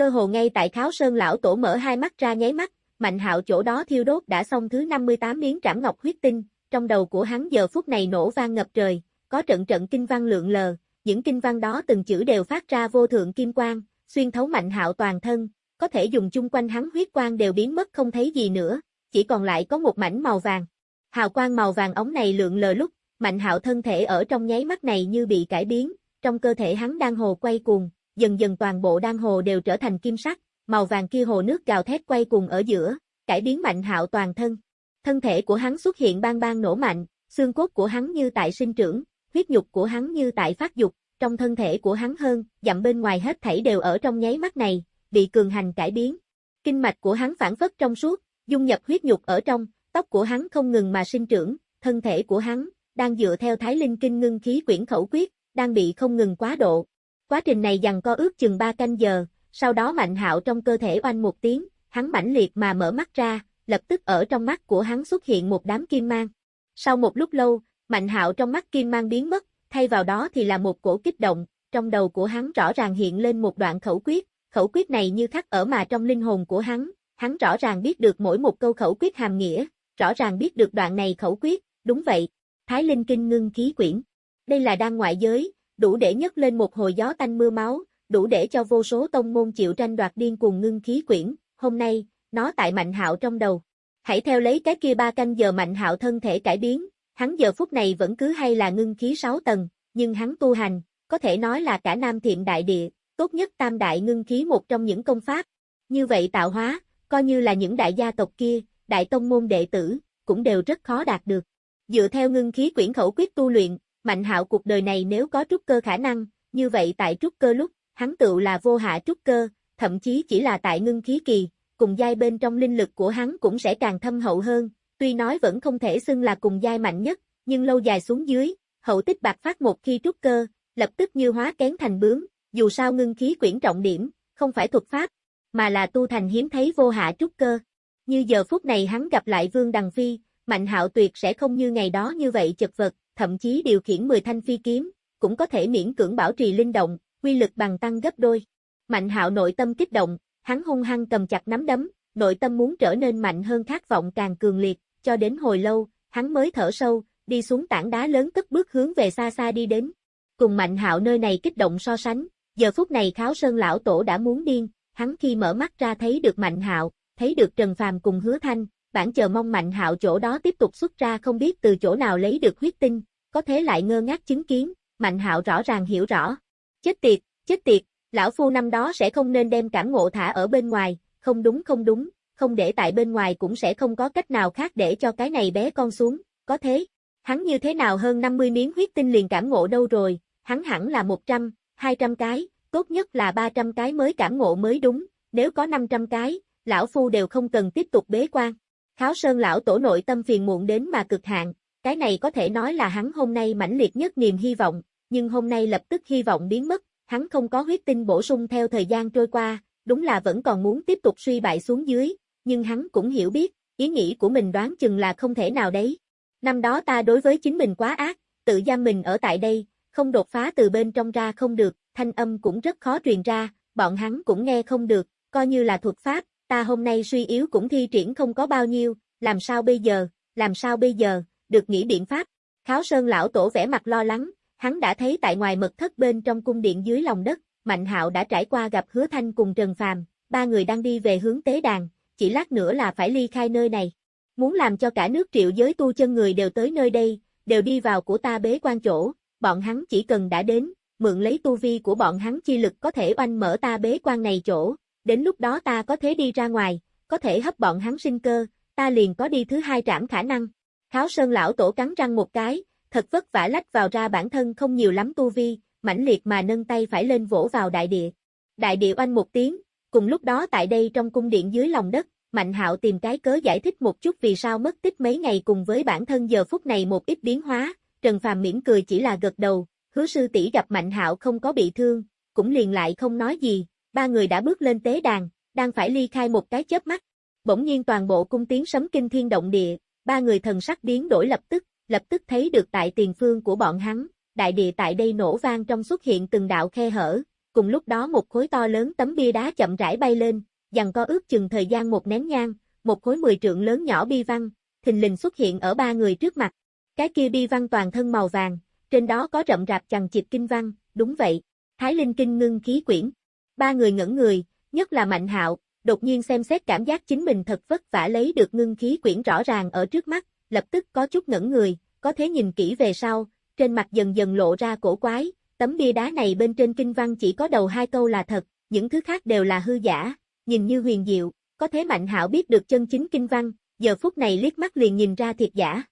Cơ hồ ngay tại Kháo Sơn lão tổ mở hai mắt ra nháy mắt, Mạnh Hạo chỗ đó thiêu đốt đã xong thứ 58 miếng trảm ngọc huyết tinh, trong đầu của hắn giờ phút này nổ vang ngập trời, có trận trận kinh văn lượng lờ, những kinh văn đó từng chữ đều phát ra vô thượng kim quang, xuyên thấu Mạnh Hạo toàn thân, có thể dùng chung quanh hắn huyết quang đều biến mất không thấy gì nữa, chỉ còn lại có một mảnh màu vàng. Hào quang màu vàng ống này lượng lờ lúc, Mạnh Hạo thân thể ở trong nháy mắt này như bị cải biến, trong cơ thể hắn đang hồ quay cuồng, dần dần toàn bộ đan hồ đều trở thành kim sắc, màu vàng kia hồ nước gào thét quay cuồng ở giữa, cải biến Mạnh Hạo toàn thân. Thân thể của hắn xuất hiện bang bang nổ mạnh, xương cốt của hắn như tại sinh trưởng, huyết nhục của hắn như tại phát dục, trong thân thể của hắn hơn, dặm bên ngoài hết thảy đều ở trong nháy mắt này, bị cường hành cải biến. Kinh mạch của hắn phản phất trong suốt, dung nhập huyết nhục ở trong, tóc của hắn không ngừng mà sinh trưởng, thân thể của hắn đang dựa theo Thái Linh Kinh ngưng khí quyển khẩu quyết, đang bị không ngừng quá độ. Quá trình này dằn co ước chừng 3 canh giờ, sau đó Mạnh Hạo trong cơ thể oanh một tiếng, hắn mãnh liệt mà mở mắt ra, lập tức ở trong mắt của hắn xuất hiện một đám kim mang. Sau một lúc lâu, Mạnh Hạo trong mắt kim mang biến mất, thay vào đó thì là một cổ kích động, trong đầu của hắn rõ ràng hiện lên một đoạn khẩu quyết, khẩu quyết này như khắc ở mà trong linh hồn của hắn, hắn rõ ràng biết được mỗi một câu khẩu quyết hàm nghĩa, rõ ràng biết được đoạn này khẩu quyết, đúng vậy, Thái Linh Kinh ngưng khí quyển. Đây là đang ngoại giới, đủ để nhấc lên một hồi gió tanh mưa máu, đủ để cho vô số tông môn chịu tranh đoạt điên cuồng ngưng khí quyển, hôm nay, nó tại Mạnh Hạo trong đầu. Hãy theo lấy cái kia ba canh giờ Mạnh Hạo thân thể cải biến, hắn giờ phút này vẫn cứ hay là ngưng khí 6 tầng, nhưng hắn tu hành, có thể nói là cả Nam Thiện Đại Địa, tốt nhất tam đại ngưng khí một trong những công pháp. Như vậy tạo hóa, coi như là những đại gia tộc kia, đại tông môn đệ tử, cũng đều rất khó đạt được. Dựa theo ngưng khí quyển khẩu quyết tu luyện, Mạnh Hạo cuộc đời này nếu có trúc cơ khả năng, như vậy tại trúc cơ lúc, hắn tựu là vô hạ trúc cơ, thậm chí chỉ là tại ngưng khí kỳ, cùng giai bên trong linh lực của hắn cũng sẽ càng thâm hậu hơn, tuy nói vẫn không thể xưng là cùng giai mạnh nhất, nhưng lâu dài xuống dưới, hậu tích bạc phát một khi trúc cơ, lập tức như hóa kén thành bướm, dù sao ngưng khí quyển trọng điểm, không phải thuật pháp, mà là tu thành hiếm thấy vô hạ trúc cơ. Như giờ phút này hắn gặp lại Vương Đằng Phi, Mạnh Hạo tuyệt sẽ không như ngày đó như vậy chật vật, thậm chí điều khiển 10 thanh phi kiếm, cũng có thể miễn cưỡng bảo trì linh động, quy lực bằng tăng gấp đôi. Mạnh Hạo nội tâm kích động, hắn hung hăng cầm chặt nắm đấm, nội tâm muốn trở nên mạnh hơn khát vọng càng cường liệt, cho đến hồi lâu, hắn mới thở sâu, đi xuống tảng đá lớn cất bước hướng về xa xa đi đến. Cùng Mạnh Hạo nơi này kích động so sánh, giờ phút này Kháo Sơn lão tổ đã muốn điên, hắn khi mở mắt ra thấy được Mạnh Hạo, thấy được Trần Phàm cùng Hứa Thanh, bản chờ mong Mạnh Hạo chỗ đó tiếp tục xuất ra không biết từ chỗ nào lấy được huyết tinh, có thế lại ngơ ngác chứng kiến, Mạnh Hạo rõ ràng hiểu rõ. Chết tiệt, chết tiệt, lão phu năm đó sẽ không nên đem cảm ngộ thả ở bên ngoài, không đúng không đúng, không để tại bên ngoài cũng sẽ không có cách nào khác để cho cái này bé con xuống, có thế. Hắn như thế nào hơn 50 miếng huyết tinh liền cảm ngộ đâu rồi, hắn hẳn là 100, 200 cái, tốt nhất là 300 cái mới cảm ngộ mới đúng, nếu có 500 cái, lão phu đều không cần tiếp tục bế quan. Kháo Sơn lão tổ nội tâm phiền muộn đến mà cực hạn, cái này có thể nói là hắn hôm nay mãnh liệt nhất niềm hy vọng, nhưng hôm nay lập tức hy vọng biến mất, hắn không có huyết tinh bổ sung theo thời gian trôi qua, đúng là vẫn còn muốn tiếp tục suy bại xuống dưới, nhưng hắn cũng hiểu biết, ý nghĩ của mình đoán chừng là không thể nào đấy. Năm đó ta đối với chính mình quá ác, tự giam mình ở tại đây, không đột phá từ bên trong ra không được, thanh âm cũng rất khó truyền ra, bọn hắn cũng nghe không được, coi như là thuật pháp, ta hôm nay suy yếu cũng thi triển không có bao nhiêu, làm sao bây giờ, làm sao bây giờ, được nghĩ biện pháp. Kháo Sơn lão tổ vẻ mặt lo lắng, hắn đã thấy tại ngoài mật thất bên trong cung điện dưới lòng đất, Mạnh Hạo đã trải qua gặp Hứa Thanh cùng Trần Phàm, ba người đang đi về hướng tế đàn, chỉ lát nữa là phải ly khai nơi này. Muốn làm cho cả nước triệu giới tu chân người đều tới nơi đây, đều đi vào của ta bế quan chỗ, bọn hắn chỉ cần đã đến, mượn lấy tu vi của bọn hắn chi lực có thể oanh mở ta bế quan này chỗ, đến lúc đó ta có thể đi ra ngoài, có thể hấp bọn hắn sinh cơ, ta liền có đi thứ hai trảm khả năng. Kháo Sơn lão tổ cắn răng một cái, thật vất vả lách vào ra bản thân không nhiều lắm tu vi, mãnh liệt mà nâng tay phải lên vỗ vào đại địa. Đại địa oanh một tiếng, cùng lúc đó tại đây trong cung điện dưới lòng đất, Mạnh Hạo tìm cái cớ giải thích một chút vì sao mất tích mấy ngày cùng với bản thân giờ phút này một ít biến hóa, Trần Phàm mỉm cười chỉ là gật đầu, hứa sư tỷ gặp Mạnh Hạo không có bị thương, cũng liền lại không nói gì, ba người đã bước lên tế đàn, đang phải ly khai một cái chớp mắt. Bỗng nhiên toàn bộ cung tiếng sấm kinh thiên động địa, ba người thần sắc biến đổi lập tức, lập tức thấy được tại tiền phương của bọn hắn, đại địa tại đây nổ vang trong xuất hiện từng đạo khe hở, Cùng lúc đó một khối to lớn tấm bia đá chậm rãi bay lên, dằn co ước chừng thời gian một nén nhang, một khối mười trượng lớn nhỏ bi văn, thình lình xuất hiện ở ba người trước mặt. Cái kia bi văn toàn thân màu vàng, trên đó có rậm rạp chằng chịt kinh văn, đúng vậy. Thái Linh Kinh ngưng khí quyển. Ba người ngẩn người, nhất là Mạnh Hạo, đột nhiên xem xét cảm giác chính mình thật vất vả lấy được ngưng khí quyển rõ ràng ở trước mắt, lập tức có chút ngẩn người, có thế nhìn kỹ về sau, trên mặt dần dần lộ ra cổ quái, tấm bia đá này bên trên kinh văn chỉ có đầu hai câu là thật, những thứ khác đều là hư giả, nhìn như huyền diệu, có thế Mạnh Hạo biết được chân chính kinh văn, giờ phút này liếc mắt liền nhìn ra thiệt giả.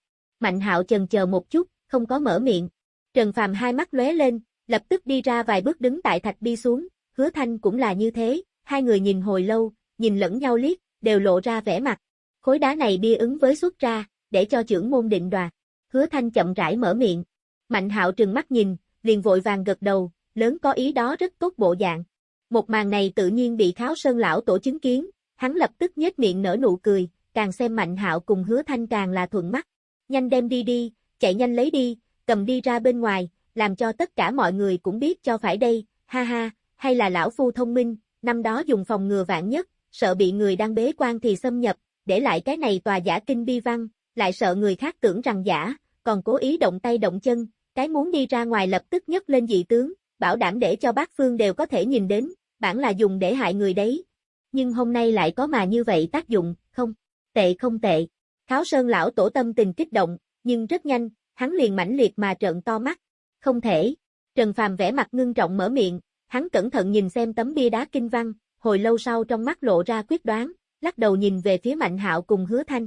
Mạnh Hạo chần chờ một chút, không có mở miệng. Trần Phàm hai mắt lóe lên, lập tức đi ra vài bước đứng tại thạch bi xuống, Hứa Thanh cũng là như thế, hai người nhìn hồi lâu, nhìn lẫn nhau liếc, đều lộ ra vẻ mặt. Khối đá này bia ứng với xuất ra, để cho trưởng môn định đoạt. Hứa Thanh chậm rãi mở miệng. Mạnh Hạo trừng mắt nhìn, liền vội vàng gật đầu, lớn có ý đó rất tốt bộ dạng. Một màn này tự nhiên bị Kháo Sơn lão tổ chứng kiến, hắn lập tức nhếch miệng nở nụ cười, càng xem Mạnh Hạo cùng Hứa Thanh càng là thuận mắt. Nhanh đem đi đi, chạy nhanh lấy đi, cầm đi ra bên ngoài, làm cho tất cả mọi người cũng biết cho phải đây, ha ha, hay là lão phu thông minh, năm đó dùng phòng ngừa vạn nhất, sợ bị người đang bế quan thì xâm nhập, để lại cái này tòa giả kinh bi văn, lại sợ người khác tưởng rằng giả, còn cố ý động tay động chân, cái muốn đi ra ngoài lập tức nhấc lên dị tướng, bảo đảm để cho bác phương đều có thể nhìn đến, bản là dùng để hại người đấy. Nhưng hôm nay lại có mà như vậy tác dụng, không, tệ không tệ. Kháo Sơn lão tổ tâm tình kích động, nhưng rất nhanh, hắn liền mãnh liệt mà trợn to mắt. Không thể. Trần Phàm vẽ mặt ngưng trọng mở miệng, hắn cẩn thận nhìn xem tấm bia đá kinh văn, hồi lâu sau trong mắt lộ ra quyết đoán, lắc đầu nhìn về phía Mạnh Hạo cùng Hứa Thanh.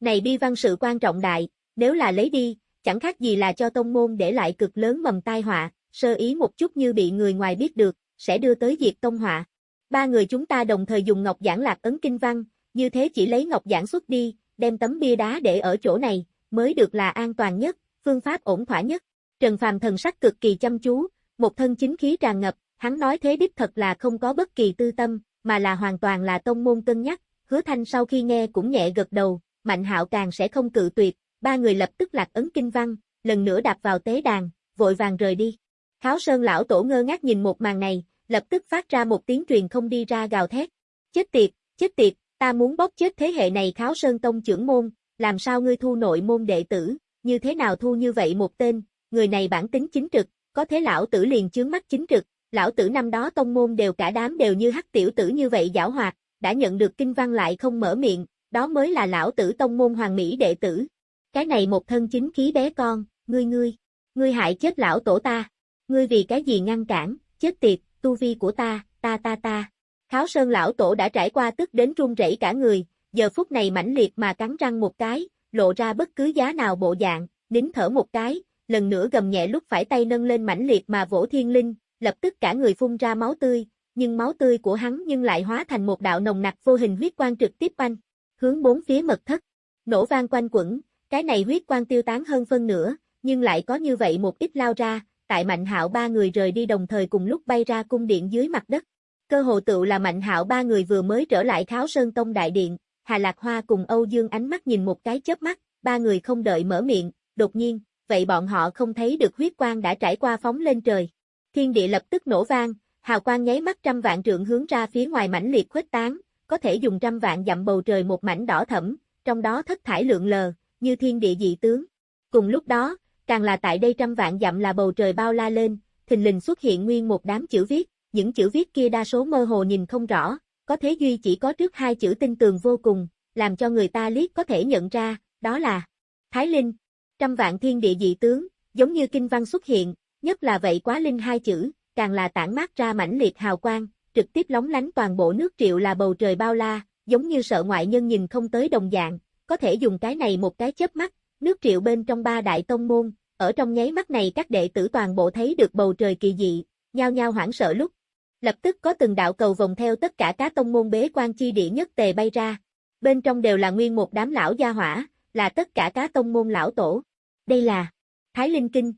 Này bi văn sự quan trọng đại, nếu là lấy đi, chẳng khác gì là cho tông môn để lại cực lớn mầm tai họa, sơ ý một chút như bị người ngoài biết được, sẽ đưa tới diệt tông họa. Ba người chúng ta đồng thời dùng ngọc giảng lạc ấn kinh văn, như thế chỉ lấy ngọc giảng xuất đi, đem tấm bia đá để ở chỗ này, mới được là an toàn nhất, phương pháp ổn thỏa nhất. Trần Phàm thần sắc cực kỳ chăm chú, một thân chính khí tràn ngập, hắn nói thế đích thật là không có bất kỳ tư tâm, mà là hoàn toàn là tông môn cân nhắc. Hứa Thanh sau khi nghe cũng nhẹ gật đầu, Mạnh Hạo càng sẽ không cự tuyệt, ba người lập tức lạc ấn kinh văn, lần nữa đạp vào tế đàn, vội vàng rời đi. Kháo Sơn lão tổ ngơ ngác nhìn một màn này, lập tức phát ra một tiếng truyền không đi ra gào thét. Chết tiệt, chết tiệt, ta muốn bóp chết thế hệ này Kháo Sơn tông trưởng môn, làm sao ngươi thu nội môn đệ tử, như thế nào thu như vậy một tên, người này bản tính chính trực, có thế lão tử liền chướng mắt chính trực, lão tử năm đó tông môn đều cả đám đều như hắc tiểu tử như vậy giảo hoạt, đã nhận được kinh văn lại không mở miệng, đó mới là lão tử tông môn hoàng mỹ đệ tử. Cái này một thân chính khí bé con, ngươi ngươi, ngươi hại chết lão tổ ta, ngươi vì cái gì ngăn cản, chết tiệt, tu vi của ta, ta ta ta. Kháo sơn lão tổ đã trải qua tức đến run rẩy cả người, giờ phút này mãnh liệt mà cắn răng một cái, lộ ra bất cứ giá nào bộ dạng, nín thở một cái, lần nữa gầm nhẹ lúc phải tay nâng lên mãnh liệt mà vỗ thiên linh, lập tức cả người phun ra máu tươi, nhưng máu tươi của hắn nhưng lại hóa thành một đạo nồng nặc vô hình huyết quang trực tiếp quanh, hướng bốn phía mật thất. Nổ vang quanh quẩn, cái này huyết quang tiêu tán hơn phân nửa, nhưng lại có như vậy một ít lao ra, tại Mạnh Hạo ba người rời đi đồng thời cùng lúc bay ra cung điện dưới mặt đất. Cơ hồ tựu là Mạnh Hạo ba người vừa mới trở lại Kháo Sơn Tông đại điện, Hà Lạc Hoa cùng Âu Dương ánh mắt nhìn một cái chớp mắt, ba người không đợi mở miệng, đột nhiên, vậy bọn họ không thấy được huyết quang đã trải qua phóng lên trời. Thiên địa lập tức nổ vang, hào quang nháy mắt trăm vạn trượng hướng ra phía ngoài mảnh liệt khuếch tán, có thể dùng trăm vạn dặm bầu trời một mảnh đỏ thẫm, trong đó thất thải lượng lờ, như thiên địa dị tướng. Cùng lúc đó, càng là tại đây trăm vạn dặm là bầu trời bao la lên, thình lình xuất hiện nguyên một đám chữ viết, những chữ viết kia đa số mơ hồ nhìn không rõ, có thế duy chỉ có trước hai chữ tinh tường vô cùng, làm cho người ta liếc có thể nhận ra, đó là Thái Linh. Trăm vạn thiên địa dị tướng, giống như kinh văn xuất hiện, nhất là vậy quá linh hai chữ, càng là tản mát ra mãnh liệt hào quang, trực tiếp lóng lánh toàn bộ nước triệu là bầu trời bao la, giống như sợ ngoại nhân nhìn không tới đồng dạng, có thể dùng cái này một cái chớp mắt, nước triệu bên trong ba đại tông môn, ở trong nháy mắt này các đệ tử toàn bộ thấy được bầu trời kỳ dị, nhao nhao hoảng sợ lúc. Lập tức có từng đạo cầu vòng theo tất cả các tông môn bế quan chi địa nhất tề bay ra. Bên trong đều là nguyên một đám lão gia hỏa, là tất cả các tông môn lão tổ. Đây là Thái Linh Kinh.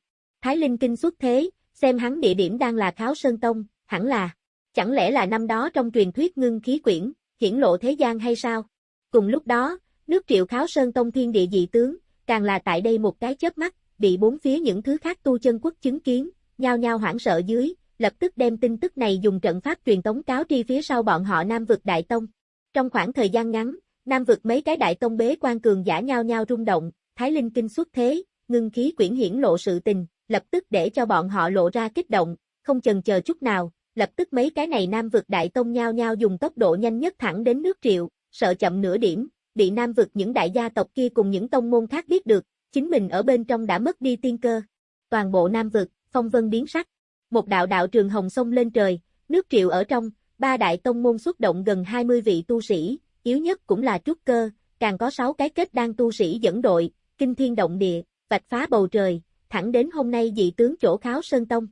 Thái Linh Kinh xuất thế, xem hắn địa điểm đang là Kháo Sơn Tông, hẳn là. Chẳng lẽ là năm đó trong truyền thuyết ngưng khí quyển, hiển lộ thế gian hay sao? Cùng lúc đó, nước triệu Kháo Sơn Tông thiên địa dị tướng, càng là tại đây một cái chớp mắt, bị bốn phía những thứ khác tu chân quốc chứng kiến, nhao nhao hoảng sợ dưới, lập tức đem tin tức này dùng trận pháp truyền tống cáo tri phía sau bọn họ Nam vực Đại Tông. Trong khoảng thời gian ngắn, Nam vực mấy cái Đại Tông bế quan cường giả nhao nhau rung động, Thái Linh Kinh xuất thế, ngưng khí quyển hiển lộ sự tình, lập tức để cho bọn họ lộ ra kích động, không chần chờ chút nào, lập tức mấy cái này Nam vực Đại Tông nhao nhau dùng tốc độ nhanh nhất thẳng đến nước triệu, sợ chậm nửa điểm, bị Nam vực những đại gia tộc kia cùng những tông môn khác biết được, chính mình ở bên trong đã mất đi tiên cơ. Toàn bộ Nam vực, phong vân biến sắc. Một đạo đạo trường hồng sông lên trời, nước triệu ở trong, ba đại tông môn xuất động gần 20 vị tu sĩ, yếu nhất cũng là trúc cơ, càng có 6 cái kết đang tu sĩ dẫn đội, kinh thiên động địa, vạch phá bầu trời, thẳng đến hôm nay dị tướng chỗ Kháo Sơn Tông.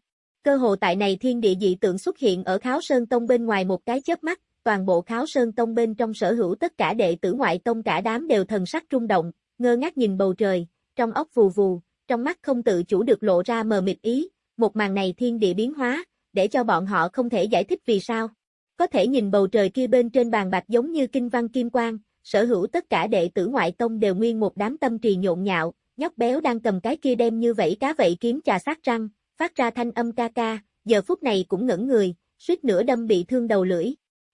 Cơ hồ tại này thiên địa dị tượng xuất hiện ở Kháo Sơn Tông bên ngoài một cái chớp mắt, toàn bộ Kháo Sơn Tông bên trong sở hữu tất cả đệ tử ngoại tông cả đám đều thần sắc rung động, ngơ ngác nhìn bầu trời, trong óc vù vù, trong mắt không tự chủ được lộ ra mờ mịt ý, một màn này thiên địa biến hóa, để cho bọn họ không thể giải thích vì sao. Có thể nhìn bầu trời kia bên trên bàn bạc giống như kinh văn kim quang, sở hữu tất cả đệ tử ngoại tông đều nguyên một đám tâm trì nhộn nhạo, nhóc béo đang cầm cái kia đem như vậy cá vậy kiếm trà sát răng, phát ra thanh âm ca ca, giờ phút này cũng ngẩn người, suýt nữa đâm bị thương đầu lưỡi.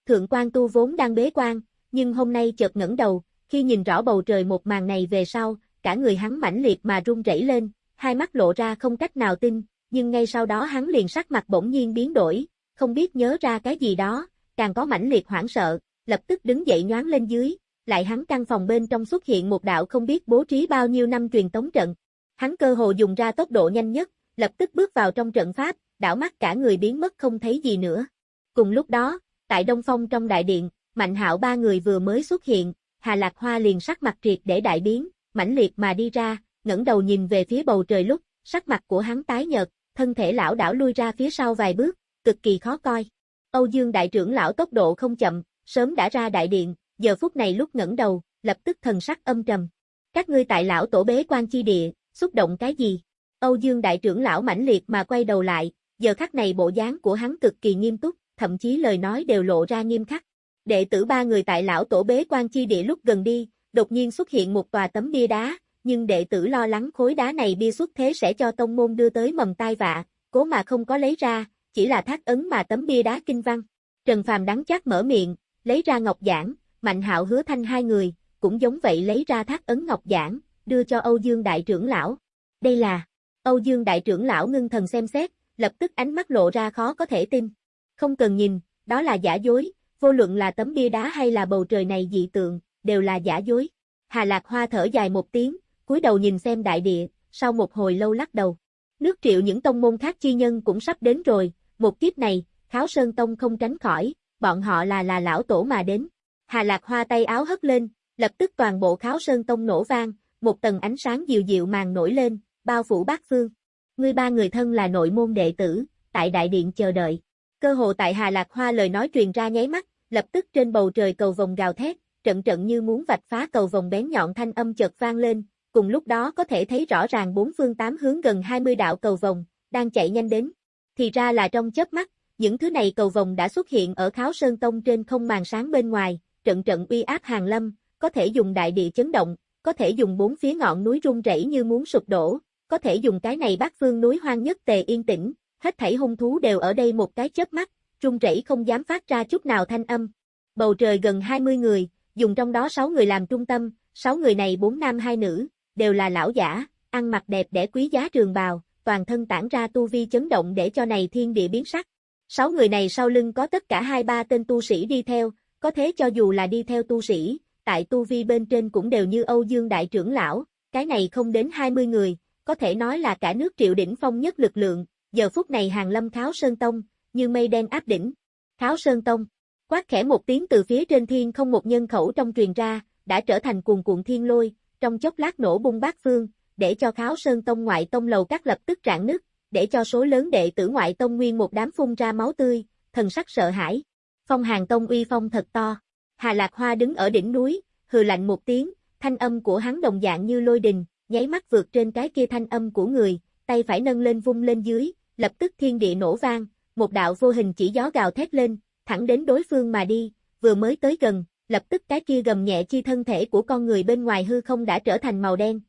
Thượng quan tu vốn đang bế quan, nhưng hôm nay chợt ngẩng đầu, khi nhìn rõ bầu trời một màn này về sau, cả người hắn mãnh liệt mà run rẩy lên, hai mắt lộ ra không cách nào tin, nhưng ngay sau đó hắn liền sắc mặt bỗng nhiên biến đổi, không biết nhớ ra cái gì đó, càng có mãnh liệt hoảng sợ, lập tức đứng dậy nhoáng lên dưới, lại hắn căn phòng bên trong xuất hiện một đạo không biết bố trí bao nhiêu năm truyền tống trận. Hắn cơ hồ dùng ra tốc độ nhanh nhất, lập tức bước vào trong trận pháp, đảo mắt cả người biến mất không thấy gì nữa. Cùng lúc đó, tại Đông Phong trong đại điện, Mạnh Hạo ba người vừa mới xuất hiện, Hà Lạc Hoa liền sắc mặt triệt để đại biến, mãnh liệt mà đi ra, ngẩng đầu nhìn về phía bầu trời lúc, sắc mặt của hắn tái nhợt, thân thể lão đảo lui ra phía sau vài bước, cực kỳ khó coi. Âu Dương đại trưởng lão tốc độ không chậm, sớm đã ra đại điện, giờ phút này lúc ngẩng đầu, lập tức thần sắc âm trầm. Các ngươi tại lão tổ bế quan chi địa, xúc động cái gì? Âu Dương đại trưởng lão mãnh liệt mà quay đầu lại, giờ khắc này bộ dáng của hắn cực kỳ nghiêm túc, thậm chí lời nói đều lộ ra nghiêm khắc. Đệ tử ba người tại lão tổ bế quan chi địa lúc gần đi, đột nhiên xuất hiện một tòa tấm bia đá, nhưng đệ tử lo lắng khối đá này bia xuất thế sẽ cho tông môn đưa tới mầm tai vạ, cố mà không có lấy ra, chỉ là thác ấn mà tấm bia đá kinh văn. Trần Phàm đắng chắc mở miệng, lấy ra ngọc giảng, Mạnh Hạo hứa thanh hai người, cũng giống vậy lấy ra thác ấn ngọc giảng, đưa cho Âu Dương đại trưởng lão. Đây là, Âu Dương đại trưởng lão ngưng thần xem xét, lập tức ánh mắt lộ ra khó có thể tin. Không cần nhìn, đó là giả dối, vô luận là tấm bia đá hay là bầu trời này dị tượng, đều là giả dối. Hà Lạc Hoa thở dài một tiếng, cúi đầu nhìn xem đại địa, sau một hồi lâu lắc đầu. Nước triệu những tông môn khác chi nhân cũng sắp đến rồi, một kiếp này, Kháo Sơn Tông không tránh khỏi, bọn họ là là lão tổ mà đến. Hà Lạc Hoa tay áo hất lên, lập tức toàn bộ Kháo Sơn Tông nổ vang, một tầng ánh sáng dịu dịu màng nổi lên, bao phủ bát phương. Ngươi ba người thân là nội môn đệ tử, tại đại điện chờ đợi. Cơ hồ tại Hà Lạc Hoa lời nói truyền ra nháy mắt, lập tức trên bầu trời cầu vòng gào thét, trận trận như muốn vạch phá cầu vòng bén nhọn thanh âm chợt vang lên, cùng lúc đó có thể thấy rõ ràng bốn phương tám hướng gần 20 đạo cầu vòng, đang chạy nhanh đến. Thì ra là trong chớp mắt, những thứ này cầu vòng đã xuất hiện ở Kháo Sơn Tông trên không màn sáng bên ngoài, trận trận uy áp hàng lâm, có thể dùng đại địa chấn động, có thể dùng bốn phía ngọn núi rung rẩy như muốn sụp đổ, có thể dùng cái này bát phương núi hoang nhất tề yên tĩnh, hết thảy hung thú đều ở đây một cái chớp mắt, rung rẩy không dám phát ra chút nào thanh âm. Bầu trời gần 20 người, dùng trong đó 6 người làm trung tâm, 6 người này bốn nam hai nữ, đều là lão giả, ăn mặc đẹp để quý giá trường bào, toàn thân tản ra tu vi chấn động để cho này thiên địa biến sắc. 6 người này sau lưng có tất cả hai ba tên tu sĩ đi theo, có thế cho dù là đi theo tu sĩ, tại tu vi bên trên cũng đều như Âu Dương Đại trưởng lão, cái này không đến 20 người, có thể nói là cả nước triệu đỉnh phong nhất lực lượng, giờ phút này hàng lâm Kháo Sơn Tông, như mây đen áp đỉnh. Kháo Sơn Tông, quát khẽ một tiếng từ phía trên thiên không một nhân khẩu trong truyền ra, đã trở thành cuồng cuộn thiên lôi, trong chốc lát nổ bung bát phương, để cho Kháo Sơn Tông ngoại tông lầu các lập tức rạn nứt, để cho số lớn đệ tử ngoại tông nguyên một đám phun ra máu tươi, thần sắc sợ hãi. Phong hàng tông uy phong thật to. Hà Lạc Hoa đứng ở đỉnh núi, hừ lạnh một tiếng, thanh âm của hắn đồng dạng như lôi đình, nháy mắt vượt trên cái kia thanh âm của người, tay phải nâng lên vung lên dưới, lập tức thiên địa nổ vang, một đạo vô hình chỉ gió gào thét lên, thẳng đến đối phương mà đi, vừa mới tới gần, lập tức cái kia gầm nhẹ chi thân thể của con người bên ngoài hư không đã trở thành màu đen.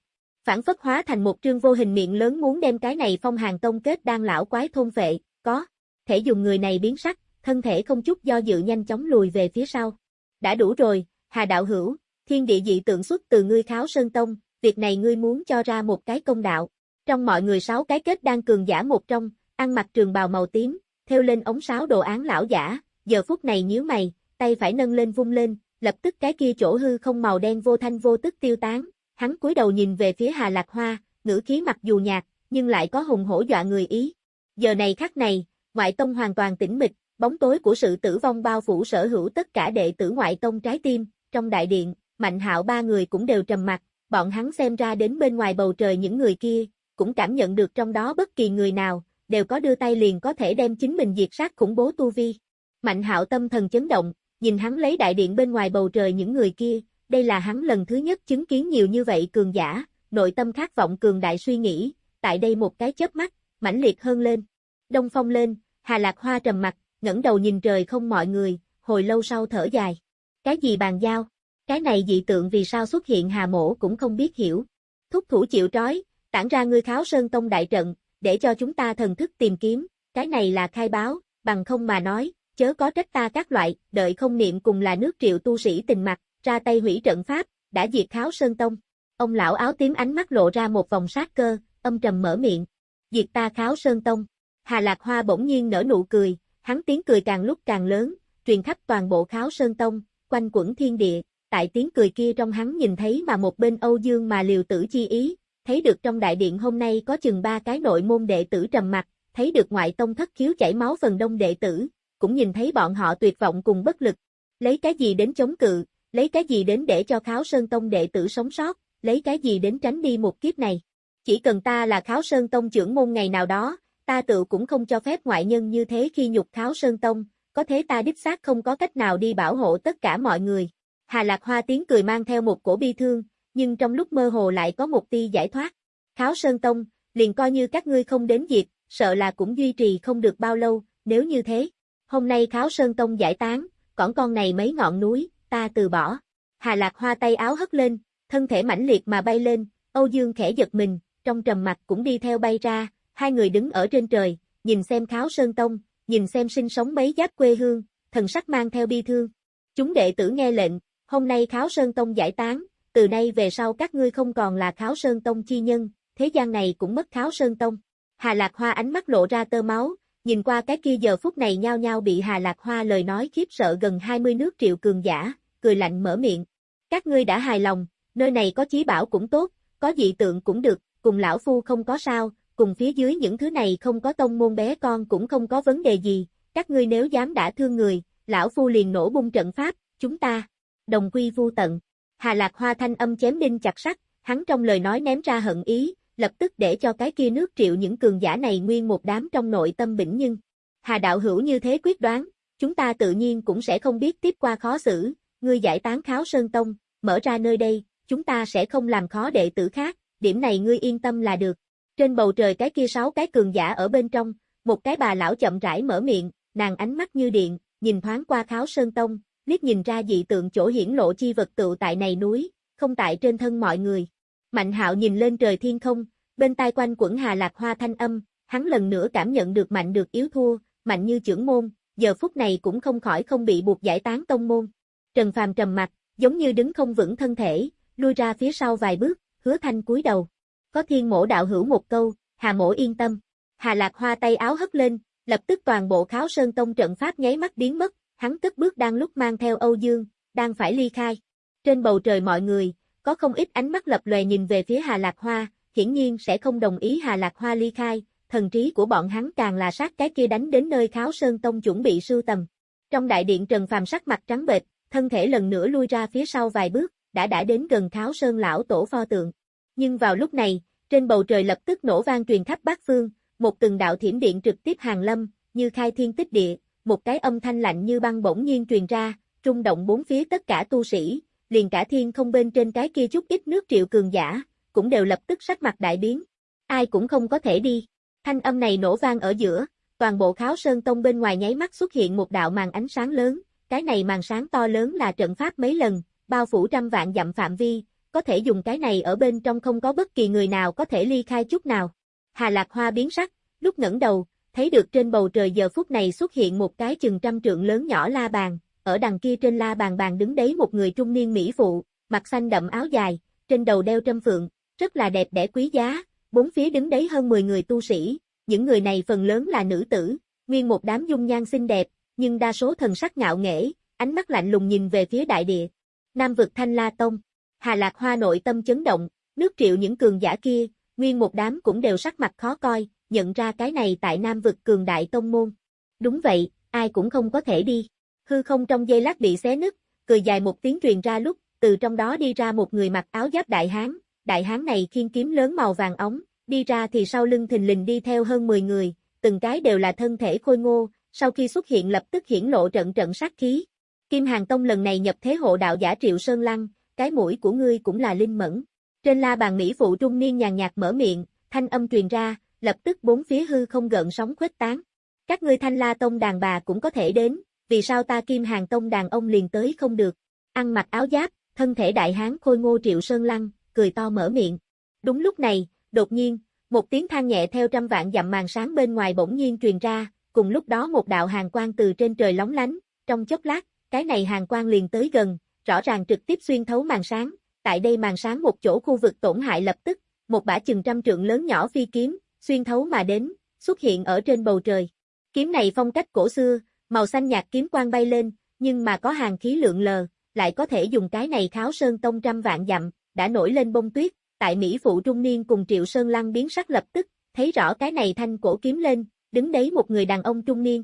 Phản phất hóa thành một trương vô hình miệng lớn muốn đem cái này phong hàng tông kết đang lão quái thôn vệ, có. thể dùng người này biến sắc, thân thể không chút do dự nhanh chóng lùi về phía sau. Đã đủ rồi, Hà đạo hữu, thiên địa dị tượng xuất từ ngươi kháo sơn tông, việc này ngươi muốn cho ra một cái công đạo. Trong mọi người sáu cái kết đang cường giả một trong, ăn mặc trường bào màu tím, theo lên ống sáo đồ án lão giả, giờ phút này nhíu mày, tay phải nâng lên vung lên, lập tức cái kia chỗ hư không màu đen vô thanh vô tức tiêu tán, hắn cúi đầu nhìn về phía Hà Lạc Hoa, ngữ khí mặc dù nhạt, nhưng lại có hùng hổ dọa người ý. Giờ này khắc này, ngoại tông hoàn toàn tĩnh mịch, bóng tối của sự tử vong bao phủ sở hữu tất cả đệ tử ngoại tông trái tim, trong đại điện, Mạnh Hạo ba người cũng đều trầm mặt, bọn hắn xem ra đến bên ngoài bầu trời những người kia, cũng cảm nhận được trong đó bất kỳ người nào, đều có đưa tay liền có thể đem chính mình diệt sát khủng bố tu vi. Mạnh Hạo tâm thần chấn động, nhìn hắn lấy đại điện bên ngoài bầu trời những người kia, đây là hắn lần thứ nhất chứng kiến nhiều như vậy cường giả, nội tâm khát vọng cường đại suy nghĩ, tại đây một cái chớp mắt, mãnh liệt hơn lên. Đông phong lên, Hà Lạc Hoa trầm mặt, ngẩng đầu nhìn trời không mọi người, hồi lâu sau thở dài. Cái gì bàn giao? Cái này dị tượng vì sao xuất hiện Hà Mổ cũng không biết hiểu. Thúc thủ chịu trói, tản ra ngươi kháo sơn tông đại trận, để cho chúng ta thần thức tìm kiếm, cái này là khai báo, bằng không mà nói, chớ có trách ta các loại, đợi không niệm cùng là nước triệu tu sĩ tình mặt, ra tay hủy trận pháp, đã diệt kháo sơn tông. Ông lão áo tím ánh mắt lộ ra một vòng sát cơ, âm trầm mở miệng. Diệt ta kháo sơn tông. Hà Lạc Hoa bỗng nhiên nở nụ cười, hắn tiếng cười càng lúc càng lớn, truyền khắp toàn bộ kháo sơn tông, quanh quẩn thiên địa, tại tiếng cười kia trong hắn nhìn thấy mà một bên Âu Dương mà liều tử chi ý, thấy được trong đại điện hôm nay có chừng ba cái nội môn đệ tử trầm mặt, thấy được ngoại tông thất khiếu chảy máu phần đông đệ tử, cũng nhìn thấy bọn họ tuyệt vọng cùng bất lực. Lấy cái gì đến chống cự, lấy cái gì đến để cho kháo sơn tông đệ tử sống sót, lấy cái gì đến tránh đi một kiếp này. Chỉ cần ta là kháo sơn tông trưởng môn ngày nào đó, ta tự cũng không cho phép ngoại nhân như thế khi nhục tháo sơn tông, có thế ta đích xác không có cách nào đi bảo hộ tất cả mọi người. Hà Lạc Hoa tiếng cười mang theo một cổ bi thương, nhưng trong lúc mơ hồ lại có một tia giải thoát. tháo Sơn Tông, liền coi như các ngươi không đến dịp, sợ là cũng duy trì không được bao lâu, nếu như thế. Hôm nay tháo Sơn Tông giải tán, còn con này mấy ngọn núi, ta từ bỏ. Hà Lạc Hoa tay áo hất lên, thân thể mãnh liệt mà bay lên, Âu Dương khẽ giật mình, trong trầm mặt cũng đi theo bay ra, hai người đứng ở trên trời, nhìn xem Kháo Sơn Tông, nhìn xem sinh sống mấy giáp quê hương, thần sắc mang theo bi thương. Chúng đệ tử nghe lệnh, hôm nay Kháo Sơn Tông giải tán, từ nay về sau các ngươi không còn là Kháo Sơn Tông chi nhân, thế gian này cũng mất Kháo Sơn Tông. Hà Lạc Hoa ánh mắt lộ ra tơ máu, nhìn qua cái kia giờ phút này nhao nhao bị Hà Lạc Hoa lời nói khiếp sợ gần 20 nước triệu cường giả, cười lạnh mở miệng. Các ngươi đã hài lòng, nơi này có chí bảo cũng tốt, có dị tượng cũng được, cùng lão phu không có sao, cùng phía dưới những thứ này không có tông môn bé con cũng không có vấn đề gì, các ngươi nếu dám đã thương người, lão phu liền nổ bung trận pháp, chúng ta, đồng quy vu tận. Hà Lạc Hoa thanh âm chém đinh chặt sắt, hắn trong lời nói ném ra hận ý, lập tức để cho cái kia nước triệu những cường giả này nguyên một đám trong nội tâm bỉnh nhưng. Hà đạo hữu như thế quyết đoán, chúng ta tự nhiên cũng sẽ không biết tiếp qua khó xử, ngươi giải tán kháo sơn tông, mở ra nơi đây, chúng ta sẽ không làm khó đệ tử khác, điểm này ngươi yên tâm là được. Trên bầu trời cái kia sáu cái cường giả ở bên trong, một cái bà lão chậm rãi mở miệng, nàng ánh mắt như điện, nhìn thoáng qua kháo sơn tông, liếc nhìn ra dị tượng chỗ hiển lộ chi vật tự tại này núi, không tại trên thân mọi người. Mạnh hạo nhìn lên trời thiên không, bên tai quanh quẩn hà lạc hoa thanh âm, hắn lần nữa cảm nhận được mạnh được yếu thua, mạnh như trưởng môn, giờ phút này cũng không khỏi không bị buộc giải tán tông môn. Trần Phàm trầm mặt, giống như đứng không vững thân thể, lui ra phía sau vài bước, hứa thanh cúi đầu. Có thiên mổ đạo hữu một câu, hà mổ yên tâm. Hà lạc hoa tay áo hất lên, lập tức toàn bộ kháo sơn tông trận pháp nháy mắt biến mất, hắn cất bước đang lúc mang theo Âu Dương, đang phải ly khai. Trên bầu trời mọi người, có không ít ánh mắt lập lòe nhìn về phía Hà Lạc Hoa, hiển nhiên sẽ không đồng ý Hà Lạc Hoa ly khai, thần trí của bọn hắn càng là sát cái kia đánh đến nơi Kháo Sơn Tông chuẩn bị sưu tầm. Trong đại điện Trần Phàm sắc mặt trắng bệch, thân thể lần nữa lui ra phía sau vài bước, đã đã đến gần Kháo Sơn lão tổ pho tượng. Nhưng vào lúc này, trên bầu trời lập tức nổ vang truyền khắp bát phương, một từng đạo thiểm điện trực tiếp hàng lâm, như khai thiên tích địa, một cái âm thanh lạnh như băng bỗng nhiên truyền ra, trung động bốn phía tất cả tu sĩ, liền cả thiên không bên trên cái kia chút ít nước triệu cường giả, cũng đều lập tức sắc mặt đại biến. Ai cũng không có thể đi. Thanh âm này nổ vang ở giữa, toàn bộ kháo sơn tông bên ngoài nháy mắt xuất hiện một đạo màn ánh sáng lớn, cái này màn sáng to lớn là trận pháp mấy lần, bao phủ trăm vạn dặm phạm vi, có thể dùng cái này ở bên trong không có bất kỳ người nào có thể ly khai chút nào. Hà Lạc Hoa biến sắc, lúc ngẩng đầu, thấy được trên bầu trời giờ phút này xuất hiện một cái chừng trăm trượng lớn nhỏ la bàn, ở đằng kia trên la bàn bàn đứng đấy một người trung niên mỹ phụ, mặt xanh đậm áo dài, trên đầu đeo trâm phượng, rất là đẹp đẽ quý giá, bốn phía đứng đấy hơn 10 người tu sĩ, những người này phần lớn là nữ tử, nguyên một đám dung nhan xinh đẹp, nhưng đa số thần sắc ngạo nghễ, ánh mắt lạnh lùng nhìn về phía đại địa. Nam vực Thanh La Tông, Hà Lạc Hoa nội tâm chấn động, nước triệu những cường giả kia, nguyên một đám cũng đều sắc mặt khó coi, nhận ra cái này tại Nam vực cường đại tông môn. Đúng vậy, ai cũng không có thể đi. Hư không trong dây lát bị xé nứt, cười dài một tiếng truyền ra lúc, từ trong đó đi ra một người mặc áo giáp đại hán, đại hán này khiên kiếm lớn màu vàng ống, đi ra thì sau lưng thình lình đi theo hơn 10 người, từng cái đều là thân thể khôi ngô, sau khi xuất hiện lập tức hiển lộ trận trận sát khí. Kim Hàng Tông lần này nhập thế hộ đạo giả Triệu Sơn Lăng, cái mũi của ngươi cũng là linh mẫn. Trên la bàn Mỹ phụ trung niên nhàn nhạt mở miệng, thanh âm truyền ra, lập tức bốn phía hư không gợn sóng khuếch tán. Các ngươi thanh la tông đàn bà cũng có thể đến, vì sao ta kim hàng tông đàn ông liền tới không được. Ăn mặc áo giáp, thân thể đại hán khôi ngô triệu sơn lăng, cười to mở miệng. Đúng lúc này, đột nhiên, một tiếng than nhẹ theo trăm vạn dặm màn sáng bên ngoài bỗng nhiên truyền ra, cùng lúc đó một đạo hàng quang từ trên trời lóng lánh, trong chốc lát, cái này hàng quang liền tới gần, rõ ràng trực tiếp xuyên thấu màn sáng, tại đây màn sáng một chỗ khu vực tổn hại lập tức, một bả chừng trăm trượng lớn nhỏ phi kiếm, xuyên thấu mà đến, xuất hiện ở trên bầu trời. Kiếm này phong cách cổ xưa, màu xanh nhạt kiếm quang bay lên, nhưng mà có hàng khí lượng lờ, lại có thể dùng cái này kháo sơn tông trăm vạn dặm, đã nổi lên bông tuyết, tại Mỹ phụ trung niên cùng Triệu Sơn Lăng biến sắc lập tức, thấy rõ cái này thanh cổ kiếm lên, đứng đấy một người đàn ông trung niên.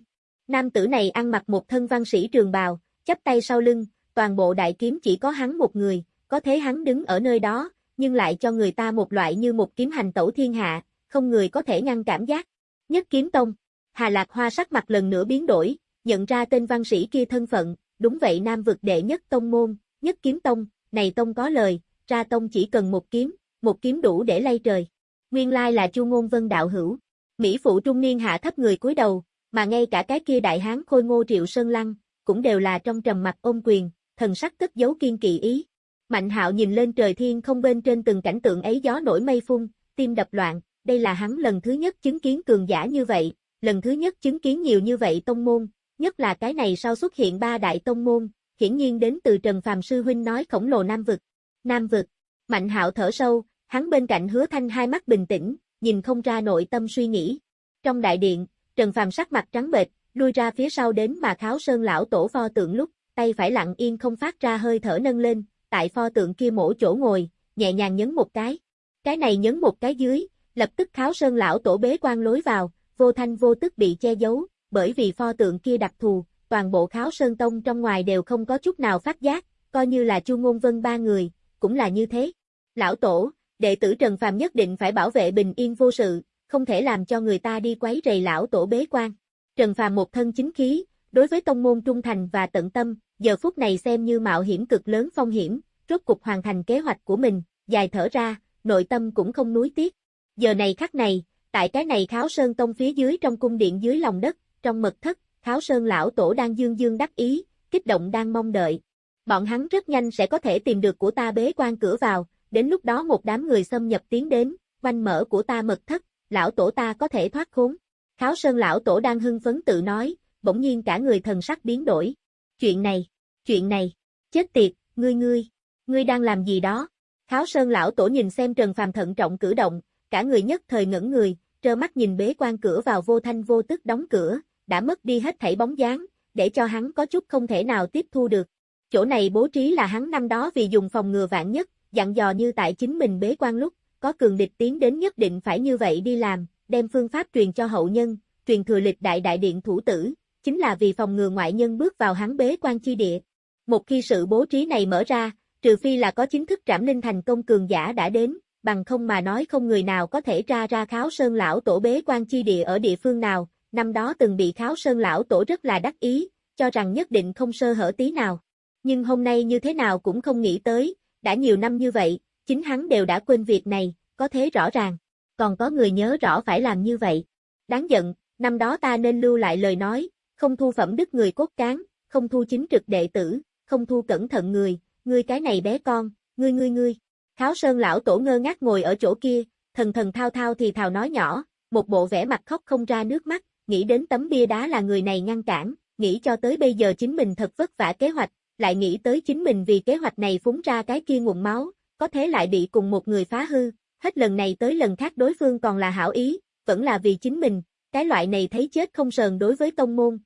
Nam tử này ăn mặc một thân văn sĩ trường bào, chắp tay sau lưng, toàn bộ đại kiếm chỉ có hắn một người, có thế hắn đứng ở nơi đó, nhưng lại cho người ta một loại như một kiếm hành tẩu thiên hạ, không người có thể ngăn cảm giác. Nhất kiếm tông, Hà Lạc Hoa sắc mặt lần nữa biến đổi, nhận ra tên văn sĩ kia thân phận, đúng vậy nam vực đệ nhất tông môn, nhất kiếm tông, này tông có lời, ra tông chỉ cần một kiếm, một kiếm đủ để lay trời. Nguyên lai là Chu Ngôn Vân đạo hữu. Mỹ phụ trung niên hạ thấp người cúi đầu, mà ngay cả cái kia đại hán khôi ngô Triệu Sơn Lăng, cũng đều là trong trầm mặt ôm quyền, thần sắc cất giấu kiên kỳ ý. Mạnh hạo nhìn lên trời thiên không bên trên từng cảnh tượng ấy gió nổi mây phun, tim đập loạn, đây là hắn lần thứ nhất chứng kiến cường giả như vậy, lần thứ nhất chứng kiến nhiều như vậy tông môn, nhất là cái này sau xuất hiện ba đại tông môn, hiển nhiên đến từ Trần Phàm Sư Huynh nói khổng lồ Nam Vực. Nam Vực, Mạnh hạo thở sâu, hắn bên cạnh hứa thanh hai mắt bình tĩnh, nhìn không ra nội tâm suy nghĩ. Trong đại điện, Trần Phàm sắc mặt trắng bệch, lui ra phía sau đến mà kháo sơn lão tổ pho tượng lúc, tay phải lặng yên không phát ra hơi thở nâng lên, tại pho tượng kia mổ chỗ ngồi, nhẹ nhàng nhấn một cái. Cái này nhấn một cái dưới, lập tức kháo sơn lão tổ bế quan lối vào, vô thanh vô tức bị che giấu, bởi vì pho tượng kia đặc thù, toàn bộ kháo sơn tông trong ngoài đều không có chút nào phát giác, coi như là chu ngôn vân ba người, cũng là như thế. Lão tổ, đệ tử Trần Phàm nhất định phải bảo vệ bình yên vô sự, không thể làm cho người ta đi quấy rầy lão tổ bế quan. Trần Phàm một thân chính khí, đối với tông môn trung thành và tận tâm, giờ phút này xem như mạo hiểm cực lớn phong hiểm, rốt cục hoàn thành kế hoạch của mình, dài thở ra, nội tâm cũng không nuối tiếc. Giờ này khắc này, tại cái này Kháo Sơn Tông phía dưới trong cung điện dưới lòng đất, trong mật thất, Kháo Sơn lão tổ đang dương dương đắc ý, kích động đang mong đợi. Bọn hắn rất nhanh sẽ có thể tìm được của ta bế quan cửa vào, đến lúc đó một đám người xâm nhập tiến đến, quanh mở của ta mật thất, lão tổ ta có thể thoát khốn. Kháo Sơn lão tổ đang hưng phấn tự nói, bỗng nhiên cả người thần sắc biến đổi. Chuyện này, chuyện này, chết tiệt, ngươi ngươi, ngươi đang làm gì đó? Kháo Sơn lão tổ nhìn xem Trần Phàm thận trọng cử động, cả người nhất thời ngẩn người, trơ mắt nhìn bế quan cửa vào vô thanh vô tức đóng cửa, đã mất đi hết thảy bóng dáng, để cho hắn có chút không thể nào tiếp thu được. Chỗ này bố trí là hắn năm đó vì dùng phòng ngừa vạn nhất, dặn dò như tại chính mình bế quan lúc, có cường địch tiến đến nhất định phải như vậy đi làm, đem phương pháp truyền cho hậu nhân, truyền thừa lịch đại đại điện thủ tử, chính là vì phòng ngừa ngoại nhân bước vào hắn bế quan chi địa. Một khi sự bố trí này mở ra, trừ phi là có chính thức trảm linh thành công cường giả đã đến, bằng không mà nói không người nào có thể ra ra kháo sơn lão tổ bế quan chi địa ở địa phương nào, năm đó từng bị kháo sơn lão tổ rất là đắc ý, cho rằng nhất định không sơ hở tí nào. Nhưng hôm nay như thế nào cũng không nghĩ tới, đã nhiều năm như vậy, chính hắn đều đã quên việc này, có thế rõ ràng. Còn có người nhớ rõ phải làm như vậy. Đáng giận, năm đó ta nên lưu lại lời nói, không thu phẩm đức người cốt cán, không thu chính trực đệ tử, không thu cẩn thận người, ngươi cái này bé con, ngươi ngươi ngươi. Kháo Sơn lão tổ ngơ ngác ngồi ở chỗ kia, thần thần thao thao thì thào nói nhỏ, một bộ vẻ mặt khóc không ra nước mắt, nghĩ đến tấm bia đá là người này ngăn cản, nghĩ cho tới bây giờ chính mình thật vất vả kế hoạch, lại nghĩ tới chính mình vì kế hoạch này phúng ra cái kia nguồn máu, có thế lại bị cùng một người phá hư, hết lần này tới lần khác đối phương còn là hảo ý, vẫn là vì chính mình, cái loại này thấy chết không sờn đối với tông môn.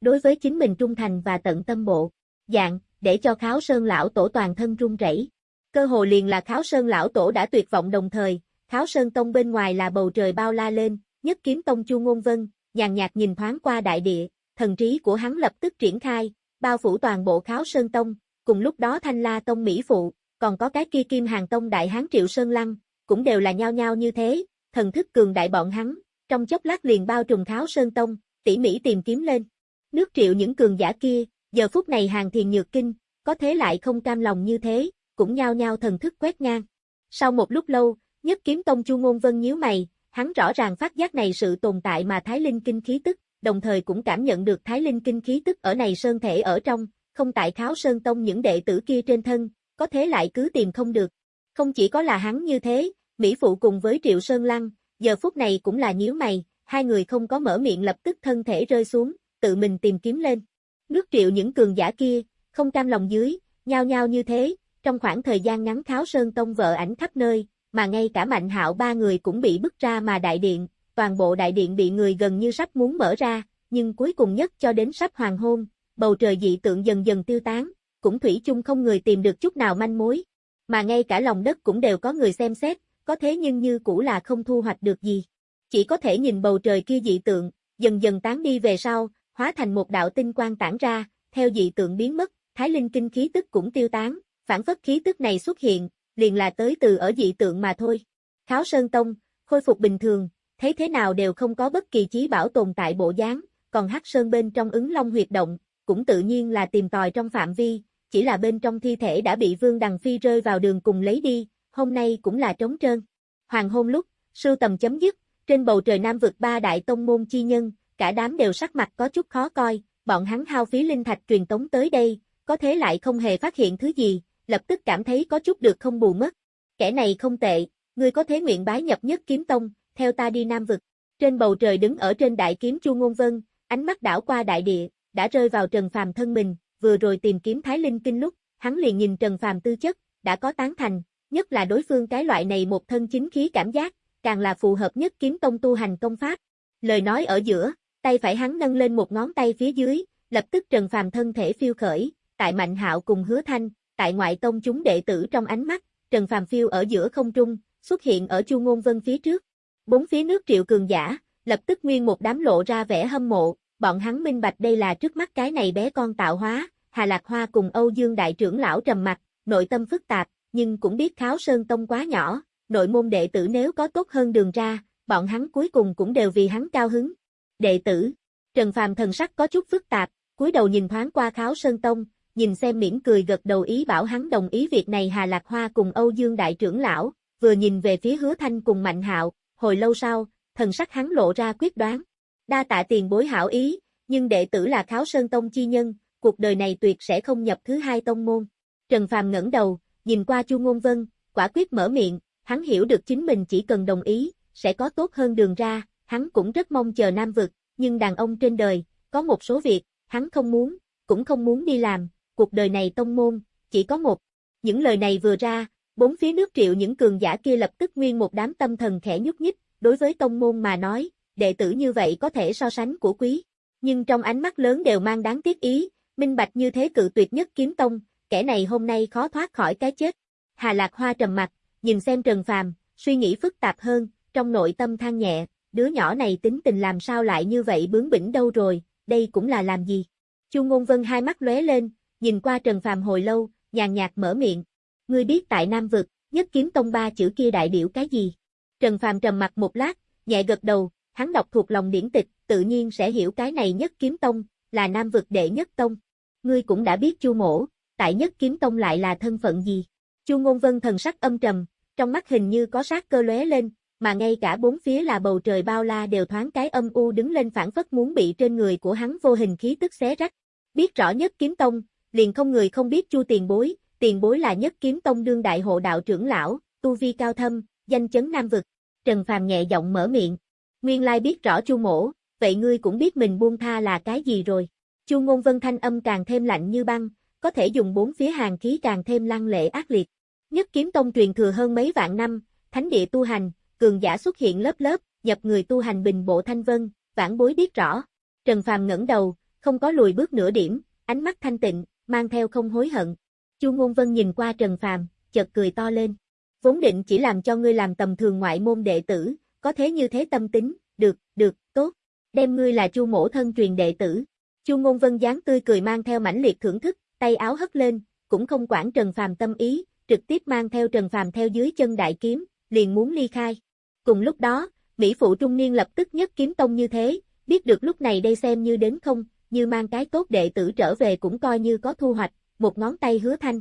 Đối với chính mình trung thành và tận tâm bộ, dạng, để cho kháo sơn lão tổ toàn thân run rẩy. Cơ hồ liền là kháo sơn lão tổ đã tuyệt vọng đồng thời, kháo sơn tông bên ngoài là bầu trời bao la lên, nhất kiếm tông chu ngôn vân, nhàn nhạt nhìn thoáng qua đại địa, thần trí của hắn lập tức triển khai, bao phủ toàn bộ kháo sơn tông, cùng lúc đó thanh la tông Mỹ Phụ, còn có cái kia kim hàng tông đại hán triệu sơn lăng, cũng đều là nhau nhau như thế, thần thức cường đại bọn hắn, trong chốc lát liền bao trùm tháo sơn tông, tỉ mỉ tìm kiếm lên. Nước triệu những cường giả kia, giờ phút này hàng thiền nhược kinh, có thế lại không cam lòng như thế, cũng nhao nhao thần thức quét ngang. Sau một lúc lâu, nhất kiếm tông chu ngôn vân nhíu mày, hắn rõ ràng phát giác này sự tồn tại mà Thái Linh kinh khí tức, đồng thời cũng cảm nhận được Thái Linh kinh khí tức ở này sơn thể ở trong, không tại kháo sơn tông những đệ tử kia trên thân, có thế lại cứ tìm không được. Không chỉ có là hắn như thế, Mỹ Phụ cùng với Triệu Sơn Lăng, giờ phút này cũng là nhíu mày, hai người không có mở miệng lập tức thân thể rơi xuống, tự mình tìm kiếm lên. Nước Triệu những cường giả kia, không cam lòng dưới, nhao nhao như thế, trong khoảng thời gian ngắn Kháo Sơn Tông vợ ảnh khắp nơi, mà ngay cả Mạnh Hạo ba người cũng bị bức ra mà đại điện, toàn bộ đại điện bị người gần như sắp muốn mở ra, nhưng cuối cùng nhất cho đến sắp hoàng hôn, bầu trời dị tượng dần dần tiêu tán, cũng thủy chung không người tìm được chút nào manh mối, mà ngay cả lòng đất cũng đều có người xem xét, có thế nhưng như cũ là không thu hoạch được gì. Chỉ có thể nhìn bầu trời kia dị tượng, dần dần tán đi về sau, hóa thành một đạo tinh quang tản ra, theo dị tượng biến mất, thái linh kinh khí tức cũng tiêu tán, phản phất khí tức này xuất hiện, liền là tới từ ở dị tượng mà thôi. Kháo Sơn Tông, khôi phục bình thường, thấy thế nào đều không có bất kỳ chí bảo tồn tại bộ dáng, còn Hắc Sơn bên trong ứng long huyệt động, cũng tự nhiên là tìm tòi trong phạm vi, chỉ là bên trong thi thể đã bị Vương Đằng Phi rơi vào đường cùng lấy đi, hôm nay cũng là trống trơn. Hoàng hôn lúc, sưu tầm chấm dứt, trên bầu trời Nam vực ba đại tông môn chi nhân, cả đám đều sắc mặt có chút khó coi, bọn hắn hao phí linh thạch truyền tống tới đây, có thế lại không hề phát hiện thứ gì, lập tức cảm thấy có chút được không bù mất. Kẻ này không tệ, ngươi có thế nguyện bái nhập nhất kiếm tông, theo ta đi Nam vực. Trên bầu trời đứng ở trên đại kiếm Chu Ngôn Vân, ánh mắt đảo qua đại địa, đã rơi vào Trần Phàm thân mình, vừa rồi tìm kiếm Thái Linh Kinh lúc, hắn liền nhìn Trần Phàm tư chất, đã có tán thành, nhất là đối phương cái loại này một thân chính khí cảm giác, càng là phù hợp nhất kiếm tông tu hành công pháp. Lời nói ở giữa, tay phải hắn nâng lên một ngón tay phía dưới, lập tức Trần Phàm thân thể phiêu khởi, tại Mạnh Hạo cùng Hứa Thanh, tại ngoại tông chúng đệ tử trong ánh mắt, Trần Phàm phiêu ở giữa không trung, xuất hiện ở Chu Ngôn Vân phía trước. Bốn phía nước triệu cường giả, lập tức nguyên một đám lộ ra vẻ hâm mộ, bọn hắn minh bạch đây là trước mắt cái này bé con tạo hóa, Hà Lạc Hoa cùng Âu Dương đại trưởng lão trầm mặt, nội tâm phức tạp, nhưng cũng biết Kháo Sơn Tông quá nhỏ, nội môn đệ tử nếu có tốt hơn đường ra, bọn hắn cuối cùng cũng đều vì hắn cao hứng. Đệ tử, Trần Phàm thần sắc có chút phức tạp, cúi đầu nhìn thoáng qua Kháo Sơn Tông, nhìn xem mỉm cười gật đầu ý bảo hắn đồng ý việc này Hà Lạc Hoa cùng Âu Dương đại trưởng lão, vừa nhìn về phía Hứa Thanh cùng Mạnh Hạo, hồi lâu sau, thần sắc hắn lộ ra quyết đoán. Đa tạ tiền bối hảo ý, nhưng đệ tử là Kháo Sơn Tông chi nhân, cuộc đời này tuyệt sẽ không nhập thứ hai tông môn. Trần Phàm ngẩng đầu, nhìn qua Chu Ngôn Vân, quả quyết mở miệng, hắn hiểu được chính mình chỉ cần đồng ý, sẽ có tốt hơn đường ra, hắn cũng rất mong chờ Nam vực, nhưng đàn ông trên đời, có một số việc, hắn không muốn, cũng không muốn đi làm, cuộc đời này tông môn, chỉ có một. Những lời này vừa ra, bốn phía nước triệu những cường giả kia lập tức nguyên một đám tâm thần khẽ nhúc nhích, đối với tông môn mà nói, đệ tử như vậy có thể so sánh của quý. Nhưng trong ánh mắt lớn đều mang đáng tiếc ý, minh bạch như thế cự tuyệt nhất kiếm tông, kẻ này hôm nay khó thoát khỏi cái chết. Hà Lạc Hoa trầm mặt, nhìn xem Trần Phàm, suy nghĩ phức tạp hơn, trong nội tâm than nhẹ, đứa nhỏ này tính tình làm sao lại như vậy bướng bỉnh đâu rồi, đây cũng là làm gì. Chu Ngôn Vân hai mắt lóe lên, nhìn qua Trần Phàm hồi lâu, nhàn nhạt mở miệng. Ngươi biết tại Nam Vực, nhất kiếm tông ba chữ kia đại biểu cái gì? Trần Phàm trầm mặt một lát, nhẹ gật đầu, hắn đọc thuộc lòng điển tịch, tự nhiên sẽ hiểu cái này nhất kiếm tông, là Nam Vực đệ nhất tông. Ngươi cũng đã biết Chu Mổ, tại nhất kiếm tông lại là thân phận gì? Chu Ngôn Vân thần sắc âm trầm, trong mắt hình như có sát cơ lóe lên, mà ngay cả bốn phía là bầu trời bao la đều thoáng cái âm u đứng lên phản phất muốn bị trên người của hắn vô hình khí tức xé rách. Biết rõ nhất kiếm tông, liền không người không biết Chu tiền bối, tiền bối là nhất kiếm tông đương đại hộ đạo trưởng lão, tu vi cao thâm, danh chấn nam vực. Trần Phàm nhẹ giọng mở miệng. Nguyên lai biết rõ Chu mổ, vậy ngươi cũng biết mình buông tha là cái gì rồi. Chu Ngôn Vân thanh âm càng thêm lạnh như băng, có thể dùng bốn phía hàng khí càng thêm lăng lệ ác liệt. Nhất kiếm tông truyền thừa hơn mấy vạn năm, thánh địa tu hành, cường giả xuất hiện lớp lớp, nhập người tu hành bình bộ thanh vân, vãn bối biết rõ. Trần Phàm ngẩng đầu, không có lùi bước nửa điểm, ánh mắt thanh tịnh, mang theo không hối hận. Chu Ngôn Vân nhìn qua Trần Phàm, chợt cười to lên. Vốn định chỉ làm cho ngươi làm tầm thường ngoại môn đệ tử, có thế như thế tâm tính, được, được, tốt. Đem ngươi là Chu mổ thân truyền đệ tử. Chu Ngôn Vân dáng tươi cười mang theo mãnh liệt thưởng thức, tay áo hất lên, cũng không quản Trần Phàm tâm ý, trực tiếp mang theo Trần Phàm theo dưới chân đại kiếm, liền muốn ly khai. Cùng lúc đó, Mỹ phụ trung niên lập tức nhất kiếm tông như thế, biết được lúc này đây xem như đến không, như mang cái tốt đệ tử trở về cũng coi như có thu hoạch, một ngón tay hứa thanh.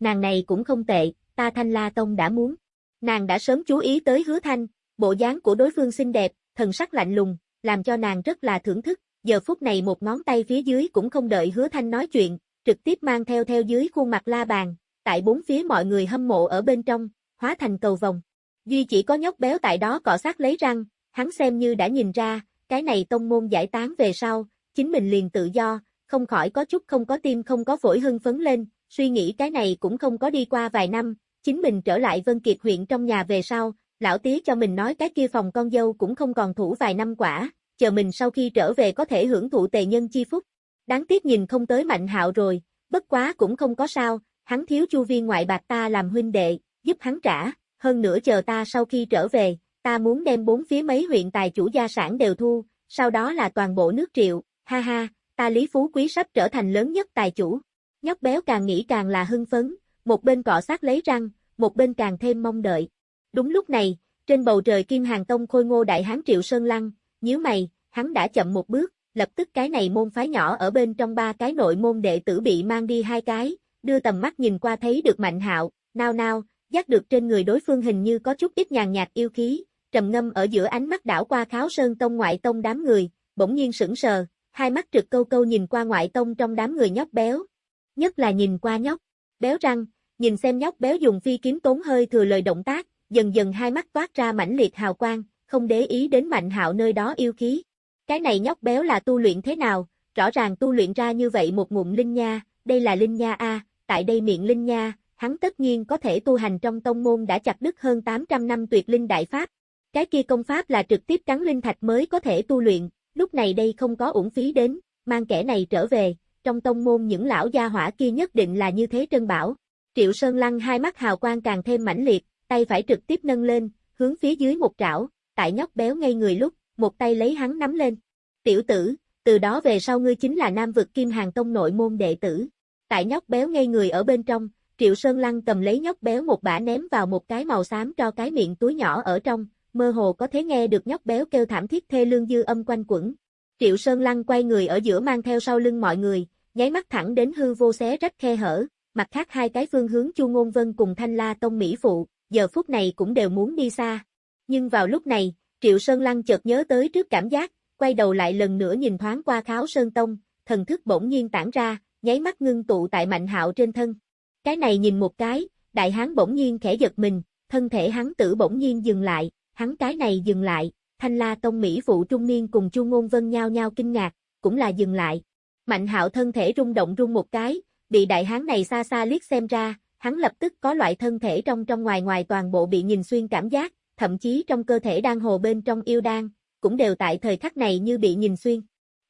Nàng này cũng không tệ, ta thanh la tông đã muốn. Nàng đã sớm chú ý tới hứa thanh, bộ dáng của đối phương xinh đẹp, thần sắc lạnh lùng, làm cho nàng rất là thưởng thức, giờ phút này một ngón tay phía dưới cũng không đợi hứa thanh nói chuyện, trực tiếp mang theo theo dưới khuôn mặt la bàn, tại bốn phía mọi người hâm mộ ở bên trong, hóa thành cầu vòng. Duy chỉ có nhóc béo tại đó cọ sát lấy răng, hắn xem như đã nhìn ra, cái này tông môn giải tán về sau, chính mình liền tự do, không khỏi có chút không có tim không có phổi hưng phấn lên, suy nghĩ cái này cũng không có đi qua vài năm, chính mình trở lại Vân Kiệt huyện trong nhà về sau, lão tía cho mình nói cái kia phòng con dâu cũng không còn thủ vài năm quả, chờ mình sau khi trở về có thể hưởng thụ tề nhân chi phúc. Đáng tiếc nhìn không tới mạnh hạo rồi, bất quá cũng không có sao, hắn thiếu chu viên ngoại bạc ta làm huynh đệ, giúp hắn trả, hơn nữa chờ ta sau khi trở về, ta muốn đem bốn phía mấy huyện tài chủ gia sản đều thu, sau đó là toàn bộ nước triệu, ha ha, ta Lý Phú Quý sắp trở thành lớn nhất tài chủ. Nhóc béo càng nghĩ càng là hưng phấn, một bên cọ sát lấy răng, một bên càng thêm mong đợi. Đúng lúc này, trên bầu trời Kim Hàng Tông khôi ngô đại hán Triệu Sơn Lăng, nhíu mày, hắn đã chậm một bước, lập tức cái này môn phái nhỏ ở bên trong ba cái nội môn đệ tử bị mang đi hai cái, đưa tầm mắt nhìn qua thấy được Mạnh Hạo, nao nao, giác được trên người đối phương hình như có chút ít nhàn nhạt yêu khí, trầm ngâm ở giữa ánh mắt đảo qua Kháo Sơn Tông ngoại tông đám người, bỗng nhiên sững sờ, hai mắt trực câu câu nhìn qua ngoại tông trong đám người nhóc béo. Nhất là nhìn qua nhóc, béo răng, nhìn xem nhóc béo dùng phi kiếm tốn hơi thừa lời động tác, dần dần hai mắt toát ra mãnh liệt hào quang, không để ý đến mạnh hạo nơi đó yêu khí. Cái này nhóc béo là tu luyện thế nào, rõ ràng tu luyện ra như vậy một ngụm linh nha, đây là linh nha A, tại đây miệng linh nha, hắn tất nhiên có thể tu hành trong tông môn đã chặt đứt hơn 800 năm tuyệt linh đại pháp. Cái kia công pháp là trực tiếp cắn linh thạch mới có thể tu luyện, lúc này đây không có uổng phí đến, mang kẻ này trở về, trong tông môn những lão gia hỏa kia nhất định là như thế trân bảo. Triệu Sơn Lăng hai mắt hào quang càng thêm mãnh liệt, tay phải trực tiếp nâng lên, hướng phía dưới một trảo, tại nhóc béo ngay người lúc, một tay lấy hắn nắm lên. Tiểu tử, từ đó về sau ngươi chính là nam vực kim hàng tông nội môn đệ tử. Tại nhóc béo ngay người ở bên trong, Triệu Sơn Lăng cầm lấy nhóc béo một bả ném vào một cái màu xám cho cái miệng túi nhỏ ở trong, mơ hồ có thể nghe được nhóc béo kêu thảm thiết thê lương dư âm quanh quẩn. Triệu Sơn Lăng quay người ở giữa mang theo sau lưng mọi người, nháy mắt thẳng đến hư vô xé rách khe hở, mặt khác hai cái phương hướng Chu Ngôn Vân cùng Thanh La Tông Mỹ Phụ, giờ phút này cũng đều muốn đi xa. Nhưng vào lúc này, Triệu Sơn Lăng chợt nhớ tới trước cảm giác, quay đầu lại lần nữa nhìn thoáng qua Kháo Sơn Tông, thần thức bỗng nhiên tản ra, nháy mắt ngưng tụ tại Mạnh Hạo trên thân. Cái này nhìn một cái, đại hán bỗng nhiên khẽ giật mình, thân thể hắn tử bỗng nhiên dừng lại, hắn cái này dừng lại, Thanh La Tông Mỹ phụ trung niên cùng Chu Ngôn Vân nhao nhao kinh ngạc, cũng là dừng lại. Mạnh Hạo thân thể rung động rung một cái, bị đại hán này xa xa liếc xem ra, hắn lập tức có loại thân thể trong trong ngoài ngoài toàn bộ bị nhìn xuyên cảm giác, thậm chí trong cơ thể đang hồ bên trong yêu đan, cũng đều tại thời khắc này như bị nhìn xuyên.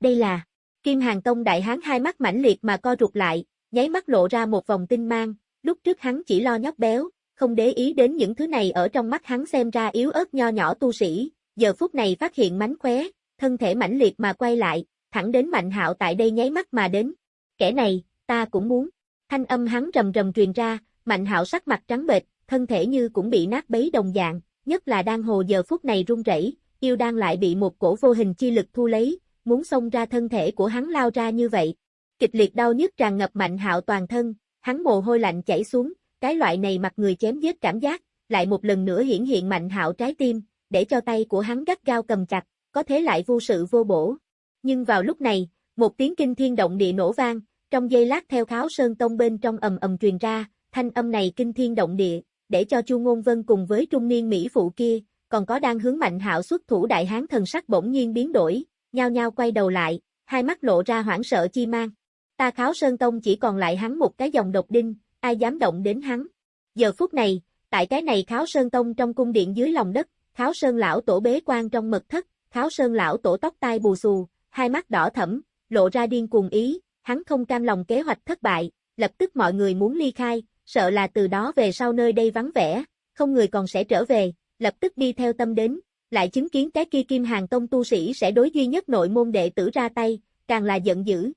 Đây là Kim Hàng Tông đại hán hai mắt mãnh liệt mà co rụt lại, nháy mắt lộ ra một vòng tinh mang, lúc trước hắn chỉ lo nhóc béo, không để ý đến những thứ này ở trong mắt hắn xem ra yếu ớt nho nhỏ tu sĩ, giờ phút này phát hiện mánh khóe, thân thể mãnh liệt mà quay lại, thẳng đến Mạnh Hạo tại đây nháy mắt mà đến. Kẻ này, ta cũng muốn. Thanh âm hắn rầm rầm truyền ra, Mạnh Hạo sắc mặt trắng bệch, thân thể như cũng bị nát bấy đồng dạng, nhất là đang hồ giờ phút này run rẩy, yêu đang lại bị một cổ vô hình chi lực thu lấy, muốn xông ra thân thể của hắn lao ra như vậy. Kịch liệt đau nhức tràn ngập Mạnh Hạo toàn thân, hắn mồ hôi lạnh chảy xuống, cái loại này mặt người chém giết cảm giác, lại một lần nữa hiển hiện Mạnh Hạo trái tim, để cho tay của hắn gắt gao cầm chặt, có thế lại vô sự vô bổ. Nhưng vào lúc này, một tiếng kinh thiên động địa nổ vang, trong giây lát theo kháo sơn tông bên trong ầm ầm truyền ra, thanh âm này kinh thiên động địa, để cho Chu Ngôn Vân cùng với trung niên Mỹ phụ kia, còn có đang hướng mạnh hạo xuất thủ đại hán thần sắc bỗng nhiên biến đổi, nhao nhao quay đầu lại, hai mắt lộ ra hoảng sợ chi mang. Ta kháo sơn tông chỉ còn lại hắn một cái dòng độc đinh, ai dám động đến hắn. Giờ phút này, tại cái này kháo sơn tông trong cung điện dưới lòng đất, kháo sơn lão tổ bế quan trong mật thất, kháo sơn lão tổ tóc tai bù xù, hai mắt đỏ thẫm, lộ ra điên cuồng ý, hắn không cam lòng kế hoạch thất bại, lập tức mọi người muốn ly khai, sợ là từ đó về sau nơi đây vắng vẻ, không người còn sẽ trở về, lập tức đi theo tâm đến, lại chứng kiến cái kia kim hàng tông tu sĩ sẽ đối duy nhất nội môn đệ tử ra tay, càng là giận dữ.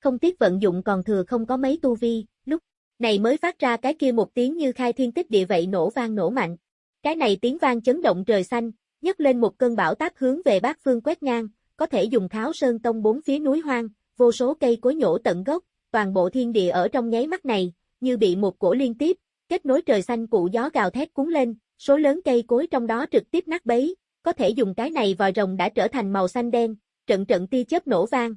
Không tiếc vận dụng còn thừa không có mấy tu vi, lúc này mới phát ra cái kia một tiếng như khai thiên tích địa vậy nổ vang nổ mạnh. Cái này tiếng vang chấn động trời xanh, nhấc lên một cơn bão táp hướng về bát phương quét ngang, có thể dùng kháo sơn tông bốn phía núi hoang, vô số cây cối nhổ tận gốc, toàn bộ thiên địa ở trong nháy mắt này, như bị một cổ liên tiếp, kết nối trời xanh cụ gió gào thét cuốn lên, số lớn cây cối trong đó trực tiếp nát bấy, có thể dùng cái này vòi rồng đã trở thành màu xanh đen, trận trận tia chớp nổ vang.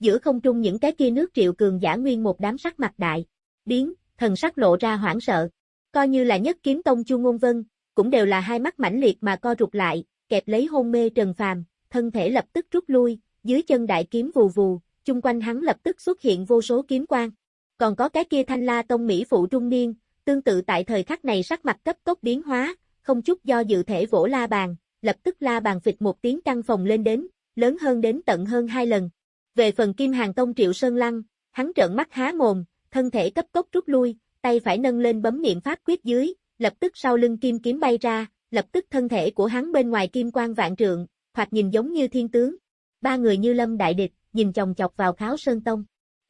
Giữa không trung những cái kia nước triệu cường giả nguyên một đám sắc mặt đại, biến, thần sắc lộ ra hoảng sợ. Coi như là nhất kiếm tông Chu Ngôn Vân, cũng đều là hai mắt mãnh liệt mà co rụt lại, kẹp lấy hôn mê Trần Phàm, thân thể lập tức rút lui, dưới chân đại kiếm vù vù, chung quanh hắn lập tức xuất hiện vô số kiếm quang. Còn có cái kia thanh la tông Mỹ phụ trung niên, tương tự tại thời khắc này sắc mặt cấp tốc biến hóa, không chút do dự thể vỗ la bàn, lập tức la bàn phịch một tiếng căng phòng lên đến, lớn hơn đến tận hơn hai lần. Về phần kim hàng tông triệu sơn lăng, hắn trợn mắt há mồm, thân thể cấp tốc rút lui, tay phải nâng lên bấm niệm pháp quyết dưới, lập tức sau lưng kim kiếm bay ra, lập tức thân thể của hắn bên ngoài kim quang vạn trượng, hoặc nhìn giống như thiên tướng. Ba người như lâm đại địch, nhìn chồng chọc vào kháo sơn tông.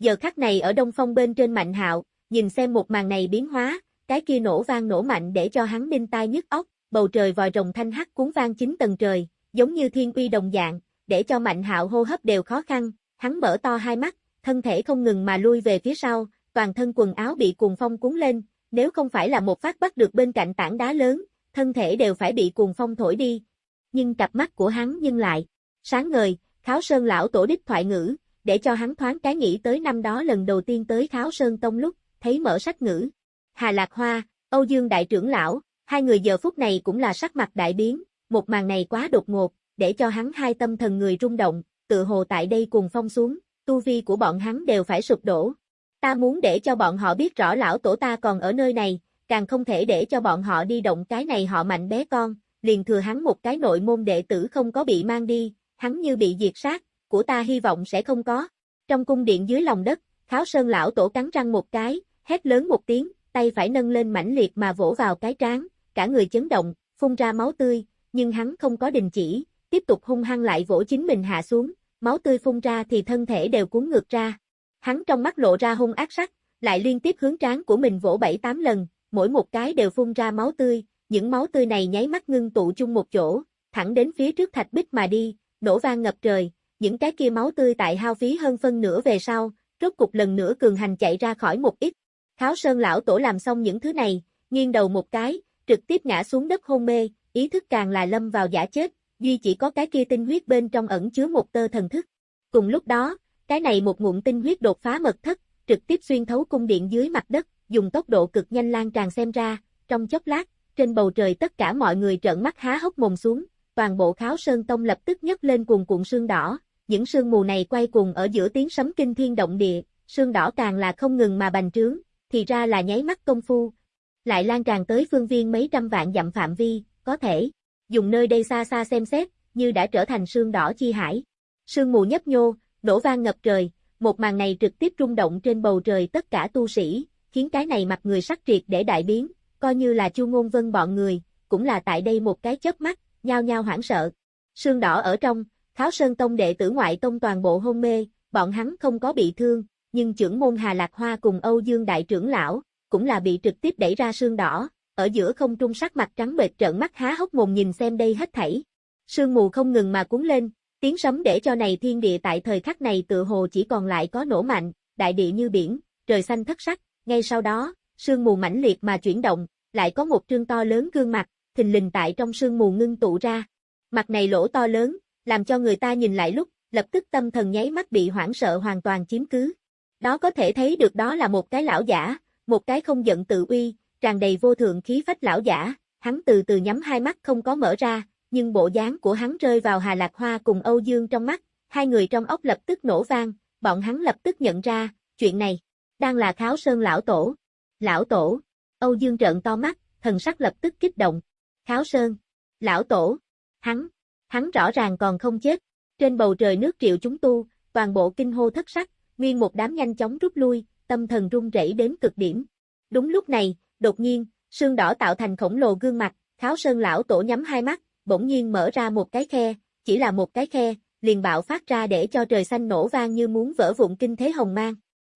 Giờ khắc này ở đông phong bên trên mạnh hạo, nhìn xem một màn này biến hóa, cái kia nổ vang nổ mạnh để cho hắn đinh tai nhức óc, bầu trời vòi rồng thanh hắc cuốn vang chín tầng trời, giống như thiên uy đồng dạng, để cho mạnh hạo hô hấp đều khó khăn, hắn mở to hai mắt, thân thể không ngừng mà lui về phía sau, toàn thân quần áo bị cuồng phong cuốn lên, nếu không phải là một phát bắt được bên cạnh tảng đá lớn, thân thể đều phải bị cuồng phong thổi đi. Nhưng cặp mắt của hắn nhưng lại, sáng ngời, Kháo Sơn lão tổ đích thoại ngữ, để cho hắn thoáng cái nghĩ tới năm đó lần đầu tiên tới Kháo Sơn Tông lúc, thấy mở sách ngữ. Hà Lạc Hoa, Âu Dương Đại trưởng lão, hai người giờ phút này cũng là sắc mặt đại biến, một màn này quá đột ngột, để cho hắn hai tâm thần người rung động, tự hồ tại đây cùng phong xuống, tu vi của bọn hắn đều phải sụp đổ. Ta muốn để cho bọn họ biết rõ lão tổ ta còn ở nơi này, càng không thể để cho bọn họ đi động cái này họ mạnh bé con, liền thừa hắn một cái nội môn đệ tử không có bị mang đi, hắn như bị diệt sát, của ta hy vọng sẽ không có. Trong cung điện dưới lòng đất, Kháo Sơn lão tổ cắn răng một cái, hét lớn một tiếng, tay phải nâng lên mãnh liệt mà vỗ vào cái trán, cả người chấn động, phun ra máu tươi, nhưng hắn không có đình chỉ, tiếp tục hung hăng lại vỗ chính mình hạ xuống, máu tươi phun ra thì thân thể đều cuốn ngược ra. Hắn trong mắt lộ ra hung ác sắc, lại liên tiếp hướng trán của mình vỗ 7-8 lần, mỗi một cái đều phun ra máu tươi, những máu tươi này nháy mắt ngưng tụ chung một chỗ, thẳng đến phía trước thạch bích mà đi, nổ vang ngập trời, những cái kia máu tươi tại hao phí hơn phân nửa về sau, rốt cục lần nữa cường hành chạy ra khỏi một ít. Kháo Sơn lão tổ làm xong những thứ này, nghiêng đầu một cái, trực tiếp ngã xuống đất hôn mê, ý thức càng là lâm vào giả chết, duy chỉ có cái kia tinh huyết bên trong ẩn chứa một tơ thần thức. Cùng lúc đó, cái này một ngụm tinh huyết đột phá mật thất, trực tiếp xuyên thấu cung điện dưới mặt đất, dùng tốc độ cực nhanh lan tràn xem ra, trong chốc lát, trên bầu trời tất cả mọi người trợn mắt há hốc mồm xuống, toàn bộ kháo sơn tông lập tức nhấc lên cuồn cuộn sương đỏ, những sương mù này quay cuồng ở giữa tiếng sấm kinh thiên động địa, sương đỏ càng là không ngừng mà bành trướng, thì ra là nháy mắt công phu, lại lan tràn tới phương viên mấy trăm vạn dặm phạm vi, có thể dùng nơi đây xa xa xem xét, như đã trở thành sương đỏ chi hải. Sương mù nhấp nhô, nổ vang ngập trời, một màn này trực tiếp rung động trên bầu trời tất cả tu sĩ, khiến cái này mặt người sắc triệt để đại biến, coi như là Chu Ngôn Vân bọn người, cũng là tại đây một cái chớp mắt, nhao nhao hoảng sợ. Sương đỏ ở trong, Kháo Sơn Tông đệ tử ngoại tông toàn bộ hôn mê, bọn hắn không có bị thương, nhưng trưởng môn Hà Lạc Hoa cùng Âu Dương đại trưởng lão, cũng là bị trực tiếp đẩy ra sương đỏ, ở giữa không trung sắc mặt trắng bệch trợn mắt há hốc mồm nhìn xem đây hết thảy. Sương mù không ngừng mà cuốn lên, tiếng sấm để cho này thiên địa tại thời khắc này tự hồ chỉ còn lại có nổ mạnh, đại địa như biển, trời xanh thất sắc, ngay sau đó, sương mù mãnh liệt mà chuyển động, lại có một trương to lớn gương mặt, thình lình tại trong sương mù ngưng tụ ra. Mặt này lỗ to lớn, làm cho người ta nhìn lại lúc, lập tức tâm thần nháy mắt bị hoảng sợ hoàn toàn chiếm cứ. Đó có thể thấy được đó là một cái lão giả, một cái không giận tự uy, tràn đầy vô thượng khí phách lão giả, hắn từ từ nhắm hai mắt không có mở ra, nhưng bộ dáng của hắn rơi vào Hà Lạc Hoa cùng Âu Dương trong mắt, Hai người trong ốc lập tức nổ vang, bọn hắn lập tức nhận ra, chuyện này, đang là kháo sơn lão tổ. Lão tổ, Âu Dương trợn to mắt, thần sắc lập tức kích động. Kháo sơn, lão tổ, hắn, hắn rõ ràng còn không chết. Trên bầu trời nước triệu chúng tu, toàn bộ kinh hô thất sắc, nguyên một đám nhanh chóng rút lui, tâm thần run rẩy đến cực điểm. Đúng lúc này, đột nhiên, sương đỏ tạo thành khổng lồ gương mặt, kháo sơn lão tổ nhắm hai mắt, bỗng nhiên mở ra một cái khe, chỉ là một cái khe, liền bạo phát ra để cho trời xanh nổ vang như muốn vỡ vụn kinh thế hồng mang.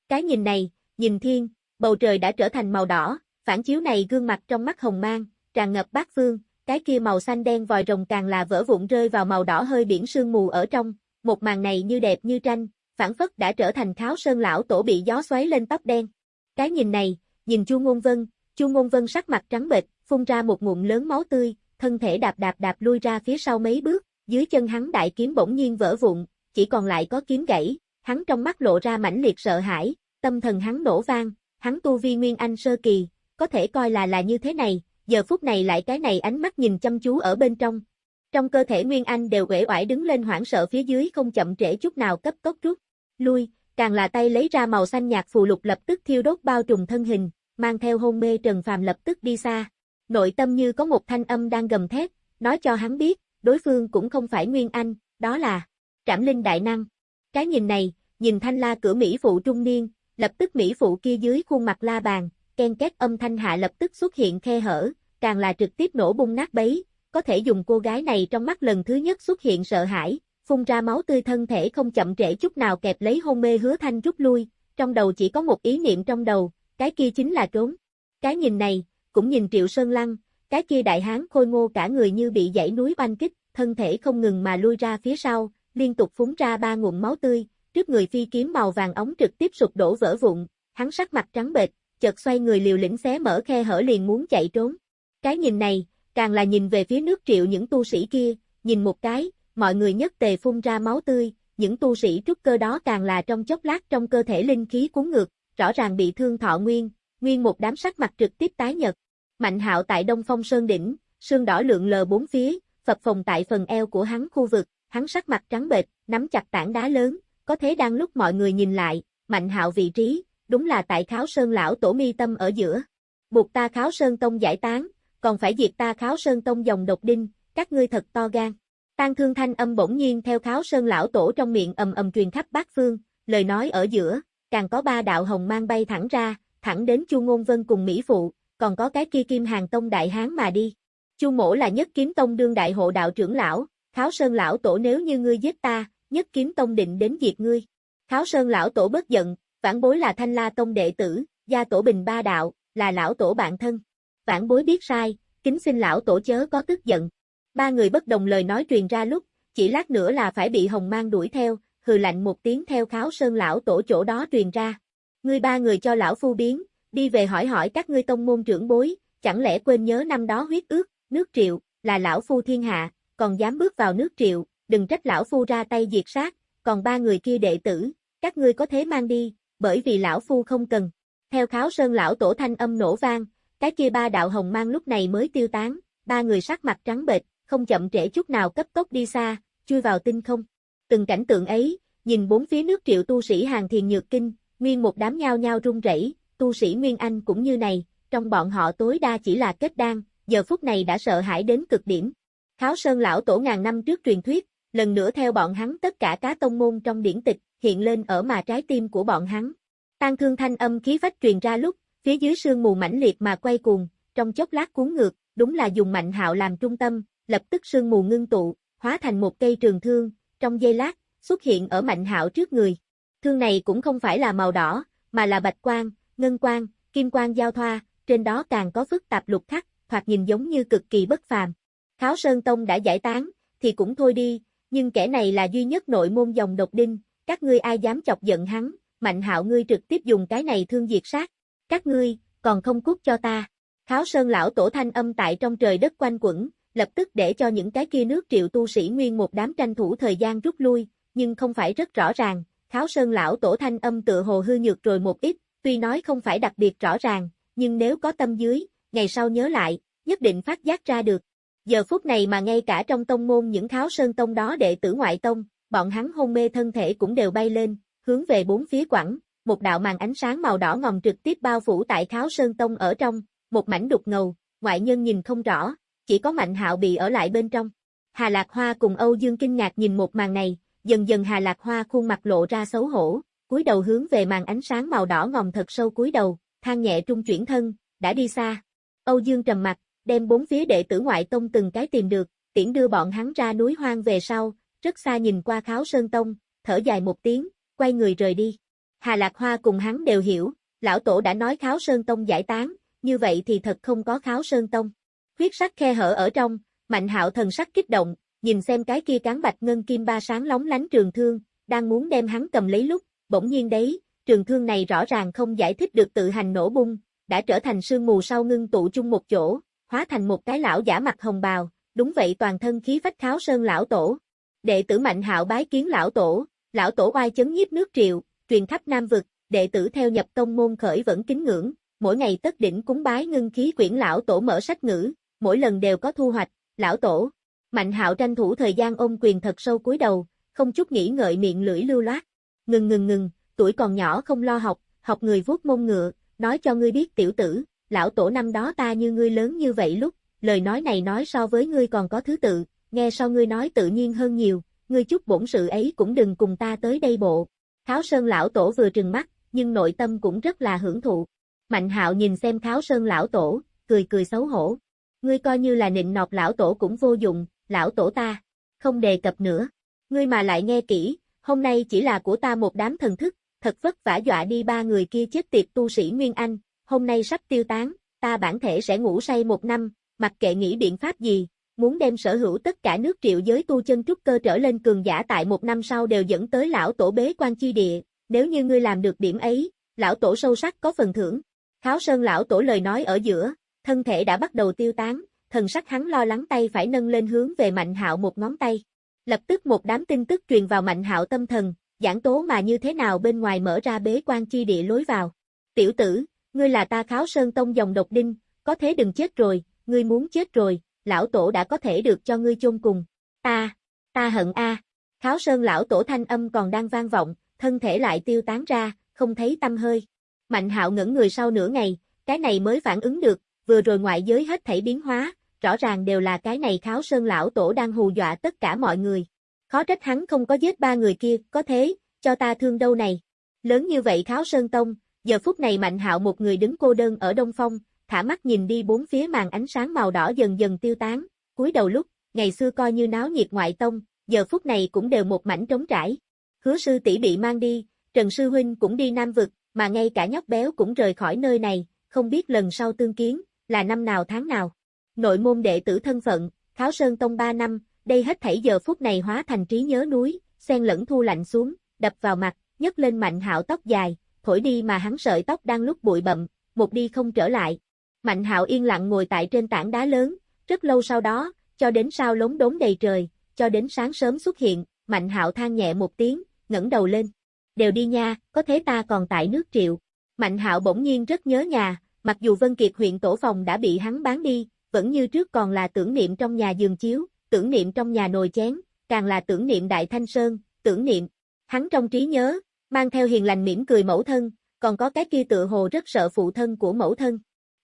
Cái nhìn này, nhìn thiên, bầu trời đã trở thành màu đỏ, phản chiếu này gương mặt trong mắt hồng mang, tràn ngập bát phương, cái kia màu xanh đen vòi rồng càng là vỡ vụn rơi vào màu đỏ hơi biển sương mù ở trong, một màn này như đẹp như tranh, phản phất đã trở thành kháo sơn lão tổ bị gió xoáy lên tóc đen. Cái nhìn này, nhìn Chu Ngôn Vân, Chu Ngôn Vân sắc mặt trắng bệch, phun ra một ngụm lớn máu tươi, thân thể đạp đạp đạp lui ra phía sau mấy bước, dưới chân hắn đại kiếm bỗng nhiên vỡ vụn, chỉ còn lại có kiếm gãy, hắn trong mắt lộ ra mãnh liệt sợ hãi, tâm thần hắn nổ vang, hắn tu vi nguyên anh sơ kỳ, có thể coi là là như thế này, giờ phút này lại cái này ánh mắt nhìn chăm chú ở bên trong. Trong cơ thể Nguyên Anh đều uể oải đứng lên hoảng sợ phía dưới không chậm trễ chút nào cấp tốc rút, lui, càng là tay lấy ra màu xanh nhạt phù lục lập tức thiêu đốt bao trùm thân hình, mang theo hôn mê Trần Phàm lập tức đi xa. Nội tâm như có một thanh âm đang gầm thét, nói cho hắn biết, đối phương cũng không phải Nguyên Anh, đó là Trảm Linh Đại Năng. Cái nhìn này, nhìn thanh la cửa Mỹ phụ trung niên, lập tức Mỹ phụ kia dưới khuôn mặt la bàn, ken két âm thanh hạ lập tức xuất hiện khe hở, càng là trực tiếp nổ bung nát bấy, có thể dùng cô gái này trong mắt lần thứ nhất xuất hiện sợ hãi, phun ra máu tươi thân thể không chậm trễ chút nào kẹp lấy hôn mê hứa thanh rút lui, trong đầu chỉ có một ý niệm trong đầu, cái kia chính là trốn. Cái nhìn này, cũng nhìn Triệu Sơn Lăng, cái kia đại hán khôi ngô cả người như bị dãy núi oanh kích, thân thể không ngừng mà lui ra phía sau, liên tục phúng ra ba nguồn máu tươi, trước người phi kiếm màu vàng ống trực tiếp sụp đổ vỡ vụn, hắn sắc mặt trắng bệch, chợt xoay người liều lĩnh xé mở khe hở liền muốn chạy trốn. Cái nhìn này, càng là nhìn về phía nước triệu những tu sĩ kia, nhìn một cái, mọi người nhất tề phun ra máu tươi, những tu sĩ trúc cơ đó càng là trong chốc lát trong cơ thể linh khí cuốn ngược, rõ ràng bị thương thọ nguyên, nguyên một đám sắc mặt trực tiếp tái nhật. Mạnh hạo tại Đông Phong Sơn Đỉnh, sương đỏ lượng lờ bốn phía, phập phồng tại phần eo của hắn khu vực, hắn sắc mặt trắng bệch, nắm chặt tảng đá lớn, có thế đang lúc mọi người nhìn lại, mạnh hạo vị trí, đúng là tại kháo sơn lão tổ mi tâm ở giữa. Buộc ta kháo sơn tông giải tán, còn phải diệt ta kháo sơn tông dòng độc đinh, các ngươi thật to gan. Tang thương thanh âm bỗng nhiên theo kháo sơn lão tổ trong miệng ầm ầm truyền khắp bát phương, lời nói ở giữa, càng có ba đạo hồng mang bay thẳng ra, thẳng đến Chu Ngôn Vân cùng Mỹ Phụ, còn có cái kia Kim Hàng Tông đại hán mà đi. Chu Mỗ là nhất kiếm tông đương đại hộ đạo trưởng lão, Kháo Sơn lão tổ nếu như ngươi giết ta, nhất kiếm tông định đến diệt ngươi. Kháo Sơn lão tổ bất giận, vãn bối là Thanh La tông đệ tử, gia tổ bình ba đạo, là lão tổ bạn thân. Vãn bối biết sai, kính xin lão tổ chớ có tức giận. Ba người bất đồng lời nói truyền ra lúc, chỉ lát nữa là phải bị hồng mang đuổi theo, hừ lạnh một tiếng theo kháo sơn lão tổ chỗ đó truyền ra. Ngươi ba người cho lão phu biến, đi về hỏi hỏi các ngươi tông môn trưởng bối, chẳng lẽ quên nhớ năm đó huyết ước, nước triệu, là lão phu thiên hạ, còn dám bước vào nước triệu, đừng trách lão phu ra tay diệt sát, còn ba người kia đệ tử, các ngươi có thế mang đi, bởi vì lão phu không cần. Theo kháo sơn lão tổ thanh âm nổ vang, cái kia ba đạo hồng mang lúc này mới tiêu tán, ba người sắc mặt trắng bệch, không chậm trễ chút nào cấp tốc đi xa, chui vào tinh không. Từng cảnh tượng ấy, nhìn bốn phía nước triệu tu sĩ hàng thiền nhược kinh, nguyên một đám nhao nhao rung rẩy, tu sĩ Nguyên Anh cũng như này, trong bọn họ tối đa chỉ là kết đan, giờ phút này đã sợ hãi đến cực điểm. Kháo Sơn lão tổ ngàn năm trước truyền thuyết, lần nữa theo bọn hắn tất cả cá tông môn trong điển tịch, hiện lên ở mà trái tim của bọn hắn. Tan thương thanh âm khí phách truyền ra lúc, phía dưới sương mù mãnh liệt mà quay cuồng, trong chốc lát cuốn ngược, đúng là dùng mạnh hạo làm trung tâm, lập tức sương mù ngưng tụ, hóa thành một cây trường thương, trong giây lát, xuất hiện ở mạnh hạo trước người. Thương này cũng không phải là màu đỏ, mà là bạch quang, ngân quang, kim quang giao thoa, trên đó càng có phức tạp lục khắc, thoạt nhìn giống như cực kỳ bất phàm. Kháo Sơn Tông đã giải tán, thì cũng thôi đi, nhưng kẻ này là duy nhất nội môn dòng độc đinh, các ngươi ai dám chọc giận hắn, mạnh hạo ngươi trực tiếp dùng cái này thương diệt sát. Các ngươi, còn không cút cho ta. Kháo Sơn lão tổ thanh âm tại trong trời đất quanh quẩn, lập tức để cho những cái kia nước triệu tu sĩ nguyên một đám tranh thủ thời gian rút lui, nhưng không phải rất rõ ràng, Kháo Sơn lão tổ thanh âm tựa hồ hư nhược rồi một ít, tuy nói không phải đặc biệt rõ ràng, nhưng nếu có tâm dưới, ngày sau nhớ lại, nhất định phát giác ra được. Giờ phút này mà ngay cả trong tông môn những Kháo Sơn tông đó đệ tử ngoại tông, bọn hắn hôn mê thân thể cũng đều bay lên, hướng về bốn phía quẳng, một đạo màn ánh sáng màu đỏ ngòm trực tiếp bao phủ tại Kháo Sơn Tông ở trong, một mảnh đục ngầu, ngoại nhân nhìn không rõ, chỉ có Mạnh Hạo bị ở lại bên trong. Hà Lạc Hoa cùng Âu Dương kinh ngạc nhìn một màn này, dần dần Hà Lạc Hoa khuôn mặt lộ ra xấu hổ, cúi đầu hướng về màn ánh sáng màu đỏ ngòm thật sâu cúi đầu, than nhẹ trung chuyển thân, đã đi xa. Âu Dương trầm mặt, đem bốn phía đệ tử ngoại tông từng cái tìm được, tiễn đưa bọn hắn ra núi hoang về sau, rất xa nhìn qua Kháo Sơn Tông, thở dài một tiếng, quay người rời đi. Hà Lạc Hoa cùng hắn đều hiểu, lão tổ đã nói Kháo Sơn Tông giải tán, như vậy thì thật không có Kháo Sơn Tông. Huyết sắc khe hở ở trong, Mạnh Hạo thần sắc kích động, nhìn xem cái kia cán bạch ngân kim ba sáng lóng lánh trường thương, đang muốn đem hắn cầm lấy lúc, bỗng nhiên đấy, trường thương này rõ ràng không giải thích được tự hành nổ bung, đã trở thành sương mù sau ngưng tụ chung một chỗ, hóa thành một cái lão giả mặt hồng bào, đúng vậy toàn thân khí phách kháo sơn lão tổ. Đệ tử Mạnh Hạo bái kiến lão tổ, lão tổ oai chấn nhiếp nước triệu, truyền khắp Nam vực, đệ tử theo nhập tông môn khởi vẫn kính ngưỡng, mỗi ngày tất đỉnh cúng bái ngưng khí quyển lão tổ mở sách ngữ, mỗi lần đều có thu hoạch, lão tổ. Mạnh Hạo tranh thủ thời gian ôm quyền thật sâu cúi đầu, không chút nghĩ ngợi miệng lưỡi lưu loát. Ngừng ngừng ngừng, tuổi còn nhỏ không lo học, học người vuốt mông ngựa, nói cho ngươi biết tiểu tử, lão tổ năm đó ta như ngươi lớn như vậy lúc, lời nói này nói so với ngươi còn có thứ tự, nghe sau ngươi nói tự nhiên hơn nhiều, ngươi chút bổn sự ấy cũng đừng cùng ta tới đây bộ. Kháo Sơn lão tổ vừa trừng mắt, nhưng nội tâm cũng rất là hưởng thụ. Mạnh hạo nhìn xem Kháo Sơn lão tổ, cười cười xấu hổ. Ngươi coi như là nịnh nọt lão tổ cũng vô dụng, lão tổ ta, không đề cập nữa. Ngươi mà lại nghe kỹ, hôm nay chỉ là của ta một đám thần thức, thật vất vả dọa đi ba người kia chết tiệt tu sĩ Nguyên Anh, hôm nay sắp tiêu tán, ta bản thể sẽ ngủ say một năm, mặc kệ nghĩ biện pháp gì, muốn đem sở hữu tất cả nước triệu giới tu chân trúc cơ trở lên cường giả tại một năm sau đều dẫn tới lão tổ bế quan chi địa, nếu như ngươi làm được điểm ấy, lão tổ sâu sắc có phần thưởng. Kháo Sơn lão tổ lời nói ở giữa, thân thể đã bắt đầu tiêu tán, thần sắc hắn lo lắng tay phải nâng lên hướng về Mạnh Hạo một ngón tay. Lập tức một đám tin tức truyền vào Mạnh Hạo tâm thần, giảng tố mà như thế nào bên ngoài mở ra bế quan chi địa lối vào. Tiểu tử, ngươi là ta kháo sơn tông dòng độc đinh, có thế đừng chết rồi, ngươi muốn chết rồi, lão tổ đã có thể được cho ngươi chôn cùng. Ta, ta hận a. Kháo sơn lão tổ thanh âm còn đang vang vọng, thân thể lại tiêu tán ra, không thấy tâm hơi. Mạnh hạo ngẩn người sau nửa ngày, cái này mới phản ứng được, vừa rồi ngoại giới hết thảy biến hóa, rõ ràng đều là cái này kháo sơn lão tổ đang hù dọa tất cả mọi người. Khó trách hắn không có giết ba người kia, có thế, cho ta thương đâu này. Lớn như vậy kháo sơn tông, giờ phút này mạnh hạo một người đứng cô đơn ở đông phong, thả mắt nhìn đi bốn phía màn ánh sáng màu đỏ dần dần tiêu tán, cuối đầu lúc, ngày xưa coi như náo nhiệt ngoại tông, giờ phút này cũng đều một mảnh trống trải. Hứa sư tỷ bị mang đi, Trần sư huynh cũng đi Nam vực, mà ngay cả nhóc béo cũng rời khỏi nơi này, không biết lần sau tương kiến, là năm nào tháng nào. Nội môn đệ tử thân phận, Kháo Sơn Tông 3 năm, đây hết thảy giờ phút này hóa thành trí nhớ núi, xen lẫn thu lạnh xuống, đập vào mặt, nhấc lên mạnh hạo tóc dài, thổi đi mà hắn sợi tóc đang lúc bụi bậm, một đi không trở lại. Mạnh hạo yên lặng ngồi tại trên tảng đá lớn, rất lâu sau đó, cho đến sao lống đốn đầy trời, cho đến sáng sớm xuất hiện, mạnh hạo than nhẹ một tiếng, ngẩng đầu lên. Đều đi nha, có thế ta còn tại nước triệu. Mạnh hạo bỗng nhiên rất nhớ nhà, mặc dù Vân Kiệt huyện tổ phòng đã bị hắn bán đi, vẫn như trước còn là tưởng niệm trong nhà giường chiếu, tưởng niệm trong nhà nồi chén, càng là tưởng niệm Đại Thanh Sơn, tưởng niệm. Hắn trong trí nhớ, mang theo hiền lành mỉm cười mẫu thân, còn có cái kia tự hồ rất sợ phụ thân của mẫu thân.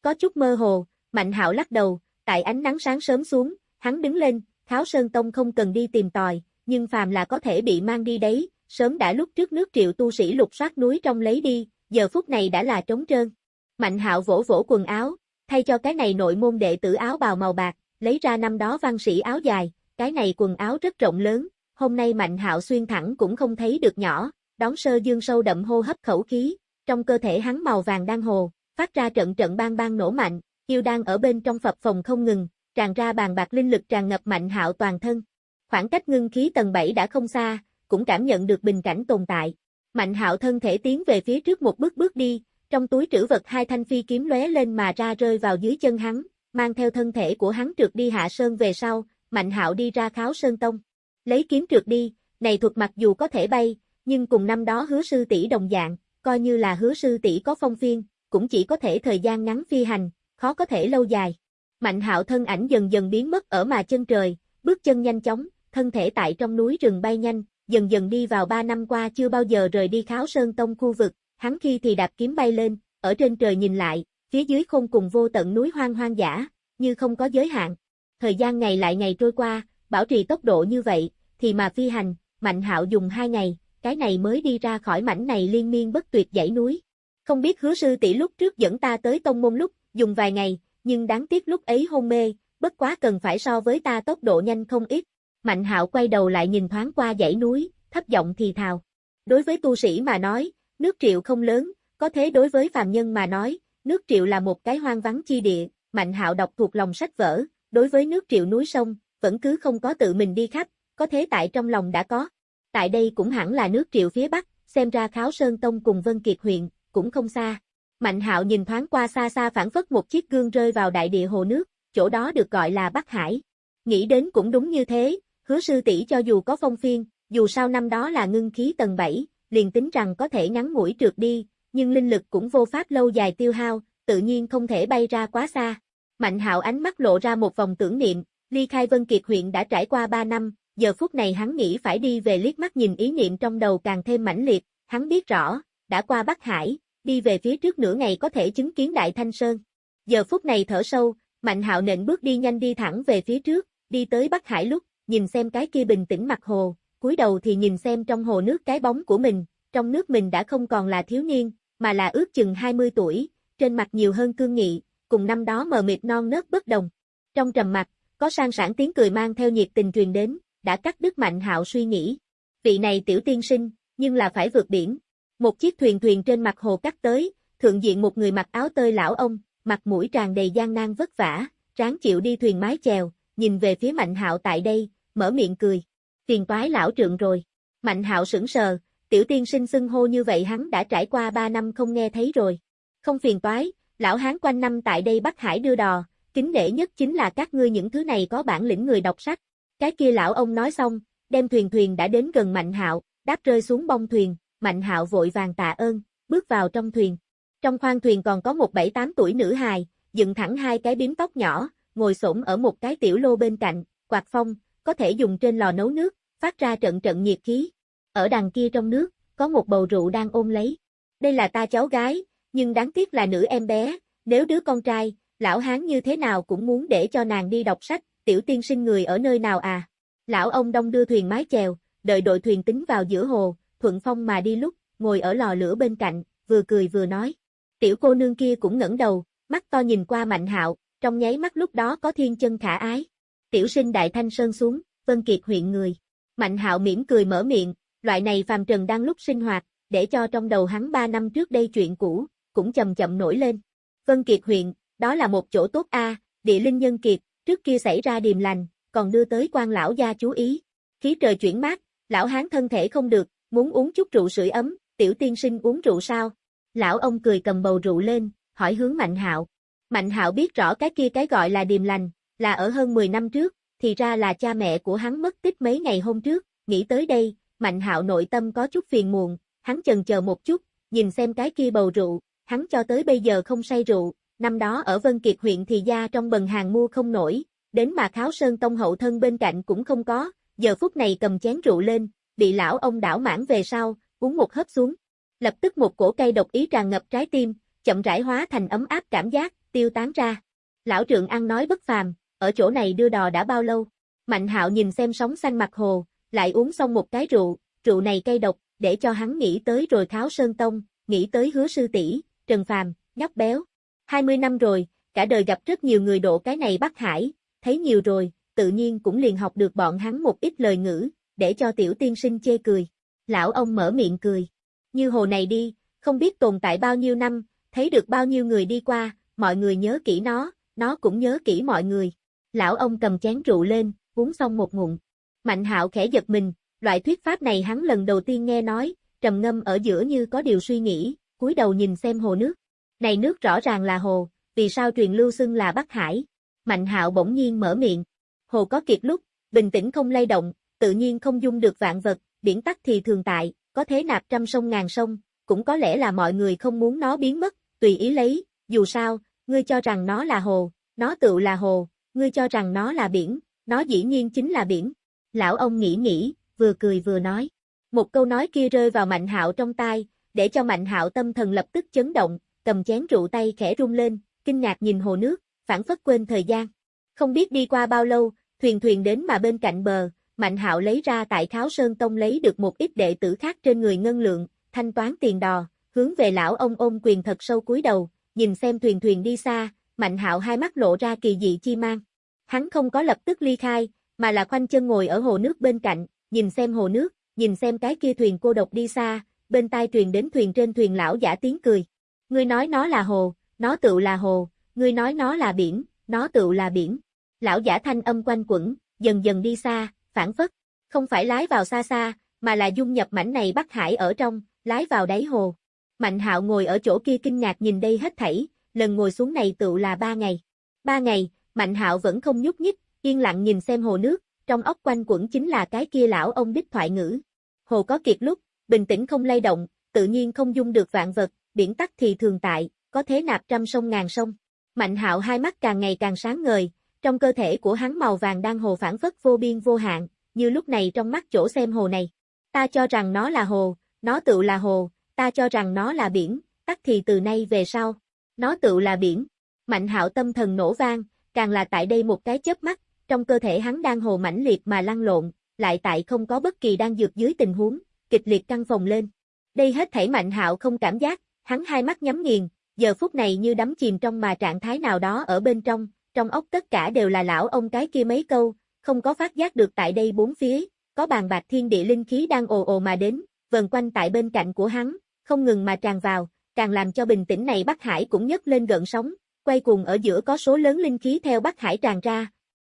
Có chút mơ hồ, Mạnh Hạo lắc đầu, tại ánh nắng sáng sớm xuống, hắn đứng lên, tháo Sơn Tông không cần đi tìm tòi, nhưng phàm là có thể bị mang đi đấy, sớm đã lúc trước nước triệu tu sĩ lục soát núi trong lấy đi, giờ phút này đã là trống trơn. Mạnh Hạo vỗ vỗ quần áo, thay cho cái này nội môn đệ tử áo bào màu bạc, lấy ra năm đó văn sĩ áo dài, cái này quần áo rất rộng lớn, hôm nay Mạnh Hạo xuyên thẳng cũng không thấy được nhỏ, đón sơ dương sâu đậm hô hấp khẩu khí, trong cơ thể hắn màu vàng đang hồ, phát ra trận trận bang bang nổ mạnh, yêu đang ở bên trong phập phòng không ngừng, tràn ra bàn bạc linh lực tràn ngập Mạnh Hạo toàn thân. Khoảng cách ngưng khí tầng 7 đã không xa, cũng cảm nhận được bình cảnh tồn tại. Mạnh Hạo thân thể tiến về phía trước một bước bước đi, trong túi trữ vật hai thanh phi kiếm lóe lên mà ra rơi vào dưới chân hắn, mang theo thân thể của hắn trượt đi hạ sơn về sau, Mạnh Hạo đi ra kháo sơn tông. Lấy kiếm trượt đi, này thuật mặc dù có thể bay, nhưng cùng năm đó hứa sư tỷ đồng dạng, coi như là hứa sư tỷ có phong phiên, cũng chỉ có thể thời gian ngắn phi hành, khó có thể lâu dài. Mạnh Hạo thân ảnh dần dần biến mất ở mà chân trời, bước chân nhanh chóng, thân thể tại trong núi rừng bay nhanh, dần dần đi vào 3 năm qua chưa bao giờ rời đi kháo sơn tông khu vực, hắn khi thì đạp kiếm bay lên, ở trên trời nhìn lại, phía dưới không cùng vô tận núi hoang hoang dã, như không có giới hạn. Thời gian ngày lại ngày trôi qua, bảo trì tốc độ như vậy, thì mà phi hành, Mạnh Hạo dùng hai ngày, cái này mới đi ra khỏi mảnh này liên miên bất tuyệt dãy núi. Không biết hứa sư tỷ lúc trước dẫn ta tới tông môn lúc, dùng vài ngày, nhưng đáng tiếc lúc ấy hôn mê, bất quá cần phải so với ta tốc độ nhanh không ít. Mạnh hạo quay đầu lại nhìn thoáng qua dãy núi, thấp giọng thì thào. Đối với tu sĩ mà nói, nước triệu không lớn, có thế đối với phàm nhân mà nói, nước triệu là một cái hoang vắng chi địa, mạnh hạo đọc thuộc lòng sách vở, đối với nước triệu núi sông, vẫn cứ không có tự mình đi khắp, có thế tại trong lòng đã có. Tại đây cũng hẳn là nước triệu phía bắc, xem ra Kháo Sơn Tông cùng Vân Kiệt huyện, cũng không xa. Mạnh hạo nhìn thoáng qua xa xa phản phất một chiếc gương rơi vào đại địa hồ nước, chỗ đó được gọi là Bắc Hải. Nghĩ đến cũng đúng như thế, hứa sư tỷ cho dù có phong phiên, dù sao năm đó là ngưng khí tầng 7, liền tính rằng có thể ngắn ngủi trượt đi, nhưng linh lực cũng vô pháp lâu dài tiêu hao, tự nhiên không thể bay ra quá xa. Mạnh hạo ánh mắt lộ ra một vòng tưởng niệm, ly khai Vân Kiệt huyện đã trải qua 3 năm, giờ phút này hắn nghĩ phải đi về liếc mắt nhìn ý niệm trong đầu càng thêm mãnh liệt, hắn biết rõ, đã qua Bắc Hải, đi về phía trước nửa ngày có thể chứng kiến Đại Thanh Sơn. Giờ phút này thở sâu, Mạnh hạo nện bước đi nhanh đi thẳng về phía trước, đi tới Bắc Hải lúc, nhìn xem cái kia bình tĩnh mặt hồ, cúi đầu thì nhìn xem trong hồ nước cái bóng của mình, trong nước mình đã không còn là thiếu niên, mà là ước chừng 20 tuổi, trên mặt nhiều hơn cương nghị, cùng năm đó mờ mịt non nớt bất đồng. Trong trầm mặt, có sang sản tiếng cười mang theo nhiệt tình truyền đến, đã cắt đứt mạnh hạo suy nghĩ. Vị này tiểu tiên sinh, nhưng là phải vượt biển. Một chiếc thuyền thuyền trên mặt hồ cắt tới, thượng diện một người mặc áo tơi lão ông, mặt mũi tràn đầy gian nan vất vả, ráng chịu đi thuyền mái chèo, nhìn về phía Mạnh Hạo tại đây, mở miệng cười. Tiền toái lão trượng rồi. Mạnh Hạo sững sờ, tiểu tiên sinh xưng hô như vậy hắn đã trải qua 3 năm không nghe thấy rồi. Không phiền toái, lão hán quanh năm tại đây Bắc Hải đưa đò, kính nể nhất chính là các ngươi những thứ này có bản lĩnh người đọc sách. Cái kia lão ông nói xong, đem thuyền thuyền đã đến gần Mạnh Hạo, đáp rơi xuống bông thuyền, Mạnh Hạo vội vàng tạ ơn, bước vào trong thuyền. Trong khoang thuyền còn có một bảy tám tuổi nữ hài, dựng thẳng hai cái bím tóc nhỏ, ngồi xổm ở một cái tiểu lô bên cạnh, quạt phong, có thể dùng trên lò nấu nước, phát ra trận trận nhiệt khí. Ở đằng kia trong nước, có một bầu rượu đang ôm lấy. Đây là ta cháu gái, nhưng đáng tiếc là nữ em bé, nếu đứa con trai, lão hán như thế nào cũng muốn để cho nàng đi đọc sách, tiểu tiên sinh người ở nơi nào à? Lão ông đông đưa thuyền mái chèo, đợi đội thuyền tính vào giữa hồ, thuận phong mà đi lúc, ngồi ở lò lửa bên cạnh, vừa cười vừa nói. Tiểu cô nương kia cũng ngẩng đầu, mắt to nhìn qua Mạnh Hạo, trong nháy mắt lúc đó có thiên chân khả ái. Tiểu sinh đại thanh sơn xuống, Vân Kiệt huyện người. Mạnh Hạo mỉm cười mở miệng, loại này phàm trần đang lúc sinh hoạt, để cho trong đầu hắn 3 năm trước đây chuyện cũ, cũng chậm chậm nổi lên. Vân Kiệt huyện, đó là một chỗ tốt a, địa linh nhân kiệt, trước kia xảy ra điềm lành, còn đưa tới quan lão gia chú ý. Khí trời chuyển mát, lão hán thân thể không được, muốn uống chút rượu sưởi ấm, tiểu tiên sinh uống rượu sao? Lão ông cười cầm bầu rượu lên, hỏi hướng Mạnh Hạo. Mạnh Hạo biết rõ cái kia cái gọi là điềm lành, là ở hơn 10 năm trước, thì ra là cha mẹ của hắn mất tích mấy ngày hôm trước, nghĩ tới đây, Mạnh Hạo nội tâm có chút phiền muộn, hắn chần chờ một chút, nhìn xem cái kia bầu rượu, hắn cho tới bây giờ không say rượu, năm đó ở Vân Kiệt huyện thì gia trong bần hàng mua không nổi, đến mà Kháo Sơn Tông hậu thân bên cạnh cũng không có, giờ phút này cầm chén rượu lên, bị lão ông đảo mãn về sau, uống một hớp xuống, lập tức một cổ cây độc ý tràn ngập trái tim, chậm rãi hóa thành ấm áp cảm giác, tiêu tán ra. Lão trượng ăn nói bất phàm, ở chỗ này đưa đò đã bao lâu? Mạnh hạo nhìn xem sóng xanh mặt hồ, lại uống xong một cái rượu, rượu này cây độc, để cho hắn nghĩ tới rồi kháo sơn tông, nghĩ tới hứa sư tỷ, trần phàm, nhóc béo. 20 năm rồi, cả đời gặp rất nhiều người độ cái này bắt hải, thấy nhiều rồi, tự nhiên cũng liền học được bọn hắn một ít lời ngữ, để cho tiểu tiên sinh chê cười. Lão ông mở miệng cười, như hồ này đi, không biết tồn tại bao nhiêu năm, thấy được bao nhiêu người đi qua, mọi người nhớ kỹ nó, nó cũng nhớ kỹ mọi người. Lão ông cầm chén rượu lên, uống xong một ngụm. Mạnh hạo khẽ giật mình, loại thuyết pháp này hắn lần đầu tiên nghe nói, trầm ngâm ở giữa như có điều suy nghĩ, cúi đầu nhìn xem hồ nước. Này nước rõ ràng là hồ, vì sao truyền lưu xưng là Bắc Hải? Mạnh hạo bỗng nhiên mở miệng. Hồ có kiệt lúc, bình tĩnh không lay động, tự nhiên không dung được vạn vật, biển tắc thì thường tại, có thế nạp trăm sông ngàn sông, cũng có lẽ là mọi người không muốn nó biến mất, tùy ý lấy, dù sao, ngươi cho rằng nó là hồ, nó tự là hồ, ngươi cho rằng nó là biển, nó dĩ nhiên chính là biển. Lão ông nghĩ nghĩ, vừa cười vừa nói, Một câu nói kia rơi vào Mạnh Hạo trong tai, để cho Mạnh Hạo tâm thần lập tức chấn động, cầm chén rượu tay khẽ rung lên, kinh ngạc nhìn hồ nước, phản phất quên thời gian. Không biết đi qua bao lâu, thuyền thuyền đến mà bên cạnh bờ, Mạnh Hạo lấy ra tại tháo Sơn Tông lấy được một ít đệ tử khác trên người ngân lượng, thanh toán tiền đò, hướng về lão ông ôm quyền thật sâu cúi đầu, nhìn xem thuyền thuyền đi xa, Mạnh Hạo hai mắt lộ ra kỳ dị chi mang. Hắn không có lập tức ly khai, mà là khoanh chân ngồi ở hồ nước bên cạnh, nhìn xem hồ nước, nhìn xem cái kia thuyền cô độc đi xa, bên tai truyền đến thuyền trên thuyền lão giả tiếng cười. Ngươi nói nó là hồ, nó tự là hồ, ngươi nói nó là biển, nó tự là biển. Lão giả thanh âm quanh quẩn, dần dần đi xa, phản phất, không phải lái vào xa xa, mà là dung nhập mảnh này Bắc Hải ở trong, lái vào đáy hồ. Mạnh hạo ngồi ở chỗ kia kinh ngạc nhìn đây hết thảy, lần ngồi xuống này tự là ba ngày. Ba ngày, Mạnh hạo vẫn không nhúc nhích, yên lặng nhìn xem hồ nước, trong ốc quanh quẩn chính là cái kia lão ông đích thoại ngữ. Hồ có kiệt lúc, bình tĩnh không lay động, tự nhiên không dung được vạn vật, biển tắc thì thường tại, có thế nạp trăm sông ngàn sông. Mạnh hạo hai mắt càng ngày càng sáng ngời, trong cơ thể của hắn màu vàng đang hồ phản phất vô biên vô hạn, như lúc này trong mắt chỗ xem hồ này. Ta cho rằng nó là hồ, nó tự là hồ, ta cho rằng nó là biển, tắc thì từ nay về sau. Nó tự là biển. Mạnh hạo tâm thần nổ vang, càng là tại đây một cái chớp mắt, trong cơ thể hắn đang hồ mãnh liệt mà lăn lộn, lại tại không có bất kỳ đang dược dưới tình huống, kịch liệt căng phòng lên. Đây hết thảy mạnh hạo không cảm giác, hắn hai mắt nhắm nghiền, giờ phút này như đắm chìm trong mà trạng thái nào đó ở bên trong, trong ốc tất cả đều là lão ông cái kia mấy câu, không có phát giác được tại đây bốn phía, có bàn bạc thiên địa linh khí đang ồ ồ mà đến, vần quanh tại bên cạnh của hắn, không ngừng mà tràn vào, càng làm cho bình tĩnh này Bắc Hải cũng nhấc lên gợn sóng, quay cuồng ở giữa có số lớn linh khí theo Bắc Hải tràn ra,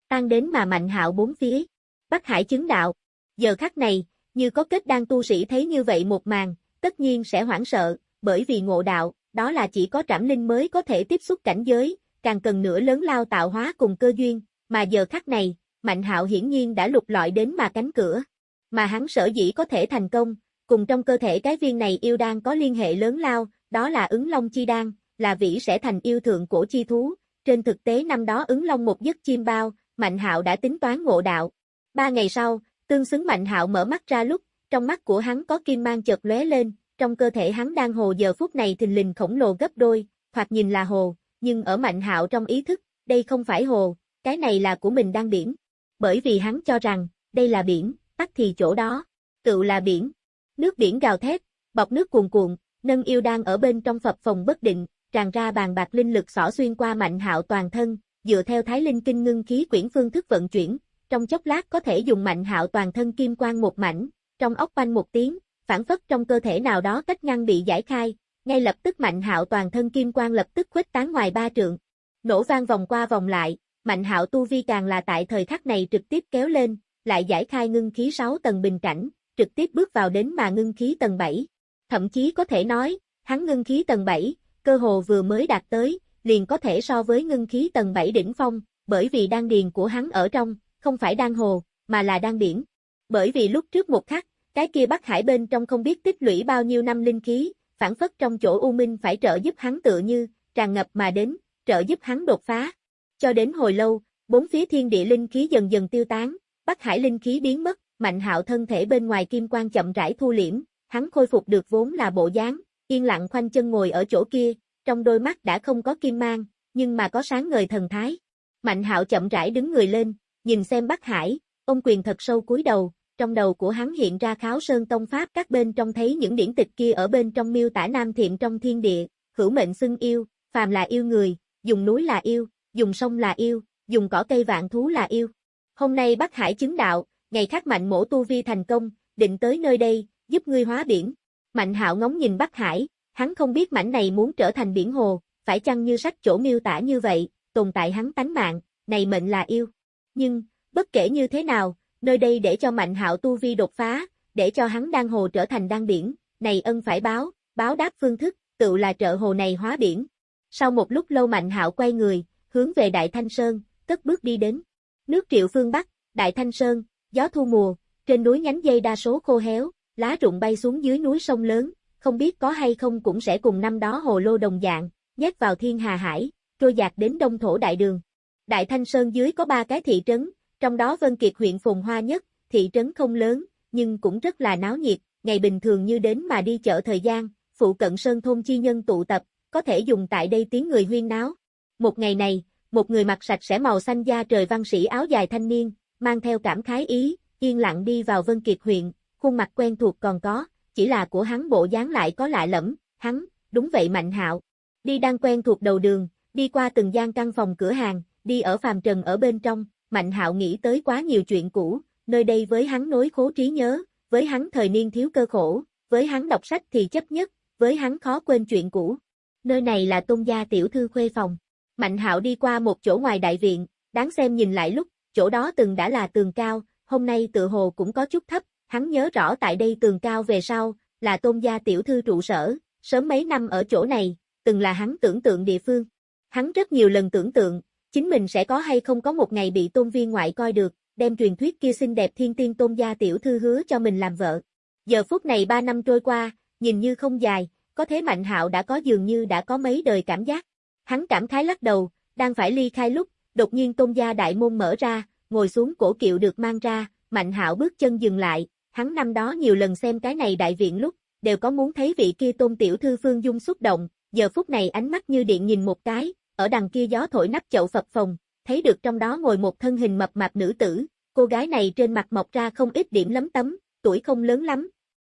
tan đến mà mạnh hạo bốn phía. Bắc Hải chứng đạo, giờ khắc này, như có kết đang tu sĩ thấy như vậy một màn, tất nhiên sẽ hoảng sợ, bởi vì ngộ đạo, đó là chỉ có trảm linh mới có thể tiếp xúc cảnh giới, càng cần nữa lớn lao tạo hóa cùng cơ duyên, mà giờ khắc này, Mạnh Hạo hiển nhiên đã lục lọi đến mà cánh cửa. Mà hắn sở dĩ có thể thành công, cùng trong cơ thể cái viên này yêu đan có liên hệ lớn lao, đó là ứng long chi đan, là vĩ sẽ thành yêu thượng cổ chi thú. Trên thực tế năm đó ứng long một giấc chim bao, Mạnh Hạo đã tính toán ngộ đạo. Ba ngày sau, tương xứng Mạnh Hạo mở mắt ra lúc, trong mắt của hắn có kim mang chợt lóe lên, trong cơ thể hắn đang hồ giờ phút này thình lình khổng lồ gấp đôi, hoặc nhìn là hồ, nhưng ở Mạnh Hạo trong ý thức, đây không phải hồ, cái này là của mình đang biển. Bởi vì hắn cho rằng, đây là biển, tắt thì chỗ đó, tự là biển. Nước biển gào thét, bọc nước cuồn cuộn, nâng yêu đang ở bên trong phập phòng bất định, tràn ra bàn bạc linh lực xỏ xuyên qua Mạnh Hạo toàn thân, dựa theo Thái Linh Kinh ngưng khí quyển phương thức vận chuyển, trong chốc lát có thể dùng Mạnh Hạo toàn thân kim quang một mảnh, trong ốc quanh một tiếng, phản phất trong cơ thể nào đó cách ngăn bị giải khai, ngay lập tức Mạnh Hạo toàn thân kim quang lập tức khuếch tán ngoài ba trượng. Nổ vang vòng qua vòng lại, Mạnh Hạo tu vi càng là tại thời khắc này trực tiếp kéo lên, lại giải khai ngưng khí 6 tầng bình cảnh, trực tiếp bước vào đến mà ngưng khí tầng 7. Thậm chí có thể nói, hắn ngưng khí tầng 7, cơ hồ vừa mới đạt tới, liền có thể so với ngưng khí tầng 7 đỉnh phong, bởi vì đan điền của hắn ở trong, không phải đan hồ, mà là đan biển. Bởi vì lúc trước một khắc, cái kia Bắc Hải bên trong không biết tích lũy bao nhiêu năm linh khí, phản phất trong chỗ U Minh phải trợ giúp hắn tựa như, tràn ngập mà đến, trợ giúp hắn đột phá. Cho đến hồi lâu, bốn phía thiên địa linh khí dần dần tiêu tán, Bắc Hải linh khí biến mất, Mạnh Hạo thân thể bên ngoài kim quang chậm rãi thu liễm, hắn khôi phục được vốn là bộ dáng, yên lặng khoanh chân ngồi ở chỗ kia, trong đôi mắt đã không có kim mang, nhưng mà có sáng ngời thần thái. Mạnh Hạo chậm rãi đứng người lên, nhìn xem Bắc Hải, ông quyền thật sâu cúi đầu, trong đầu của hắn hiện ra kháo sơn tông pháp các bên trong thấy những điển tịch kia ở bên trong miêu tả nam thiện trong thiên địa, hữu mệnh xưng yêu, phàm là yêu người, dùng núi là yêu, dùng sông là yêu, dùng cỏ cây vạn thú là yêu. Hôm nay Bắc Hải chứng đạo, ngày khác mạnh mổ tu vi thành công, định tới nơi đây, giúp ngươi hóa biển. Mạnh hạo ngóng nhìn Bắc Hải, hắn không biết mảnh này muốn trở thành biển hồ, phải chăng như sách chỗ miêu tả như vậy, tồn tại hắn tánh mạng, này mệnh là yêu. Nhưng, bất kể như thế nào, nơi đây để cho Mạnh Hạo tu vi đột phá, để cho hắn đan hồ trở thành đan biển, này ân phải báo, báo đáp phương thức, tự là trợ hồ này hóa biển. Sau một lúc lâu Mạnh Hạo quay người, hướng về Đại Thanh Sơn, cất bước đi đến. Nước triệu phương Bắc, Đại Thanh Sơn, gió thu mùa, trên núi nhánh dây đa số khô héo, lá rụng bay xuống dưới núi sông lớn, không biết có hay không cũng sẽ cùng năm đó hồ lô đồng dạng, nhét vào thiên hà hải, trôi dạt đến đông thổ đại đường. Đại Thanh Sơn dưới có ba cái thị trấn, trong đó Vân Kiệt huyện phồn hoa nhất, thị trấn không lớn, nhưng cũng rất là náo nhiệt, ngày bình thường như đến mà đi chợ thời gian, phụ cận sơn thôn chi nhân tụ tập, có thể dùng tại đây tiếng người huyên náo. Một ngày này, một người mặc sạch sẽ màu xanh da trời văn sĩ áo dài thanh niên, mang theo cảm khái ý, yên lặng đi vào Vân Kiệt huyện, khuôn mặt quen thuộc còn có, chỉ là của hắn bộ dáng lại có lạ lẫm, hắn, đúng vậy Mạnh Hạo. Đi đang quen thuộc đầu đường, đi qua từng gian căn phòng cửa hàng, đi ở phàm trần ở bên trong, Mạnh Hạo nghĩ tới quá nhiều chuyện cũ, nơi đây với hắn nối khố trí nhớ, với hắn thời niên thiếu cơ khổ, với hắn đọc sách thì chấp nhất, với hắn khó quên chuyện cũ. Nơi này là tôn gia tiểu thư khuê phòng. Mạnh hạo đi qua một chỗ ngoài đại viện, đáng xem nhìn lại lúc, chỗ đó từng đã là tường cao, hôm nay tự hồ cũng có chút thấp, hắn nhớ rõ tại đây tường cao về sau, là tôn gia tiểu thư trụ sở, sớm mấy năm ở chỗ này, từng là hắn tưởng tượng địa phương. Hắn rất nhiều lần tưởng tượng, chính mình sẽ có hay không có một ngày bị tôn viên ngoại coi được, đem truyền thuyết kia xinh đẹp thiên tiên tôn gia tiểu thư hứa cho mình làm vợ. Giờ phút này ba năm trôi qua, nhìn như không dài, có thế Mạnh Hạo đã có dường như đã có mấy đời cảm giác. Hắn cảm khái lắc đầu, đang phải ly khai lúc, đột nhiên tôn gia đại môn mở ra, ngồi xuống cổ kiệu được mang ra, Mạnh Hạo bước chân dừng lại, hắn năm đó nhiều lần xem cái này đại viện lúc, đều có muốn thấy vị kia tôn tiểu thư Phương Dung xúc động, giờ phút này ánh mắt như điện nhìn một cái, ở đằng kia gió thổi nắp chậu phập phồng thấy được trong đó ngồi một thân hình mập mạp nữ tử, cô gái này trên mặt mọc ra không ít điểm lấm tấm, tuổi không lớn lắm.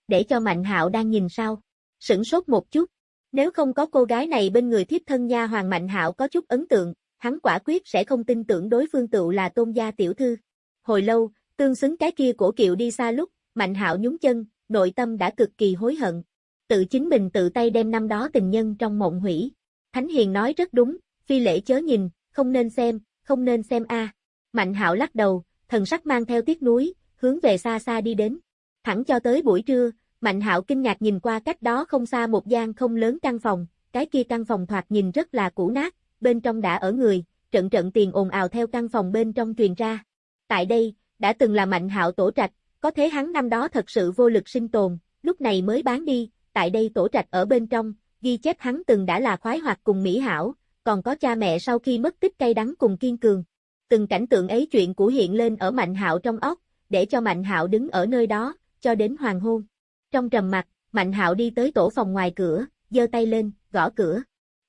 Để cho Mạnh Hạo đang nhìn sao? Sửng sốt một chút. Nếu không có cô gái này bên người thiếp thân nha Hoàng Mạnh Hạo có chút ấn tượng, hắn quả quyết sẽ không tin tưởng đối phương tựu là tôn gia tiểu thư. Hồi lâu, tương xứng cái kia cổ kiệu đi xa lúc, Mạnh Hạo nhún chân, nội tâm đã cực kỳ hối hận. Tự chính mình tự tay đem năm đó tình nhân trong mộng hủy. Thánh Hiền nói rất đúng, phi lễ chớ nhìn, không nên xem, không nên xem a. Mạnh Hạo lắc đầu, thần sắc mang theo tiếc núi, hướng về xa xa đi đến. Thẳng cho tới buổi trưa, Mạnh Hạo kinh ngạc nhìn qua cách đó không xa một gian không lớn căn phòng, cái kia căn phòng thoạt nhìn rất là cũ nát, bên trong đã ở người, trận trận tiền ồn ào theo căn phòng bên trong truyền ra. Tại đây, đã từng là Mạnh Hạo tổ trạch, có thế hắn năm đó thật sự vô lực sinh tồn, lúc này mới bán đi, tại đây tổ trạch ở bên trong, ghi chép hắn từng đã là khoái hoạt cùng mỹ hảo, còn có cha mẹ sau khi mất tích cay đắng cùng kiên cường. Từng cảnh tượng ấy chuyện của hiện lên ở Mạnh Hạo trong óc, để cho Mạnh Hạo đứng ở nơi đó, cho đến hoàng hôn. Trong trầm mặt, Mạnh Hạo đi tới tổ phòng ngoài cửa, giơ tay lên, gõ cửa.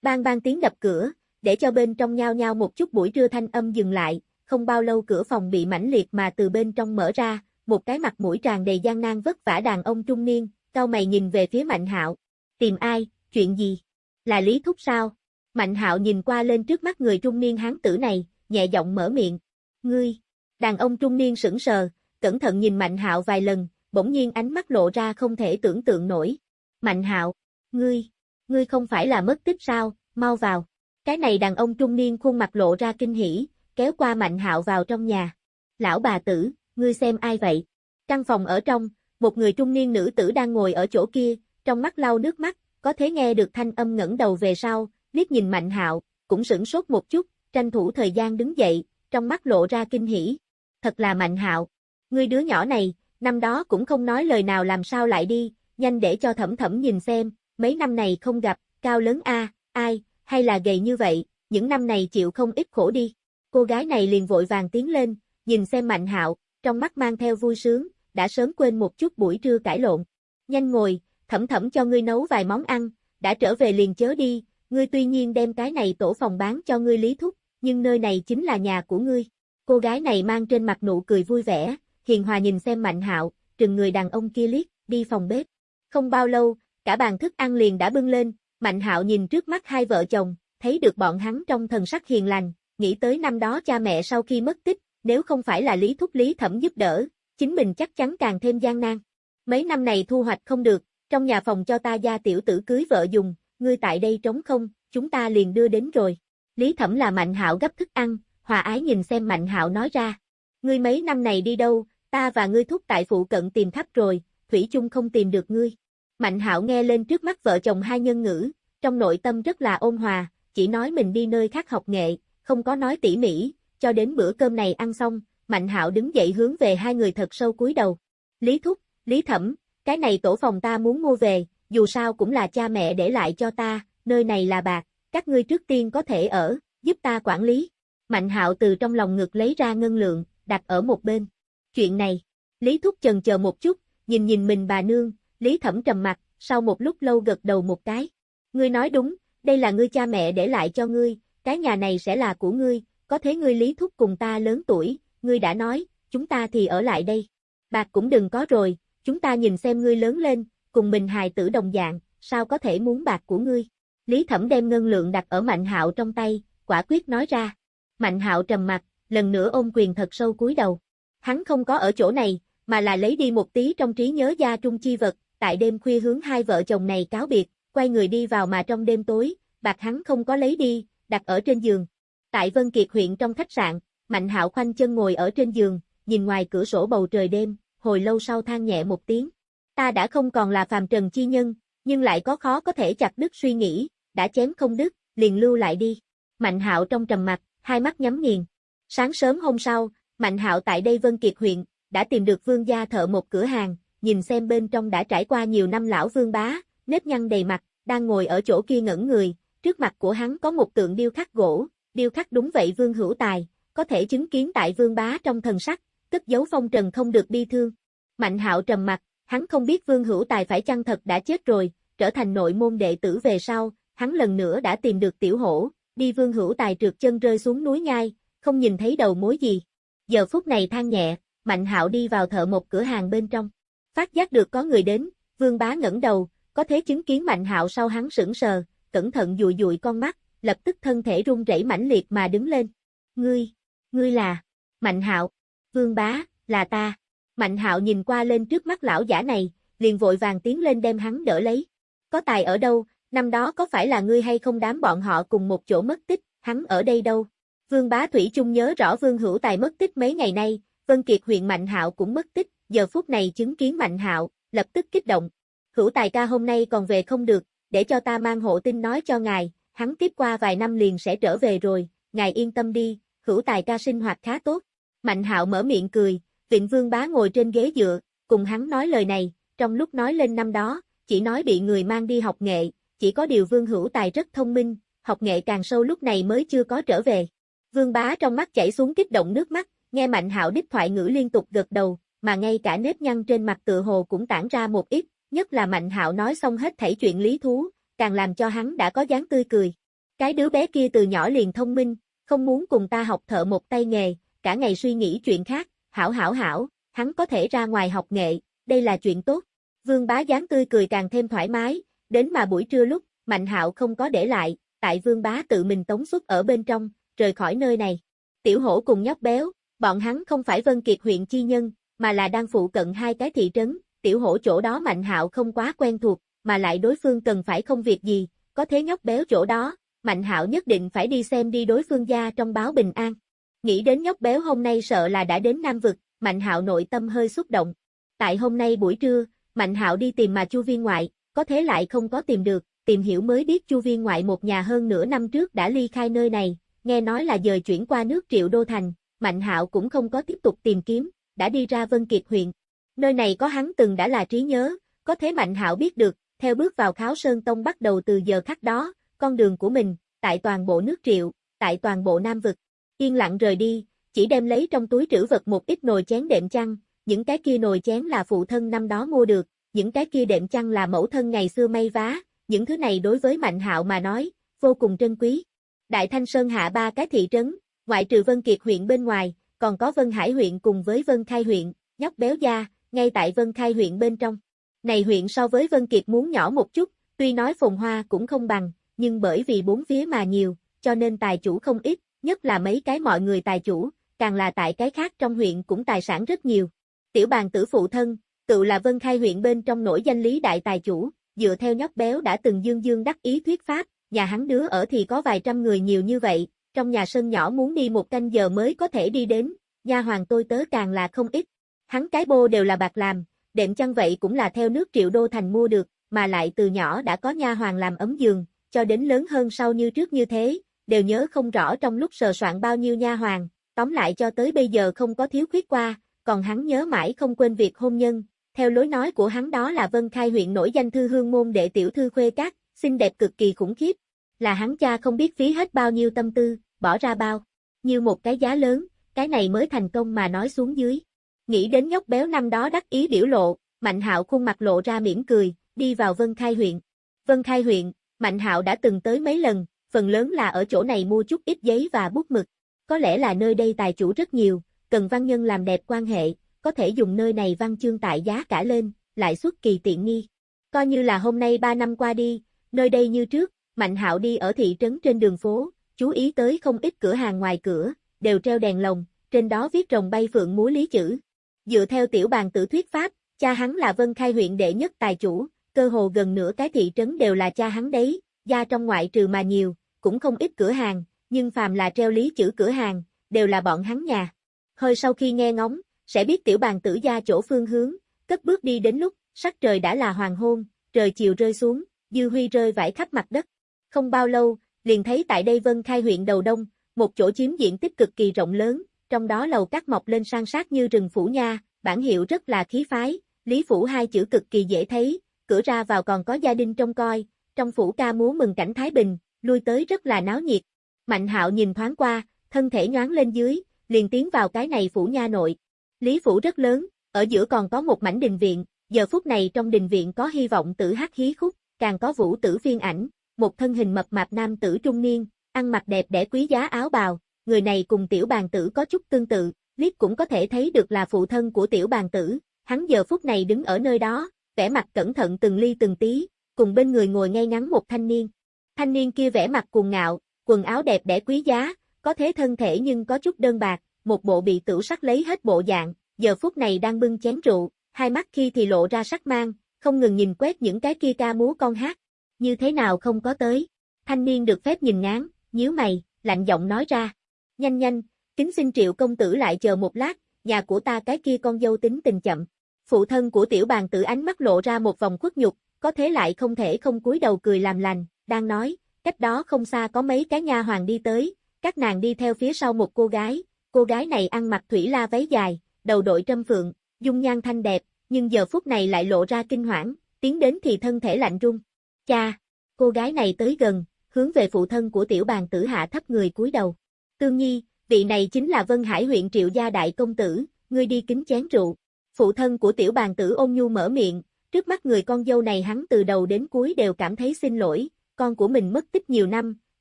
Bang bang tiếng đập cửa, để cho bên trong nhao nhao một chút buổi trưa thanh âm dừng lại, không bao lâu cửa phòng bị mãnh liệt mà từ bên trong mở ra, một cái mặt mũi tràn đầy gian nan vất vả đàn ông trung niên, cao mày nhìn về phía Mạnh Hạo. Tìm ai, chuyện gì? Là Lý Thúc sao? Mạnh Hạo nhìn qua lên trước mắt người trung niên hán tử này, nhẹ giọng mở miệng. Ngươi! Đàn ông trung niên sững sờ, cẩn thận nhìn Mạnh Hạo vài lần, bỗng nhiên ánh mắt lộ ra không thể tưởng tượng nổi. Mạnh Hạo! Ngươi! Ngươi không phải là mất tích sao, mau vào. Cái này đàn ông trung niên khuôn mặt lộ ra kinh hỉ, kéo qua Mạnh Hạo vào trong nhà. Lão bà tử, ngươi xem ai vậy? Căn phòng ở trong, một người trung niên nữ tử đang ngồi ở chỗ kia, trong mắt lau nước mắt, có thể nghe được thanh âm ngẩng đầu về sau, liếc nhìn Mạnh Hạo, cũng sửng sốt một chút, tranh thủ thời gian đứng dậy, trong mắt lộ ra kinh hỉ. Thật là Mạnh Hạo, ngươi đứa nhỏ này, năm đó cũng không nói lời nào làm sao lại đi, nhanh để cho thẩm thẩm nhìn xem, mấy năm này không gặp, cao lớn a, ai, hay là gầy như vậy, những năm này chịu không ít khổ đi. Cô gái này liền vội vàng tiến lên, nhìn xem Mạnh Hạo, trong mắt mang theo vui sướng, đã sớm quên một chút buổi trưa cãi lộn. Nhanh ngồi, thẩm thẩm cho ngươi nấu vài món ăn, đã trở về liền chớ đi, ngươi tuy nhiên đem cái này tổ phòng bán cho ngươi lý thúc, nhưng nơi này chính là nhà của ngươi. Cô gái này mang trên mặt nụ cười vui vẻ, hiền hòa nhìn xem Mạnh Hạo, trừng người đàn ông kia liếc, đi phòng bếp. Không bao lâu, cả bàn thức ăn liền đã bưng lên, Mạnh Hạo nhìn trước mắt hai vợ chồng, thấy được bọn hắn trong thần sắc hiền lành, nghĩ tới năm đó cha mẹ sau khi mất tích, nếu không phải là Lý Thúc Lý Thẩm giúp đỡ, chính mình chắc chắn càng thêm gian nan. Mấy năm này thu hoạch không được, trong nhà phòng cho ta gia tiểu tử cưới vợ dùng, ngươi tại đây trống không, chúng ta liền đưa đến rồi. Lý Thẩm là Mạnh Hạo gấp thức ăn, hòa ái nhìn xem Mạnh Hạo nói ra. Ngươi mấy năm này đi đâu, ta và ngươi thúc tại phụ cận tìm khắp rồi, Thủy chung không tìm được ngươi. Mạnh Hạo nghe lên trước mắt vợ chồng hai nhân ngữ, trong nội tâm rất là ôn hòa, chỉ nói mình đi nơi khác học nghệ, không có nói tỉ mỉ, cho đến bữa cơm này ăn xong, Mạnh Hạo đứng dậy hướng về hai người thật sâu cúi đầu. Lý Thúc, Lý Thẩm, cái này tổ phòng ta muốn mua về, dù sao cũng là cha mẹ để lại cho ta, nơi này là bạc, các ngươi trước tiên có thể ở, giúp ta quản lý. Mạnh hạo từ trong lòng ngực lấy ra ngân lượng, đặt ở một bên. Chuyện này, Lý Thúc chần chờ một chút, nhìn nhìn mình bà nương, Lý Thẩm trầm mặt, sau một lúc lâu gật đầu một cái. Ngươi nói đúng, đây là ngươi cha mẹ để lại cho ngươi, cái nhà này sẽ là của ngươi, có thế ngươi Lý Thúc cùng ta lớn tuổi, ngươi đã nói, chúng ta thì ở lại đây. Bạc cũng đừng có rồi, chúng ta nhìn xem ngươi lớn lên, cùng mình hài tử đồng dạng, sao có thể muốn bạc của ngươi. Lý Thẩm đem ngân lượng đặt ở Mạnh Hạo trong tay, quả quyết nói ra. Mạnh Hạo trầm mặt, lần nữa ôm quyền thật sâu cúi đầu. Hắn không có ở chỗ này, mà là lấy đi một tí trong trí nhớ gia trung chi vật, tại đêm khuya hướng hai vợ chồng này cáo biệt, quay người đi vào mà trong đêm tối, bạc hắn không có lấy đi, đặt ở trên giường. Tại Vân Kiệt huyện trong khách sạn, Mạnh Hạo khoanh chân ngồi ở trên giường, nhìn ngoài cửa sổ bầu trời đêm, hồi lâu sau than nhẹ một tiếng. Ta đã không còn là phàm trần chi nhân, nhưng lại có khó có thể chặt đứt suy nghĩ, đã chém không đứt, liền lưu lại đi. Mạnh Hạo trong trầm mặt, hai mắt nhắm nghiền. Sáng sớm hôm sau, Mạnh Hạo tại đây Vân Kiệt huyện, đã tìm được vương gia thợ một cửa hàng, nhìn xem bên trong đã trải qua nhiều năm lão vương bá, nếp nhăn đầy mặt, đang ngồi ở chỗ kia ngẩn người, trước mặt của hắn có một tượng điêu khắc gỗ, điêu khắc đúng vậy vương hữu tài, có thể chứng kiến tại vương bá trong thần sắc, tức dấu phong trần không được bi thương. Mạnh hạo trầm mặt, hắn không biết vương hữu tài phải chăng thật đã chết rồi, trở thành nội môn đệ tử về sau, hắn lần nữa đã tìm được tiểu hổ, đi vương hữu tài trượt chân rơi xuống núi nhai, không nhìn thấy đầu mối gì. Giờ phút này than nhẹ, Mạnh hạo đi vào thợ một cửa hàng bên trong. Phát giác được có người đến, vương bá ngẩng đầu, có thế chứng kiến Mạnh hạo sau hắn sững sờ, cẩn thận dụi dụi con mắt, lập tức thân thể run rẩy mãnh liệt mà đứng lên. Ngươi, ngươi là, Mạnh hạo, vương bá, là ta. Mạnh hạo nhìn qua lên trước mắt lão giả này, liền vội vàng tiến lên đem hắn đỡ lấy. Có tài ở đâu, năm đó có phải là ngươi hay không đám bọn họ cùng một chỗ mất tích, hắn ở đây đâu? Vương bá Thủy Trung nhớ rõ Vương Hữu Tài mất tích mấy ngày nay, Vân Kiệt huyện Mạnh Hạo cũng mất tích, giờ phút này chứng kiến Mạnh Hạo, lập tức kích động. Hữu Tài ca hôm nay còn về không được, để cho ta mang hộ tin nói cho ngài, hắn tiếp qua vài năm liền sẽ trở về rồi, ngài yên tâm đi, Hữu Tài ca sinh hoạt khá tốt. Mạnh Hạo mở miệng cười, Vịnh Vương bá ngồi trên ghế dựa, cùng hắn nói lời này, trong lúc nói lên năm đó, chỉ nói bị người mang đi học nghệ, chỉ có điều Vương Hữu Tài rất thông minh, học nghệ càng sâu lúc này mới chưa có trở về. Vương bá trong mắt chảy xuống kích động nước mắt, nghe Mạnh Hạo đích thoại ngữ liên tục gật đầu, mà ngay cả nếp nhăn trên mặt tựa hồ cũng tản ra một ít, nhất là Mạnh Hạo nói xong hết thảy chuyện lý thú, càng làm cho hắn đã có dáng tươi cười. Cái đứa bé kia từ nhỏ liền thông minh, không muốn cùng ta học thợ một tay nghề, cả ngày suy nghĩ chuyện khác, hảo hảo hảo, hắn có thể ra ngoài học nghệ, đây là chuyện tốt. Vương bá dáng tươi cười càng thêm thoải mái, đến mà buổi trưa lúc, Mạnh Hạo không có để lại, tại Vương bá tự mình tống xuất ở bên trong, rời khỏi nơi này. Tiểu hổ cùng nhóc béo, bọn hắn không phải Vân Kiệt huyện chi nhân, mà là đang phụ cận hai cái thị trấn, tiểu hổ chỗ đó Mạnh Hạo không quá quen thuộc, mà lại đối phương cần phải không việc gì, có thế nhóc béo chỗ đó, Mạnh Hạo nhất định phải đi xem đi đối phương gia trong báo bình an. Nghĩ đến nhóc béo hôm nay sợ là đã đến Nam vực, Mạnh Hạo nội tâm hơi xúc động. Tại hôm nay buổi trưa, Mạnh Hạo đi tìm mà Chu Viên ngoại, có thế lại không có tìm được, tìm hiểu mới biết Chu Viên ngoại một nhà hơn nửa năm trước đã ly khai nơi này, nghe nói là dời chuyển qua nước Triệu Đô Thành, Mạnh Hạo cũng không có tiếp tục tìm kiếm, đã đi ra Vân Kiệt huyện. Nơi này có hắn từng đã là trí nhớ, có thế Mạnh Hạo biết được, theo bước vào Kháo Sơn Tông bắt đầu từ giờ khắc đó, con đường của mình, tại toàn bộ nước Triệu, tại toàn bộ Nam vực, yên lặng rời đi, chỉ đem lấy trong túi trữ vật một ít nồi chén đệm chăn, những cái kia nồi chén là phụ thân năm đó mua được, những cái kia đệm chăn là mẫu thân ngày xưa may vá, những thứ này đối với Mạnh Hạo mà nói, vô cùng trân quý. Đại Thanh Sơn hạ ba cái thị trấn, ngoại trừ Vân Kiệt huyện bên ngoài, còn có Vân Hải huyện cùng với Vân Khai huyện, nhóc béo da, ngay tại Vân Khai huyện bên trong. Này huyện so với Vân Kiệt muốn nhỏ một chút, tuy nói phồn hoa cũng không bằng, nhưng bởi vì bốn phía mà nhiều, cho nên tài chủ không ít, nhất là mấy cái mọi người tài chủ, càng là tại cái khác trong huyện cũng tài sản rất nhiều. Tiểu bàn tử phụ thân, tự là Vân Khai huyện bên trong nổi danh lý đại tài chủ, dựa theo nhóc béo đã từng dương dương đắc ý thuyết pháp, nhà hắn đứa ở thì có vài trăm người nhiều như vậy, trong nhà sân nhỏ muốn đi một canh giờ mới có thể đi đến, nha hoàng tôi tớ càng là không ít. Hắn cái bô đều là bạc làm, đệm chăn vậy cũng là theo nước triệu đô thành mua được, mà lại từ nhỏ đã có nha hoàng làm ấm giường, cho đến lớn hơn sau như trước như thế, đều nhớ không rõ trong lúc sờ soạn bao nhiêu nha hoàng, tóm lại cho tới bây giờ không có thiếu khuyết qua, còn hắn nhớ mãi không quên việc hôn nhân. Theo lối nói của hắn đó là Vân Khai huyện nổi danh thư hương môn đệ tiểu thư khuê cát, xinh đẹp cực kỳ khủng khiếp. Là hắn cha không biết phí hết bao nhiêu tâm tư, bỏ ra bao. Như một cái giá lớn, cái này mới thành công mà nói xuống dưới. Nghĩ đến nhóc béo năm đó đắc ý biểu lộ, Mạnh Hạo khuôn mặt lộ ra mỉm cười, đi vào Vân Khai huyện. Vân Khai huyện, Mạnh Hạo đã từng tới mấy lần, phần lớn là ở chỗ này mua chút ít giấy và bút mực. Có lẽ là nơi đây tài chủ rất nhiều, cần văn nhân làm đẹp quan hệ, có thể dùng nơi này văn chương tại giá cả lên, lại xuất kỳ tiện nghi. Coi như là hôm nay 3 năm qua đi, nơi đây như trước, Mạnh Hạo đi ở thị trấn trên đường phố, chú ý tới không ít cửa hàng ngoài cửa, đều treo đèn lồng, trên đó viết rồng bay phượng múa lý chữ. Dựa theo tiểu bàn tử thuyết pháp, cha hắn là Vân Khai huyện đệ nhất tài chủ, cơ hồ gần nửa cái thị trấn đều là cha hắn đấy, gia trong ngoại trừ mà nhiều, cũng không ít cửa hàng, nhưng phàm là treo lý chữ cửa hàng, đều là bọn hắn nhà. Hơi sau khi nghe ngóng, sẽ biết tiểu bàn tử gia chỗ phương hướng, cất bước đi đến lúc, sắc trời đã là hoàng hôn, trời chiều rơi xuống, dư huy rơi vãi khắp mặt đất. Không bao lâu, liền thấy tại đây Vân Khai huyện đầu đông, một chỗ chiếm diện tích cực kỳ rộng lớn, trong đó lầu các mọc lên sang sát như rừng phủ nha, bản hiệu rất là khí phái, Lý Phủ hai chữ cực kỳ dễ thấy, cửa ra vào còn có gia đình trông coi, trong phủ ca múa mừng cảnh Thái Bình, lui tới rất là náo nhiệt. Mạnh hạo nhìn thoáng qua, thân thể nhoáng lên dưới, liền tiến vào cái này phủ nha nội. Lý Phủ rất lớn, ở giữa còn có một mảnh đình viện, giờ phút này trong đình viện có hy vọng tử hát hí khúc, càng có vũ tử phiên ảnh, một thân hình mập mạp nam tử trung niên, ăn mặc đẹp đẽ quý giá áo bào, người này cùng tiểu bàn tử có chút tương tự, liếc cũng có thể thấy được là phụ thân của tiểu bàn tử, hắn giờ phút này đứng ở nơi đó, vẻ mặt cẩn thận từng ly từng tí, cùng bên người ngồi ngay ngắn một thanh niên. Thanh niên kia vẻ mặt cuồng ngạo, quần áo đẹp đẽ quý giá, có thế thân thể nhưng có chút đơn bạc, một bộ bị tửu sắc lấy hết bộ dạng, giờ phút này đang bưng chén rượu, hai mắt khi thì lộ ra sắc mang, không ngừng nhìn quét những cái kia ca múa con hát. Như thế nào không có tới. Thanh niên được phép nhìn ngán, nhíu mày, lạnh giọng nói ra. Nhanh nhanh, kính xin triệu công tử lại chờ một lát, nhà của ta cái kia con dâu tính tình chậm. Phụ thân của tiểu bàn tử ánh mắt lộ ra một vòng khuất nhục, có thế lại không thể không cúi đầu cười làm lành, đang nói, cách đó không xa có mấy cái nha hoàng đi tới, các nàng đi theo phía sau một cô gái, cô gái này ăn mặc thủy la váy dài, đầu đội trâm phượng, dung nhan thanh đẹp, nhưng giờ phút này lại lộ ra kinh hoảng, tiến đến thì thân thể lạnh run. Cha, cô gái này tới gần, hướng về phụ thân của tiểu bàn tử hạ thấp người cúi đầu. Tương Nhi, vị này chính là Vân Hải huyện Triệu gia đại công tử, ngươi đi kính chén rượu. Phụ thân của tiểu bàn tử ôn nhu mở miệng, trước mắt người con dâu này hắn từ đầu đến cuối đều cảm thấy xin lỗi, con của mình mất tích nhiều năm,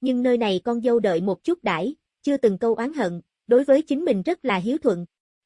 nhưng nơi này con dâu đợi một chút đãi, chưa từng câu oán hận, đối với chính mình rất là hiếu thuận.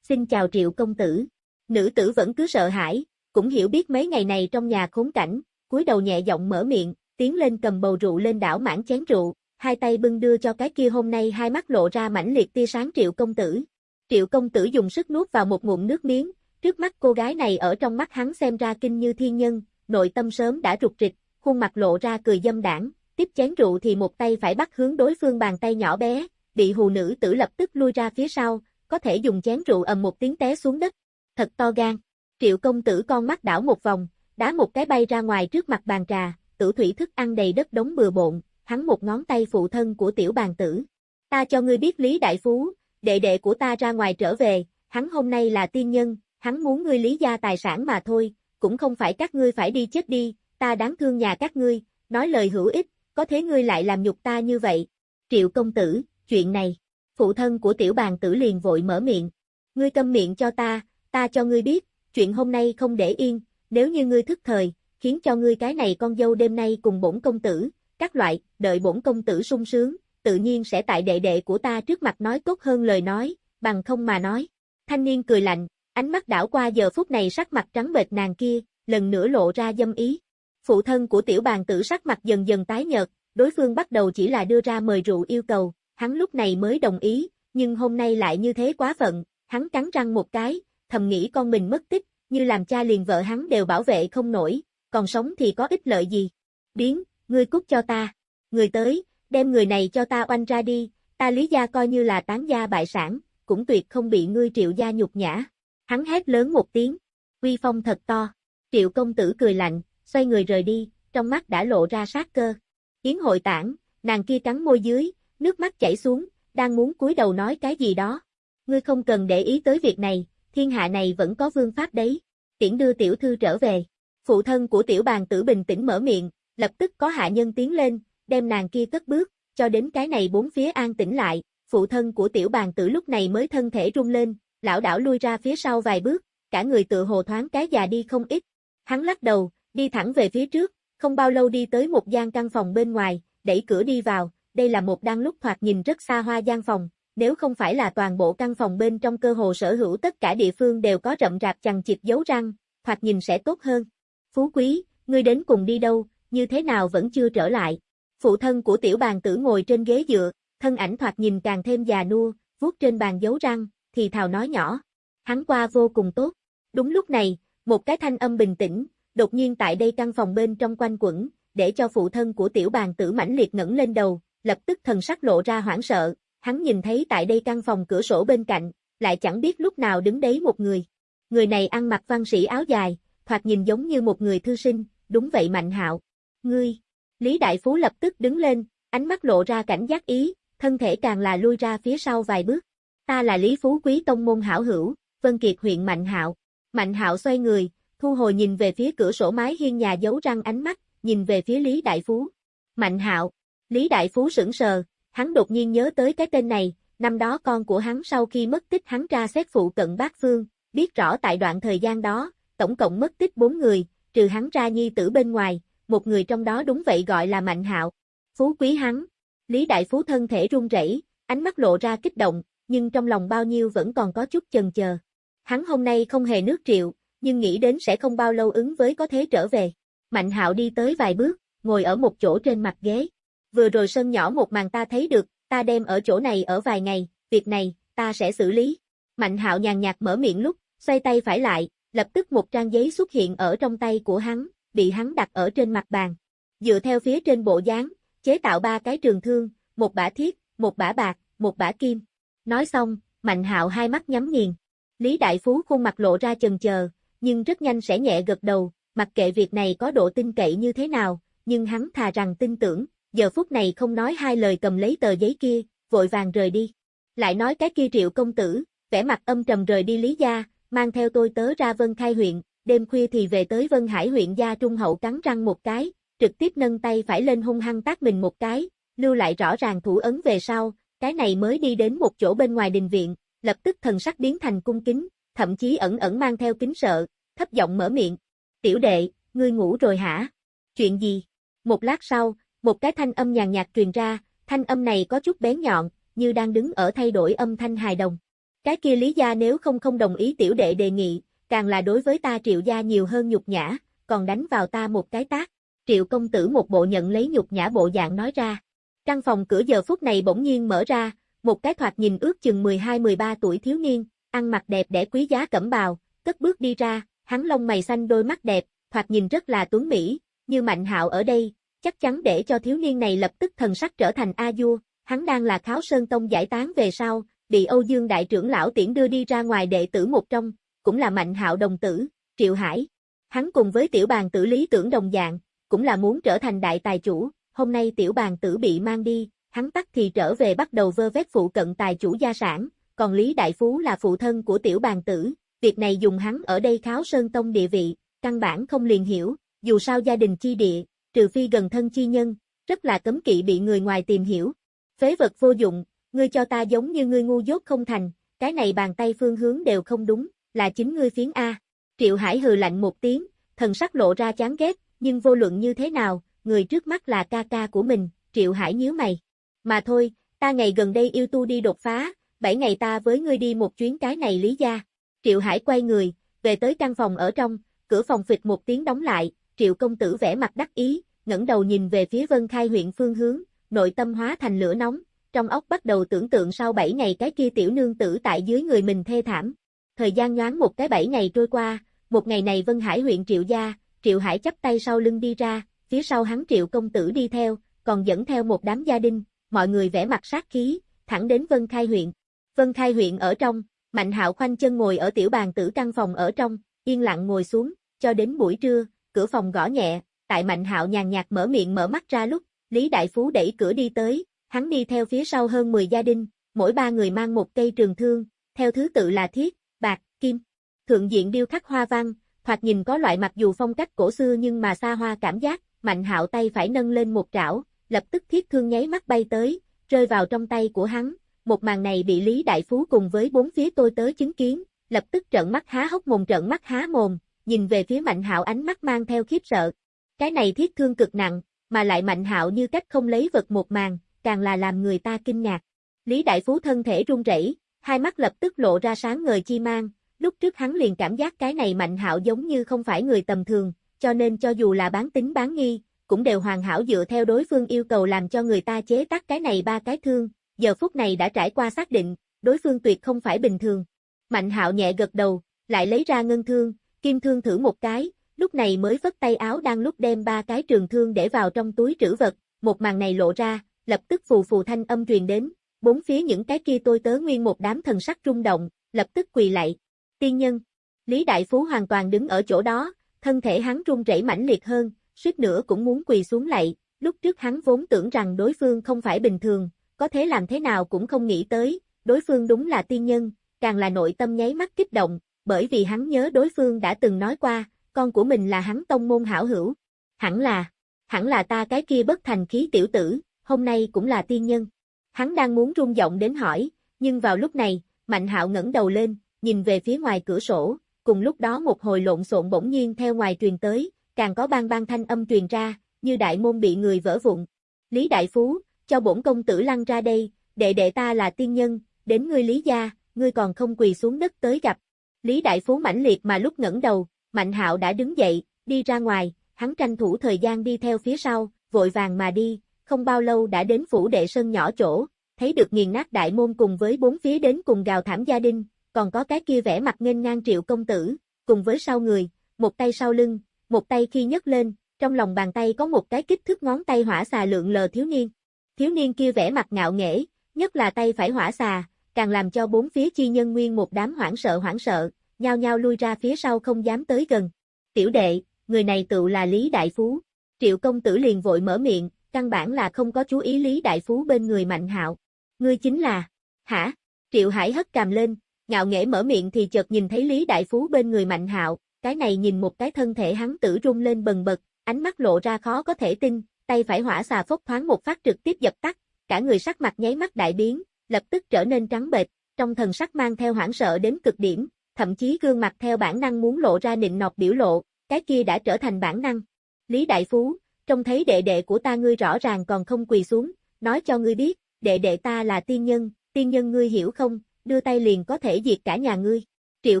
Xin chào triệu công tử. Nữ tử vẫn cứ sợ hãi, cũng hiểu biết mấy ngày này trong nhà khốn cảnh, cúi đầu nhẹ giọng mở miệng, tiến lên cầm bầu rượu lên đảo mãn chén rượu, hai tay bưng đưa cho cái kia hôm nay hai mắt lộ ra mãnh liệt tia sáng triệu công tử. Triệu công tử dùng sức nuốt vào một ngụm nước miếng, trước mắt cô gái này ở trong mắt hắn xem ra kinh như thiên nhân, nội tâm sớm đã rụt rịch, khuôn mặt lộ ra cười dâm đảng, tiếp chén rượu thì một tay phải bắt hướng đối phương bàn tay nhỏ bé, bị hù nữ tử lập tức lui ra phía sau, có thể dùng chén rượu ầm một tiếng té xuống đất. Thật to gan. Triệu công tử con mắt đảo một vòng, đá một cái bay ra ngoài trước mặt bàn trà, tử thủy thức ăn đầy đất đống bừa bộn, hắn một ngón tay phụ thân của tiểu bàn tử. Ta cho ngươi biết Lý Đại Phú, đệ đệ của ta ra ngoài trở về, hắn hôm nay là tiên nhân, hắn muốn ngươi lý gia tài sản mà thôi, cũng không phải các ngươi phải đi chết đi, ta đáng thương nhà các ngươi, nói lời hữu ích, có thế ngươi lại làm nhục ta như vậy. Triệu công tử, chuyện này, phụ thân của tiểu bàn tử liền vội mở miệng. Ngươi câm miệng cho ta, ta cho ngươi biết, chuyện hôm nay không để yên, nếu như ngươi thức thời, khiến cho ngươi cái này con dâu đêm nay cùng bổn công tử, các loại, đợi bổn công tử sung sướng, tự nhiên sẽ tại đệ đệ của ta trước mặt nói tốt hơn lời nói, bằng không mà nói. Thanh niên cười lạnh, ánh mắt đảo qua giờ phút này sắc mặt trắng bệch nàng kia, lần nữa lộ ra dâm ý. Phụ thân của tiểu bàn tử sắc mặt dần dần tái nhợt, đối phương bắt đầu chỉ là đưa ra mời rượu yêu cầu, hắn lúc này mới đồng ý, nhưng hôm nay lại như thế quá phận, hắn cắn răng một cái, thầm nghĩ con mình mất tích, như làm cha liền vợ hắn đều bảo vệ không nổi, còn sống thì có ích lợi gì. Biến, ngươi cút cho ta. Người tới, đem người này cho ta oanh ra đi, ta lý gia coi như là tán gia bại sản, cũng tuyệt không bị ngươi triệu gia nhục nhã. Hắn hét lớn một tiếng, uy phong thật to. Triệu công tử cười lạnh, xoay người rời đi, trong mắt đã lộ ra sát cơ. Yến hội tản, nàng kia cắn môi dưới, nước mắt chảy xuống, đang muốn cúi đầu nói cái gì đó. Ngươi không cần để ý tới việc này, thiên hạ này vẫn có vương pháp đấy. Tiễn đưa tiểu thư trở về. Phụ thân của tiểu bàn tử bình tĩnh mở miệng, lập tức có hạ nhân tiến lên, đem nàng kia cất bước, cho đến cái này bốn phía an tĩnh lại, phụ thân của tiểu bàn tử lúc này mới thân thể rung lên, lão đảo lui ra phía sau vài bước, cả người tự hồ thoáng cái già đi không ít. Hắn lắc đầu, đi thẳng về phía trước, không bao lâu đi tới một gian căn phòng bên ngoài, đẩy cửa đi vào, đây là một đang lúc thoạt nhìn rất xa hoa gian phòng, nếu không phải là toàn bộ căn phòng bên trong cơ hồ sở hữu tất cả địa phương đều có rậm rạp chằng chịt dấu răng, thoạt nhìn sẽ tốt hơn. Phú quý, ngươi đến cùng đi đâu, như thế nào vẫn chưa trở lại. Phụ thân của tiểu bàn tử ngồi trên ghế dựa, thân ảnh thoạt nhìn càng thêm già nua, vuốt trên bàn dấu răng, thì thào nói nhỏ. Hắn qua vô cùng tốt. Đúng lúc này, một cái thanh âm bình tĩnh, đột nhiên tại đây căn phòng bên trong quanh quẩn, để cho phụ thân của tiểu bàn tử mãnh liệt ngẩng lên đầu, lập tức thần sắc lộ ra hoảng sợ, hắn nhìn thấy tại đây căn phòng cửa sổ bên cạnh, lại chẳng biết lúc nào đứng đấy một người. Người này ăn mặc văn sĩ áo dài, thoạt nhìn giống như một người thư sinh, đúng vậy Mạnh Hạo. Ngươi, Lý Đại Phú lập tức đứng lên, ánh mắt lộ ra cảnh giác ý, thân thể càng là lui ra phía sau vài bước. Ta là Lý Phú Quý Tông Môn Hảo Hữu, Vân Kiệt huyện Mạnh Hạo. Mạnh Hạo xoay người, thu hồi nhìn về phía cửa sổ mái hiên nhà giấu răng ánh mắt, nhìn về phía Lý Đại Phú. Mạnh Hạo, Lý Đại Phú sững sờ, hắn đột nhiên nhớ tới cái tên này, năm đó con của hắn sau khi mất tích hắn ra xét phụ cận bác phương, biết rõ tại đoạn thời gian đó, tổng cộng mất tích bốn người, trừ hắn ra nhi tử bên ngoài, một người trong đó đúng vậy gọi là Mạnh Hạo. Phú quý hắn. Lý Đại Phú thân thể run rẩy, ánh mắt lộ ra kích động, nhưng trong lòng bao nhiêu vẫn còn có chút chần chờ. Hắn hôm nay không hề nước triệu, nhưng nghĩ đến sẽ không bao lâu ứng với có thế trở về. Mạnh Hạo đi tới vài bước, ngồi ở một chỗ trên mặt ghế. Vừa rồi sân nhỏ một màn ta thấy được, ta đem ở chỗ này ở vài ngày, việc này, ta sẽ xử lý. Mạnh Hạo nhàn nhạt mở miệng lúc, xoay tay phải lại, lập tức một trang giấy xuất hiện ở trong tay của hắn, bị hắn đặt ở trên mặt bàn. Dựa theo phía trên bộ dáng, chế tạo ba cái trường thương, một bả thiết, một bả bạc, một bả kim. Nói xong, Mạnh Hạo hai mắt nhắm nghiền. Lý Đại Phú khuôn mặt lộ ra chần chờ, nhưng rất nhanh sẽ nhẹ gật đầu, mặc kệ việc này có độ tin cậy như thế nào, nhưng hắn thà rằng tin tưởng, giờ phút này không nói hai lời cầm lấy tờ giấy kia, vội vàng rời đi. Lại nói cái kia triệu công tử, vẻ mặt âm trầm rời đi Lý Gia, mang theo tôi tớ ra Vân Khai huyện, đêm khuya thì về tới Vân Hải huyện Gia Trung Hậu cắn răng một cái, trực tiếp nâng tay phải lên hung hăng tác mình một cái, lưu lại rõ ràng thủ ấn về sau, cái này mới đi đến một chỗ bên ngoài đình viện, lập tức thần sắc biến thành cung kính, thậm chí ẩn ẩn mang theo kính sợ, thấp giọng mở miệng. Tiểu đệ, ngươi ngủ rồi hả? Chuyện gì? Một lát sau, một cái thanh âm nhàn nhạt truyền ra, thanh âm này có chút bén nhọn, như đang đứng ở thay đổi âm thanh hài đồng. Cái kia lý gia nếu không không đồng ý tiểu đệ đề nghị, càng là đối với ta triệu gia nhiều hơn nhục nhã, còn đánh vào ta một cái tác. Triệu công tử một bộ nhận lấy nhục nhã bộ dạng nói ra. Căn phòng cửa giờ phút này bỗng nhiên mở ra, một cái thoạt nhìn ước chừng 12-13 tuổi thiếu niên, ăn mặc đẹp đẽ quý giá cẩm bào, cất bước đi ra, hắn lông mày xanh đôi mắt đẹp, thoạt nhìn rất là tuấn mỹ, như Mạnh Hạo ở đây, chắc chắn để cho thiếu niên này lập tức thần sắc trở thành A vua, hắn đang là Kháo Sơn Tông giải tán về sau, bị Âu Dương đại trưởng lão tiễn đưa đi ra ngoài đệ tử một trong, cũng là Mạnh Hạo đồng tử, Triệu Hải. Hắn cùng với tiểu bàn tử lý tưởng đồng dạng, cũng là muốn trở thành đại tài chủ, hôm nay tiểu bàn tử bị mang đi, hắn tắt thì trở về bắt đầu vơ vét phụ cận tài chủ gia sản, còn Lý Đại Phú là phụ thân của tiểu bàn tử, việc này dùng hắn ở đây kháo sơn tông địa vị, căn bản không liền hiểu, dù sao gia đình chi địa, trừ phi gần thân chi nhân, rất là cấm kỵ bị người ngoài tìm hiểu. Phế vật vô dụng, ngươi cho ta giống như ngươi ngu dốt không thành, cái này bàn tay phương hướng đều không đúng, là chính ngươi phiến A. Triệu Hải hừ lạnh một tiếng, thần sắc lộ ra chán ghét, nhưng vô luận như thế nào, người trước mắt là ca ca của mình, Triệu Hải nhíu mày. Mà thôi, ta ngày gần đây yêu tu đi đột phá, bảy ngày ta với ngươi đi một chuyến cái này lý gia. Triệu Hải quay người, về tới căn phòng ở trong, cửa phòng phịch một tiếng đóng lại, Triệu công tử vẻ mặt đắc ý, ngẩng đầu nhìn về phía Vân Khai huyện phương hướng, nội tâm hóa thành lửa nóng, trong óc bắt đầu tưởng tượng sau bảy ngày cái kia tiểu nương tử tại dưới người mình thê thảm. Thời gian nhoáng một cái bảy ngày trôi qua, một ngày này Vân Hải huyện Triệu gia, Triệu Hải chắp tay sau lưng đi ra, phía sau hắn Triệu công tử đi theo, còn dẫn theo một đám gia đình, mọi người vẻ mặt sát khí, thẳng đến Vân Khai huyện. Vân Khai huyện ở trong, Mạnh Hạo khoanh chân ngồi ở tiểu bàn tử căn phòng ở trong, yên lặng ngồi xuống, cho đến buổi trưa, cửa phòng gõ nhẹ, tại Mạnh Hạo nhàn nhạt mở miệng mở mắt ra lúc, Lý Đại Phú đẩy cửa đi tới, hắn đi theo phía sau hơn 10 gia đình, mỗi ba người mang một cây trường thương, theo thứ tự là thiết, bạc, kim. Thượng diện điêu khắc hoa văn, thoạt nhìn có loại mặc dù phong cách cổ xưa nhưng mà xa hoa cảm giác, Mạnh Hạo tay phải nâng lên một trảo, lập tức thiết thương nháy mắt bay tới, rơi vào trong tay của hắn. Một màn này bị Lý Đại Phú cùng với bốn phía tôi tớ chứng kiến, lập tức trợn mắt há hốc mồm trợn mắt há mồm, nhìn về phía Mạnh Hạo ánh mắt mang theo khiếp sợ. Cái này thiết thương cực nặng, mà lại Mạnh Hạo như cách không lấy vật một màn, càng là làm người ta kinh ngạc. Lý Đại Phú thân thể run rẩy, hai mắt lập tức lộ ra sáng ngời chi mang, lúc trước hắn liền cảm giác cái này Mạnh Hạo giống như không phải người tầm thường, cho nên cho dù là bán tính bán nghi, cũng đều hoàn hảo dựa theo đối phương yêu cầu làm cho người ta chế tác cái này ba cái thương, giờ phút này đã trải qua xác định, đối phương tuyệt không phải bình thường. Mạnh hạo nhẹ gật đầu, lại lấy ra ngân thương, kim thương thử một cái, lúc này mới vất tay áo đang lúc đem ba cái trường thương để vào trong túi trữ vật, một màn này lộ ra, lập tức phù phù thanh âm truyền đến, bốn phía những cái kia tôi tớ nguyên một đám thần sắc rung động, lập tức quỳ lại Tiên nhân, Lý Đại Phú hoàn toàn đứng ở chỗ đó, thân thể hắn run rẩy mãnh liệt hơn, suýt nữa cũng muốn quỳ xuống lại lúc trước hắn vốn tưởng rằng đối phương không phải bình thường, có thế làm thế nào cũng không nghĩ tới, đối phương đúng là tiên nhân, càng là nội tâm nháy mắt kích động, bởi vì hắn nhớ đối phương đã từng nói qua, con của mình là hắn tông môn hảo hữu. Hẳn là, hẳn là ta cái kia bất thành khí tiểu tử, hôm nay cũng là tiên nhân. Hắn đang muốn rung giọng đến hỏi, nhưng vào lúc này, Mạnh Hạo ngẩng đầu lên, nhìn về phía ngoài cửa sổ, cùng lúc đó một hồi lộn xộn bỗng nhiên theo ngoài truyền tới, càng có bang bang thanh âm truyền ra, như đại môn bị người vỡ vụn. Lý Đại Phú, cho bổn công tử lăn ra đây, đệ đệ ta là tiên nhân, đến ngươi Lý gia, ngươi còn không quỳ xuống đất tới gặp. Lý Đại Phú mãnh liệt mà lúc ngẩng đầu, Mạnh Hạo đã đứng dậy, đi ra ngoài, hắn tranh thủ thời gian đi theo phía sau, vội vàng mà đi, không bao lâu đã đến phủ đệ sơn nhỏ chỗ, thấy được nghiền nát đại môn cùng với bốn phía đến cùng gào thảm gia đình, còn có cái kia vẻ mặt nghênh ngang triệu công tử, cùng với sau người, một tay sau lưng, một tay khi nhấc lên, trong lòng bàn tay có một cái kích thước ngón tay hỏa xà lượng lờ thiếu niên. Thiếu niên kia vẻ mặt ngạo nghễ, nhất là tay phải hỏa xà, càng làm cho bốn phía chi nhân nguyên một đám hoảng sợ hoảng sợ, nhao nhao lui ra phía sau không dám tới gần. Tiểu đệ, người này tự là Lý Đại Phú. Triệu công tử liền vội mở miệng, căn bản là không có chú ý Lý Đại Phú bên người Mạnh Hạo. Ngươi chính là, hả? Triệu Hải hất cằm lên, ngạo nghễ mở miệng thì chợt nhìn thấy Lý Đại Phú bên người Mạnh Hạo, cái này nhìn một cái thân thể hắn tử rung lên bần bật, ánh mắt lộ ra khó có thể tin, tay phải hỏa xà phốc thoáng một phát trực tiếp dập tắt, cả người sắc mặt nháy mắt đại biến, lập tức trở nên trắng bệch, trong thần sắc mang theo hoảng sợ đến cực điểm, thậm chí gương mặt theo bản năng muốn lộ ra nịnh nọt biểu lộ, cái kia đã trở thành bản năng. Lý Đại Phú, trông thấy đệ đệ của ta ngươi rõ ràng còn không quỳ xuống, nói cho ngươi biết, đệ đệ ta là tiên nhân, tiên nhân ngươi hiểu không, đưa tay liền có thể diệt cả nhà ngươi. Triệu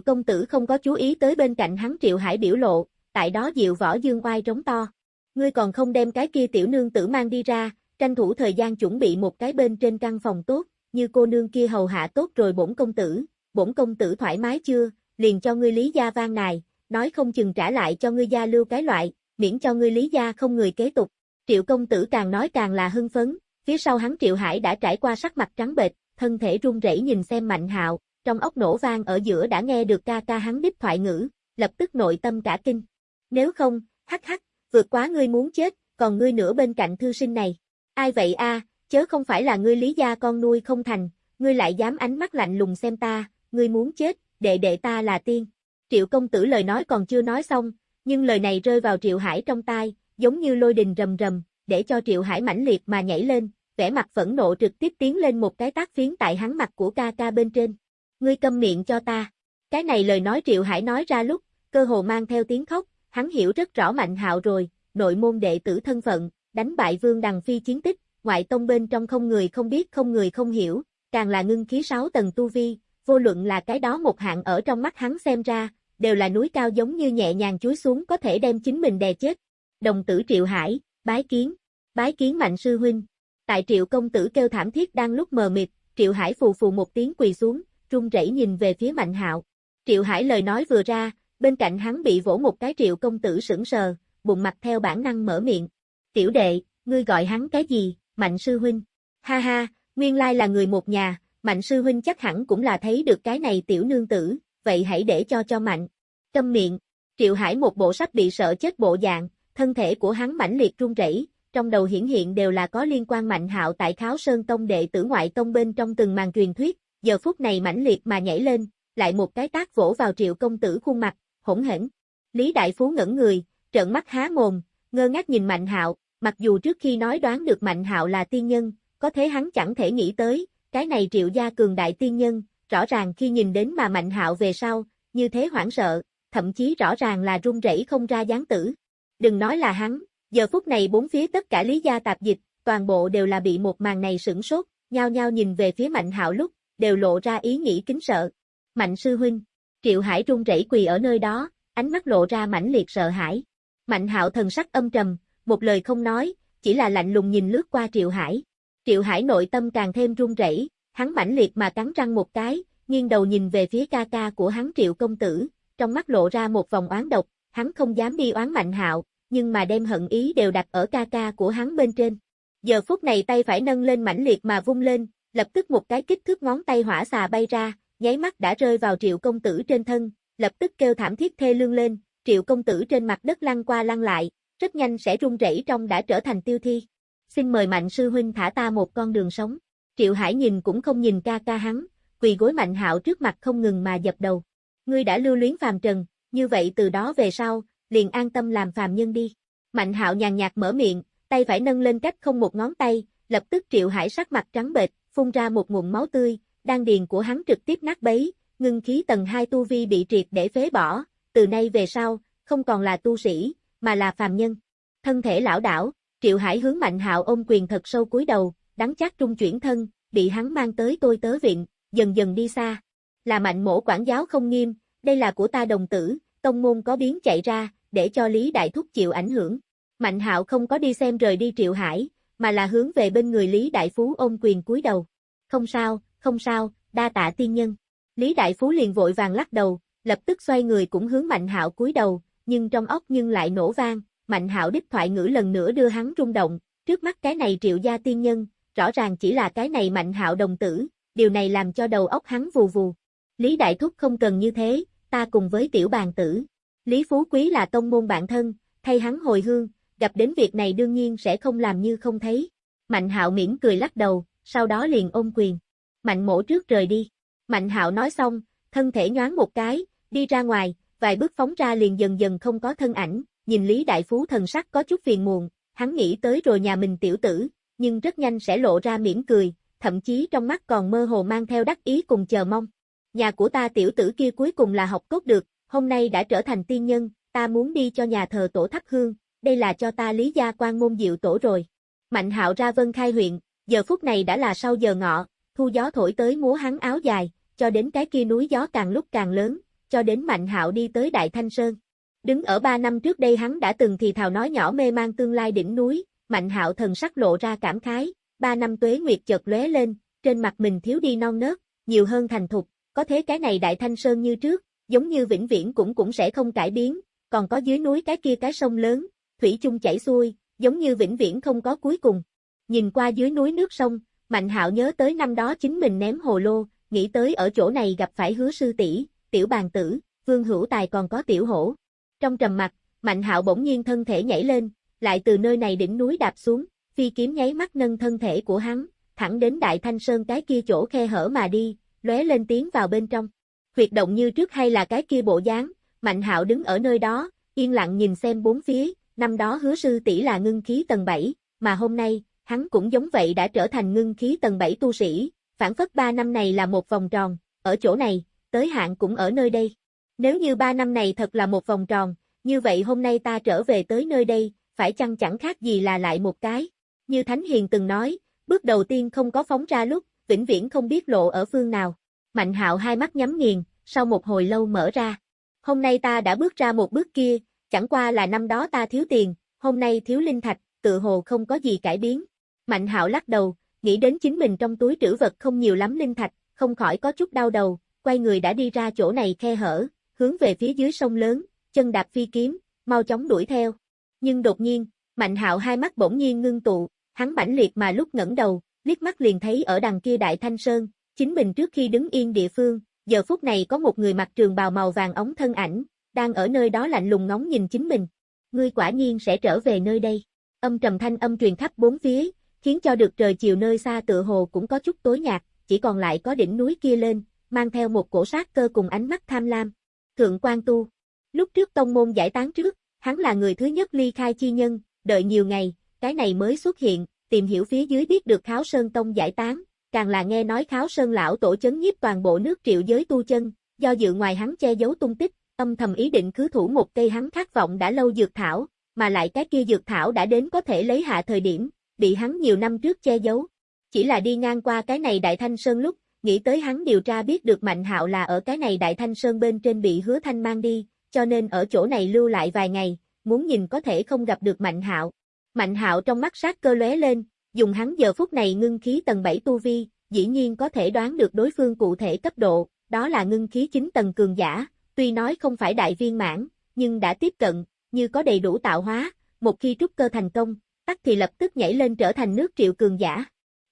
công tử không có chú ý tới bên cạnh hắn Triệu Hải biểu lộ, tại đó diệu võ dương oai trống to. Ngươi còn không đem cái kia tiểu nương tử mang đi ra, tranh thủ thời gian chuẩn bị một cái bên trên căn phòng tốt, như cô nương kia hầu hạ tốt rồi bổn công tử, bổn công tử thoải mái chưa, liền cho ngươi lý gia vang này, nói không chừng trả lại cho ngươi gia lưu cái loại, miễn cho ngươi lý gia không người kế tục. Triệu công tử càng nói càng là hưng phấn, phía sau hắn Triệu Hải đã trải qua sắc mặt trắng bệch, thân thể run rẩy nhìn xem Mạnh Hạo, trong ốc nổ vang ở giữa đã nghe được ca ca hắn đích thoại ngữ, lập tức nội tâm cả kinh. Nếu không, hắc hắc, vượt quá ngươi muốn chết, còn ngươi nữa bên cạnh thư sinh này. Ai vậy a, chớ không phải là ngươi lý gia con nuôi không thành, ngươi lại dám ánh mắt lạnh lùng xem ta, ngươi muốn chết, đệ đệ ta là tiên. Triệu công tử lời nói còn chưa nói xong, nhưng lời này rơi vào Triệu Hải trong tai, giống như lôi đình rầm rầm, để cho Triệu Hải mãnh liệt mà nhảy lên, vẻ mặt phẫn nộ trực tiếp tiến lên một cái tác phiến tại hắn mặt của ca ca bên trên. Ngươi câm miệng cho ta. Cái này lời nói Triệu Hải nói ra lúc, cơ hồ mang theo tiếng khóc, hắn hiểu rất rõ Mạnh Hạo rồi, nội môn đệ tử thân phận, đánh bại Vương Đằng Phi chiến tích, ngoại tông bên trong không người không biết không người không hiểu, càng là ngưng khí sáu tầng tu vi, vô luận là cái đó một hạng ở trong mắt hắn xem ra, đều là núi cao giống như nhẹ nhàng chuối xuống có thể đem chính mình đè chết. Đồng tử Triệu Hải, bái kiến, bái kiến Mạnh Sư Huynh. Tại Triệu Công Tử kêu thảm thiết đang lúc mờ mịt, Triệu Hải phù phù một tiếng quỳ xuống, run rẩy nhìn về phía Mạnh Hạo. Triệu Hải lời nói vừa ra, bên cạnh hắn bị vỗ một cái Triệu Công Tử sững sờ, bụng mặt theo bản năng mở miệng. Tiểu đệ, ngươi gọi hắn cái gì, Mạnh Sư Huynh? Ha ha, nguyên lai là người một nhà, Mạnh Sư Huynh chắc hẳn cũng là thấy được cái này tiểu nương tử, vậy hãy để cho cho Mạnh. Câm miệng, Triệu Hải một bộ sách bị sợ chết bộ dạng, thân thể của hắn mãnh liệt run rẩy, trong đầu hiển hiện đều là có liên quan Mạnh Hạo tại Kháo Sơn Tông đệ tử ngoại tông bên trong từng màn truyền thuyết, giờ phút này mãnh liệt mà nhảy lên, lại một cái tác vỗ vào Triệu công tử khuôn mặt, hỗn hển. Lý Đại Phú ngẩn người, trợn mắt há mồm, ngơ ngác nhìn Mạnh Hạo, mặc dù trước khi nói đoán được Mạnh Hạo là tiên nhân, có thế hắn chẳng thể nghĩ tới, cái này Triệu gia cường đại tiên nhân, rõ ràng khi nhìn đến mà Mạnh Hạo về sau, như thế hoảng sợ, thậm chí rõ ràng là run rẩy không ra dáng tử. Đừng nói là hắn, giờ phút này bốn phía tất cả lý gia tạp dịch, toàn bộ đều là bị một màn này sửng sốt, nhao nhao nhìn về phía Mạnh Hạo lúc, đều lộ ra ý nghĩ kính sợ. Mạnh sư huynh, Triệu Hải run rẩy quỳ ở nơi đó, ánh mắt lộ ra mãnh liệt sợ hãi. Mạnh Hạo thần sắc âm trầm, một lời không nói, chỉ là lạnh lùng nhìn lướt qua Triệu Hải. Triệu Hải nội tâm càng thêm run rẩy, hắn mãnh liệt mà cắn răng một cái, nghiêng đầu nhìn về phía ca ca của hắn Triệu công tử, trong mắt lộ ra một vòng oán độc, hắn không dám đi oán Mạnh Hạo, nhưng mà đem hận ý đều đặt ở ca ca của hắn bên trên. Giờ phút này tay phải nâng lên mãnh liệt mà vung lên, lập tức một cái kích thước ngón tay hỏa xà bay ra, nháy mắt đã rơi vào Triệu công tử trên thân, lập tức kêu thảm thiết thê lương lên, Triệu công tử trên mặt đất lăn qua lăn lại, rất nhanh sẽ rung rẩy trong đã trở thành tiêu thi. Xin mời Mạnh sư huynh thả ta một con đường sống. Triệu Hải nhìn cũng không nhìn ca ca hắn, quỳ gối Mạnh Hạo trước mặt không ngừng mà dập đầu. Ngươi đã lưu luyến phàm trần, như vậy từ đó về sau, liền an tâm làm phàm nhân đi. Mạnh Hạo nhàn nhạt mở miệng, tay phải nâng lên cách không một ngón tay, lập tức Triệu Hải sắc mặt trắng bệch, phun ra một nguồn máu tươi, đan điền của hắn trực tiếp nát bấy, ngưng khí tầng 2 tu vi bị triệt để phế bỏ, từ nay về sau, không còn là tu sĩ, mà là phàm nhân. Thân thể lão đảo, Triệu Hải hướng Mạnh Hạo ôm quyền thật sâu cúi đầu, đắng chắc trung chuyển thân, bị hắn mang tới tôi tớ viện, dần dần đi xa. Là Mạnh mổ quản giáo không nghiêm, đây là của ta đồng tử, tông môn có biến chạy ra, để cho Lý Đại Thúc chịu ảnh hưởng. Mạnh Hạo không có đi xem rời đi Triệu Hải, mà là hướng về bên người Lý Đại Phú ôm quyền cúi đầu. Không sao, không sao, đa tạ tiên nhân. Lý Đại Phú liền vội vàng lắc đầu, lập tức xoay người cũng hướng Mạnh Hạo cúi đầu, nhưng trong óc nhưng lại nổ vang, Mạnh Hạo đích thoại ngữ lần nữa đưa hắn rung động, trước mắt cái này Triệu gia tiên nhân, rõ ràng chỉ là cái này Mạnh Hạo đồng tử, điều này làm cho đầu óc hắn vù vù. Lý Đại Thúc không cần như thế, ta cùng với tiểu bàn tử. Lý Phú Quý là tông môn bạn thân, thay hắn hồi hương, gặp đến việc này đương nhiên sẽ không làm như không thấy. Mạnh Hạo miễn cười lắc đầu, sau đó liền ôm quyền. Mạnh mổ trước rời đi. Mạnh Hạo nói xong, thân thể nhoáng một cái, đi ra ngoài, vài bước phóng ra liền dần dần không có thân ảnh, nhìn Lý Đại Phú thần sắc có chút phiền muộn, hắn nghĩ tới rồi nhà mình tiểu tử, nhưng rất nhanh sẽ lộ ra mỉm cười, thậm chí trong mắt còn mơ hồ mang theo đắc ý cùng chờ mong. Nhà của ta tiểu tử kia cuối cùng là học tốt được, hôm nay đã trở thành tiên nhân, ta muốn đi cho nhà thờ tổ thắp hương, đây là cho ta lý gia quan môn diệu tổ rồi. Mạnh hạo ra vân khai huyện, giờ phút này đã là sau giờ ngọ, thu gió thổi tới múa hắn áo dài, cho đến cái kia núi gió càng lúc càng lớn, cho đến Mạnh hạo đi tới Đại Thanh Sơn. Đứng ở ba năm trước đây hắn đã từng thì thào nói nhỏ mê mang tương lai đỉnh núi, Mạnh hạo thần sắc lộ ra cảm khái, ba năm tuế nguyệt chợt lóe lên, trên mặt mình thiếu đi non nớt, nhiều hơn thành thục, có thế cái này Đại Thanh Sơn như trước, giống như vĩnh viễn cũng cũng sẽ không cải biến, còn có dưới núi cái kia cái sông lớn, thủy chung chảy xuôi, giống như vĩnh viễn không có cuối cùng. Nhìn qua dưới núi nước sông, Mạnh Hạo nhớ tới năm đó chính mình ném hồ lô, nghĩ tới ở chỗ này gặp phải hứa sư tỷ, tiểu bàn tử, vương hữu tài còn có tiểu hổ. Trong trầm mặt, Mạnh Hạo bỗng nhiên thân thể nhảy lên, lại từ nơi này đỉnh núi đạp xuống, phi kiếm nháy mắt nâng thân thể của hắn, thẳng đến Đại Thanh Sơn cái kia chỗ khe hở mà đi, lóe lên tiếng vào bên trong. Huyệt động như trước hay là cái kia bộ dáng, Mạnh Hạo đứng ở nơi đó, yên lặng nhìn xem bốn phía, năm đó hứa sư tỷ là ngưng khí tầng 7, mà hôm nay, hắn cũng giống vậy đã trở thành ngưng khí tầng 7 tu sĩ, phản phất 3 năm này là một vòng tròn, ở chỗ này, tới hạn cũng ở nơi đây. Nếu như 3 năm này thật là một vòng tròn, như vậy hôm nay ta trở về tới nơi đây, phải chăng chẳng khác gì là lại một cái. Như Thánh Hiền từng nói, bước đầu tiên không có phóng ra lúc, vĩnh viễn không biết lộ ở phương nào. Mạnh hạo hai mắt nhắm nghiền, sau một hồi lâu mở ra. Hôm nay ta đã bước ra một bước kia, chẳng qua là năm đó ta thiếu tiền, hôm nay thiếu linh thạch, tự hồ không có gì cải biến. Mạnh hạo lắc đầu, nghĩ đến chính mình trong túi trữ vật không nhiều lắm linh thạch, không khỏi có chút đau đầu, quay người đã đi ra chỗ này khe hở, hướng về phía dưới sông lớn, chân đạp phi kiếm, mau chóng đuổi theo. Nhưng đột nhiên, Mạnh Hạo hai mắt bỗng nhiên ngưng tụ, hắn bảnh liệt mà lúc ngẩng đầu, liếc mắt liền thấy ở đằng kia Đại Thanh Sơn, chính mình trước khi đứng yên địa phương, giờ phút này có một người mặc trường bào màu vàng ống thân ảnh, đang ở nơi đó lạnh lùng ngóng nhìn chính mình. Ngươi quả nhiên sẽ trở về nơi đây. Âm trầm thanh âm truyền khắp bốn phía, khiến cho được trời chiều nơi xa tựa hồ cũng có chút tối nhạt, chỉ còn lại có đỉnh núi kia lên, mang theo một cổ sát cơ cùng ánh mắt tham lam. Thượng quan tu. Lúc trước tông môn giải tán trước, hắn là người thứ nhất ly khai chi nhân, đợi nhiều ngày, cái này mới xuất hiện, tìm hiểu phía dưới biết được Kháo Sơn Tông giải tán, càng là nghe nói kháo sơn lão tổ chấn nhiếp toàn bộ nước triệu giới tu chân, do dự ngoài hắn che giấu tung tích, âm thầm ý định cứ thủ một cây hắn khát vọng đã lâu dược thảo, mà lại cái kia dược thảo đã đến có thể lấy hạ thời điểm, bị hắn nhiều năm trước che giấu. Chỉ là đi ngang qua cái này Đại Thanh Sơn lúc, nghĩ tới hắn điều tra biết được Mạnh Hạo là ở cái này Đại Thanh Sơn bên trên bị Hứa Thanh mang đi, cho nên ở chỗ này lưu lại vài ngày, muốn nhìn có thể không gặp được Mạnh Hạo. Mạnh Hạo trong mắt sát cơ lóe lên, dùng hắn giờ phút này ngưng khí tầng 7 tu vi, dĩ nhiên có thể đoán được đối phương cụ thể cấp độ, đó là ngưng khí 9 tầng cường giả, tuy nói không phải đại viên mãn, nhưng đã tiếp cận, như có đầy đủ tạo hóa, một khi trúc cơ thành công, tắc thì lập tức nhảy lên trở thành nước triệu cường giả.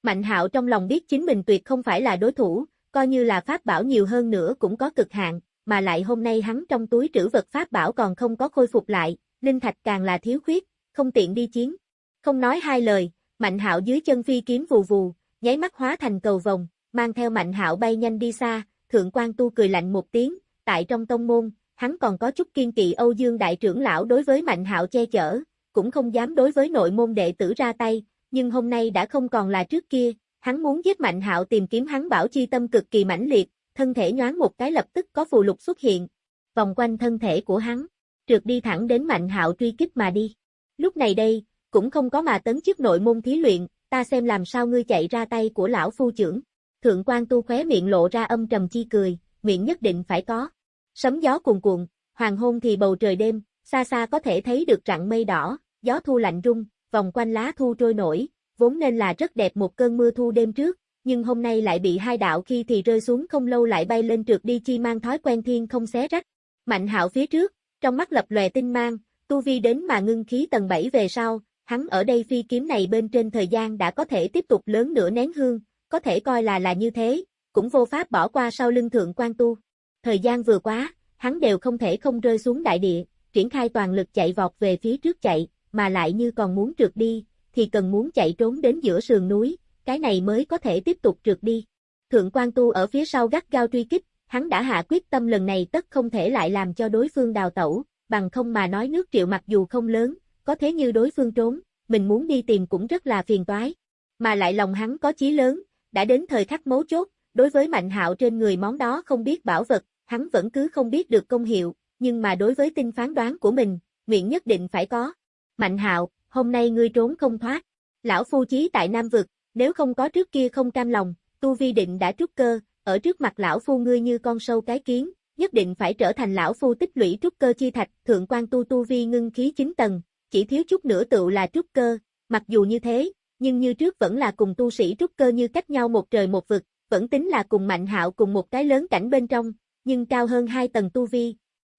Mạnh hạo trong lòng biết chính mình tuyệt không phải là đối thủ, coi như là pháp bảo nhiều hơn nữa cũng có cực hạn, mà lại hôm nay hắn trong túi trữ vật pháp bảo còn không có khôi phục lại, linh thạch càng là thiếu khuyết, không tiện đi chiến. Không nói hai lời, Mạnh Hạo dưới chân phi kiếm vù vù, nháy mắt hóa thành cầu vòng, mang theo Mạnh Hạo bay nhanh đi xa, Thượng quan Tu cười lạnh một tiếng, tại trong tông môn, hắn còn có chút kiên kỵ Âu Dương đại trưởng lão đối với Mạnh Hạo che chở, cũng không dám đối với nội môn đệ tử ra tay, nhưng hôm nay đã không còn là trước kia, hắn muốn giết Mạnh Hạo tìm kiếm hắn bảo chi tâm cực kỳ mãnh liệt, thân thể nhoáng một cái lập tức có phù lục xuất hiện, vòng quanh thân thể của hắn, trượt đi thẳng đến Mạnh Hạo truy kích mà đi. Lúc này đây, cũng không có mà tấn chức nội môn thí luyện, ta xem làm sao ngươi chạy ra tay của lão phu trưởng. Thượng quan tu khóe miệng lộ ra âm trầm chi cười, miệng nhất định phải có. Sấm gió cuồn cuộn, hoàng hôn thì bầu trời đêm, xa xa có thể thấy được rặng mây đỏ, gió thu lạnh rung, vòng quanh lá thu trôi nổi, vốn nên là rất đẹp một cơn mưa thu đêm trước, nhưng hôm nay lại bị hai đạo khi thì rơi xuống không lâu lại bay lên trượt đi chi mang thói quen thiên không xé rách. Mạnh hạo phía trước, trong mắt lập lòe tinh mang, tu vi đến mà ngưng khí tầng 7 về sau, hắn ở đây phi kiếm này bên trên thời gian đã có thể tiếp tục lớn nửa nén hương, có thể coi là là như thế, cũng vô pháp bỏ qua sau lưng thượng quan tu. Thời gian vừa quá, hắn đều không thể không rơi xuống đại địa, triển khai toàn lực chạy vọt về phía trước chạy, mà lại như còn muốn trượt đi, thì cần muốn chạy trốn đến giữa sườn núi, cái này mới có thể tiếp tục trượt đi. Thượng quan tu ở phía sau gắt gao truy kích, hắn đã hạ quyết tâm lần này tất không thể lại làm cho đối phương đào tẩu, bằng không mà nói nước triệu mặc dù không lớn, có thế như đối phương trốn, mình muốn đi tìm cũng rất là phiền toái. Mà lại lòng hắn có chí lớn, đã đến thời khắc mấu chốt, đối với mạnh hạo trên người món đó không biết bảo vật, hắn vẫn cứ không biết được công hiệu, nhưng mà đối với tin phán đoán của mình, nguyện nhất định phải có. Mạnh hạo, hôm nay ngươi trốn không thoát. Lão phu chí tại Nam Vực, nếu không có trước kia không cam lòng, tu vi định đã trúc cơ, ở trước mặt lão phu ngươi như con sâu cái kiến, nhất định phải trở thành lão phu tích lũy trúc cơ chi thạch, thượng quan tu tu vi ngưng khí 9 tầng, chỉ thiếu chút nữa tựu là trúc cơ, mặc dù như thế, nhưng như trước vẫn là cùng tu sĩ trúc cơ như cách nhau một trời một vực, vẫn tính là cùng mạnh hạo cùng một cái lớn cảnh bên trong, nhưng cao hơn hai tầng tu vi,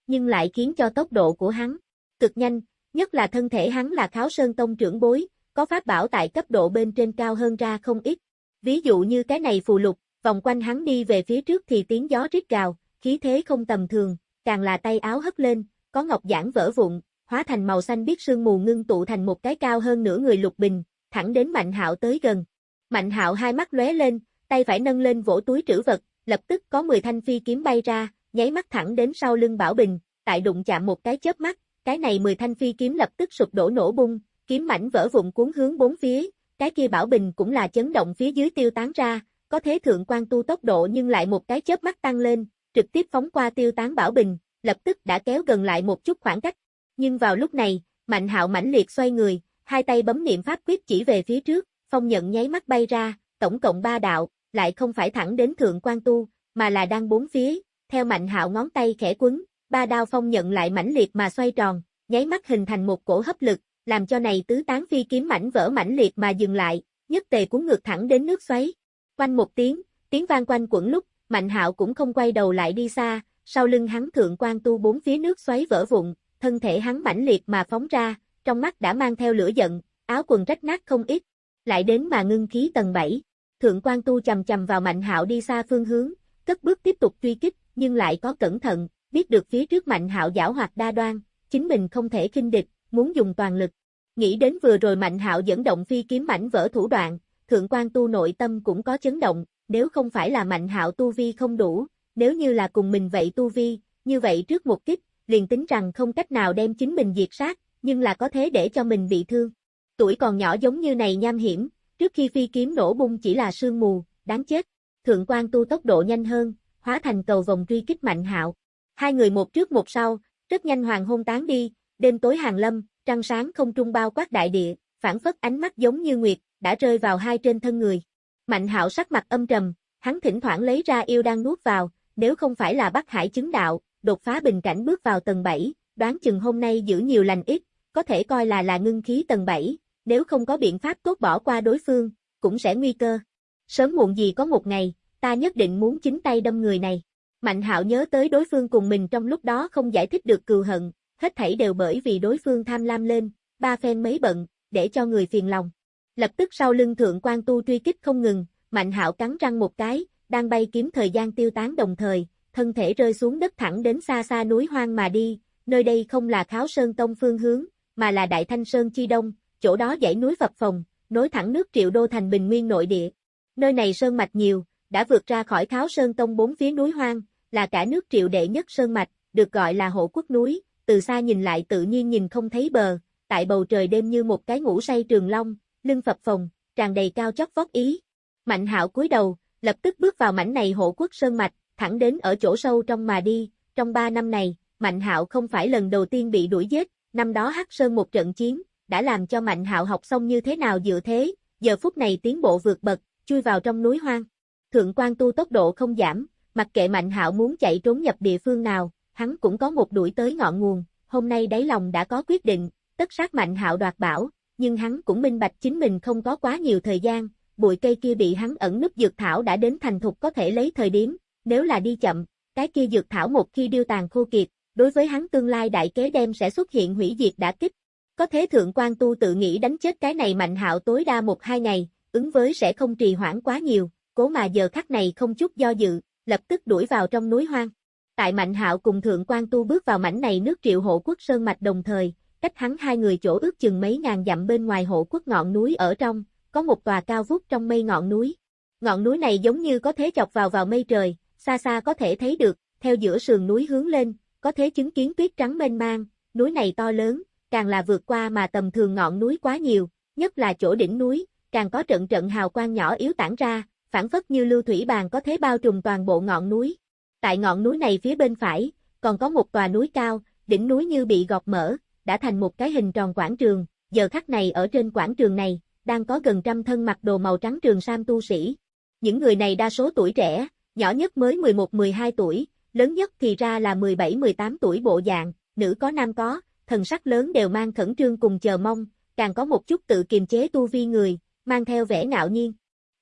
nhưng lại khiến cho tốc độ của hắn cực nhanh, nhất là thân thể hắn là kháo sơn tông trưởng bối, có pháp bảo tại cấp độ bên trên cao hơn ra không ít. Ví dụ như cái này phù lục, vòng quanh hắn đi về phía trước thì tiếng gió rít gào, khí thế không tầm thường, càng là tay áo hất lên, có ngọc giản vỡ vụn, hóa thành màu xanh biết sương mù ngưng tụ thành một cái cao hơn nửa người lục bình, thẳng đến Mạnh Hạo tới gần. Mạnh Hạo hai mắt lóe lên, tay phải nâng lên vỗ túi trữ vật, lập tức có 10 thanh phi kiếm bay ra, nháy mắt thẳng đến sau lưng Bảo Bình, tại đụng chạm một cái chớp mắt, cái này 10 thanh phi kiếm lập tức sụp đổ nổ bung, kiếm mảnh vỡ vụn cuốn hướng bốn phía, cái kia Bảo Bình cũng là chấn động phía dưới tiêu tán ra, có thế thượng quan tu tốc độ nhưng lại một cái chớp mắt tăng lên, trực tiếp phóng qua tiêu tán Bảo Bình, lập tức đã kéo gần lại một chút khoảng cách. Nhưng vào lúc này, Mạnh Hạo mãnh liệt xoay người, hai tay bấm niệm pháp quyết chỉ về phía trước, phong nhận nháy mắt bay ra, tổng cộng ba đạo, lại không phải thẳng đến thượng quan tu, mà là đang bốn phía, theo Mạnh Hạo ngón tay khẽ quấn, ba đao phong nhận lại mãnh liệt mà xoay tròn, nháy mắt hình thành một cổ hấp lực, làm cho này tứ tán phi kiếm mảnh vỡ mãnh liệt mà dừng lại, nhất tề cuốn ngược thẳng đến nước xoáy. Quanh một tiếng, tiếng vang quanh quẩn lúc, Mạnh Hạo cũng không quay đầu lại đi xa, sau lưng hắn thượng quan tu bốn phía nước xoáy vỡ vụn, thân thể hắn mãnh liệt mà phóng ra, trong mắt đã mang theo lửa giận, áo quần rách nát không ít, lại đến mà ngưng khí tầng 7. Thượng quan tu chầm chầm vào Mạnh Hạo đi xa phương hướng, cất bước tiếp tục truy kích, nhưng lại có cẩn thận, biết được phía trước Mạnh Hạo giảo hoạt đa đoan, chính mình không thể kinh địch, muốn dùng toàn lực. Nghĩ đến vừa rồi Mạnh Hạo dẫn động phi kiếm mảnh vỡ thủ đoạn, thượng quan tu nội tâm cũng có chấn động, nếu không phải là Mạnh Hạo tu vi không đủ, nếu như là cùng mình vậy tu vi, như vậy trước một kích, liền tính rằng không cách nào đem chính mình diệt sát, nhưng là có thế để cho mình bị thương. Tuổi còn nhỏ giống như này nham hiểm, trước khi phi kiếm nổ bung chỉ là sương mù, đáng chết. Thượng quan tu tốc độ nhanh hơn, hóa thành cầu vòng truy kích Mạnh Hạo. Hai người một trước một sau, rất nhanh hoàng hôn tán đi, đêm tối hàng lâm, trăng sáng không trung bao quát đại địa, phản phất ánh mắt giống như nguyệt, đã rơi vào hai trên thân người. Mạnh Hạo sắc mặt âm trầm, hắn thỉnh thoảng lấy ra yêu đang nuốt vào, nếu không phải là Bắc Hải chứng đạo, đột phá bình cảnh bước vào tầng 7, đoán chừng hôm nay giữ nhiều lành ít, có thể coi là là ngưng khí tầng 7, nếu không có biện pháp tốt bỏ qua đối phương, cũng sẽ nguy cơ. Sớm muộn gì có một ngày, ta nhất định muốn chính tay đâm người này. Mạnh hạo nhớ tới đối phương cùng mình trong lúc đó không giải thích được cừu hận, hết thảy đều bởi vì đối phương tham lam lên, ba phen mấy bận, để cho người phiền lòng. Lập tức sau lưng thượng quan tu truy kích không ngừng, mạnh hạo cắn răng một cái, đang bay kiếm thời gian tiêu tán đồng thời, thân thể rơi xuống đất thẳng đến xa xa núi hoang mà đi, nơi đây không là kháo sơn tông phương hướng, mà là đại thanh sơn chi đông, chỗ đó dãy núi phập phồng, nối thẳng nước triệu đô thành bình nguyên nội địa. Nơi này sơn mạch nhiều, đã vượt ra khỏi kháo sơn tông bốn phía núi hoang, là cả nước triệu đệ nhất sơn mạch, được gọi là hộ quốc núi, từ xa nhìn lại tự nhiên nhìn không thấy bờ, tại bầu trời đêm như một cái ngủ say trường long, lưng phập phồng, tràn đầy cao chót vót ý. Mạnh hạo cúi đầu, lập tức bước vào mảnh này hộ quốc sơn mạch, thẳng đến ở chỗ sâu trong mà đi, trong ba năm này, Mạnh hạo không phải lần đầu tiên bị đuổi giết, năm đó Hắc Sơn một trận chiến, đã làm cho Mạnh hạo học xong như thế nào dựa thế, giờ phút này tiến bộ vượt bậc, chui vào trong núi hoang. Thượng quan tu tốc độ không giảm, mặc kệ Mạnh hạo muốn chạy trốn nhập địa phương nào, hắn cũng có một đuổi tới ngọn nguồn, hôm nay đáy lòng đã có quyết định, tất sát Mạnh hạo đoạt bảo, nhưng hắn cũng minh bạch chính mình không có quá nhiều thời gian, bụi cây kia bị hắn ẩn núp dược thảo đã đến thành thục có thể lấy thời điểm, nếu là đi chậm, cái kia dược thảo một khi điêu tàn khô kiệt, đối với hắn tương lai đại kế đem sẽ xuất hiện hủy diệt đã kích. Có thế thượng quan tu tự nghĩ đánh chết cái này mạnh hạo tối đa một hai ngày, ứng với sẽ không trì hoãn quá nhiều, cố mà giờ khắc này không chút do dự, lập tức đuổi vào trong núi hoang. Tại Mạnh Hạo cùng Thượng quan Tu bước vào mảnh này nước Triệu Hộ Quốc sơn mạch đồng thời, cách hắn hai người chỗ ước chừng mấy ngàn dặm bên ngoài Hộ Quốc ngọn núi ở trong, có một tòa cao vút trong mây ngọn núi. Ngọn núi này giống như có thế chọc vào vào mây trời, xa xa có thể thấy được, theo giữa sườn núi hướng lên, có thể chứng kiến tuyết trắng mênh mang, núi này to lớn, càng là vượt qua mà tầm thường ngọn núi quá nhiều, nhất là chỗ đỉnh núi, càng có trận trận hào quang nhỏ yếu tản ra, phản phất như lưu thủy bàn có thế bao trùm toàn bộ ngọn núi. Tại ngọn núi này phía bên phải, còn có một tòa núi cao, đỉnh núi như bị gọt mở, đã thành một cái hình tròn quảng trường, giờ khắc này ở trên quảng trường này, đang có gần trăm thân mặc đồ màu trắng trường sam tu sĩ. Những người này đa số tuổi trẻ, nhỏ nhất mới 11-12 tuổi, lớn nhất thì ra là 17-18 tuổi bộ dạng, nữ có nam có, thần sắc lớn đều mang khẩn trương cùng chờ mong, càng có một chút tự kiềm chế tu vi người, mang theo vẻ ngạo nhiên.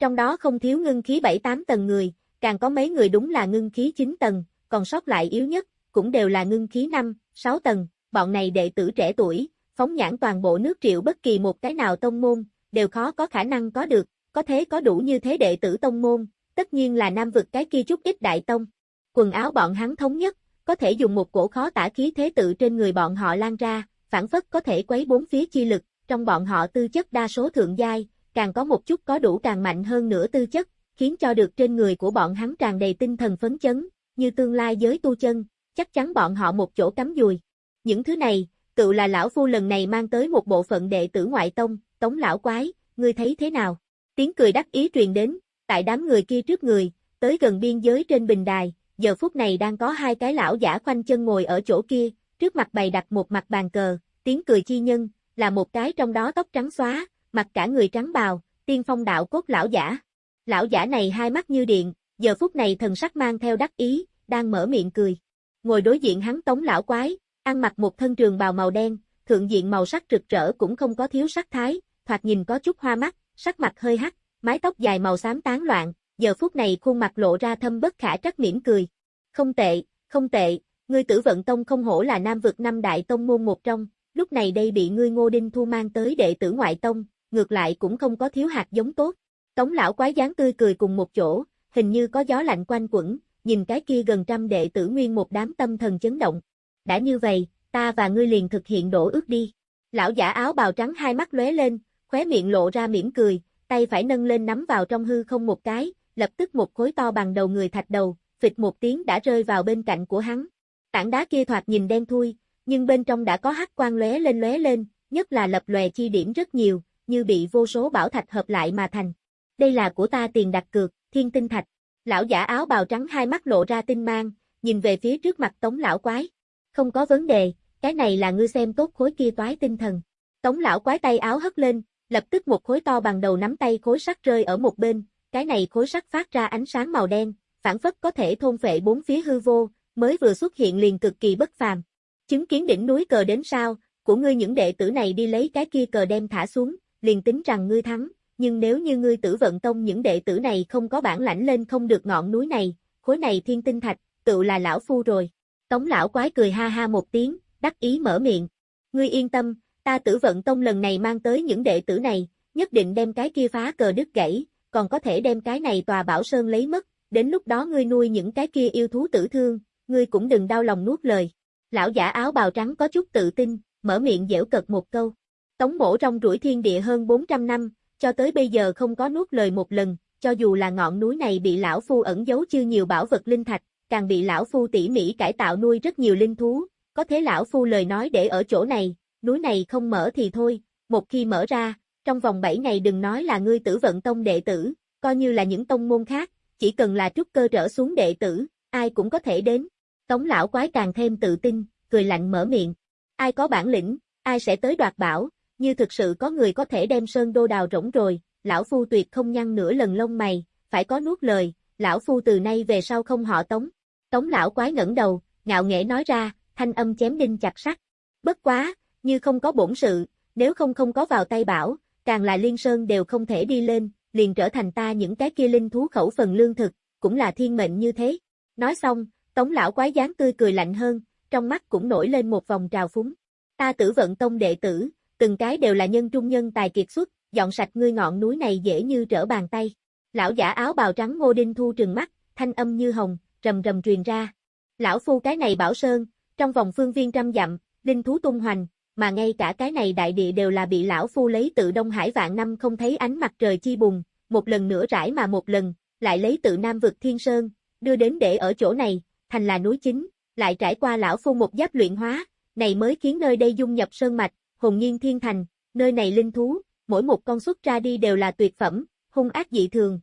Trong đó không thiếu ngưng khí 7-8 tầng người, càng có mấy người đúng là ngưng khí 9 tầng, còn sót lại yếu nhất, cũng đều là ngưng khí 5, 6 tầng, bọn này đệ tử trẻ tuổi, phóng nhãn toàn bộ nước triệu bất kỳ một cái nào tông môn, đều khó có khả năng có được, có thế có đủ như thế đệ tử tông môn, tất nhiên là nam vực cái kia chút ít đại tông. Quần áo bọn hắn thống nhất, có thể dùng một cổ khó tả khí thế tự trên người bọn họ lan ra, phản phất có thể quấy bốn phía chi lực, trong bọn họ tư chất đa số thượng giai, càng có một chút có đủ càng mạnh hơn nữa tư chất, khiến cho được trên người của bọn hắn tràn đầy tinh thần phấn chấn, như tương lai giới tu chân, chắc chắn bọn họ một chỗ cắm dùi. Những thứ này, tự là lão phu lần này mang tới một bộ phận đệ tử ngoại tông, tống lão quái, ngươi thấy thế nào? Tiếng cười đắc ý truyền đến, tại đám người kia trước người, tới gần biên giới trên bình đài, giờ phút này đang có hai cái lão giả khoanh chân ngồi ở chỗ kia, trước mặt bày đặt một mặt bàn cờ, tiếng cười chi nhân, là một cái trong đó tóc trắng xóa, mặt cả người trắng bào, tiên phong đạo cốt lão giả. Lão giả này hai mắt như điện, giờ phút này thần sắc mang theo đắc ý, đang mở miệng cười. Ngồi đối diện hắn tống lão quái, ăn mặc một thân trường bào màu đen, thượng diện màu sắc rực rỡ cũng không có thiếu sắc thái, thoạt nhìn có chút hoa mắt, sắc mặt hơi hắc, mái tóc dài màu xám tán loạn, giờ phút này khuôn mặt lộ ra thâm bất khả trắc mỉm cười. Không tệ, không tệ, ngươi tử vận tông không hổ là nam vực năm đại tông môn một trong, lúc này đây bị ngươi ngô đinh thu mang tới đệ tử ngoại tông, ngược lại cũng không có thiếu hạt giống tốt. Tống lão quái dáng tươi cười cùng một chỗ, hình như có gió lạnh quanh quẩn, nhìn cái kia gần trăm đệ tử nguyên một đám tâm thần chấn động. Đã như vậy, ta và ngươi liền thực hiện đổ ước đi. Lão giả áo bào trắng hai mắt lóe lên, khóe miệng lộ ra mỉm cười, tay phải nâng lên nắm vào trong hư không một cái, lập tức một khối to bằng đầu người thạch đầu, phịch một tiếng đã rơi vào bên cạnh của hắn. Tảng đá kia thoạt nhìn đen thui, nhưng bên trong đã có hắc quang lóe lên lóe lên, nhất là lập lòe chi điểm rất nhiều, như bị vô số bảo thạch hợp lại mà thành. Đây là của ta tiền đặt cược, thiên tinh thạch. Lão giả áo bào trắng hai mắt lộ ra tinh mang, nhìn về phía trước mặt tống lão quái. Không có vấn đề, cái này là ngươi xem tốt khối kia toái tinh thần. Tống lão quái tay áo hất lên, lập tức một khối to bằng đầu nắm tay khối sắt rơi ở một bên, cái này khối sắt phát ra ánh sáng màu đen, phản phất có thể thôn phệ bốn phía hư vô, mới vừa xuất hiện liền cực kỳ bất phàm. Chứng kiến đỉnh núi cờ đến sao, của ngươi những đệ tử này đi lấy cái kia cờ đem thả xuống, liền tính rằng ngươi thắng, nhưng nếu như ngươi tử vận tông những đệ tử này không có bản lãnh lên không được ngọn núi này, khối này thiên tinh thạch, tự là lão phu rồi. Tống lão quái cười ha ha một tiếng, đắc ý mở miệng. Ngươi yên tâm, ta tử vận tông lần này mang tới những đệ tử này, nhất định đem cái kia phá cờ đứt gãy, còn có thể đem cái này tòa bảo sơn lấy mất, đến lúc đó ngươi nuôi những cái kia yêu thú tử thương, ngươi cũng đừng đau lòng nuốt lời. Lão giả áo bào trắng có chút tự tin, mở miệng dễu cật một câu. Tống mổ trong rủi thiên địa hơn 400 năm, cho tới bây giờ không có nuốt lời một lần, cho dù là ngọn núi này bị lão phu ẩn giấu chưa nhiều bảo vật linh thạch, càng bị lão phu tỉ mỉ cải tạo nuôi rất nhiều linh thú, có thế lão phu lời nói để ở chỗ này, núi này không mở thì thôi, một khi mở ra, trong vòng 7 ngày đừng nói là ngươi tử vận tông đệ tử, coi như là những tông môn khác, chỉ cần là trúc cơ trở xuống đệ tử, ai cũng có thể đến. Tống lão quái càng thêm tự tin, cười lạnh mở miệng. Ai có bản lĩnh, ai sẽ tới đoạt bảo, như thực sự có người có thể đem sơn đô đào rỗng rồi, lão phu tuyệt không nhăn nửa lần lông mày, phải có nuốt lời, lão phu từ nay về sau không họ tống. Tống lão quái ngẩng đầu, ngạo nghễ nói ra, thanh âm chém đinh chặt sắt. Bất quá, như không có bổn sự, nếu không không có vào tay bảo, càng là liên sơn đều không thể đi lên, liền trở thành ta những cái kia linh thú khẩu phần lương thực, cũng là thiên mệnh như thế. Nói xong, tống lão quái dáng tươi cười lạnh hơn, trong mắt cũng nổi lên một vòng trào phúng. Ta tử vận tông đệ tử, từng cái đều là nhân trung nhân tài kiệt xuất, dọn sạch ngươi ngọn núi này dễ như trở bàn tay. Lão giả áo bào trắng Ngô Đinh Thu trừng mắt, thanh âm như hồng, rầm rầm truyền ra. Lão phu cái này bảo sơn, trong vòng phương viên trăm dặm, linh thú tung hoành, mà ngay cả cái này đại địa đều là bị lão phu lấy tự Đông Hải vạn năm không thấy ánh mặt trời chi bùng, một lần nữa rải mà một lần, lại lấy tự Nam vực Thiên Sơn, đưa đến để ở chỗ này, thành là núi chính, lại trải qua lão phu một giáp luyện hóa, này mới khiến nơi đây dung nhập sơn mạch, hồn nhiên thiên thành, nơi này linh thú, mỗi một con xuất ra đi đều là tuyệt phẩm, hung ác dị thường.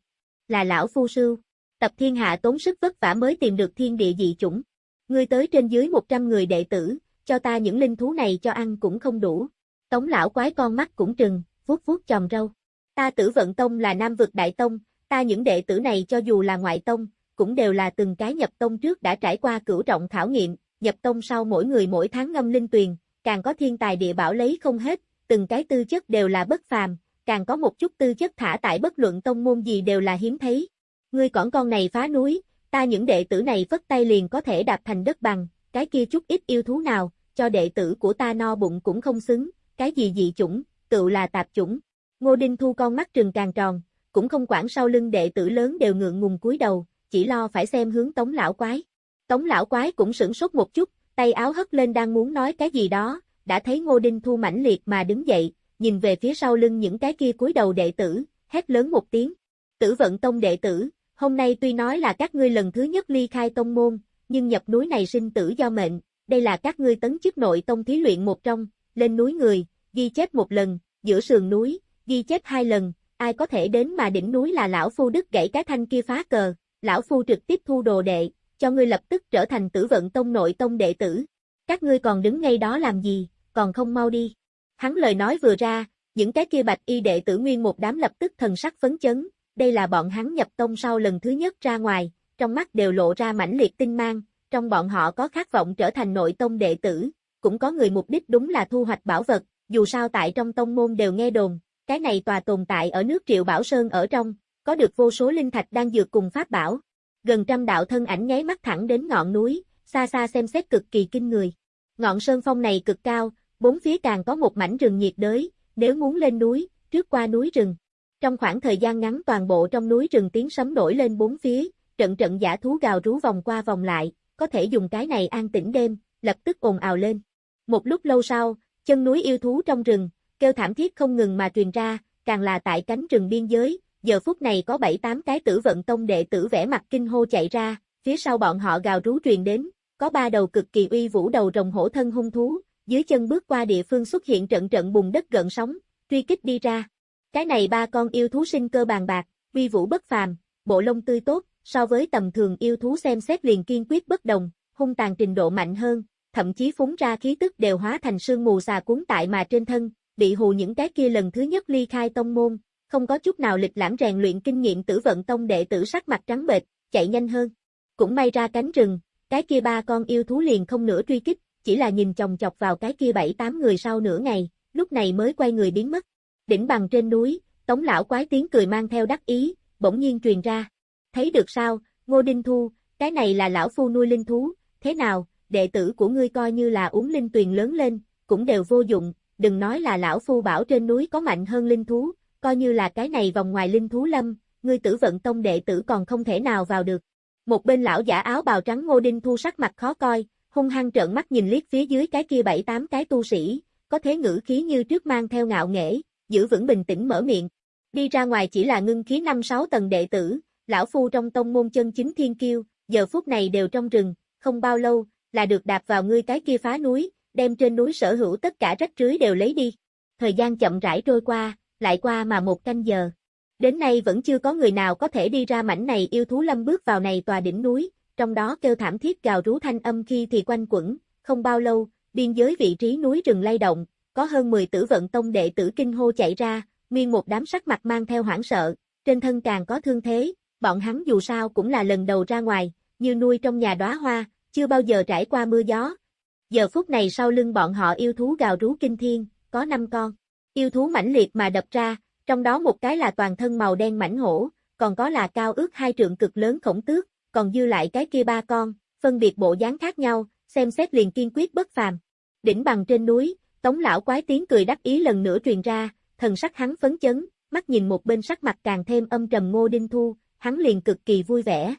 Là lão phu sư, tập thiên hạ tốn sức vất vả mới tìm được thiên địa dị chủng. Ngươi tới trên dưới 100 người đệ tử, cho ta những linh thú này cho ăn cũng không đủ. Tống lão quái con mắt cũng trừng, vuốt vuốt chòm râu. Ta tử vận tông là nam vực đại tông, ta những đệ tử này cho dù là ngoại tông, cũng đều là từng cái nhập tông trước đã trải qua cửu trọng khảo nghiệm, nhập tông sau mỗi người mỗi tháng ngâm linh tuyền, càng có thiên tài địa bảo lấy không hết, từng cái tư chất đều là bất phàm, càng có một chút tư chất thả tại bất luận tông môn gì đều là hiếm thấy. Ngươi cỏn con này phá núi, ta những đệ tử này vất tay liền có thể đạp thành đất bằng, cái kia chút ít yêu thú nào, cho đệ tử của ta no bụng cũng không xứng, cái gì dị chủng, tựu là tạp chủng. Ngô Đinh Thu con mắt trừng càng tròn, cũng không quản sau lưng đệ tử lớn đều ngượng ngùng cúi đầu, chỉ lo phải xem hướng tống lão quái. Tống lão quái cũng sửng sốt một chút, tay áo hất lên đang muốn nói cái gì đó, đã thấy Ngô Đinh Thu mãnh liệt mà đứng dậy, nhìn về phía sau lưng những cái kia cúi đầu đệ tử, hét lớn một tiếng. Tử vận tông đệ tử, hôm nay tuy nói là các ngươi lần thứ nhất ly khai tông môn, nhưng nhập núi này sinh tử do mệnh, đây là các ngươi tấn chức nội tông thí luyện một trong, lên núi người, ghi chép một lần, giữa sườn núi, ghi chép hai lần, ai có thể đến mà đỉnh núi là lão phu đức gãy cái thanh kia phá cờ, lão phu trực tiếp thu đồ đệ, cho ngươi lập tức trở thành tử vận tông nội tông đệ tử. Các ngươi còn đứng ngay đó làm gì, còn không mau đi. Hắn lời nói vừa ra, những cái kia bạch y đệ tử nguyên một đám lập tức thần sắc phấn chấn, đây là bọn hắn nhập tông sau lần thứ nhất ra ngoài, trong mắt đều lộ ra mãnh liệt tinh mang, trong bọn họ có khát vọng trở thành nội tông đệ tử, cũng có người mục đích đúng là thu hoạch bảo vật, dù sao tại trong tông môn đều nghe đồn, cái này tòa tồn tại ở nước Triệu Bảo Sơn ở trong, có được vô số linh thạch đang dược cùng pháp bảo. Gần trăm đạo thân ảnh nháy mắt thẳng đến ngọn núi, xa xa xem xét cực kỳ kinh người. Ngọn sơn phong này cực cao, bốn phía càng có một mảnh rừng nhiệt đới, nếu muốn lên núi, trước qua núi rừng. Trong khoảng thời gian ngắn toàn bộ trong núi rừng tiếng sấm nổi lên bốn phía, trận trận giả thú gào rú vòng qua vòng lại, có thể dùng cái này an tĩnh đêm, lập tức ồn ào lên. Một lúc lâu sau, chân núi yêu thú trong rừng, kêu thảm thiết không ngừng mà truyền ra, càng là tại cánh rừng biên giới, giờ phút này có 7-8 cái tử vận tông đệ tử vẽ mặt kinh hô chạy ra, phía sau bọn họ gào rú truyền đến, có ba đầu cực kỳ uy vũ đầu rồng hổ thân hung thú, dưới chân bước qua địa phương xuất hiện trận trận bùng đất gợn sóng, truy kích đi ra. Cái này ba con yêu thú sinh cơ bàn bạc, uy vũ bất phàm, bộ lông tươi tốt, so với tầm thường yêu thú xem xét liền kiên quyết bất đồng, hung tàn trình độ mạnh hơn, thậm chí phúng ra khí tức đều hóa thành sương mù xà cuốn tại mà trên thân, bị hù những cái kia lần thứ nhất ly khai tông môn, không có chút nào lịch lãm rèn luyện kinh nghiệm tử vận tông đệ tử sắc mặt trắng bệch, chạy nhanh hơn. Cũng may ra cánh rừng, cái kia ba con yêu thú liền không nữa truy kích, chỉ là nhìn chồng chọc vào cái kia bảy tám người sau nửa ngày, lúc này mới quay người biến mất. Đỉnh bằng trên núi, tống lão quái tiếng cười mang theo đắc ý, bỗng nhiên truyền ra. Thấy được sao, Ngô Đinh Thu, cái này là lão phu nuôi linh thú, thế nào, đệ tử của ngươi coi như là uống linh tuyền lớn lên, cũng đều vô dụng, đừng nói là lão phu bảo trên núi có mạnh hơn linh thú, coi như là cái này vòng ngoài linh thú lâm, ngươi tử vận tông đệ tử còn không thể nào vào được. Một bên lão giả áo bào trắng Ngô Đinh Thu sắc mặt khó coi, hung hăng trợn mắt nhìn liếc phía dưới cái kia bảy tám cái tu sĩ, có thế ngữ khí như trước mang theo ngạo nghễ, giữ vững bình tĩnh mở miệng. Đi ra ngoài chỉ là ngưng khí năm sáu tầng đệ tử, lão phu trong tông môn chân chính thiên kiêu, giờ phút này đều trong rừng, không bao lâu, là được đạp vào ngươi cái kia phá núi, đem trên núi sở hữu tất cả rách rưới đều lấy đi. Thời gian chậm rãi trôi qua, lại qua mà một canh giờ. Đến nay vẫn chưa có người nào có thể đi ra mảnh này yêu thú lâm bước vào này tòa đỉnh núi, trong đó kêu thảm thiết gào rú thanh âm khi thì quanh quẩn, không bao lâu, biên giới vị trí núi rừng lay động, có hơn 10 tử vận tông đệ tử kinh hô chạy ra, nguyên một đám sắc mặt mang theo hoảng sợ, trên thân càng có thương thế, bọn hắn dù sao cũng là lần đầu ra ngoài, như nuôi trong nhà đóa hoa, chưa bao giờ trải qua mưa gió. Giờ phút này sau lưng bọn họ yêu thú gào rú kinh thiên, có 5 con. Yêu thú mãnh liệt mà đập ra, trong đó một cái là toàn thân màu đen mảnh hổ, còn có là cao ước hai trượng cực lớn khổng tước, còn dư lại cái kia ba con, phân biệt bộ dáng khác nhau, xem xét liền kiên quyết bất phàm. Đỉnh bằng trên núi, tống lão quái tiếng cười đắc ý lần nữa truyền ra, thần sắc hắn phấn chấn, mắt nhìn một bên sắc mặt càng thêm âm trầm Ngô Đinh Thu, hắn liền cực kỳ vui vẻ.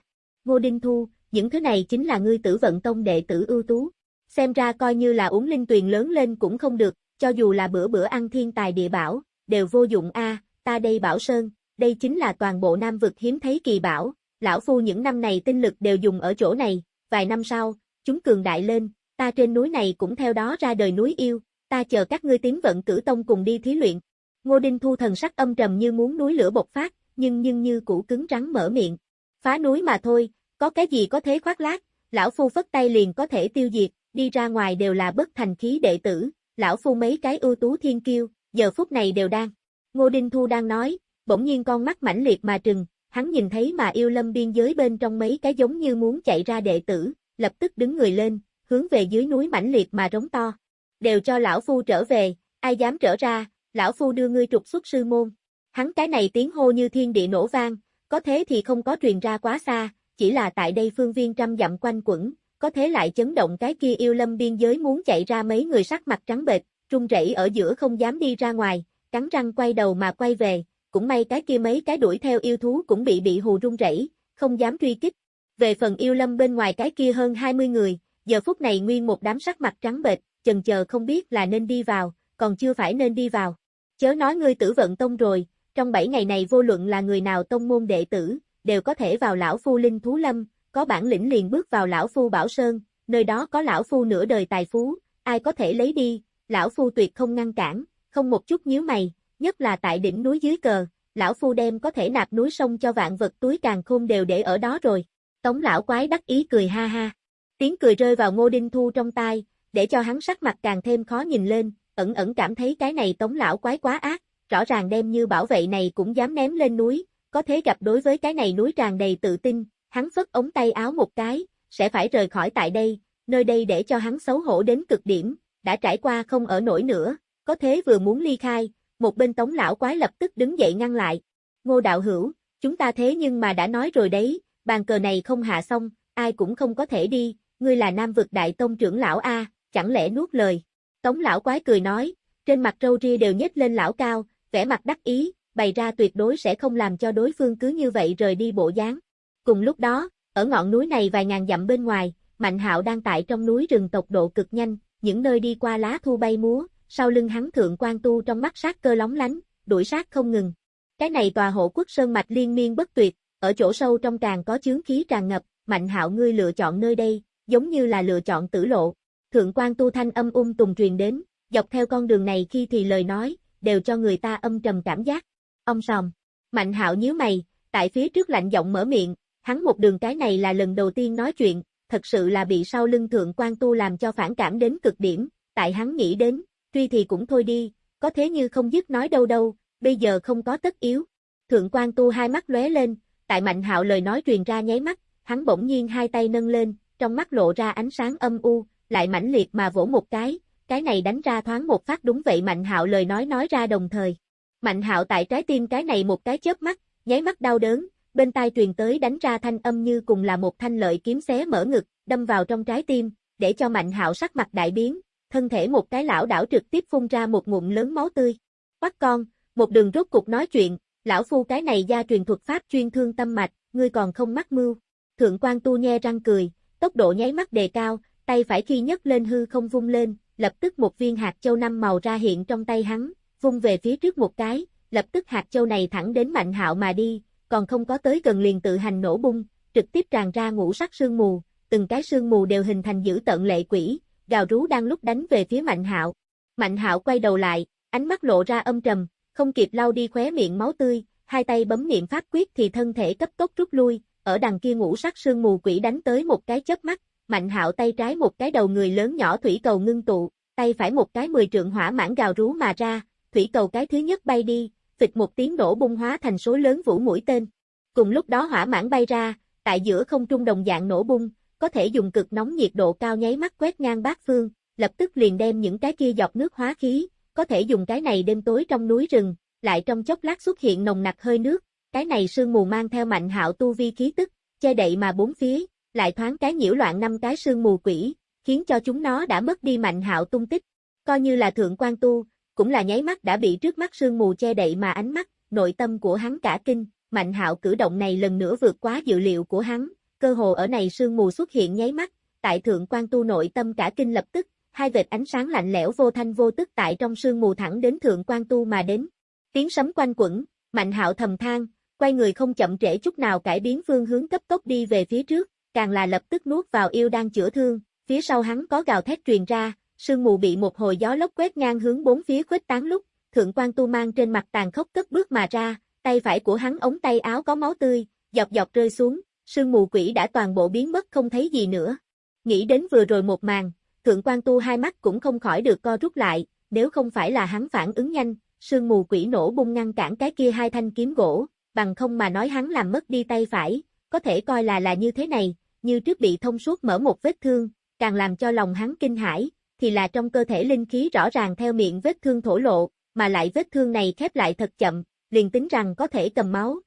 Ngô Đinh Thu, những thứ này chính là ngươi tử vận tông đệ tử ưu tú. Xem ra coi như là uống linh tuyền lớn lên cũng không được, cho dù là bữa bữa ăn thiên tài địa bảo, đều vô dụng a. ta đây bảo sơn, đây chính là toàn bộ nam vực hiếm thấy kỳ bảo, lão phu những năm này tinh lực đều dùng ở chỗ này, vài năm sau, chúng cường đại lên, ta trên núi này cũng theo đó ra đời núi yêu, ta chờ các ngươi tiến vận cử tông cùng đi thí luyện. Ngô Đinh Thu thần sắc âm trầm như muốn núi lửa bộc phát, nhưng nhưng như củ cứng rắn mở miệng. Phá núi mà thôi, có cái gì có thế khoác lác, lão phu phất tay liền có thể tiêu diệt, đi ra ngoài đều là bất thành khí đệ tử, lão phu mấy cái ưu tú thiên kiêu, giờ phút này đều đang. Ngô Đinh Thu đang nói, bỗng nhiên con mắt mãnh liệt mà trừng, hắn nhìn thấy mà yêu lâm biên giới bên trong mấy cái giống như muốn chạy ra đệ tử, lập tức đứng người lên, hướng về dưới núi mãnh liệt mà rống to. Đều cho lão phu trở về, ai dám trở ra, lão phu đưa ngươi trục xuất sư môn. Hắn cái này tiếng hô như thiên địa nổ vang, có thế thì không có truyền ra quá xa, chỉ là tại đây phương viên trăm dặm quanh quẩn, có thế lại chấn động cái kia yêu lâm biên giới muốn chạy ra mấy người sắc mặt trắng bệch, trung rẩy ở giữa không dám đi ra ngoài, cắn răng quay đầu mà quay về, cũng may cái kia mấy cái đuổi theo yêu thú cũng bị bị hù run rẩy, không dám truy kích. Về phần yêu lâm bên ngoài cái kia hơn 20 người, giờ phút này nguyên một đám sắc mặt trắng bệch, chần chờ không biết là nên đi vào, còn chưa phải nên đi vào. Chớ nói ngươi tử vận tông rồi, trong 7 ngày này vô luận là người nào tông môn đệ tử, đều có thể vào lão phu linh thú lâm, có bản lĩnh liền bước vào lão phu bảo sơn, nơi đó có lão phu nửa đời tài phú, ai có thể lấy đi, lão phu tuyệt không ngăn cản, không một chút nhíu mày, nhất là tại đỉnh núi dưới cờ, lão phu đem có thể nạp núi sông cho vạn vật túi càng khôn đều để ở đó rồi. Tống lão quái đắc ý cười ha ha. Tiếng cười rơi vào ngô đinh thu trong tai, để cho hắn sắc mặt càng thêm khó nhìn lên, ẩn ẩn cảm thấy cái này tống lão quái quá ác, rõ ràng đem như bảo vệ này cũng dám ném lên núi, có thế gặp đối với cái này núi tràn đầy tự tin, hắn phất ống tay áo một cái, sẽ phải rời khỏi tại đây, nơi đây để cho hắn xấu hổ đến cực điểm, đã trải qua không ở nổi nữa, có thế vừa muốn ly khai, một bên tống lão quái lập tức đứng dậy ngăn lại. Ngô đạo hữu, chúng ta thế nhưng mà đã nói rồi đấy, bàn cờ này không hạ xong, ai cũng không có thể đi, ngươi là nam vực đại tông trưởng lão A, chẳng lẽ nuốt lời. Tống lão quái cười nói, trên mặt râu ria đều nhếch lên lão cao, vẻ mặt đắc ý, bày ra tuyệt đối sẽ không làm cho đối phương cứ như vậy rời đi bộ dáng. Cùng lúc đó, ở ngọn núi này vài ngàn dặm bên ngoài, Mạnh Hạo đang tại trong núi rừng tốc độ cực nhanh, những nơi đi qua lá thu bay múa, sau lưng hắn thượng quan tu trong mắt sát cơ lóng lánh, đuổi sát không ngừng. Cái này tòa hộ quốc sơn mạch liên miên bất tuyệt, ở chỗ sâu trong càng có chướng khí tràn ngập, Mạnh Hạo ngươi lựa chọn nơi đây, giống như là lựa chọn tử lộ. Thượng quan tu thanh âm um tùng truyền đến, dọc theo con đường này khi thì lời nói, đều cho người ta âm trầm cảm giác. Ông sòm. Mạnh hạo nhíu mày, tại phía trước lạnh giọng mở miệng, hắn một đường cái này là lần đầu tiên nói chuyện, thật sự là bị sau lưng thượng quan tu làm cho phản cảm đến cực điểm, tại hắn nghĩ đến, tuy thì cũng thôi đi, có thế như không dứt nói đâu đâu, bây giờ không có tất yếu. Thượng quan tu hai mắt lóe lên, tại mạnh hạo lời nói truyền ra nháy mắt, hắn bỗng nhiên hai tay nâng lên, trong mắt lộ ra ánh sáng âm u, lại mãnh liệt mà vỗ một cái, cái này đánh ra thoáng một phát đúng vậy Mạnh Hạo lời nói nói ra đồng thời. Mạnh Hạo tại trái tim cái này một cái chớp mắt, nháy mắt đau đớn, bên tai truyền tới đánh ra thanh âm như cùng là một thanh lợi kiếm xé mở ngực, đâm vào trong trái tim, để cho Mạnh Hạo sắc mặt đại biến, thân thể một cái lão đảo trực tiếp phun ra một ngụm lớn máu tươi. Bắt con, một đường rốt cục nói chuyện, lão phu cái này gia truyền thuật pháp chuyên thương tâm mạch, ngươi còn không mắc mưu. Thượng quan tu nhe răng cười, tốc độ nháy mắt đề cao, tay phải khi nhấc lên hư không vung lên, lập tức một viên hạt châu năm màu ra hiện trong tay hắn, vung về phía trước một cái, lập tức hạt châu này thẳng đến Mạnh Hạo mà đi, còn không có tới gần liền tự hành nổ bung, trực tiếp tràn ra ngũ sắc sương mù, từng cái sương mù đều hình thành dữ tận lệ quỷ, gào rú đang lúc đánh về phía Mạnh Hạo. Mạnh Hạo quay đầu lại, ánh mắt lộ ra âm trầm, không kịp lau đi khóe miệng máu tươi, hai tay bấm niệm pháp quyết thì thân thể cấp tốc rút lui, ở đằng kia ngũ sắc sương mù quỷ đánh tới một cái chớp mắt, Mạnh hạo tay trái một cái đầu người lớn nhỏ thủy cầu ngưng tụ, tay phải một cái mười trượng hỏa mãn gào rú mà ra, thủy cầu cái thứ nhất bay đi, phịch một tiếng nổ bung hóa thành số lớn vũ mũi tên. Cùng lúc đó hỏa mãn bay ra, tại giữa không trung đồng dạng nổ bung, có thể dùng cực nóng nhiệt độ cao nháy mắt quét ngang bát phương, lập tức liền đem những cái kia giọt nước hóa khí, có thể dùng cái này đêm tối trong núi rừng, lại trong chốc lát xuất hiện nồng nặc hơi nước, cái này sương mù mang theo mạnh hạo tu vi khí tức, che đậy mà bốn phía, lại thoáng cái nhiễu loạn năm cái sương mù quỷ, khiến cho chúng nó đã mất đi mạnh hạo tung tích. Coi như là thượng quan tu, cũng là nháy mắt đã bị trước mắt sương mù che đậy mà ánh mắt, nội tâm của hắn cả kinh, mạnh hạo cử động này lần nữa vượt quá dự liệu của hắn, cơ hồ ở này sương mù xuất hiện nháy mắt, tại thượng quan tu nội tâm cả kinh lập tức, hai vệt ánh sáng lạnh lẽo vô thanh vô tức tại trong sương mù thẳng đến thượng quan tu mà đến. Tiếng sấm quanh quẩn, mạnh hạo thầm than, quay người không chậm trễ chút nào cải biến phương hướng cấp tốc đi về phía trước, càng là lập tức nuốt vào yêu đang chữa thương, phía sau hắn có gào thét truyền ra, sương mù bị một hồi gió lốc quét ngang hướng bốn phía khuếch tán lúc, thượng quan tu mang trên mặt tàn khốc cất bước mà ra, tay phải của hắn ống tay áo có máu tươi, dọc dọc rơi xuống, sương mù quỷ đã toàn bộ biến mất không thấy gì nữa. Nghĩ đến vừa rồi một màn, thượng quan tu hai mắt cũng không khỏi được co rút lại, nếu không phải là hắn phản ứng nhanh, sương mù quỷ nổ bung ngăn cản cái kia hai thanh kiếm gỗ, bằng không mà nói hắn làm mất đi tay phải, có thể coi là là như thế này, như trước bị thông suốt mở một vết thương, càng làm cho lòng hắn kinh hãi, thì là trong cơ thể linh khí rõ ràng theo miệng vết thương thổ lộ, mà lại vết thương này khép lại thật chậm, liền tính rằng có thể cầm máu.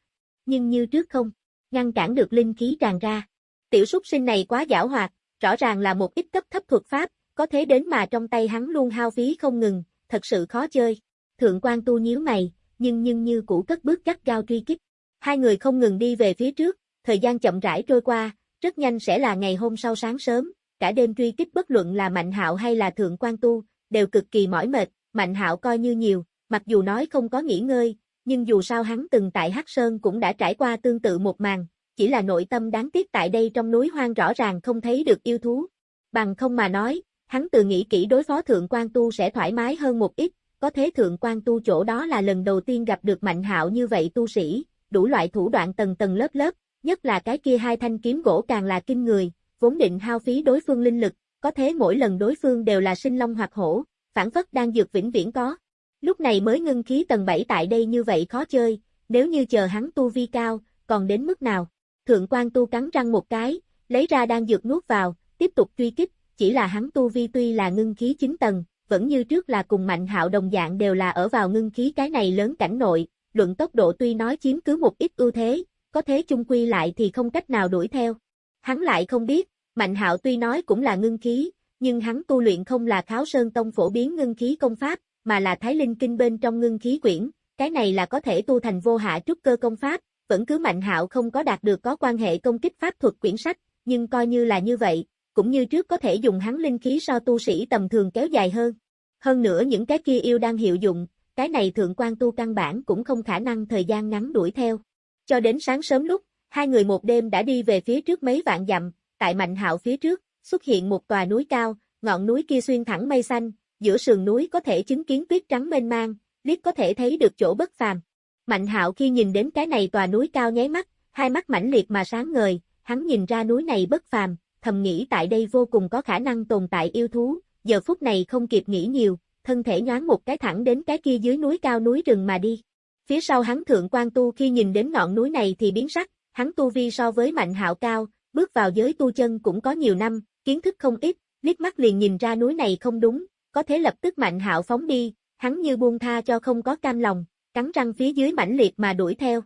Nhưng như trước không, ngăn cản được linh khí tràn ra. Tiểu súc sinh này quá giảo hoạt, rõ ràng là một ít cấp thấp thuật pháp, có thế đến mà trong tay hắn luôn hao phí không ngừng, thật sự khó chơi. Thượng quan tu nhíu mày, nhưng nhưng như cũ cất bước gắt gao truy kích. Hai người không ngừng đi về phía trước, thời gian chậm rãi trôi qua, rất nhanh sẽ là ngày hôm sau sáng sớm, cả đêm truy kích bất luận là Mạnh Hạo hay là Thượng quan Tu, đều cực kỳ mỏi mệt, Mạnh Hạo coi như nhiều, mặc dù nói không có nghỉ ngơi, nhưng dù sao hắn từng tại Hắc Sơn cũng đã trải qua tương tự một màn, chỉ là nội tâm đáng tiếc tại đây trong núi hoang rõ ràng không thấy được yêu thú. Bằng không mà nói, hắn tự nghĩ kỹ đối phó Thượng quan Tu sẽ thoải mái hơn một ít, có thế Thượng quan Tu chỗ đó là lần đầu tiên gặp được Mạnh Hạo như vậy tu sĩ, đủ loại thủ đoạn tầng tầng lớp lớp, nhất là cái kia hai thanh kiếm gỗ càng là kinh người, vốn định hao phí đối phương linh lực, có thế mỗi lần đối phương đều là sinh long hoặc hổ, phản phất đang dược vĩnh viễn có. Lúc này mới ngưng khí tầng 7 tại đây như vậy khó chơi, nếu như chờ hắn tu vi cao, còn đến mức nào? Thượng quan tu cắn răng một cái, lấy ra đang dược nuốt vào, tiếp tục truy kích, chỉ là hắn tu vi tuy là ngưng khí 9 tầng, vẫn như trước là cùng mạnh hạo đồng dạng đều là ở vào ngưng khí cái này lớn cảnh nội, luận tốc độ tuy nói chiếm cứ một ít ưu thế, có thế chung quy lại thì không cách nào đuổi theo. Hắn lại không biết, Mạnh Hạo tuy nói cũng là ngưng khí, nhưng hắn tu luyện không là Kháo Sơn Tông phổ biến ngưng khí công pháp, mà là Thái Linh Kinh bên trong ngưng khí quyển, cái này là có thể tu thành vô hạ trúc cơ công pháp, vẫn cứ Mạnh Hạo không có đạt được có quan hệ công kích pháp thuật quyển sách, nhưng coi như là như vậy, cũng như trước có thể dùng hắn linh khí so tu sĩ tầm thường kéo dài hơn. Hơn nữa những cái kia yêu đang hiệu dụng, cái này thượng quan tu căn bản cũng không khả năng thời gian ngắn đuổi theo. Cho đến sáng sớm lúc, hai người một đêm đã đi về phía trước mấy vạn dặm, tại Mạnh Hạo phía trước, xuất hiện một tòa núi cao, ngọn núi kia xuyên thẳng mây xanh, giữa sườn núi có thể chứng kiến tuyết trắng mênh mang, liếc có thể thấy được chỗ bất phàm. Mạnh hạo khi nhìn đến cái này tòa núi cao nháy mắt, hai mắt mãnh liệt mà sáng ngời, hắn nhìn ra núi này bất phàm, thầm nghĩ tại đây vô cùng có khả năng tồn tại yêu thú, giờ phút này không kịp nghĩ nhiều, thân thể nhoáng một cái thẳng đến cái kia dưới núi cao núi rừng mà đi. Phía sau hắn thượng quan tu khi nhìn đến ngọn núi này thì biến sắc, hắn tu vi so với mạnh hạo cao, bước vào giới tu chân cũng có nhiều năm, kiến thức không ít, liếc mắt liền nhìn ra núi này không đúng, có thế lập tức mạnh hạo phóng đi, hắn như buông tha cho không có cam lòng, cắn răng phía dưới mãnh liệt mà đuổi theo.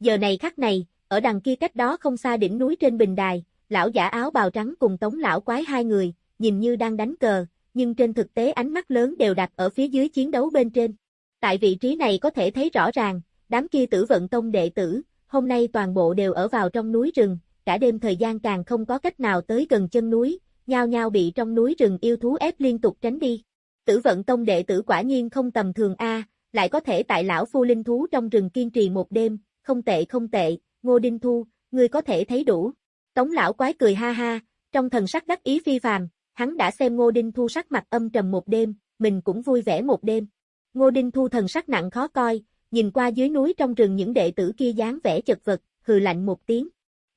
Giờ này khắc này, ở đằng kia cách đó không xa đỉnh núi trên bình đài, lão giả áo bào trắng cùng tống lão quái hai người, nhìn như đang đánh cờ, nhưng trên thực tế ánh mắt lớn đều đặt ở phía dưới chiến đấu bên trên. Tại vị trí này có thể thấy rõ ràng, đám kia tử vận tông đệ tử, hôm nay toàn bộ đều ở vào trong núi rừng, cả đêm thời gian càng không có cách nào tới gần chân núi, nhao nhao bị trong núi rừng yêu thú ép liên tục tránh đi. Tử vận tông đệ tử quả nhiên không tầm thường A, lại có thể tại lão phu linh thú trong rừng kiên trì một đêm, không tệ không tệ, Ngô Đinh Thu, ngươi có thể thấy đủ. Tống lão quái cười ha ha, trong thần sắc đắc ý phi phàm, hắn đã xem Ngô Đinh Thu sắc mặt âm trầm một đêm, mình cũng vui vẻ một đêm. Ngô Đinh Thu thần sắc nặng khó coi, nhìn qua dưới núi trong rừng những đệ tử kia dáng vẻ chật vật, hừ lạnh một tiếng.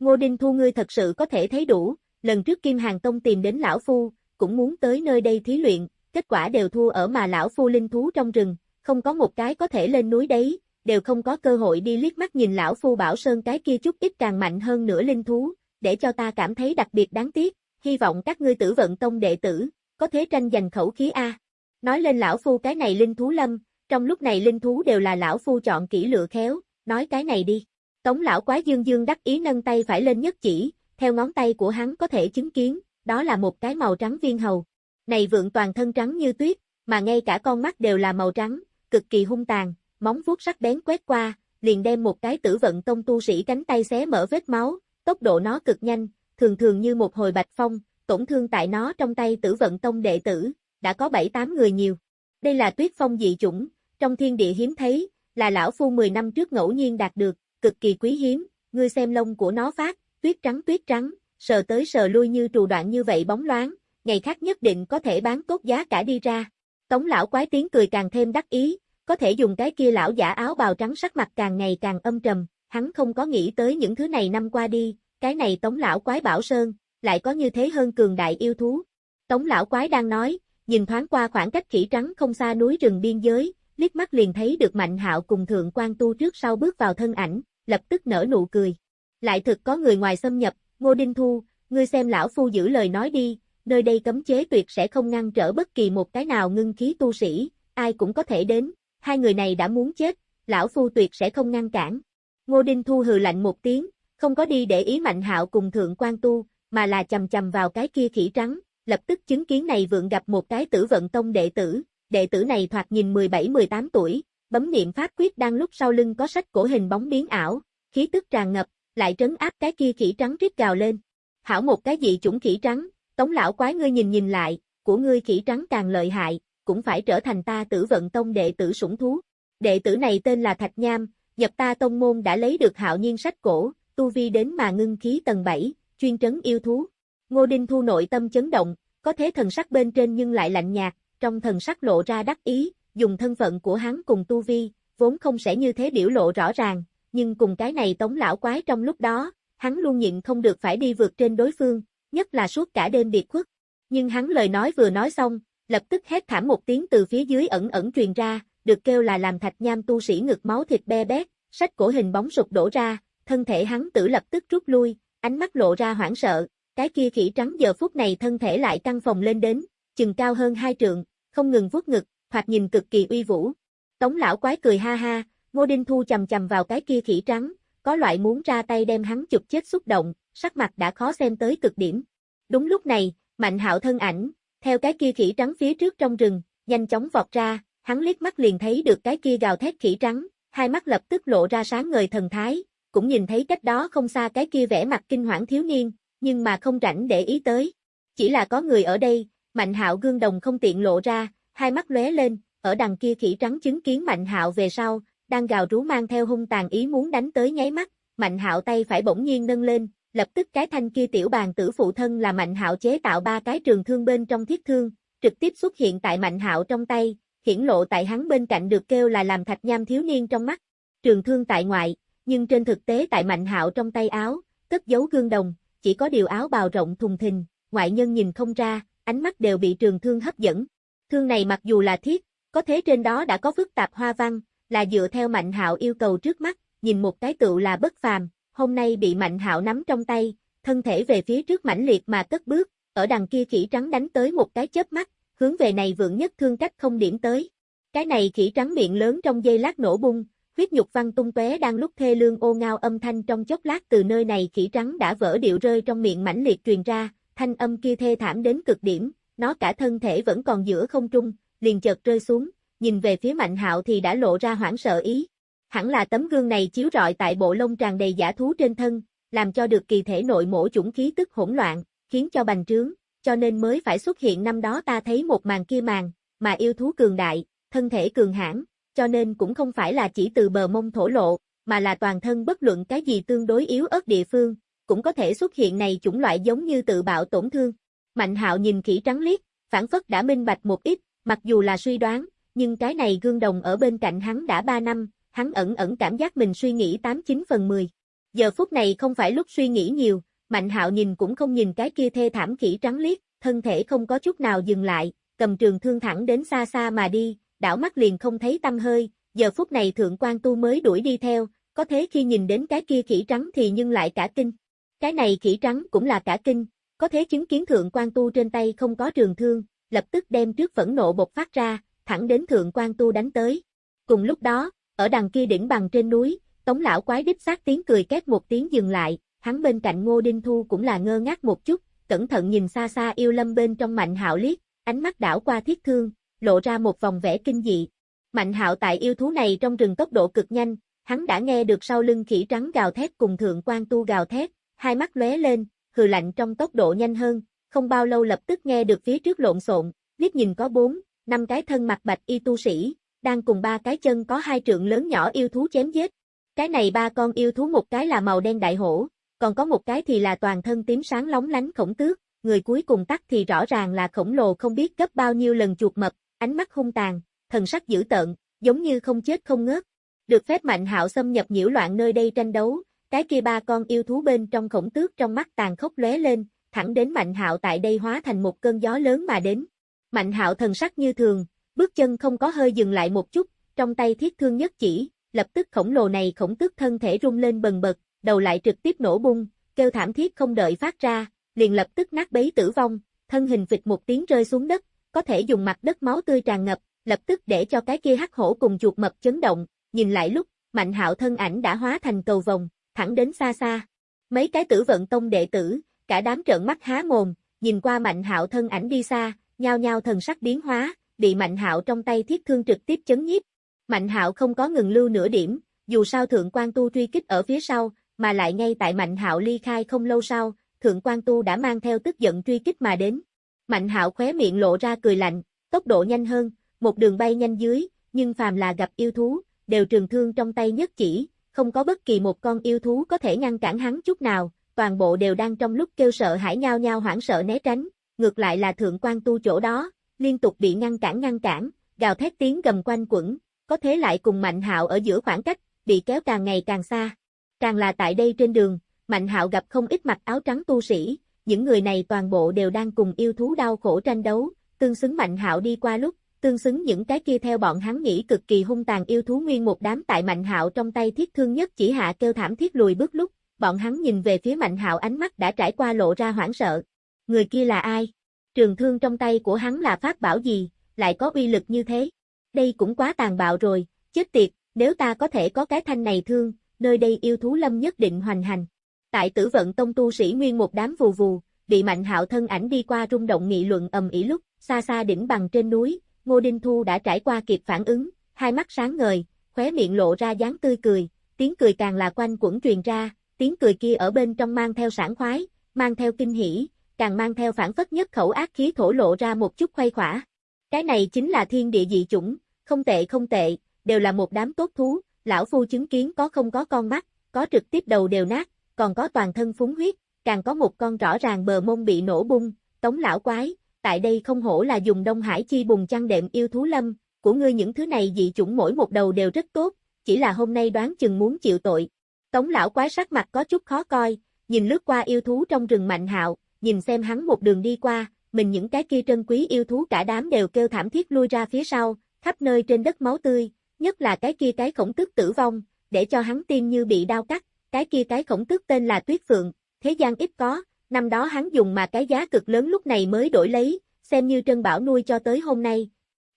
Ngô Đinh Thu ngươi thật sự có thể thấy đủ, lần trước Kim Hàng Tông tìm đến lão phu, cũng muốn tới nơi đây thí luyện, kết quả đều thua ở mà lão phu linh thú trong rừng, không có một cái có thể lên núi đấy, đều không có cơ hội đi liếc mắt nhìn lão phu bảo sơn cái kia chút ít càng mạnh hơn nữa linh thú, để cho ta cảm thấy đặc biệt đáng tiếc, hy vọng các ngươi tử vận tông đệ tử, có thế tranh giành khẩu khí A. Nói lên lão phu cái này linh thú lâm, trong lúc này linh thú đều là lão phu chọn kỹ lựa khéo, nói cái này đi. Tống lão quái dương dương đắc ý nâng tay phải lên nhất chỉ, theo ngón tay của hắn có thể chứng kiến, đó là một cái màu trắng viên hầu. Này vượng toàn thân trắng như tuyết, mà ngay cả con mắt đều là màu trắng, cực kỳ hung tàn, móng vuốt sắc bén quét qua, liền đem một cái tử vận tông tu sĩ cánh tay xé mở vết máu, tốc độ nó cực nhanh, thường thường như một hồi bạch phong, tổn thương tại nó trong tay tử vận tông đệ tử, đã có 7-8 người nhiều. Đây là tuyết phong dị chủng, trong thiên địa hiếm thấy, là lão phu 10 năm trước ngẫu nhiên đạt được, cực kỳ quý hiếm, ngươi xem lông của nó phát, tuyết trắng tuyết trắng, sờ tới sờ lui như trù đoạn như vậy bóng loáng, ngày khác nhất định có thể bán tốt giá cả đi ra. Tống lão quái tiếng cười càng thêm đắc ý, có thể dùng cái kia lão giả áo bào trắng sắc mặt càng ngày càng âm trầm, hắn không có nghĩ tới những thứ này năm qua đi, cái này tống lão quái bảo sơn, lại có như thế hơn cường đại yêu thú. Tống lão quái đang nói, nhìn thoáng qua khoảng cách khỉ trắng không xa núi rừng biên giới, liếc mắt liền thấy được Mạnh Hạo cùng Thượng quan Tu trước sau bước vào thân ảnh, lập tức nở nụ cười. Lại thực có người ngoài xâm nhập, Ngô Đinh Thu, ngươi xem lão phu giữ lời nói đi, nơi đây cấm chế tuyệt sẽ không ngăn trở bất kỳ một cái nào ngưng khí tu sĩ, ai cũng có thể đến, hai người này đã muốn chết, lão phu tuyệt sẽ không ngăn cản. Ngô Đinh Thu hừ lạnh một tiếng, không có đi để ý Mạnh Hạo cùng Thượng quan Tu, mà là chầm chầm vào cái kia khỉ trắng, lập tức chứng kiến này vượng gặp một cái tử vận tông đệ tử, đệ tử này thoạt nhìn 17-18 tuổi, bấm niệm pháp quyết đang lúc sau lưng có sách cổ hình bóng biến ảo, khí tức tràn ngập, lại trấn áp cái kia khỉ trắng rít gào lên. Hảo một cái dị chủng khỉ trắng, tống lão quái ngươi nhìn nhìn lại, của ngươi khỉ trắng càng lợi hại, cũng phải trở thành ta tử vận tông đệ tử sủng thú. Đệ tử này tên là Thạch Nham, nhập ta tông môn đã lấy được hạo nhiên sách cổ, tu vi đến mà ngưng khí tầng 7, chuyên trấn yêu thú. Ngô Đinh Thu nội tâm chấn động, có thế thần sắc bên trên nhưng lại lạnh nhạt, trong thần sắc lộ ra đắc ý, dùng thân phận của hắn cùng tu vi, vốn không sẽ như thế biểu lộ rõ ràng, nhưng cùng cái này tống lão quái trong lúc đó, hắn luôn nhịn không được phải đi vượt trên đối phương, nhất là suốt cả đêm biệt khuất. Nhưng hắn lời nói vừa nói xong, lập tức hét thảm một tiếng từ phía dưới ẩn ẩn truyền ra, được kêu là làm thạch nham tu sĩ ngực máu thịt be bét, sách cổ hình bóng sụp đổ ra, thân thể hắn tử lập tức rút lui, ánh mắt lộ ra hoảng sợ, cái kia khỉ trắng giờ phút này thân thể lại căng phòng lên đến, chừng cao hơn hai trượng, không ngừng vuốt ngực, thoạt nhìn cực kỳ uy vũ. Tống lão quái cười ha ha, Ngô Đinh Thu chầm chầm vào cái kia khỉ trắng, có loại muốn ra tay đem hắn chụp chết xúc động, sắc mặt đã khó xem tới cực điểm. Đúng lúc này, Mạnh Hạo thân ảnh, theo cái kia khỉ trắng phía trước trong rừng, nhanh chóng vọt ra, hắn liếc mắt liền thấy được cái kia gào thét khỉ trắng, hai mắt lập tức lộ ra sáng ngời thần thái, cũng nhìn thấy cách đó không xa cái kia vẻ mặt kinh hoảng thiếu niên, nhưng mà không rảnh để ý tới. Chỉ là có người ở đây, Mạnh Hạo gương đồng không tiện lộ ra, hai mắt lóe lên, ở đằng kia khỉ trắng chứng kiến Mạnh Hạo về sau, đang gào rú mang theo hung tàn ý muốn đánh tới nháy mắt, Mạnh Hạo tay phải bỗng nhiên nâng lên, lập tức cái thanh kia tiểu bàn tử phụ thân là Mạnh Hạo chế tạo ba cái trường thương bên trong thiết thương, trực tiếp xuất hiện tại Mạnh Hạo trong tay, hiển lộ tại hắn bên cạnh được kêu là làm thạch nham thiếu niên trong mắt. trường thương tại ngoại, nhưng trên thực tế tại Mạnh Hạo trong tay áo, cất giấu gương đồng, chỉ có điều áo bào rộng thùng thình, ngoại nhân nhìn không ra, ánh mắt đều bị trường thương hấp dẫn. Thương này mặc dù là thiết, có thế trên đó đã có phức tạp hoa văn, là dựa theo Mạnh Hạo yêu cầu trước mắt, nhìn một cái tựu là bất phàm, hôm nay bị Mạnh Hạo nắm trong tay, thân thể về phía trước mãnh liệt mà cất bước, ở đằng kia khỉ trắng đánh tới một cái chớp mắt, hướng về này vượng nhất thương cách không điểm tới. Cái này khỉ trắng miệng lớn trong dây lát nổ bung, huyết nhục văn tung tóe đang lúc thê lương ô ngao âm thanh trong chốc lát từ nơi này khỉ trắng đã vỡ điệu rơi trong miệng mãnh liệt truyền ra, thanh âm kia thê thảm đến cực điểm, nó cả thân thể vẫn còn giữa không trung, liền chợt rơi xuống, nhìn về phía Mạnh Hạo thì đã lộ ra hoảng sợ ý. Hẳn là tấm gương này chiếu rọi tại bộ lông tràn đầy giả thú trên thân, làm cho được kỳ thể nội mổ chủng khí tức hỗn loạn, khiến cho bành trướng, cho nên mới phải xuất hiện năm đó ta thấy một màn kia màn, mà yêu thú cường đại, thân thể cường hãn, cho nên cũng không phải là chỉ từ bờ mông thổ lộ, mà là toàn thân bất luận cái gì tương đối yếu ớt địa phương, cũng có thể xuất hiện này chủng loại giống như tự bạo tổn thương. Mạnh hạo nhìn kỹ trắng liếc, phản phất đã minh bạch một ít, mặc dù là suy đoán, nhưng cái này gương đồng ở bên cạnh hắn đã 3 năm, hắn ẩn ẩn cảm giác mình suy nghĩ 89 phần 10. Giờ phút này không phải lúc suy nghĩ nhiều, Mạnh hạo nhìn cũng không nhìn cái kia thê thảm kỹ trắng liếc, thân thể không có chút nào dừng lại, cầm trường thương thẳng đến xa xa mà đi, đảo mắt liền không thấy tâm hơi, giờ phút này thượng quan tu mới đuổi đi theo, có thế khi nhìn đến cái kia khỉ trắng thì nhưng lại cả kinh. Cái này khỉ trắng cũng là cả kinh, có thế chứng kiến thượng quan tu trên tay không có trường thương, lập tức đem trước phẫn nộ bộc phát ra, thẳng đến thượng quan tu đánh tới. Cùng lúc đó, ở đằng kia đỉnh bằng trên núi, tống lão quái đích xác tiếng cười két một tiếng dừng lại, hắn bên cạnh ngô đinh thu cũng là ngơ ngác một chút, cẩn thận nhìn xa xa yêu lâm bên trong mạnh hạo liếc, ánh mắt đảo qua thiết thương, lộ ra một vòng vẻ kinh dị. Mạnh hạo tại yêu thú này trong rừng tốc độ cực nhanh, hắn đã nghe được sau lưng khỉ trắng gào thét cùng thượng quan tu gào thét, hai mắt lóe lên, hừ lạnh trong tốc độ nhanh hơn, không bao lâu lập tức nghe được phía trước lộn xộn, liếc nhìn có bốn, năm cái thân mặt bạch y tu sĩ, đang cùng ba cái chân có hai trượng lớn nhỏ yêu thú chém giết. Cái này ba con yêu thú một cái là màu đen đại hổ, còn có một cái thì là toàn thân tím sáng lóng lánh khổng tước, người cuối cùng tắt thì rõ ràng là khổng lồ không biết gấp bao nhiêu lần chuột mập, ánh mắt hung tàn, thần sắc dữ tợn, giống như không chết không ngớt. Được phép mạnh hạo xâm nhập nhiễu loạn nơi đây tranh đấu, cái kia ba con yêu thú bên trong khổng tước trong mắt tàn khốc lóe lên, thẳng đến mạnh hạo tại đây hóa thành một cơn gió lớn mà đến. Mạnh hạo thần sắc như thường, bước chân không có hơi dừng lại một chút, trong tay thiết thương nhất chỉ, lập tức khổng lồ này khổng tước thân thể rung lên bần bật, đầu lại trực tiếp nổ bung, kêu thảm thiết không đợi phát ra, liền lập tức nát bấy tử vong, thân hình vịt một tiếng rơi xuống đất, có thể dùng mặt đất máu tươi tràn ngập, lập tức để cho cái kia hắc hổ cùng chuột mập chấn động, nhìn lại lúc, Mạnh Hạo thân ảnh đã hóa thành cầu vòng, thẳng đến xa xa. Mấy cái tử vận tông đệ tử, cả đám trợn mắt há mồm, nhìn qua Mạnh Hạo thân ảnh đi xa, nhao nhao thần sắc biến hóa, bị Mạnh Hạo trong tay thiết thương trực tiếp chấn nhiếp. Mạnh Hạo không có ngừng lưu nửa điểm, dù sao thượng quan tu truy kích ở phía sau, mà lại ngay tại Mạnh Hạo ly khai không lâu sau, thượng quan tu đã mang theo tức giận truy kích mà đến. Mạnh Hạo khóe miệng lộ ra cười lạnh, tốc độ nhanh hơn, một đường bay nhanh dưới, nhưng phàm là gặp yêu thú, đều trường thương trong tay nhất chỉ, không có bất kỳ một con yêu thú có thể ngăn cản hắn chút nào, toàn bộ đều đang trong lúc kêu sợ hãi nhau nhau hoảng sợ né tránh, ngược lại là thượng quan tu chỗ đó, liên tục bị ngăn cản ngăn cản, gào thét tiếng gầm quanh quẩn, có thế lại cùng Mạnh Hạo ở giữa khoảng cách, bị kéo càng ngày càng xa. Càng là tại đây trên đường, Mạnh Hạo gặp không ít mặc áo trắng tu sĩ, những người này toàn bộ đều đang cùng yêu thú đau khổ tranh đấu, tương xứng Mạnh Hạo đi qua lúc, tương xứng những cái kia theo bọn hắn nghĩ cực kỳ hung tàn yêu thú nguyên một đám tại Mạnh Hạo trong tay thiết thương nhất chỉ hạ kêu thảm thiết lùi bước lúc, bọn hắn nhìn về phía Mạnh Hạo ánh mắt đã trải qua lộ ra hoảng sợ. Người kia là ai? Trường thương trong tay của hắn là pháp bảo gì, lại có uy lực như thế? Đây cũng quá tàn bạo rồi, chết tiệt, nếu ta có thể có cái thanh này thương, nơi đây yêu thú lâm nhất định hoành hành. Tại tử vận tông tu sĩ nguyên một đám vù vù, bị mạnh hạo thân ảnh đi qua rung động nghị luận ầm ĩ lúc, xa xa đỉnh bằng trên núi, Ngô Đinh Thu đã trải qua kịp phản ứng, hai mắt sáng ngời, khóe miệng lộ ra dáng tươi cười, tiếng cười càng là quanh quẩn truyền ra, tiếng cười kia ở bên trong mang theo sảng khoái, mang theo kinh hỉ, càng mang theo phản phất nhất khẩu ác khí thổ lộ ra một chút khoay khỏa. Cái này chính là thiên địa dị chủng, không tệ không tệ, đều là một đám tốt thú, lão phu chứng kiến có không có con mắt, có trực tiếp đầu đều nát, còn có toàn thân phúng huyết, càng có một con rõ ràng bờ mông bị nổ bung, tống lão quái, tại đây không hổ là dùng Đông Hải chi bùng chăn đệm yêu thú lâm, của ngươi những thứ này dị chủng mỗi một đầu đều rất tốt, chỉ là hôm nay đoán chừng muốn chịu tội. Tống lão quái sắc mặt có chút khó coi, nhìn lướt qua yêu thú trong rừng mạnh hạo, nhìn xem hắn một đường đi qua, mình những cái kia trân quý yêu thú cả đám đều kêu thảm thiết lui ra phía sau, khắp nơi trên đất máu tươi, nhất là cái kia cái khổng tức tử vong, để cho hắn tim như bị đau cắt, cái kia cái khổng tức tên là Tuyết Phượng, thế gian ít có, năm đó hắn dùng mà cái giá cực lớn lúc này mới đổi lấy, xem như Trân Bảo nuôi cho tới hôm nay,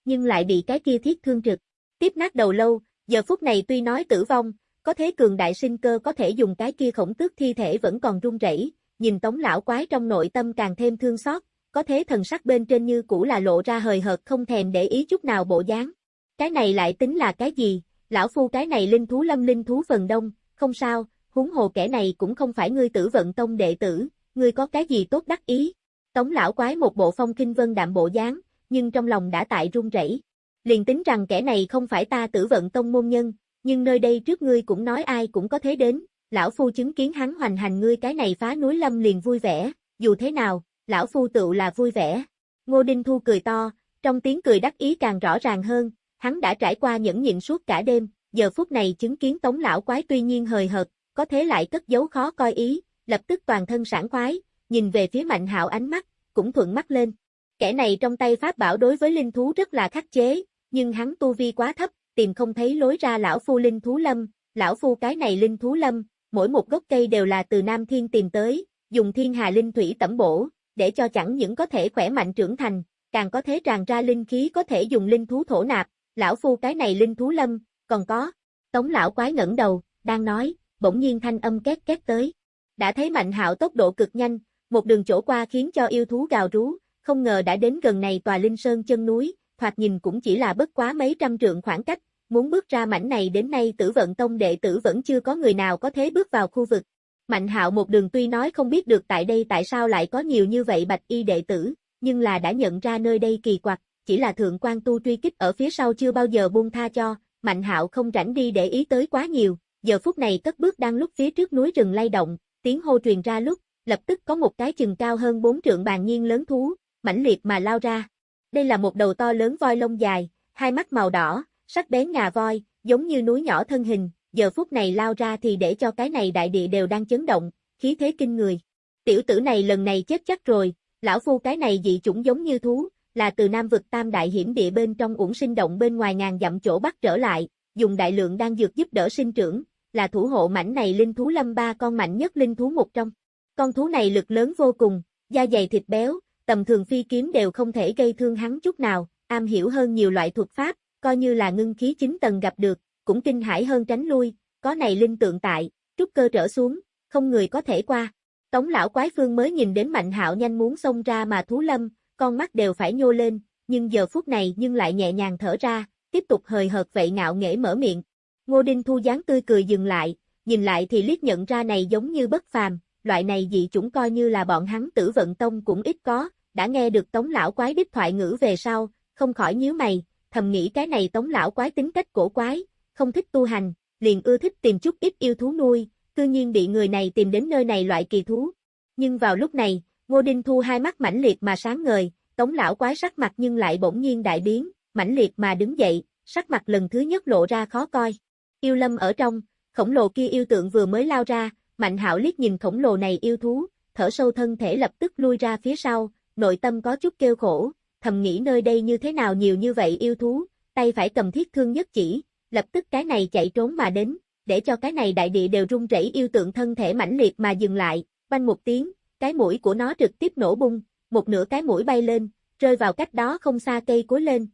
nhưng lại bị cái kia thiết thương trực, tiếp nát đầu lâu, giờ phút này tuy nói tử vong, có thế cường đại sinh cơ có thể dùng cái kia khổng tước thi thể vẫn còn run rẩy, nhìn tống lão quái trong nội tâm càng thêm thương xót, có thế thần sắc bên trên như cũ là lộ ra hời hợt không thèm để ý chút nào bộ dáng. Cái này lại tính là cái gì? Lão phu cái này linh thú lâm linh thú phần đông, không sao, huống hồ kẻ này cũng không phải ngươi tử vận tông đệ tử, ngươi có cái gì tốt đắc ý. Tống lão quái một bộ phong kinh vân đạm bộ dáng, nhưng trong lòng đã tại run rẩy. Liền tính rằng kẻ này không phải ta tử vận tông môn nhân, nhưng nơi đây trước ngươi cũng nói ai cũng có thế đến, lão phu chứng kiến hắn hoành hành ngươi cái này phá núi lâm liền vui vẻ, dù thế nào, lão phu tự là vui vẻ. Ngô Đinh Thu cười to, trong tiếng cười đắc ý càng rõ ràng hơn, hắn đã trải qua những nhịn suốt cả đêm, giờ phút này chứng kiến tống lão quái tuy nhiên hời hợt, có thế lại cất giấu khó coi ý, lập tức toàn thân sảng khoái, nhìn về phía mạnh hạo ánh mắt, cũng thuận mắt lên. Kẻ này trong tay pháp bảo đối với linh thú rất là khắc chế, nhưng hắn tu vi quá thấp, tìm không thấy lối ra lão phu linh thú lâm, lão phu cái này linh thú lâm, mỗi một gốc cây đều là từ Nam Thiên tìm tới, dùng thiên hà linh thủy tẩm bổ, để cho chẳng những có thể khỏe mạnh trưởng thành, càng có thể tràn ra linh khí có thể dùng linh thú thổ nạp, lão phu cái này linh thú lâm, còn có. Tống lão quái ngẩng đầu, đang nói, bỗng nhiên thanh âm két két tới. Đã thấy Mạnh Hạo tốc độ cực nhanh, một đường chỗ qua khiến cho yêu thú gào rú, không ngờ đã đến gần này tòa linh sơn chân núi, thoạt nhìn cũng chỉ là bất quá mấy trăm trượng khoảng cách, muốn bước ra mảnh này đến nay tử vận tông đệ tử vẫn chưa có người nào có thể bước vào khu vực. Mạnh hạo một đường tuy nói không biết được tại đây tại sao lại có nhiều như vậy bạch y đệ tử, nhưng là đã nhận ra nơi đây kỳ quặc, chỉ là thượng quan tu truy kích ở phía sau chưa bao giờ buông tha cho, mạnh hạo không rảnh đi để ý tới quá nhiều, giờ phút này cất bước đang lúc phía trước núi rừng lay động, tiếng hô truyền ra lúc, lập tức có một cái chừng cao hơn bốn trượng bàn nhiên lớn thú, mãnh liệt mà lao ra. Đây là một đầu to lớn voi lông dài, hai mắt màu đỏ, sắc bén ngà voi, giống như núi nhỏ thân hình, giờ phút này lao ra thì để cho cái này đại địa đều đang chấn động, khí thế kinh người. Tiểu tử này lần này chết chắc rồi, lão phu cái này dị chủng giống như thú, là từ Nam vực tam đại hiểm địa bên trong uổng sinh động bên ngoài ngàn dặm chỗ bắt trở lại, dùng đại lượng đang dược giúp đỡ sinh trưởng, là thủ hộ mảnh này linh thú lâm ba con mạnh nhất linh thú một trong. Con thú này lực lớn vô cùng, da dày thịt béo, tầm thường phi kiếm đều không thể gây thương hắn chút nào, am hiểu hơn nhiều loại thuật pháp, coi như là ngưng khí chính tầng gặp được, cũng kinh hãi hơn tránh lui, có này linh tượng tại, trúc cơ trở xuống, không người có thể qua. Tống lão quái phương mới nhìn đến mạnh hạo nhanh muốn xông ra mà thú lâm, con mắt đều phải nhô lên, nhưng giờ phút này nhưng lại nhẹ nhàng thở ra, tiếp tục hời hợt vậy ngạo nghễ mở miệng. Ngô Đinh Thu dáng tươi cười dừng lại, nhìn lại thì liếc nhận ra này giống như bất phàm, loại này dị chủng coi như là bọn hắn tử vận tông cũng ít có, đã nghe được tống lão quái đích thoại ngữ về sau, không khỏi nhíu mày, thầm nghĩ cái này tống lão quái tính cách cổ quái, không thích tu hành, liền ưa thích tìm chút ít yêu thú nuôi, cư nhiên bị người này tìm đến nơi này loại kỳ thú. Nhưng vào lúc này, Ngô Đinh Thu hai mắt mãnh liệt mà sáng ngời, tống lão quái sắc mặt nhưng lại bỗng nhiên đại biến, mãnh liệt mà đứng dậy, sắc mặt lần thứ nhất lộ ra khó coi. Yêu lâm ở trong, khổng lồ kia yêu tượng vừa mới lao ra, mạnh hạo liếc nhìn khổng lồ này yêu thú, thở sâu thân thể lập tức lui ra phía sau, nội tâm có chút kêu khổ, thầm nghĩ nơi đây như thế nào nhiều như vậy yêu thú, tay phải cầm thiết thương nhất chỉ, lập tức cái này chạy trốn mà đến, để cho cái này đại địa đều rung rẩy yêu tượng thân thể mãnh liệt mà dừng lại, banh một tiếng, cái mũi của nó trực tiếp nổ bung, một nửa cái mũi bay lên, rơi vào cách đó không xa cây cối lên,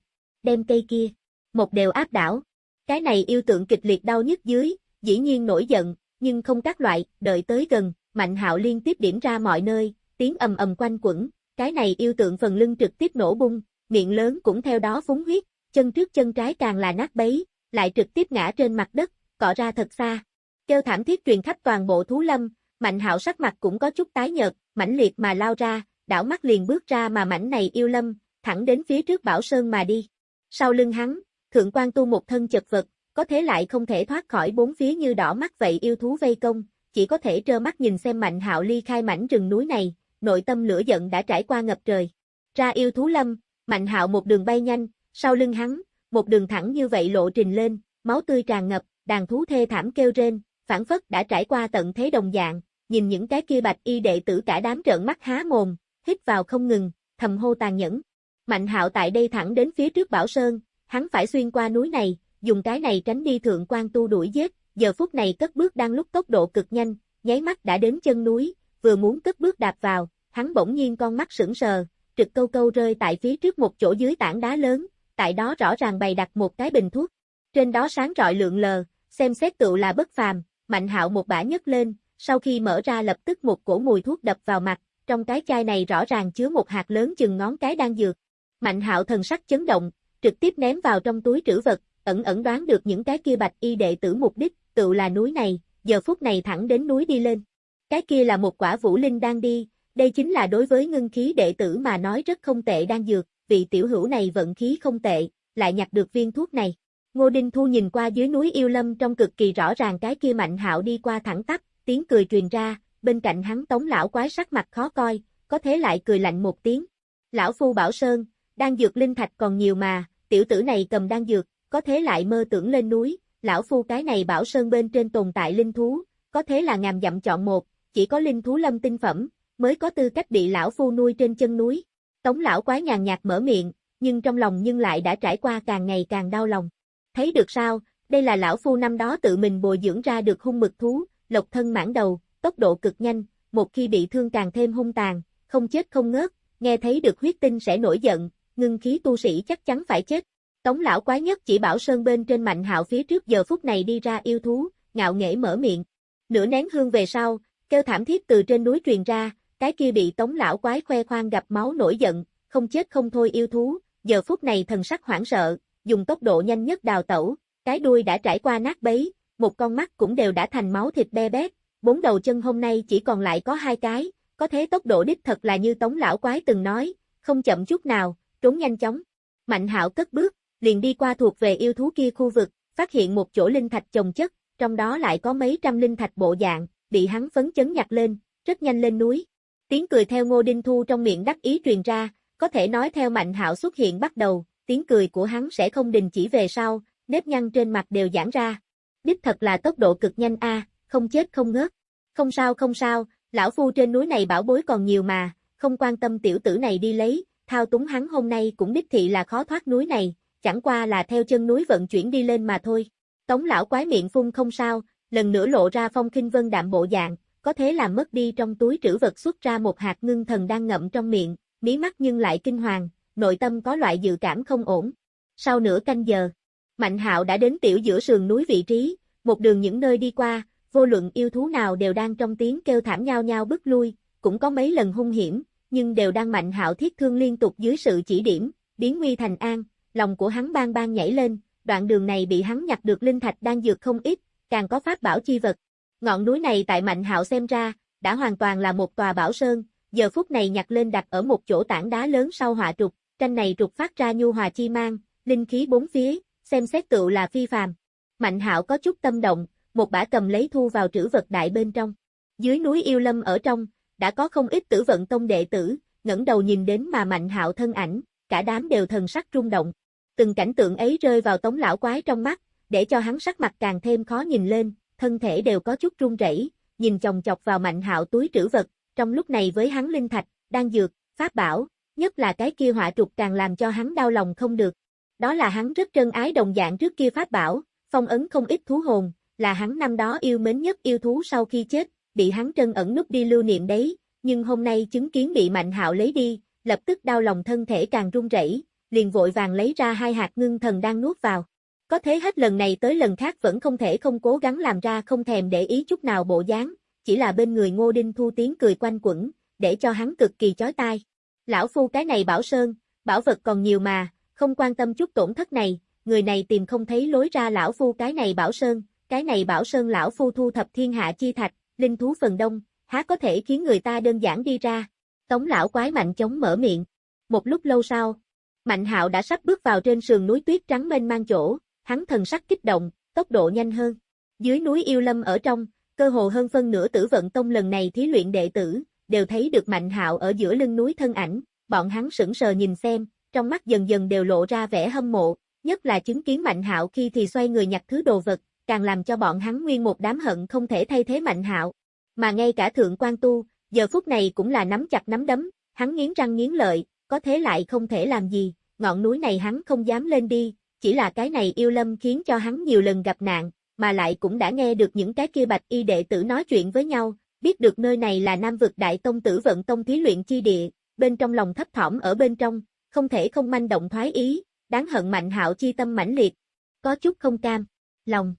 đem cây kia, một đều áp đảo. Cái này yêu tượng kịch liệt đau nhức dưới, dĩ nhiên nổi giận, nhưng không các loại, đợi tới gần, Mạnh Hạo liên tiếp điểm ra mọi nơi, tiếng ầm ầm quanh quẩn, cái này yêu tượng phần lưng trực tiếp nổ bung, miệng lớn cũng theo đó phúng huyết, chân trước chân trái càng là nát bấy, lại trực tiếp ngã trên mặt đất, cọ ra thật xa. Kêu thảm thiết truyền khắp toàn bộ thú lâm, Mạnh Hạo sắc mặt cũng có chút tái nhợt, mãnh liệt mà lao ra, đảo mắt liền bước ra mà mảnh này yêu lâm, thẳng đến phía trước Bảo Sơn mà đi. Sau lưng hắn, Thượng quan tu một thân chật vật, có thế lại không thể thoát khỏi bốn phía như đỏ mắt vậy yêu thú vây công, chỉ có thể trơ mắt nhìn xem Mạnh Hạo ly khai mảnh rừng núi này, nội tâm lửa giận đã trải qua ngập trời. Ra yêu thú lâm, Mạnh Hạo một đường bay nhanh, sau lưng hắn, một đường thẳng như vậy lộ trình lên, máu tươi tràn ngập, đàn thú thê thảm kêu rên, phản phất đã trải qua tận thế đồng dạng, nhìn những cái kia bạch y đệ tử cả đám trợn mắt há mồm, hít vào không ngừng, thầm hô tàn nhẫn. Mạnh hạo tại đây thẳng đến phía trước Bảo Sơn, hắn phải xuyên qua núi này, dùng cái này tránh đi thượng quan tu đuổi giết, giờ phút này cất bước đang lúc tốc độ cực nhanh, nháy mắt đã đến chân núi, vừa muốn cất bước đạp vào, hắn bỗng nhiên con mắt sững sờ, trực câu câu rơi tại phía trước một chỗ dưới tảng đá lớn, tại đó rõ ràng bày đặt một cái bình thuốc. Trên đó sáng rọi lượng lờ, xem xét tựu là bất phàm, Mạnh Hạo một bả nhấc lên, sau khi mở ra lập tức một cổ mùi thuốc đập vào mặt, trong cái chai này rõ ràng chứa một hạt lớn chừng ngón cái đang dược. Mạnh Hạo thần sắc chấn động, trực tiếp ném vào trong túi trữ vật, ẩn ẩn đoán được những cái kia bạch y đệ tử mục đích, tự là núi này, giờ phút này thẳng đến núi đi lên. Cái kia là một quả vũ linh đang đi, đây chính là đối với ngưng khí đệ tử mà nói rất không tệ đang dược, vị tiểu hữu này vận khí không tệ, lại nhặt được viên thuốc này. Ngô Đinh Thu nhìn qua dưới núi yêu lâm trong cực kỳ rõ ràng cái kia mạnh hạo đi qua thẳng tắp, tiếng cười truyền ra, bên cạnh hắn tống lão quái sắc mặt khó coi, có thế lại cười lạnh một tiếng. Lão Phu Bảo Sơn, đang dược linh thạch còn nhiều mà, tiểu tử này cầm đan dược, có thế lại mơ tưởng lên núi, lão Phu cái này Bảo Sơn bên trên tồn tại linh thú, có thế là ngàm dặm chọn một, chỉ có linh thú lâm tinh phẩm, mới có tư cách bị lão Phu nuôi trên chân núi. Tống lão quái nhàn nhạt mở miệng, nhưng trong lòng nhưng lại đã trải qua càng ngày càng đau lòng. Thấy được sao, đây là lão phu năm đó tự mình bồi dưỡng ra được hung mực thú, lộc thân mãn đầu, tốc độ cực nhanh, một khi bị thương càng thêm hung tàn, không chết không ngớt, nghe thấy được huyết tinh sẽ nổi giận, ngưng khí tu sĩ chắc chắn phải chết. Tống lão quái nhất chỉ bảo sơn bên trên mạnh hạo phía trước giờ phút này đi ra yêu thú, ngạo nghễ mở miệng. Nửa nén hương về sau, kêu thảm thiết từ trên núi truyền ra, cái kia bị tống lão quái khoe khoang gặp máu nổi giận, không chết không thôi yêu thú, giờ phút này thần sắc hoảng sợ, dùng tốc độ nhanh nhất đào tẩu, cái đuôi đã trải qua nát bấy, một con mắt cũng đều đã thành máu thịt be bét, bốn đầu chân hôm nay chỉ còn lại có hai cái, có thế tốc độ đích thật là như tống lão quái từng nói, không chậm chút nào, trốn nhanh chóng. Mạnh hạo cất bước, liền đi qua thuộc về yêu thú kia khu vực, phát hiện một chỗ linh thạch chồng chất, trong đó lại có mấy trăm linh thạch bộ dạng, bị hắn phấn chấn nhặt lên, rất nhanh lên núi. Tiếng cười theo Ngô Đinh Thu trong miệng đắc ý truyền ra, có thể nói theo Mạnh Hạo xuất hiện bắt đầu, tiếng cười của hắn sẽ không đình chỉ về sau, nếp nhăn trên mặt đều giãn ra. Đích thật là tốc độ cực nhanh a, không chết không ngớt. Không sao không sao, lão phu trên núi này bảo bối còn nhiều mà, không quan tâm tiểu tử này đi lấy, thao túng hắn hôm nay cũng đích thị là khó thoát núi này, chẳng qua là theo chân núi vận chuyển đi lên mà thôi. Tống lão quái miệng phun không sao, lần nữa lộ ra phong kinh vân đạm bộ dạng, có thế làm mất đi trong túi trữ vật xuất ra một hạt ngưng thần đang ngậm trong miệng, mí mắt nhưng lại kinh hoàng, nội tâm có loại dự cảm không ổn. Sau nửa canh giờ, Mạnh Hạo đã đến tiểu giữa sườn núi vị trí, một đường những nơi đi qua, vô luận yêu thú nào đều đang trong tiếng kêu thảm nhau nhau bước lui, cũng có mấy lần hung hiểm, nhưng đều đang Mạnh Hạo thiết thương liên tục dưới sự chỉ điểm, biến nguy thành an, lòng của hắn bang bang nhảy lên, đoạn đường này bị hắn nhặt được linh thạch đang dược không ít, càng có pháp bảo chi vật. Ngọn núi này tại Mạnh Hạo xem ra, đã hoàn toàn là một tòa bảo sơn, giờ phút này nhặt lên đặt ở một chỗ tảng đá lớn sau họa trục, tranh này trục phát ra nhu hòa chi mang, linh khí bốn phía, xem xét tựu là phi phàm. Mạnh hạo có chút tâm động, một bả cầm lấy thu vào trữ vật đại bên trong. Dưới núi yêu lâm ở trong, đã có không ít tử vận tông đệ tử, ngẩng đầu nhìn đến mà mạnh hạo thân ảnh, cả đám đều thần sắc rung động. Từng cảnh tượng ấy rơi vào tống lão quái trong mắt, để cho hắn sắc mặt càng thêm khó nhìn lên, thân thể đều có chút run rẩy, nhìn chồng chọc vào mạnh hạo túi trữ vật, trong lúc này với hắn linh thạch, đang dược, pháp bảo, nhất là cái kia họa trục càng làm cho hắn đau lòng không được. Đó là hắn rất trân ái đồng dạng trước kia pháp bảo, phong ấn không ít thú hồn, là hắn năm đó yêu mến nhất yêu thú sau khi chết, bị hắn trân ẩn núp đi lưu niệm đấy, nhưng hôm nay chứng kiến bị Mạnh Hạo lấy đi, lập tức đau lòng thân thể càng run rẩy, liền vội vàng lấy ra hai hạt ngưng thần đang nuốt vào. Có thế hết lần này tới lần khác vẫn không thể không cố gắng làm ra không thèm để ý chút nào bộ dáng, chỉ là bên người Ngô Đinh Thu tiếng cười quanh quẩn, để cho hắn cực kỳ chói tai. Lão phu cái này bảo sơn, bảo vật còn nhiều mà, không quan tâm chút tổn thất này, người này tìm không thấy lối ra lão phu cái này bảo sơn, cái này bảo sơn lão phu thu thập thiên hạ chi thạch, linh thú phần đông, há có thể khiến người ta đơn giản đi ra. Tống lão quái mạnh chống mở miệng. Một lúc lâu sau, Mạnh hạo đã sắp bước vào trên sườn núi tuyết trắng mênh mang chỗ, hắn thần sắc kích động, tốc độ nhanh hơn. Dưới núi yêu lâm ở trong, cơ hồ hơn phân nửa tử vận tông lần này thí luyện đệ tử, đều thấy được Mạnh Hạo ở giữa lưng núi thân ảnh, bọn hắn sững sờ nhìn xem, trong mắt dần dần đều lộ ra vẻ hâm mộ, nhất là chứng kiến Mạnh Hạo khi thì xoay người nhặt thứ đồ vật, càng làm cho bọn hắn nguyên một đám hận không thể thay thế Mạnh Hạo. Mà ngay cả thượng quan tu, giờ phút này cũng là nắm chặt nắm đấm, hắn nghiến răng nghiến lợi, có thế lại không thể làm gì, ngọn núi này hắn không dám lên đi, chỉ là cái này yêu lâm khiến cho hắn nhiều lần gặp nạn, mà lại cũng đã nghe được những cái kia bạch y đệ tử nói chuyện với nhau, biết được nơi này là Nam vực Đại Tông Tử Vận Tông thí luyện chi địa, bên trong lòng thấp thỏm ở bên trong, không thể không manh động thoái ý, đáng hận mạnh hạo chi tâm mãnh liệt, có chút không cam, lòng.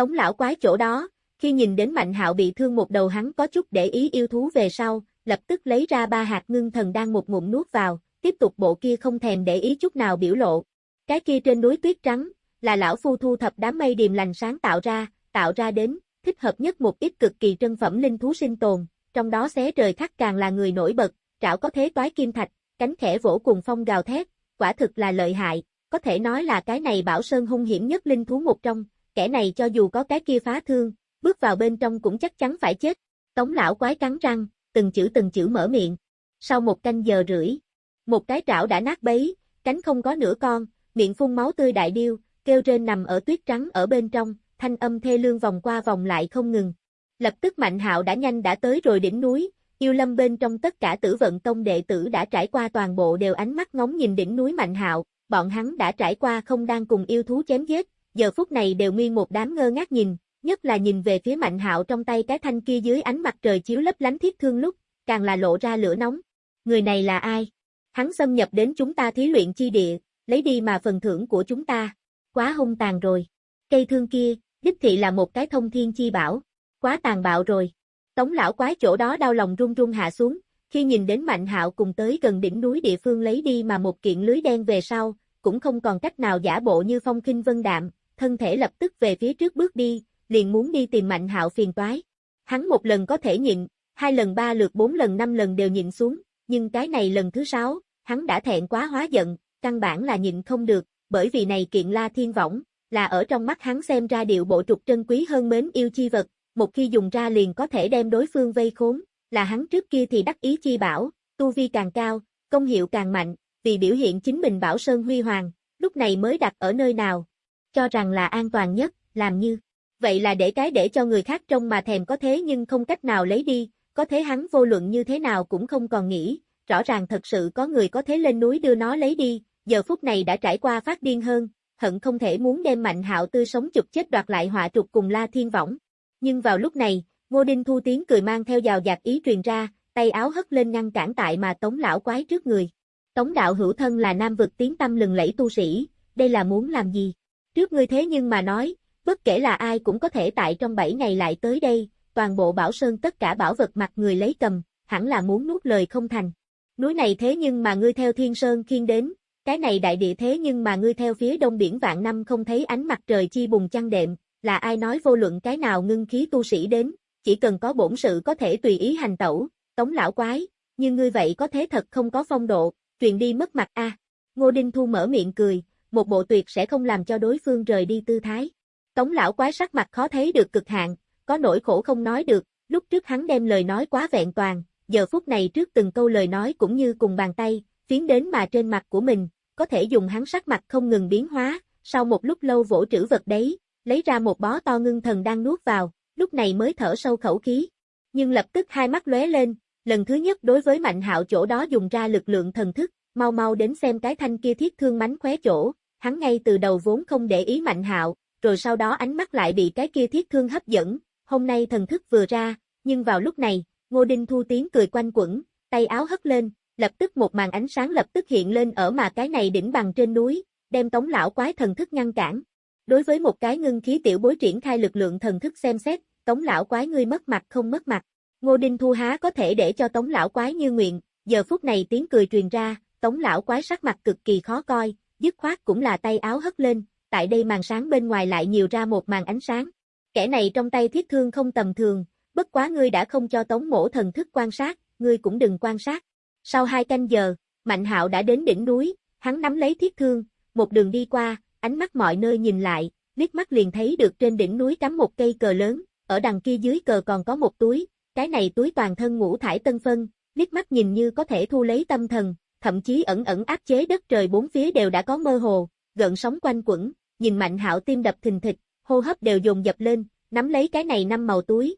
Tống lão quái chỗ đó, khi nhìn đến mạnh hạo bị thương một đầu hắn có chút để ý yêu thú về sau, lập tức lấy ra ba hạt ngưng thần đang một ngụm nuốt vào, tiếp tục bộ kia không thèm để ý chút nào biểu lộ. Cái kia trên núi tuyết trắng, là lão phu thu thập đám mây điềm lành sáng tạo ra, tạo ra đến, thích hợp nhất một ít cực kỳ trân phẩm linh thú sinh tồn, trong đó xé trời khắc càng là người nổi bật, trảo có thế toái kim thạch, cánh khẽ vỗ cùng phong gào thét, quả thực là lợi hại, có thể nói là cái này bảo sơn hung hiểm nhất linh thú một trong, kẻ này cho dù có cái kia phá thương, bước vào bên trong cũng chắc chắn phải chết. Tống lão quái cắn răng, từng chữ từng chữ mở miệng. Sau một canh giờ rưỡi, một cái trảo đã nát bấy, cánh không có nửa con, miệng phun máu tươi đại điêu, kêu trên nằm ở tuyết trắng ở bên trong, thanh âm thê lương vòng qua vòng lại không ngừng. Lập tức Mạnh Hạo đã nhanh đã tới rồi đỉnh núi, yêu lâm bên trong tất cả tử vận tông đệ tử đã trải qua toàn bộ đều ánh mắt ngóng nhìn đỉnh núi Mạnh Hạo, bọn hắn đã trải qua không đang cùng yêu thú chém giết, giờ phút này đều nguyên một đám ngơ ngác nhìn, nhất là nhìn về phía Mạnh Hạo trong tay cái thanh kia dưới ánh mặt trời chiếu lấp lánh thiết thương lúc, càng là lộ ra lửa nóng. Người này là ai? Hắn xâm nhập đến chúng ta thí luyện chi địa, lấy đi mà phần thưởng của chúng ta. Quá hung tàn rồi. Cây thương kia, đích thị là một cái thông thiên chi bảo. Quá tàn bạo rồi. Tống lão quái chỗ đó đau lòng run run hạ xuống, khi nhìn đến Mạnh Hạo cùng tới gần đỉnh núi địa phương lấy đi mà một kiện lưới đen về sau, cũng không còn cách nào giả bộ như phong kinh vân đạm, thân thể lập tức về phía trước bước đi, liền muốn đi tìm Mạnh Hạo phiền toái. Hắn một lần có thể nhịn, hai lần ba lượt bốn lần năm lần đều nhịn xuống, nhưng cái này lần thứ sáu, hắn đã thẹn quá hóa giận, căn bản là nhịn không được, bởi vì này kiện la thiên võng, là ở trong mắt hắn xem ra điệu bộ trục trân quý hơn mến yêu chi vật, một khi dùng ra liền có thể đem đối phương vây khốn, là hắn trước kia thì đắc ý chi bảo, tu vi càng cao, công hiệu càng mạnh, vì biểu hiện chính mình bảo sơn huy hoàng, lúc này mới đặt ở nơi nào, cho rằng là an toàn nhất, làm như. Vậy là để cái để cho người khác trông mà thèm có thế nhưng không cách nào lấy đi, có thế hắn vô luận như thế nào cũng không còn nghĩ, rõ ràng thật sự có người có thế lên núi đưa nó lấy đi, giờ phút này đã trải qua phát điên hơn, hận không thể muốn đem Mạnh Hạo tươi sống chụp chết đoạt lại họa trục cùng La Thiên Võng. Nhưng vào lúc này, Ngô Đinh Thu tiếng cười mang theo dào dạt ý truyền ra, tay áo hất lên ngăn cản tại mà Tống lão quái trước người. Tống đạo hữu thân là nam vực tiếng tâm lừng lẫy tu sĩ, đây là muốn làm gì? Trước ngươi thế nhưng mà nói, bất kể là ai cũng có thể tại trong 7 ngày lại tới đây, toàn bộ bảo sơn tất cả bảo vật mặt người lấy cầm, hẳn là muốn nuốt lời không thành. Núi này thế nhưng mà ngươi theo thiên sơn khiên đến, cái này đại địa thế nhưng mà ngươi theo phía đông biển vạn năm không thấy ánh mặt trời chi bùng chăn đệm, là ai nói vô luận cái nào ngưng khí tu sĩ đến, chỉ cần có bổn sự có thể tùy ý hành tẩu, tống lão quái, nhưng ngươi vậy có thế thật không có phong độ, truyền đi mất mặt a. Ngô Đinh Thu mở miệng cười, một bộ tuyệt sẽ không làm cho đối phương rời đi tư thái. Tống lão quái sắc mặt khó thấy được cực hạn, có nỗi khổ không nói được, lúc trước hắn đem lời nói quá vẹn toàn, giờ phút này trước từng câu lời nói cũng như cùng bàn tay, phiến đến mà trên mặt của mình, có thể dùng hắn sắc mặt không ngừng biến hóa, sau một lúc lâu vỗ trữ vật đấy, lấy ra một bó to ngưng thần đang nuốt vào, lúc này mới thở sâu khẩu khí. Nhưng lập tức hai mắt lóe lên, lần thứ nhất đối với mạnh hạo chỗ đó dùng ra lực lượng thần thức, mau mau đến xem cái thanh kia thiết thương mánh khóe chỗ, hắn ngay từ đầu vốn không để ý mạnh hạo, rồi sau đó ánh mắt lại bị cái kia thiết thương hấp dẫn, hôm nay thần thức vừa ra, nhưng vào lúc này, Ngô Đinh Thu tiếng cười quanh quẩn, tay áo hất lên, lập tức một màn ánh sáng lập tức hiện lên ở mà cái này đỉnh bằng trên núi, đem tống lão quái thần thức ngăn cản. Đối với một cái ngưng khí tiểu bối triển khai lực lượng thần thức xem xét, tống lão quái ngươi mất mặt không mất mặt. Ngô Đinh Thu há có thể để cho tống lão quái như nguyện, giờ phút này tiếng cười truyền ra, tống lão quái sắc mặt cực kỳ khó coi, dứt khoát cũng là tay áo hất lên, tại đây màn sáng bên ngoài lại nhiều ra một màn ánh sáng. Kẻ này trong tay thiết thương không tầm thường, bất quá ngươi đã không cho tống mổ thần thức quan sát, ngươi cũng đừng quan sát. Sau hai canh giờ, Mạnh Hạo đã đến đỉnh núi, hắn nắm lấy thiết thương, một đường đi qua, ánh mắt mọi nơi nhìn lại, liếc mắt liền thấy được trên đỉnh núi cắm một cây cờ lớn, ở đằng kia dưới cờ còn có một túi, cái này túi toàn thân ngũ thải tân phân, liếc mắt nhìn như có thể thu lấy tâm thần, thậm chí ẩn ẩn áp chế đất trời bốn phía đều đã có mơ hồ, gợn sóng quanh quẩn, nhìn Mạnh Hạo tim đập thình thịch, hô hấp đều dồn dập lên, nắm lấy cái này năm màu túi.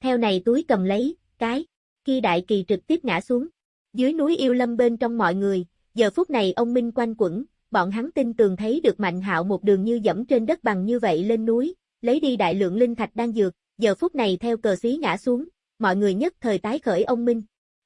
Theo này túi cầm lấy, cái, kia đại kỳ trực tiếp ngã xuống. Dưới núi yêu lâm bên trong mọi người, giờ phút này ông Minh quanh quẩn, bọn hắn tin tường thấy được Mạnh Hạo một đường như dẫm trên đất bằng như vậy lên núi, lấy đi đại lượng linh thạch đang dược, giờ phút này theo cờ xí ngã xuống, mọi người nhất thời tái khởi ông Minh.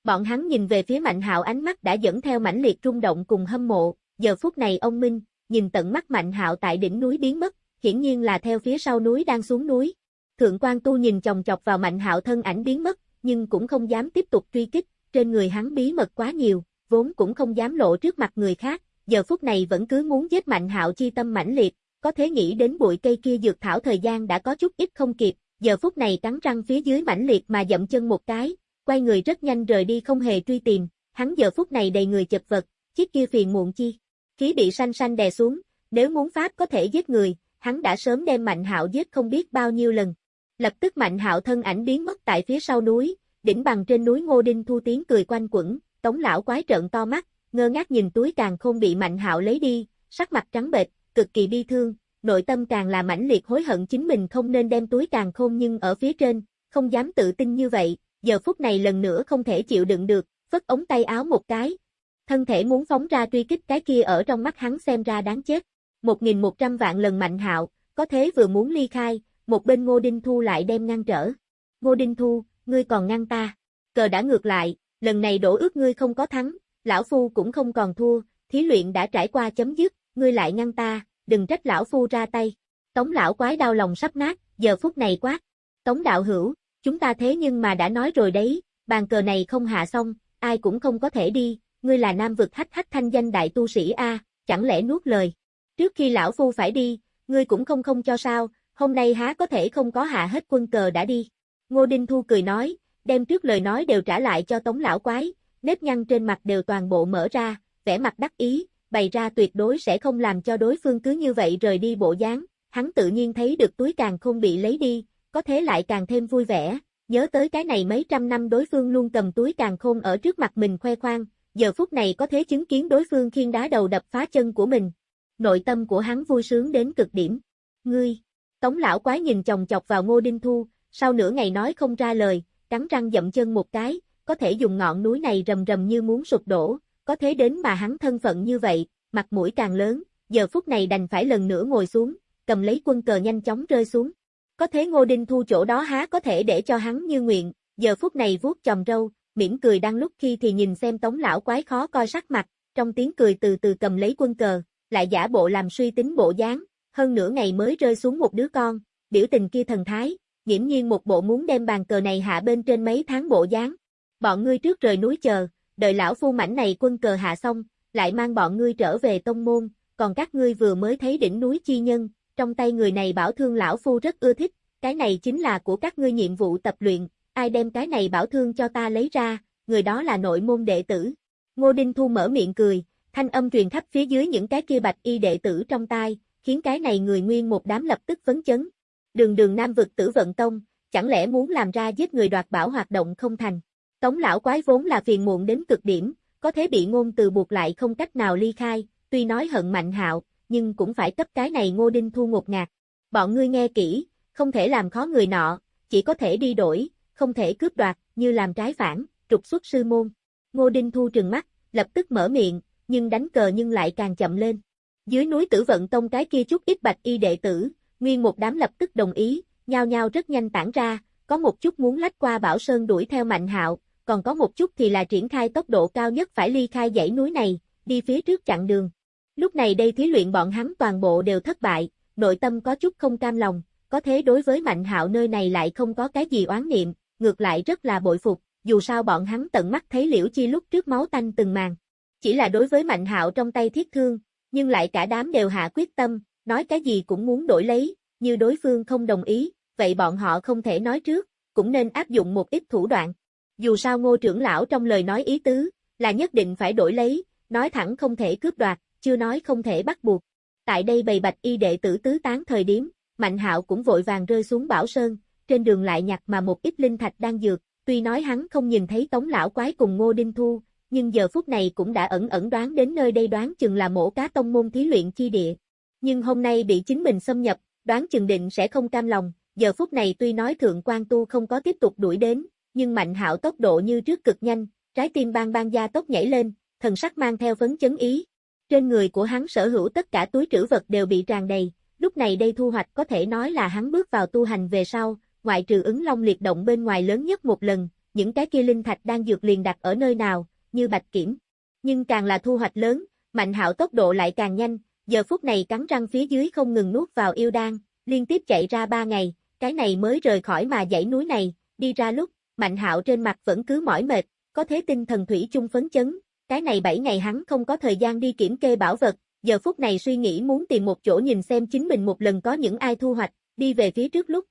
Bọn hắn nhìn về phía Mạnh Hạo ánh mắt đã dẫn theo mãnh liệt rung động cùng hâm mộ, giờ phút này ông Minh, nhìn tận mắt Mạnh Hạo tại đỉnh núi biến mất, hiển nhiên là theo phía sau núi đang xuống núi. Thượng quan tu nhìn chồng chọc vào Mạnh Hạo thân ảnh biến mất, nhưng cũng không dám tiếp tục truy kích, trên người hắn bí mật quá nhiều, vốn cũng không dám lộ trước mặt người khác, giờ phút này vẫn cứ muốn giết Mạnh Hạo chi tâm mãnh liệt, có thể nghĩ đến bụi cây kia dược thảo thời gian đã có chút ít không kịp, giờ phút này cắn răng phía dưới mãnh liệt mà dậm chân một cái, quay người rất nhanh rời đi không hề truy tìm, hắn giờ phút này đầy người chật vật, chiếc kia phiền muộn chi. Khí bị xanh xanh đè xuống, nếu muốn pháp có thể giết người, hắn đã sớm đem Mạnh Hạo giết không biết bao nhiêu lần. Lập tức Mạnh Hạo thân ảnh biến mất tại phía sau núi, đỉnh bằng trên núi Ngô Đinh Thu tiếng cười quanh quẩn, Tống lão quái trợn to mắt, ngơ ngác nhìn túi càng không bị Mạnh Hạo lấy đi, sắc mặt trắng bệch, cực kỳ bi thương, nội tâm càng là mãnh liệt hối hận chính mình không nên đem túi càng khôn nhưng ở phía trên, không dám tự tin như vậy, giờ phút này lần nữa không thể chịu đựng được, vất ống tay áo một cái. Thân thể muốn phóng ra truy kích cái kia ở trong mắt hắn xem ra đáng chết. 1.100 vạn lần mạnh hạo, có thế vừa muốn ly khai, một bên Ngô Đinh Thu lại đem ngăn trở. Ngô Đinh Thu, ngươi còn ngăn ta. Cờ đã ngược lại, lần này đổ ước ngươi không có thắng, lão phu cũng không còn thua, thí luyện đã trải qua chấm dứt, ngươi lại ngăn ta, đừng trách lão phu ra tay. Tống lão quái đau lòng sắp nát, giờ phút này quát. Tống đạo hữu, chúng ta thế nhưng mà đã nói rồi đấy, bàn cờ này không hạ xong, ai cũng không có thể đi, ngươi là nam vực hách hách thanh danh đại tu sĩ A, chẳng lẽ nuốt lời. Trước khi lão phu phải đi, ngươi cũng không không cho sao, hôm nay há có thể không có hạ hết quân cờ đã đi. Ngô Đinh Thu cười nói, đem trước lời nói đều trả lại cho tống lão quái, nếp nhăn trên mặt đều toàn bộ mở ra, vẻ mặt đắc ý, bày ra tuyệt đối sẽ không làm cho đối phương cứ như vậy rời đi bộ dáng, hắn tự nhiên thấy được túi càng không bị lấy đi, có thế lại càng thêm vui vẻ, nhớ tới cái này mấy trăm năm đối phương luôn cầm túi càng khôn ở trước mặt mình khoe khoang, giờ phút này có thế chứng kiến đối phương khiên đá đầu đập phá chân của mình. Nội tâm của hắn vui sướng đến cực điểm. Ngươi! Tống lão quái nhìn chồng chọc vào ngô đinh thu, sau nửa ngày nói không ra lời, cắn răng dậm chân một cái, có thể dùng ngọn núi này rầm rầm như muốn sụp đổ, có thế đến mà hắn thân phận như vậy, mặt mũi càng lớn, giờ phút này đành phải lần nữa ngồi xuống, cầm lấy quân cờ nhanh chóng rơi xuống. Có thế Ngô Đinh Thu chỗ đó há có thể để cho hắn như nguyện, giờ phút này vuốt chòm râu, mỉm cười đang lúc khi thì nhìn xem tống lão quái khó coi sắc mặt, trong tiếng cười từ từ cầm lấy quân cờ, lại giả bộ làm suy tính bộ dáng, hơn nửa ngày mới rơi xuống một đứa con, biểu tình kia thần thái, nghiễm nhiên một bộ muốn đem bàn cờ này hạ bên trên mấy tháng bộ dáng. Bọn ngươi trước rời núi chờ, đợi lão phu mảnh này quân cờ hạ xong, lại mang bọn ngươi trở về tông môn, còn các ngươi vừa mới thấy đỉnh núi chi nhân, trong tay người này bảo thương lão phu rất ưa thích, cái này chính là của các ngươi nhiệm vụ tập luyện, ai đem cái này bảo thương cho ta lấy ra, người đó là nội môn đệ tử. Ngô Đinh Thu mở miệng cười, thanh âm truyền khắp phía dưới những cái kia bạch y đệ tử trong tai, khiến cái này người nguyên một đám lập tức vấn chấn. Đường đường Nam vực tử vận tông, chẳng lẽ muốn làm ra giết người đoạt bảo hoạt động không thành. Tống lão quái vốn là phiền muộn đến cực điểm, có thể bị ngôn từ buộc lại không cách nào ly khai, tuy nói hận mạnh hạo, nhưng cũng phải cấp cái này ngô đinh thu ngột ngạt. Bọn ngươi nghe kỹ, không thể làm khó người nọ, chỉ có thể đi đổi, không thể cướp đoạt, như làm trái phản, trục xuất sư môn. Ngô Đinh Thu trừng mắt, lập tức mở miệng, nhưng đánh cờ nhưng lại càng chậm lên. Dưới núi tử vận tông cái kia chút ít bạch y đệ tử, nguyên một đám lập tức đồng ý, nhao nhao rất nhanh tản ra, có một chút muốn lách qua Bảo Sơn đuổi theo Mạnh Hạo, còn có một chút thì là triển khai tốc độ cao nhất phải ly khai dãy núi này, đi phía trước chặn đường. Lúc này đây thí luyện bọn hắn toàn bộ đều thất bại, nội tâm có chút không cam lòng, có thế đối với Mạnh Hạo nơi này lại không có cái gì oán niệm, ngược lại rất là bội phục, dù sao bọn hắn tận mắt thấy Liễu Chi lúc trước máu tanh từng màn. Chỉ là đối với Mạnh Hạo trong tay thiết thương, nhưng lại cả đám đều hạ quyết tâm, nói cái gì cũng muốn đổi lấy, như đối phương không đồng ý, vậy bọn họ không thể nói trước, cũng nên áp dụng một ít thủ đoạn. Dù sao ngô trưởng lão trong lời nói ý tứ, là nhất định phải đổi lấy, nói thẳng không thể cướp đoạt, chưa nói không thể bắt buộc. Tại đây bầy bạch y đệ tử tứ tán thời điểm, Mạnh hạo cũng vội vàng rơi xuống bảo sơn, trên đường lại nhặt mà một ít linh thạch đang dược, tuy nói hắn không nhìn thấy tống lão quái cùng ngô đinh thu, nhưng giờ phút này cũng đã ẩn ẩn đoán đến nơi đây đoán chừng là mổ cá tông môn thí luyện chi địa. Nhưng hôm nay bị chính mình xâm nhập, đoán chừng định sẽ không cam lòng, giờ phút này tuy nói thượng quan tu không có tiếp tục đuổi đến, nhưng mạnh hạo tốc độ như trước cực nhanh, trái tim bang bang gia tốc nhảy lên, thần sắc mang theo phấn chấn ý. Trên người của hắn sở hữu tất cả túi trữ vật đều bị tràn đầy, lúc này đây thu hoạch có thể nói là hắn bước vào tu hành về sau, ngoại trừ ứng long liệt động bên ngoài lớn nhất một lần, những cái kia linh thạch đang dược liền đặt ở nơi nào, như bạch kiểm. Nhưng càng là thu hoạch lớn, mạnh hạo tốc độ lại càng nhanh, giờ phút này cắn răng phía dưới không ngừng nuốt vào yêu đan, liên tiếp chạy ra ba ngày, cái này mới rời khỏi mà dãy núi này, đi ra lúc, mạnh hạo trên mặt vẫn cứ mỏi mệt, có thế tinh thần thủy chung phấn chấn, cái này bảy ngày hắn không có thời gian đi kiểm kê bảo vật, giờ phút này suy nghĩ muốn tìm một chỗ nhìn xem chính mình một lần có những ai thu hoạch, đi về phía trước lúc.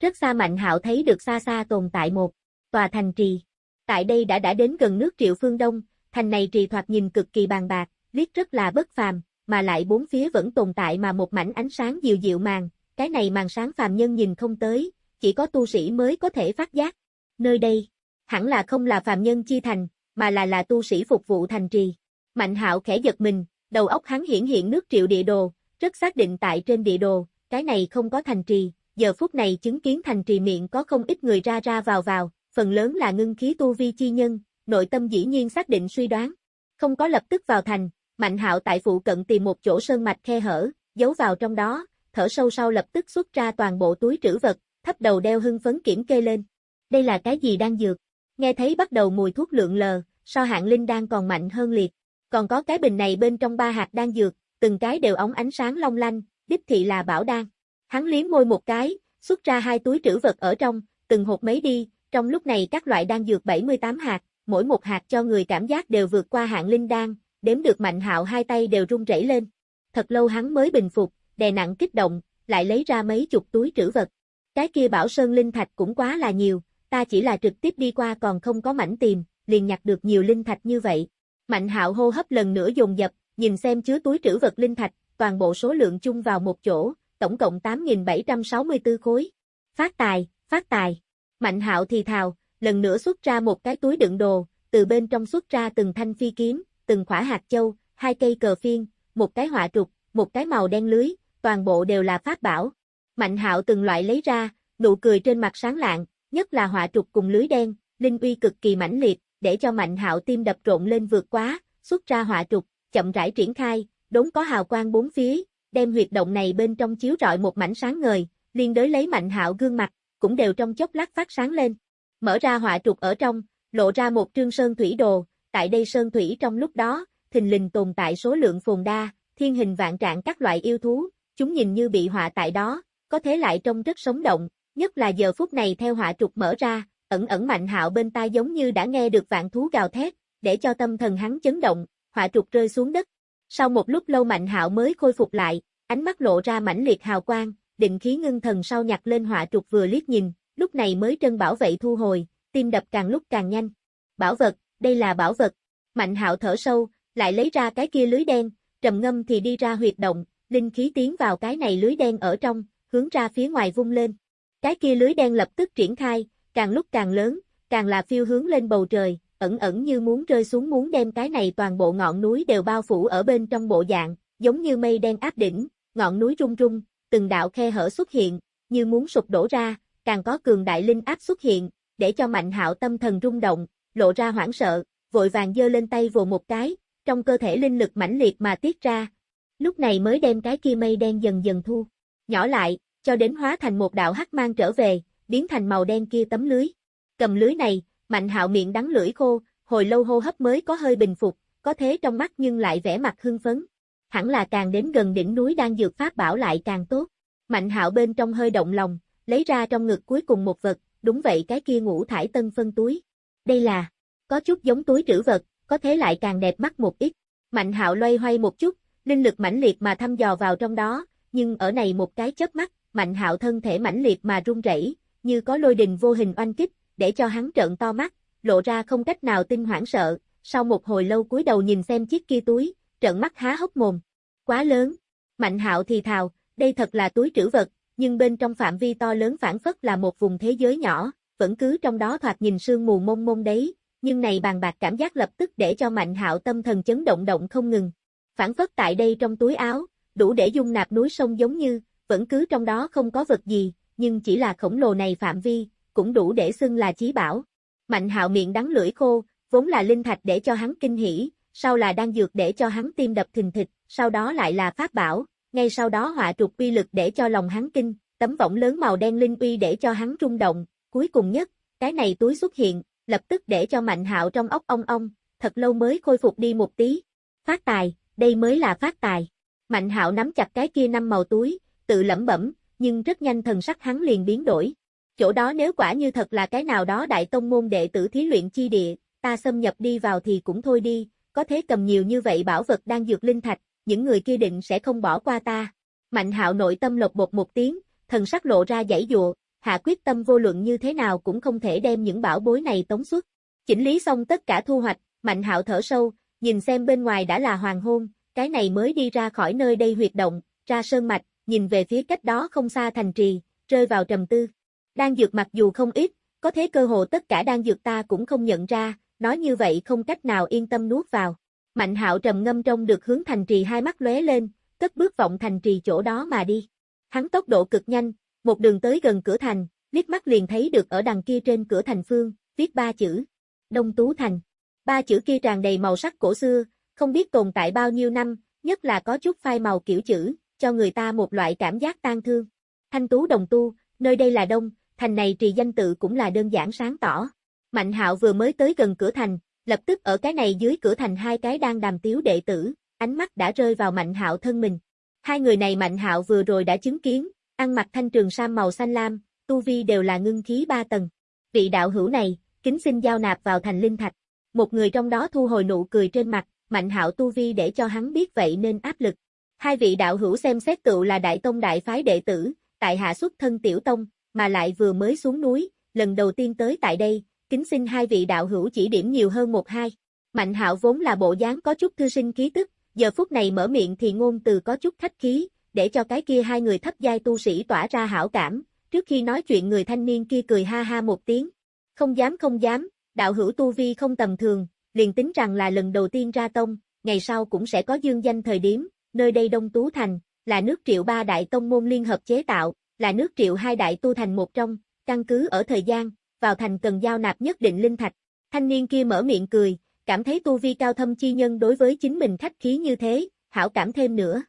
Rất xa Mạnh Hạo thấy được xa xa tồn tại một tòa thành trì. Tại đây đã đã đến gần nước Triệu Phương Đông, thành này trì thoạt nhìn cực kỳ bàn bạc, liếc rất là bất phàm, mà lại bốn phía vẫn tồn tại mà một mảnh ánh sáng dịu dịu màng, cái này màn sáng phàm nhân nhìn không tới, chỉ có tu sĩ mới có thể phát giác. Nơi đây, hẳn là không là phàm nhân chi thành, mà là là tu sĩ phục vụ thành trì. Mạnh hạo khẽ giật mình, đầu óc hắn hiển hiện nước triệu địa đồ, rất xác định tại trên địa đồ, cái này không có thành trì, giờ phút này chứng kiến thành trì miệng có không ít người ra ra vào vào, phần lớn là ngưng khí tu vi chi nhân, nội tâm dĩ nhiên xác định suy đoán. Không có lập tức vào thành, Mạnh hạo tại phụ cận tìm một chỗ sơn mạch khe hở, giấu vào trong đó, thở sâu sau lập tức xuất ra toàn bộ túi trữ vật, thấp đầu đeo hưng phấn kiểm kê lên. Đây là cái gì đang dược? Nghe thấy bắt đầu mùi thuốc lượng lờ, so hạng linh đang còn mạnh hơn liệt. Còn có cái bình này bên trong ba hạt đan dược, từng cái đều ống ánh sáng long lanh, đích thị là bảo đan. Hắn liếm môi một cái, xuất ra hai túi trữ vật ở trong, từng hộp mấy đi, trong lúc này các loại đan dược 78 hạt, mỗi một hạt cho người cảm giác đều vượt qua hạng linh đan, đếm được mạnh hạo hai tay đều run rẩy lên. Thật lâu hắn mới bình phục, đè nặng kích động, lại lấy ra mấy chục túi trữ vật. Cái kia bảo sơn linh thạch cũng quá là nhiều, ta chỉ là trực tiếp đi qua còn không có mảnh tìm, liền nhặt được nhiều linh thạch như vậy. Mạnh hạo hô hấp lần nữa dồn dập, nhìn xem chứa túi trữ vật linh thạch, toàn bộ số lượng chung vào một chỗ, tổng cộng 8.764 khối. Phát tài, phát tài. Mạnh hạo thì thào, lần nữa xuất ra một cái túi đựng đồ, từ bên trong xuất ra từng thanh phi kiếm, từng khỏa hạt châu, hai cây cờ phiên, một cái họa trục, một cái màu đen lưới, toàn bộ đều là pháp bảo. Mạnh hạo từng loại lấy ra, nụ cười trên mặt sáng lạng, nhất là họa trục cùng lưới đen, linh uy cực kỳ mãnh liệt, để cho mạnh hạo tim đập trộn lên vượt quá, xuất ra họa trục, chậm rãi triển khai, đốn có hào quang bốn phía, đem huyệt động này bên trong chiếu rọi một mảnh sáng ngời, liên đối lấy mạnh hạo gương mặt, cũng đều trong chốc lát phát sáng lên. Mở ra họa trục ở trong, lộ ra một trương sơn thủy đồ, tại đây sơn thủy trong lúc đó, thình lình tồn tại số lượng phồn đa, thiên hình vạn trạng các loại yêu thú, chúng nhìn như bị họa tại đó, có thế lại trông rất sống động, nhất là giờ phút này theo họa trục mở ra, ẩn ẩn mạnh hạo bên tai giống như đã nghe được vạn thú gào thét, để cho tâm thần hắn chấn động, họa trục rơi xuống đất. Sau một lúc lâu mạnh hạo mới khôi phục lại, ánh mắt lộ ra mãnh liệt hào quang, định khí ngưng thần sau nhặt lên họa trục vừa liếc nhìn, lúc này mới trân bảo vệ thu hồi, tim đập càng lúc càng nhanh. Bảo vật, đây là bảo vật. Mạnh hạo thở sâu, lại lấy ra cái kia lưới đen, trầm ngâm thì đi ra huyệt động, linh khí tiến vào cái này lưới đen ở trong, hướng ra phía ngoài vung lên. Cái kia lưới đen lập tức triển khai, càng lúc càng lớn, càng là phiêu hướng lên bầu trời, ẩn ẩn như muốn rơi xuống muốn đem cái này toàn bộ ngọn núi đều bao phủ ở bên trong bộ dạng, giống như mây đen áp đỉnh, ngọn núi rung rung, từng đạo khe hở xuất hiện, như muốn sụp đổ ra, càng có cường đại linh áp xuất hiện, để cho mạnh hạo tâm thần rung động, lộ ra hoảng sợ, vội vàng giơ lên tay vồ một cái, trong cơ thể linh lực mãnh liệt mà tiết ra. Lúc này mới đem cái kia mây đen dần dần thu, nhỏ lại, cho đến hóa thành một đạo hắc mang trở về, biến thành màu đen kia tấm lưới. Cầm lưới này, mạnh hạo miệng đắng lưỡi khô, hồi lâu hô hấp mới có hơi bình phục, có thế trong mắt nhưng lại vẻ mặt hưng phấn. Hẳn là càng đến gần đỉnh núi đang dược pháp bảo lại càng tốt. Mạnh hạo bên trong hơi động lòng, lấy ra trong ngực cuối cùng một vật, đúng vậy cái kia ngũ thải tân phân túi. Đây là, có chút giống túi trữ vật, có thế lại càng đẹp mắt một ít. Mạnh hạo loay hoay một chút, linh lực mãnh liệt mà thăm dò vào trong đó, nhưng ở này một cái chớp mắt, mạnh hạo thân thể mãnh liệt mà run rẩy, như có lôi đình vô hình oanh kích, để cho hắn trợn to mắt, lộ ra không cách nào tin hoảng sợ, sau một hồi lâu cúi đầu nhìn xem chiếc kia túi, trợn mắt há hốc mồm. Quá lớn. Mạnh hạo thì thào, đây thật là túi trữ vật, nhưng bên trong phạm vi to lớn phản phất là một vùng thế giới nhỏ, vẫn cứ trong đó thoạt nhìn sương mù mông mông đấy, nhưng này bàn bạc cảm giác lập tức để cho Mạnh Hạo tâm thần chấn động động không ngừng. Phản phất tại đây trong túi áo, đủ để dung nạp núi sông giống như, vẫn cứ trong đó không có vật gì, nhưng chỉ là khổng lồ này phạm vi, cũng đủ để xưng là chí bảo. Mạnh hạo miệng đắng lưỡi khô, vốn là linh thạch để cho hắn kinh hỉ, sau là đang dược để cho hắn tim đập thình thịch, sau đó lại là pháp bảo, ngay sau đó họa trục uy lực để cho lòng hắn kinh, tấm võng lớn màu đen linh uy để cho hắn rung động, cuối cùng nhất, cái này túi xuất hiện, lập tức để cho Mạnh Hạo trong ốc ong ong, thật lâu mới khôi phục đi một tí. Phát tài, đây mới là phát tài. Mạnh Hạo nắm chặt cái kia năm màu túi, tự lẩm bẩm, nhưng rất nhanh thần sắc hắn liền biến đổi. Chỗ đó nếu quả như thật là cái nào đó đại tông môn đệ tử thí luyện chi địa, ta xâm nhập đi vào thì cũng thôi đi, có thế cầm nhiều như vậy bảo vật đang dược linh thạch, những người kia định sẽ không bỏ qua ta. Mạnh hạo nội tâm lột bột một tiếng, thần sắc lộ ra giải dụa, hạ quyết tâm vô luận như thế nào cũng không thể đem những bảo bối này tống xuất. Chỉnh lý xong tất cả thu hoạch, mạnh hạo thở sâu, nhìn xem bên ngoài đã là hoàng hôn, cái này mới đi ra khỏi nơi đây huyệt động, ra sơn mạch, nhìn về phía cách đó không xa thành trì, rơi vào trầm tư. Đang dược mặc dù không ít, có thế cơ hồ tất cả đang dược ta cũng không nhận ra, nói như vậy không cách nào yên tâm nuốt vào. Mạnh hạo trầm ngâm trong được hướng thành trì hai mắt lóe lên, cất bước vọng thành trì chỗ đó mà đi. Hắn tốc độ cực nhanh, một đường tới gần cửa thành, liếc mắt liền thấy được ở đằng kia trên cửa thành phương, viết ba chữ. Đông Tú Thành. Ba chữ kia tràn đầy màu sắc cổ xưa, không biết tồn tại bao nhiêu năm, nhất là có chút phai màu kiểu chữ, cho người ta một loại cảm giác tan thương. Thanh Tú Đồng Tu, nơi đây là Đông, thành này trì danh tự cũng là đơn giản sáng tỏ. Mạnh hạo vừa mới tới gần cửa thành, lập tức ở cái này dưới cửa thành hai cái đang đàm tiếu đệ tử, ánh mắt đã rơi vào mạnh hạo thân mình. Hai người này mạnh hạo vừa rồi đã chứng kiến, ăn mặc thanh trường sam màu xanh lam, tu vi đều là ngưng khí ba tầng. Vị đạo hữu này, kính xin giao nạp vào thành linh thạch. Một người trong đó thu hồi nụ cười trên mặt, mạnh hạo tu vi để cho hắn biết vậy nên áp lực. Hai vị đạo hữu xem xét tựu là đại tông đại phái đệ tử, tại hạ xuất thân tiểu tông, mà lại vừa mới xuống núi, lần đầu tiên tới tại đây, kính xin hai vị đạo hữu chỉ điểm nhiều hơn một hai. Mạnh hạo vốn là bộ dáng có chút thư sinh khí tức, giờ phút này mở miệng thì ngôn từ có chút khách khí, để cho cái kia hai người thấp giai tu sĩ tỏa ra hảo cảm, trước khi nói chuyện người thanh niên kia cười ha ha một tiếng. Không dám không dám, đạo hữu tu vi không tầm thường, liền tính rằng là lần đầu tiên ra tông, ngày sau cũng sẽ có dương danh thời điểm, nơi đây Đông Tú Thành, là nước triệu ba đại tông môn liên hợp chế tạo, là nước triệu hai đại tu thành một trong, căn cứ ở thời gian, vào thành cần giao nạp nhất định linh thạch. Thanh niên kia mở miệng cười, cảm thấy tu vi cao thâm chi nhân đối với chính mình khách khí như thế, hảo cảm thêm nữa.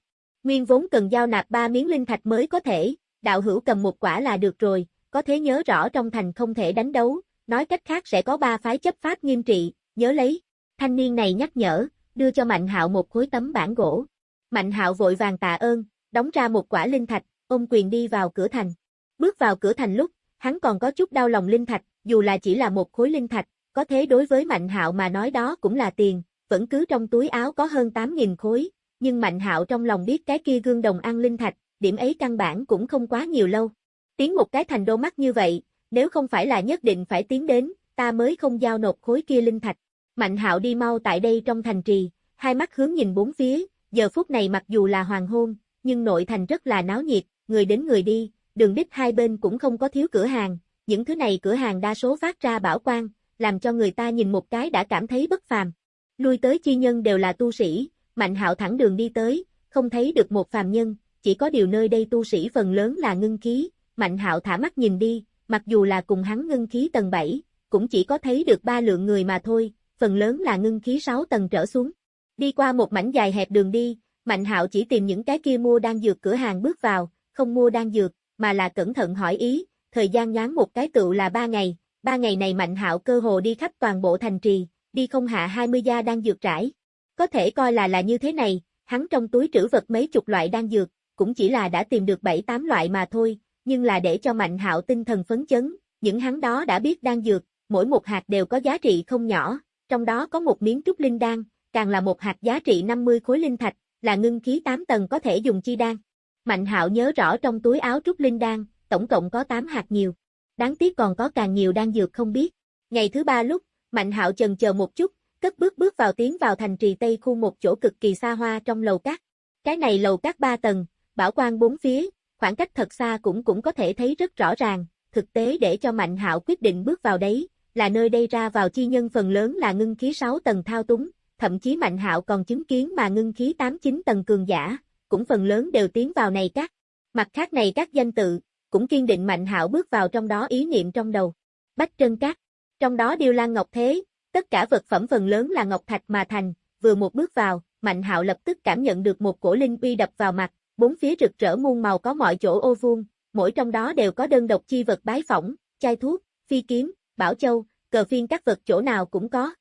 Nguyên vốn cần giao nạp ba miếng linh thạch mới có thể, đạo hữu cầm một quả là được rồi, có thế nhớ rõ trong thành không thể đánh đấu, nói cách khác sẽ có ba phái chấp pháp nghiêm trị, nhớ lấy. Thanh niên này nhắc nhở, đưa cho Mạnh Hạo một khối tấm bản gỗ. Mạnh Hạo vội vàng tạ ơn, đóng ra một quả linh thạch, ôm quyền đi vào cửa thành. Bước vào cửa thành lúc, hắn còn có chút đau lòng linh thạch, dù là chỉ là một khối linh thạch, có thế đối với Mạnh Hạo mà nói đó cũng là tiền, vẫn cứ trong túi áo có hơn 8.000 khối, nhưng Mạnh Hạo trong lòng biết cái kia gương đồng ăn linh thạch, điểm ấy căn bản cũng không quá nhiều lâu. Tiến một cái thành đô mắt như vậy, nếu không phải là nhất định phải tiến đến, ta mới không giao nộp khối kia linh thạch. Mạnh Hạo đi mau tại đây trong thành trì, hai mắt hướng nhìn bốn phía, giờ phút này mặc dù là hoàng hôn, nhưng nội thành rất là náo nhiệt, người đến người đi, đường đích hai bên cũng không có thiếu cửa hàng, những thứ này cửa hàng đa số phát ra bảo quang, làm cho người ta nhìn một cái đã cảm thấy bất phàm. Lui tới chi nhân đều là tu sĩ, Mạnh Hạo thẳng đường đi tới, không thấy được một phàm nhân, chỉ có điều nơi đây tu sĩ phần lớn là ngưng khí, Mạnh Hạo thả mắt nhìn đi, mặc dù là cùng hắn ngưng khí tầng 7, cũng chỉ có thấy được ba lượng người mà thôi, phần lớn là ngưng khí 6 tầng trở xuống. Đi qua một mảnh dài hẹp đường đi, Mạnh Hạo chỉ tìm những cái kia mua đang dược cửa hàng bước vào, không mua đang dược, mà là cẩn thận hỏi ý, thời gian nhoáng một cái tựu là ba ngày, ba ngày này Mạnh Hạo cơ hồ đi khắp toàn bộ thành trì, đi không hạ 20 gia đang dược trải. Có thể coi là là như thế này, hắn trong túi trữ vật mấy chục loại đang dược, cũng chỉ là đã tìm được 7-8 loại mà thôi, nhưng là để cho Mạnh Hạo tinh thần phấn chấn, những hắn đó đã biết đang dược, mỗi một hạt đều có giá trị không nhỏ, trong đó có một miếng trúc linh đan, càng là một hạt giá trị 50 khối linh thạch, là ngưng khí 8 tầng có thể dùng chi đan. Mạnh Hạo nhớ rõ trong túi áo trúc linh đan, tổng cộng có 8 hạt nhiều. Đáng tiếc còn có càng nhiều đan dược không biết. Ngày thứ ba lúc, Mạnh Hạo chần chờ một chút, cất bước bước vào tiến vào thành trì Tây khu một chỗ cực kỳ xa hoa trong lầu cát. Cái này lầu cát ba tầng, bảo quan bốn phía, khoảng cách thật xa cũng cũng có thể thấy rất rõ ràng, thực tế để cho Mạnh Hạo quyết định bước vào đấy, là nơi đây ra vào chi nhân phần lớn là ngưng khí 6 tầng thao túng, thậm chí Mạnh Hạo còn chứng kiến mà ngưng khí 8-9 tầng cường giả, cũng phần lớn đều tiến vào này cát. Mặt khác này các danh tự, cũng kiên định Mạnh Hạo bước vào trong đó ý niệm trong đầu. Bách Trân Cát, trong đó điêu lan ngọc thế, tất cả vật phẩm phần lớn là ngọc thạch mà thành, vừa một bước vào, Mạnh Hạo lập tức cảm nhận được một cổ linh uy đập vào mặt, bốn phía rực rỡ muôn màu có mọi chỗ ô vuông, mỗi trong đó đều có đơn độc chi vật bái phỏng, chai thuốc, phi kiếm, bảo châu, cờ phiên các vật chỗ nào cũng có.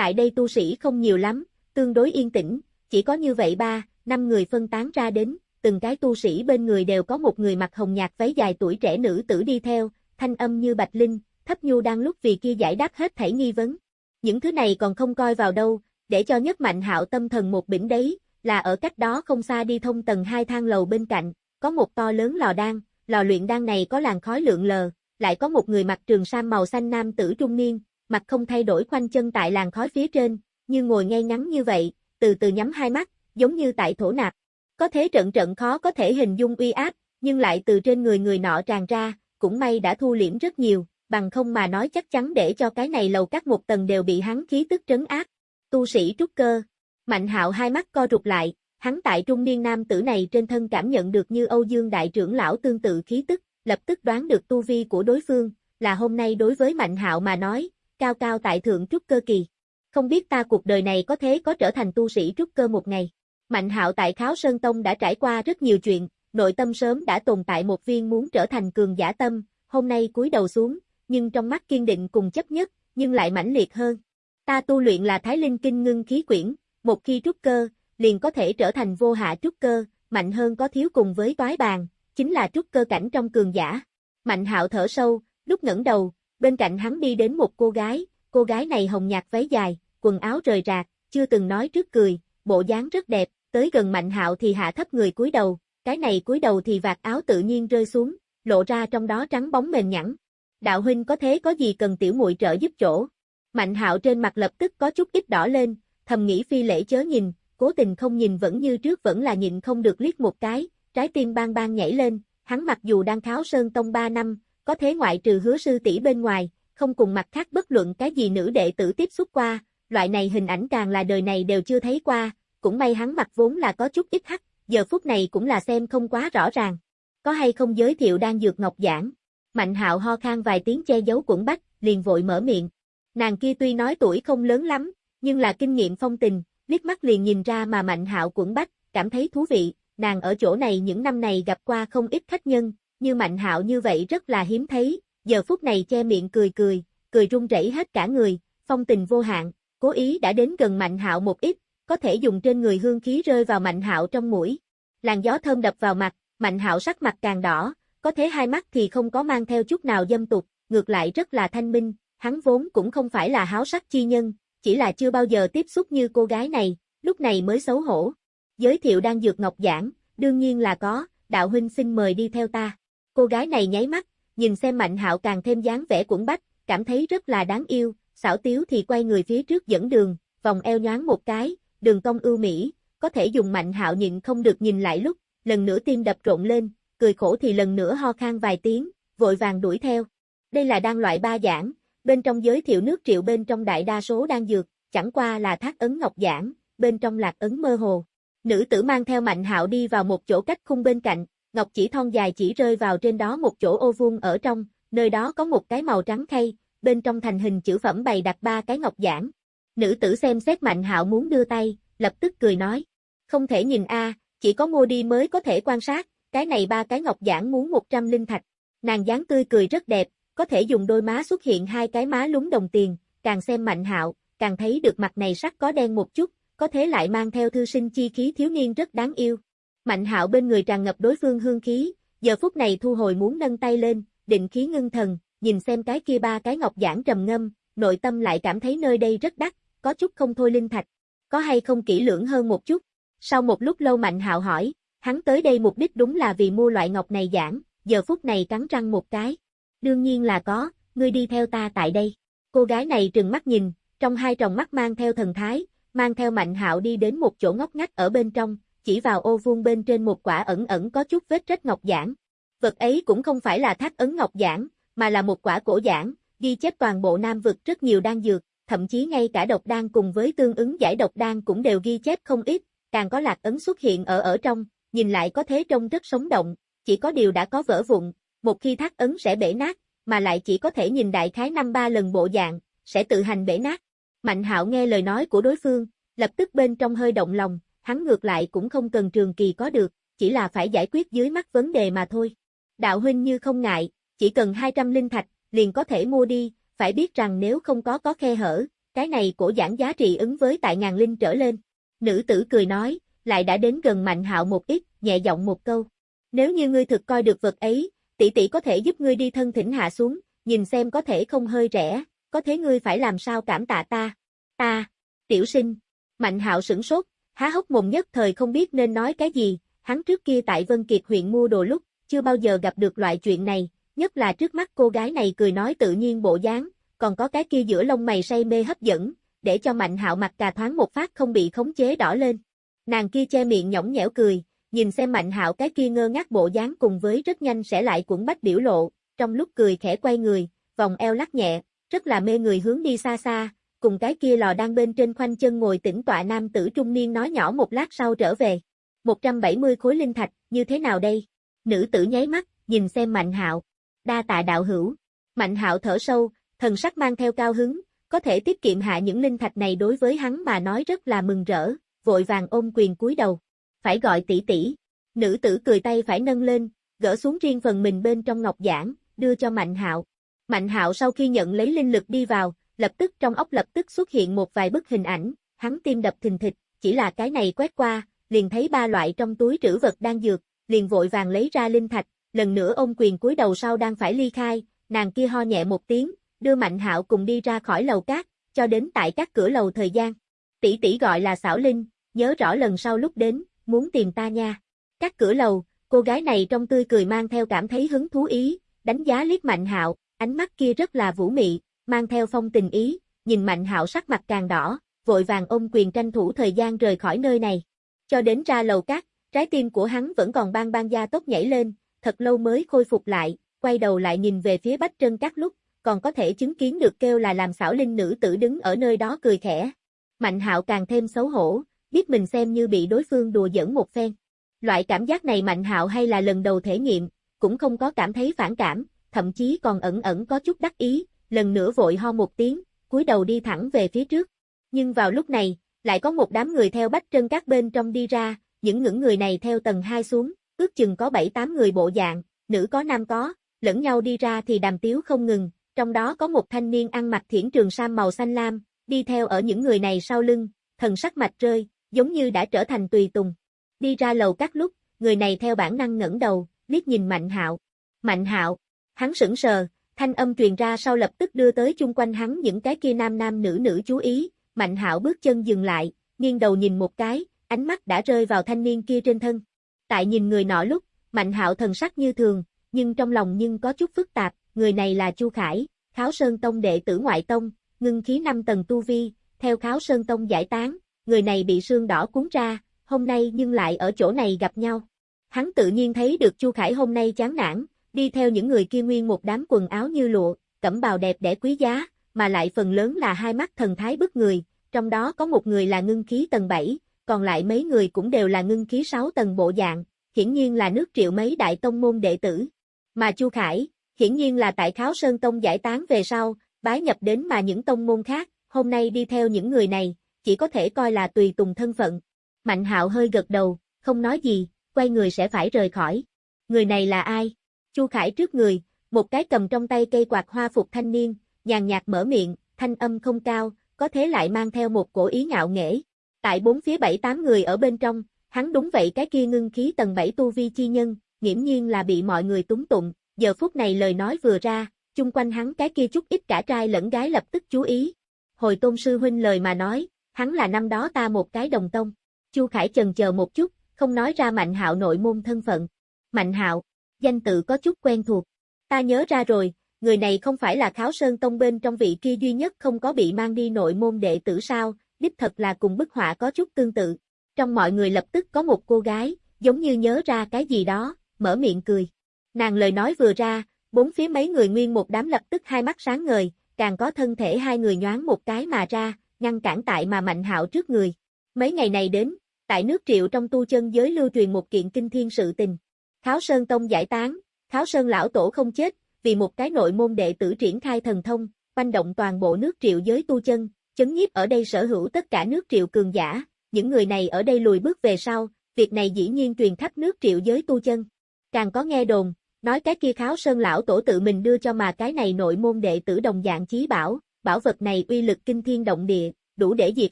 Tại đây tu sĩ không nhiều lắm, tương đối yên tĩnh, chỉ có như vậy ba, năm người phân tán ra đến, từng cái tu sĩ bên người đều có một người mặc hồng nhạt váy dài tuổi trẻ nữ tử đi theo, thanh âm như bạch linh, thấp nhu đang lúc vì kia giải đáp hết thảy nghi vấn. Những thứ này còn không coi vào đâu, để cho nhất mạnh hạo tâm thần một bỉnh đấy, là ở cách đó không xa đi thông tầng hai thang lầu bên cạnh, có một to lớn lò đan, lò luyện đan này có làn khói lượng lờ, lại có một người mặc trường sam màu xanh nam tử trung niên, mặt không thay đổi khoanh chân tại làn khói phía trên, như ngồi ngay ngắn như vậy, từ từ nhắm hai mắt, giống như tại thổ nạp. Có thế trận trận khó có thể hình dung uy áp, nhưng lại từ trên người người nọ tràn ra, cũng may đã thu liễm rất nhiều, bằng không mà nói chắc chắn để cho cái này lầu các một tầng đều bị hắn khí tức trấn áp. Tu sĩ trúc cơ, Mạnh hạo hai mắt co rụt lại, hắn tại trung niên nam tử này trên thân cảm nhận được như Âu Dương Đại trưởng lão tương tự khí tức, lập tức đoán được tu vi của đối phương, là hôm nay đối với Mạnh hạo mà nói, cao cao tại thượng trúc cơ kỳ. Không biết ta cuộc đời này có thế có trở thành tu sĩ trúc cơ một ngày. Mạnh hạo tại Kháo Sơn Tông đã trải qua rất nhiều chuyện, nội tâm sớm đã tồn tại một viên muốn trở thành cường giả tâm, hôm nay cúi đầu xuống, nhưng trong mắt kiên định cùng chấp nhất, nhưng lại mãnh liệt hơn. Ta tu luyện là Thái Linh Kinh ngưng khí quyển, một khi trúc cơ, liền có thể trở thành vô hạ trúc cơ, mạnh hơn có thiếu cùng với toái bàn, chính là trúc cơ cảnh trong cường giả. Mạnh hạo thở sâu, lúc ngẩng đầu, bên cạnh hắn đi đến một cô gái, cô gái này hồng nhạt váy dài, quần áo rời rạc, chưa từng nói trước cười, bộ dáng rất đẹp, tới gần mạnh hạo thì hạ thấp người cúi đầu, cái này cúi đầu thì vạt áo tự nhiên rơi xuống, lộ ra trong đó trắng bóng mềm nhẵn. Đạo huynh có thế có gì cần tiểu muội trợ giúp chỗ? Mạnh hạo trên mặt lập tức có chút ít đỏ lên, thầm nghĩ phi lễ chớ nhìn, cố tình không nhìn vẫn như trước vẫn là nhịn không được liếc một cái, trái tim bang bang nhảy lên, hắn mặc dù đang kháo sơn tông 3 năm, có thế ngoại trừ hứa sư tỷ bên ngoài, không cùng mặt khác bất luận cái gì nữ đệ tử tiếp xúc qua, loại này hình ảnh càng là đời này đều chưa thấy qua, cũng may hắn mặt vốn là có chút ít hắc, giờ phút này cũng là xem không quá rõ ràng. Có hay không giới thiệu đang dược ngọc giảng? Mạnh hạo ho khan vài tiếng che giấu quẩn bách, liền vội mở miệng. Nàng kia tuy nói tuổi không lớn lắm, nhưng là kinh nghiệm phong tình, liếc mắt liền nhìn ra mà Mạnh Hạo quẩn bách, cảm thấy thú vị, nàng ở chỗ này những năm này gặp qua không ít khách nhân, như Mạnh Hạo như vậy rất là hiếm thấy, giờ phút này che miệng cười cười, cười run rẩy hết cả người, phong tình vô hạn, cố ý đã đến gần Mạnh Hạo một ít, có thể dùng trên người hương khí rơi vào Mạnh Hạo trong mũi. Làn gió thơm đập vào mặt, Mạnh Hạo sắc mặt càng đỏ, có thế hai mắt thì không có mang theo chút nào dâm tục, ngược lại rất là thanh minh, hắn vốn cũng không phải là háo sắc chi nhân, chỉ là chưa bao giờ tiếp xúc như cô gái này, lúc này mới xấu hổ. Giới thiệu đang dược ngọc giảng, đương nhiên là có, đạo huynh xin mời đi theo ta. Cô gái này nháy mắt, nhìn xem mạnh hạo càng thêm dáng vẻ cuộn bách, cảm thấy rất là đáng yêu, xảo tiếu thì quay người phía trước dẫn đường, vòng eo nhoáng một cái, đường cong ưu mỹ, có thể dùng mạnh hạo nhịn không được nhìn lại lúc, lần nữa tim đập rộn lên, cười khổ thì lần nữa ho khan vài tiếng, vội vàng đuổi theo. Đây là đan loại ba giảng, bên trong giới thiệu nước triệu bên trong đại đa số đan dược, chẳng qua là thác ấn ngọc giảng, bên trong lạc ấn mơ hồ. Nữ tử mang theo mạnh hạo đi vào một chỗ cách khung bên cạnh, ngọc chỉ thon dài chỉ rơi vào trên đó một chỗ ô vuông ở trong, nơi đó có một cái màu trắng khay, bên trong thành hình chữ phẩm bày đặt ba cái ngọc giản Nữ tử xem xét mạnh hạo muốn đưa tay, lập tức cười nói. Không thể nhìn a, chỉ có ngô đi mới có thể quan sát, cái này ba cái ngọc giản muốn 100 linh thạch. Nàng dáng tươi cười rất đẹp, có thể dùng đôi má xuất hiện hai cái má lúng đồng tiền, càng xem mạnh hạo, càng thấy được mặt này sắc có đen một chút, có thế lại mang theo thư sinh chi khí thiếu niên rất đáng yêu. Mạnh hạo bên người tràn ngập đối phương hương khí, giờ phút này thu hồi muốn nâng tay lên, định khí ngưng thần, nhìn xem cái kia ba cái ngọc giản trầm ngâm, nội tâm lại cảm thấy nơi đây rất đắt, có chút không thôi linh thạch, có hay không kỹ lưỡng hơn một chút. Sau một lúc lâu Mạnh hạo hỏi, hắn tới đây mục đích đúng là vì mua loại ngọc này giản, giờ phút này cắn răng một cái, Đương nhiên là có, ngươi đi theo ta tại đây. Cô gái này trừng mắt nhìn, trong hai tròng mắt mang theo thần thái, mang theo mạnh hạo đi đến một chỗ ngóc ngách ở bên trong, chỉ vào ô vuông bên trên một quả ẩn ẩn có chút vết rách ngọc giản. Vật ấy cũng không phải là thác ấn ngọc giản, mà là một quả cổ giản, ghi chép toàn bộ nam vực rất nhiều đan dược, thậm chí ngay cả độc đan cùng với tương ứng giải độc đan cũng đều ghi chép không ít, càng có lạc ấn xuất hiện ở ở trong, nhìn lại có thế trông rất sống động, chỉ có điều đã có vỡ vụn, một khi thác ấn sẽ bể nát, mà lại chỉ có thể nhìn đại khái năm ba lần bộ dạng, sẽ tự hành bể nát. Mạnh hạo nghe lời nói của đối phương, lập tức bên trong hơi động lòng, hắn ngược lại cũng không cần trường kỳ có được, chỉ là phải giải quyết dưới mắt vấn đề mà thôi. Đạo huynh như không ngại, chỉ cần 200 linh thạch, liền có thể mua đi, phải biết rằng nếu không có có khe hở, cái này cổ giảng giá trị ứng với tại ngàn linh trở lên. Nữ tử cười nói, lại đã đến gần mạnh hạo một ít, nhẹ giọng một câu. Nếu như ngươi thực coi được vật ấy, tỷ tỷ có thể giúp ngươi đi thân thỉnh hạ xuống, nhìn xem có thể không hơi rẻ, có thế ngươi phải làm sao cảm tạ ta. Ta, tiểu sinh, mạnh hạo sửng sốt, há hốc mồm nhất thời không biết nên nói cái gì, hắn trước kia tại Vân Kiệt huyện mua đồ lúc, chưa bao giờ gặp được loại chuyện này, nhất là trước mắt cô gái này cười nói tự nhiên bộ dáng, còn có cái kia giữa lông mày say mê hấp dẫn, để cho Mạnh Hạo mặt cà thoáng một phát không bị khống chế đỏ lên. Nàng kia che miệng nhõng nhẽo cười, nhìn xem Mạnh Hạo cái kia ngơ ngác bộ dáng cùng với rất nhanh sẽ lại cuộn bách biểu lộ, trong lúc cười khẽ quay người, vòng eo lắc nhẹ, rất là mê người hướng đi xa xa, cùng cái kia lò đang bên trên khoanh chân ngồi tĩnh tọa nam tử trung niên nói nhỏ một lát sau trở về. 170 khối linh thạch, như thế nào đây? Nữ tử nháy mắt, nhìn xem Mạnh Hạo. Đa tạ đạo hữu. Mạnh Hạo thở sâu, thần sắc mang theo cao hứng, có thể tiết kiệm hạ những linh thạch này đối với hắn mà nói rất là mừng rỡ, vội vàng ôm quyền cúi đầu. Phải gọi tỷ tỷ. Nữ tử cười tay phải nâng lên, gỡ xuống riêng phần mình bên trong ngọc giản đưa cho Mạnh Hạo. Mạnh Hạo sau khi nhận lấy linh lực đi vào, lập tức trong óc lập tức xuất hiện một vài bức hình ảnh, hắn tim đập thình thịch, chỉ là cái này quét qua, liền thấy ba loại trong túi trữ vật đang dược, liền vội vàng lấy ra linh thạch, lần nữa ôm quyền cúi đầu sau đang phải ly khai, nàng kia ho nhẹ một tiếng, đưa Mạnh Hạo cùng đi ra khỏi lầu cát, cho đến tại các cửa lầu thời gian. Tỷ tỷ gọi là xảo linh, nhớ rõ lần sau lúc đến, muốn tìm ta nha. Các cửa lầu, cô gái này trong tươi cười mang theo cảm thấy hứng thú ý, đánh giá liếc Mạnh Hạo, ánh mắt kia rất là vũ mị, mang theo phong tình ý, nhìn Mạnh Hạo sắc mặt càng đỏ, vội vàng ôm quyền tranh thủ thời gian rời khỏi nơi này. Cho đến ra lầu cát, trái tim của hắn vẫn còn bang bang da tốt nhảy lên, thật lâu mới khôi phục lại, quay đầu lại nhìn về phía Bách Trân Các lúc, còn có thể chứng kiến được kêu là làm xảo linh nữ tử đứng ở nơi đó cười khẽ. Mạnh hạo càng thêm xấu hổ, biết mình xem như bị đối phương đùa giỡn một phen. Loại cảm giác này Mạnh hạo hay là lần đầu thể nghiệm, cũng không có cảm thấy phản cảm, thậm chí còn ẩn ẩn có chút đắc ý, lần nữa vội ho một tiếng, cúi đầu đi thẳng về phía trước. Nhưng vào lúc này, lại có một đám người theo bách trân các bên trong đi ra, những những người này theo tầng 2 xuống, ước chừng có 7-8 người bộ dạng, nữ có nam có, lẫn nhau đi ra thì đàm tiếu không ngừng, trong đó có một thanh niên ăn mặc thiển trường sam màu xanh lam, đi theo ở những người này sau lưng, thần sắc mạch rơi, giống như đã trở thành tùy tùng. Đi ra lầu các lúc, người này theo bản năng ngẩng đầu, liếc nhìn Mạnh Hạo. Mạnh Hạo, hắn sững sờ, thanh âm truyền ra sau lập tức đưa tới chung quanh hắn những cái kia nam nam nữ nữ chú ý, Mạnh Hạo bước chân dừng lại, nghiêng đầu nhìn một cái, ánh mắt đã rơi vào thanh niên kia trên thân. Tại nhìn người nọ lúc, Mạnh Hạo thần sắc như thường, nhưng trong lòng nhưng có chút phức tạp, người này là Chu Khải, Kháo Sơn Tông đệ tử ngoại tông, ngưng khí năm tầng tu vi, theo Kháo Sơn Tông giải tán, người này bị sương đỏ cuốn ra, hôm nay nhưng lại ở chỗ này gặp nhau. Hắn tự nhiên thấy được Chu Khải hôm nay chán nản, đi theo những người kia nguyên một đám quần áo như lụa, cẩm bào đẹp đẽ quý giá, mà lại phần lớn là hai mắt thần thái bức người, trong đó có một người là ngưng khí tầng 7, còn lại mấy người cũng đều là ngưng khí 6 tầng bộ dạng, hiển nhiên là nước triệu mấy đại tông môn đệ tử. Mà Chu Khải, hiển nhiên là tại Kháo Sơn Tông giải tán về sau, bái nhập đến mà những tông môn khác, hôm nay đi theo những người này, chỉ có thể coi là tùy tùng thân phận. Mạnh hạo hơi gật đầu, không nói gì, quay người sẽ phải rời khỏi. Người này là ai? Chu Khải trước người, một cái cầm trong tay cây quạt hoa phục thanh niên, nhàn nhạt mở miệng, thanh âm không cao, có thế lại mang theo một cổ ý ngạo nghễ. Tại bốn phía bảy tám người ở bên trong, hắn đúng vậy cái kia ngưng khí tầng bảy tu vi chi nhân, nghiễm nhiên là bị mọi người túng tụng, giờ phút này lời nói vừa ra, chung quanh hắn cái kia chút ít cả trai lẫn gái lập tức chú ý. Hồi tôn sư huynh lời mà nói, hắn là năm đó ta một cái đồng tông. Chu Khải chần chờ một chút, không nói ra Mạnh Hạo nội môn thân phận. Mạnh Hạo, danh tự có chút quen thuộc. Ta nhớ ra rồi, người này không phải là Kháo Sơn Tông bên trong vị kia duy nhất không có bị mang đi nội môn đệ tử sao, đích thật là cùng bức họa có chút tương tự. Trong mọi người lập tức có một cô gái, giống như nhớ ra cái gì đó, mở miệng cười. Nàng lời nói vừa ra, bốn phía mấy người nguyên một đám lập tức hai mắt sáng ngời, càng có thân thể hai người nhoáng một cái mà ra, ngăn cản tại mà mạnh hạo trước người. Mấy ngày này đến, tại nước triệu trong tu chân giới lưu truyền một kiện kinh thiên sự tình. Kháo Sơn Tông giải tán, Kháo Sơn lão tổ không chết, vì một cái nội môn đệ tử triển khai thần thông, banh động toàn bộ nước triệu giới tu chân, chấn nhiếp ở đây sở hữu tất cả nước triệu cường giả, những người này ở đây lùi bước về sau, việc này dĩ nhiên truyền khắp nước triệu giới tu chân. Càng có nghe đồn, nói cái kia kháo sơn lão tổ tự mình đưa cho mà cái này nội môn đệ tử đồng dạng chí bảo, bảo vật này uy lực kinh thiên động địa, đủ để diệt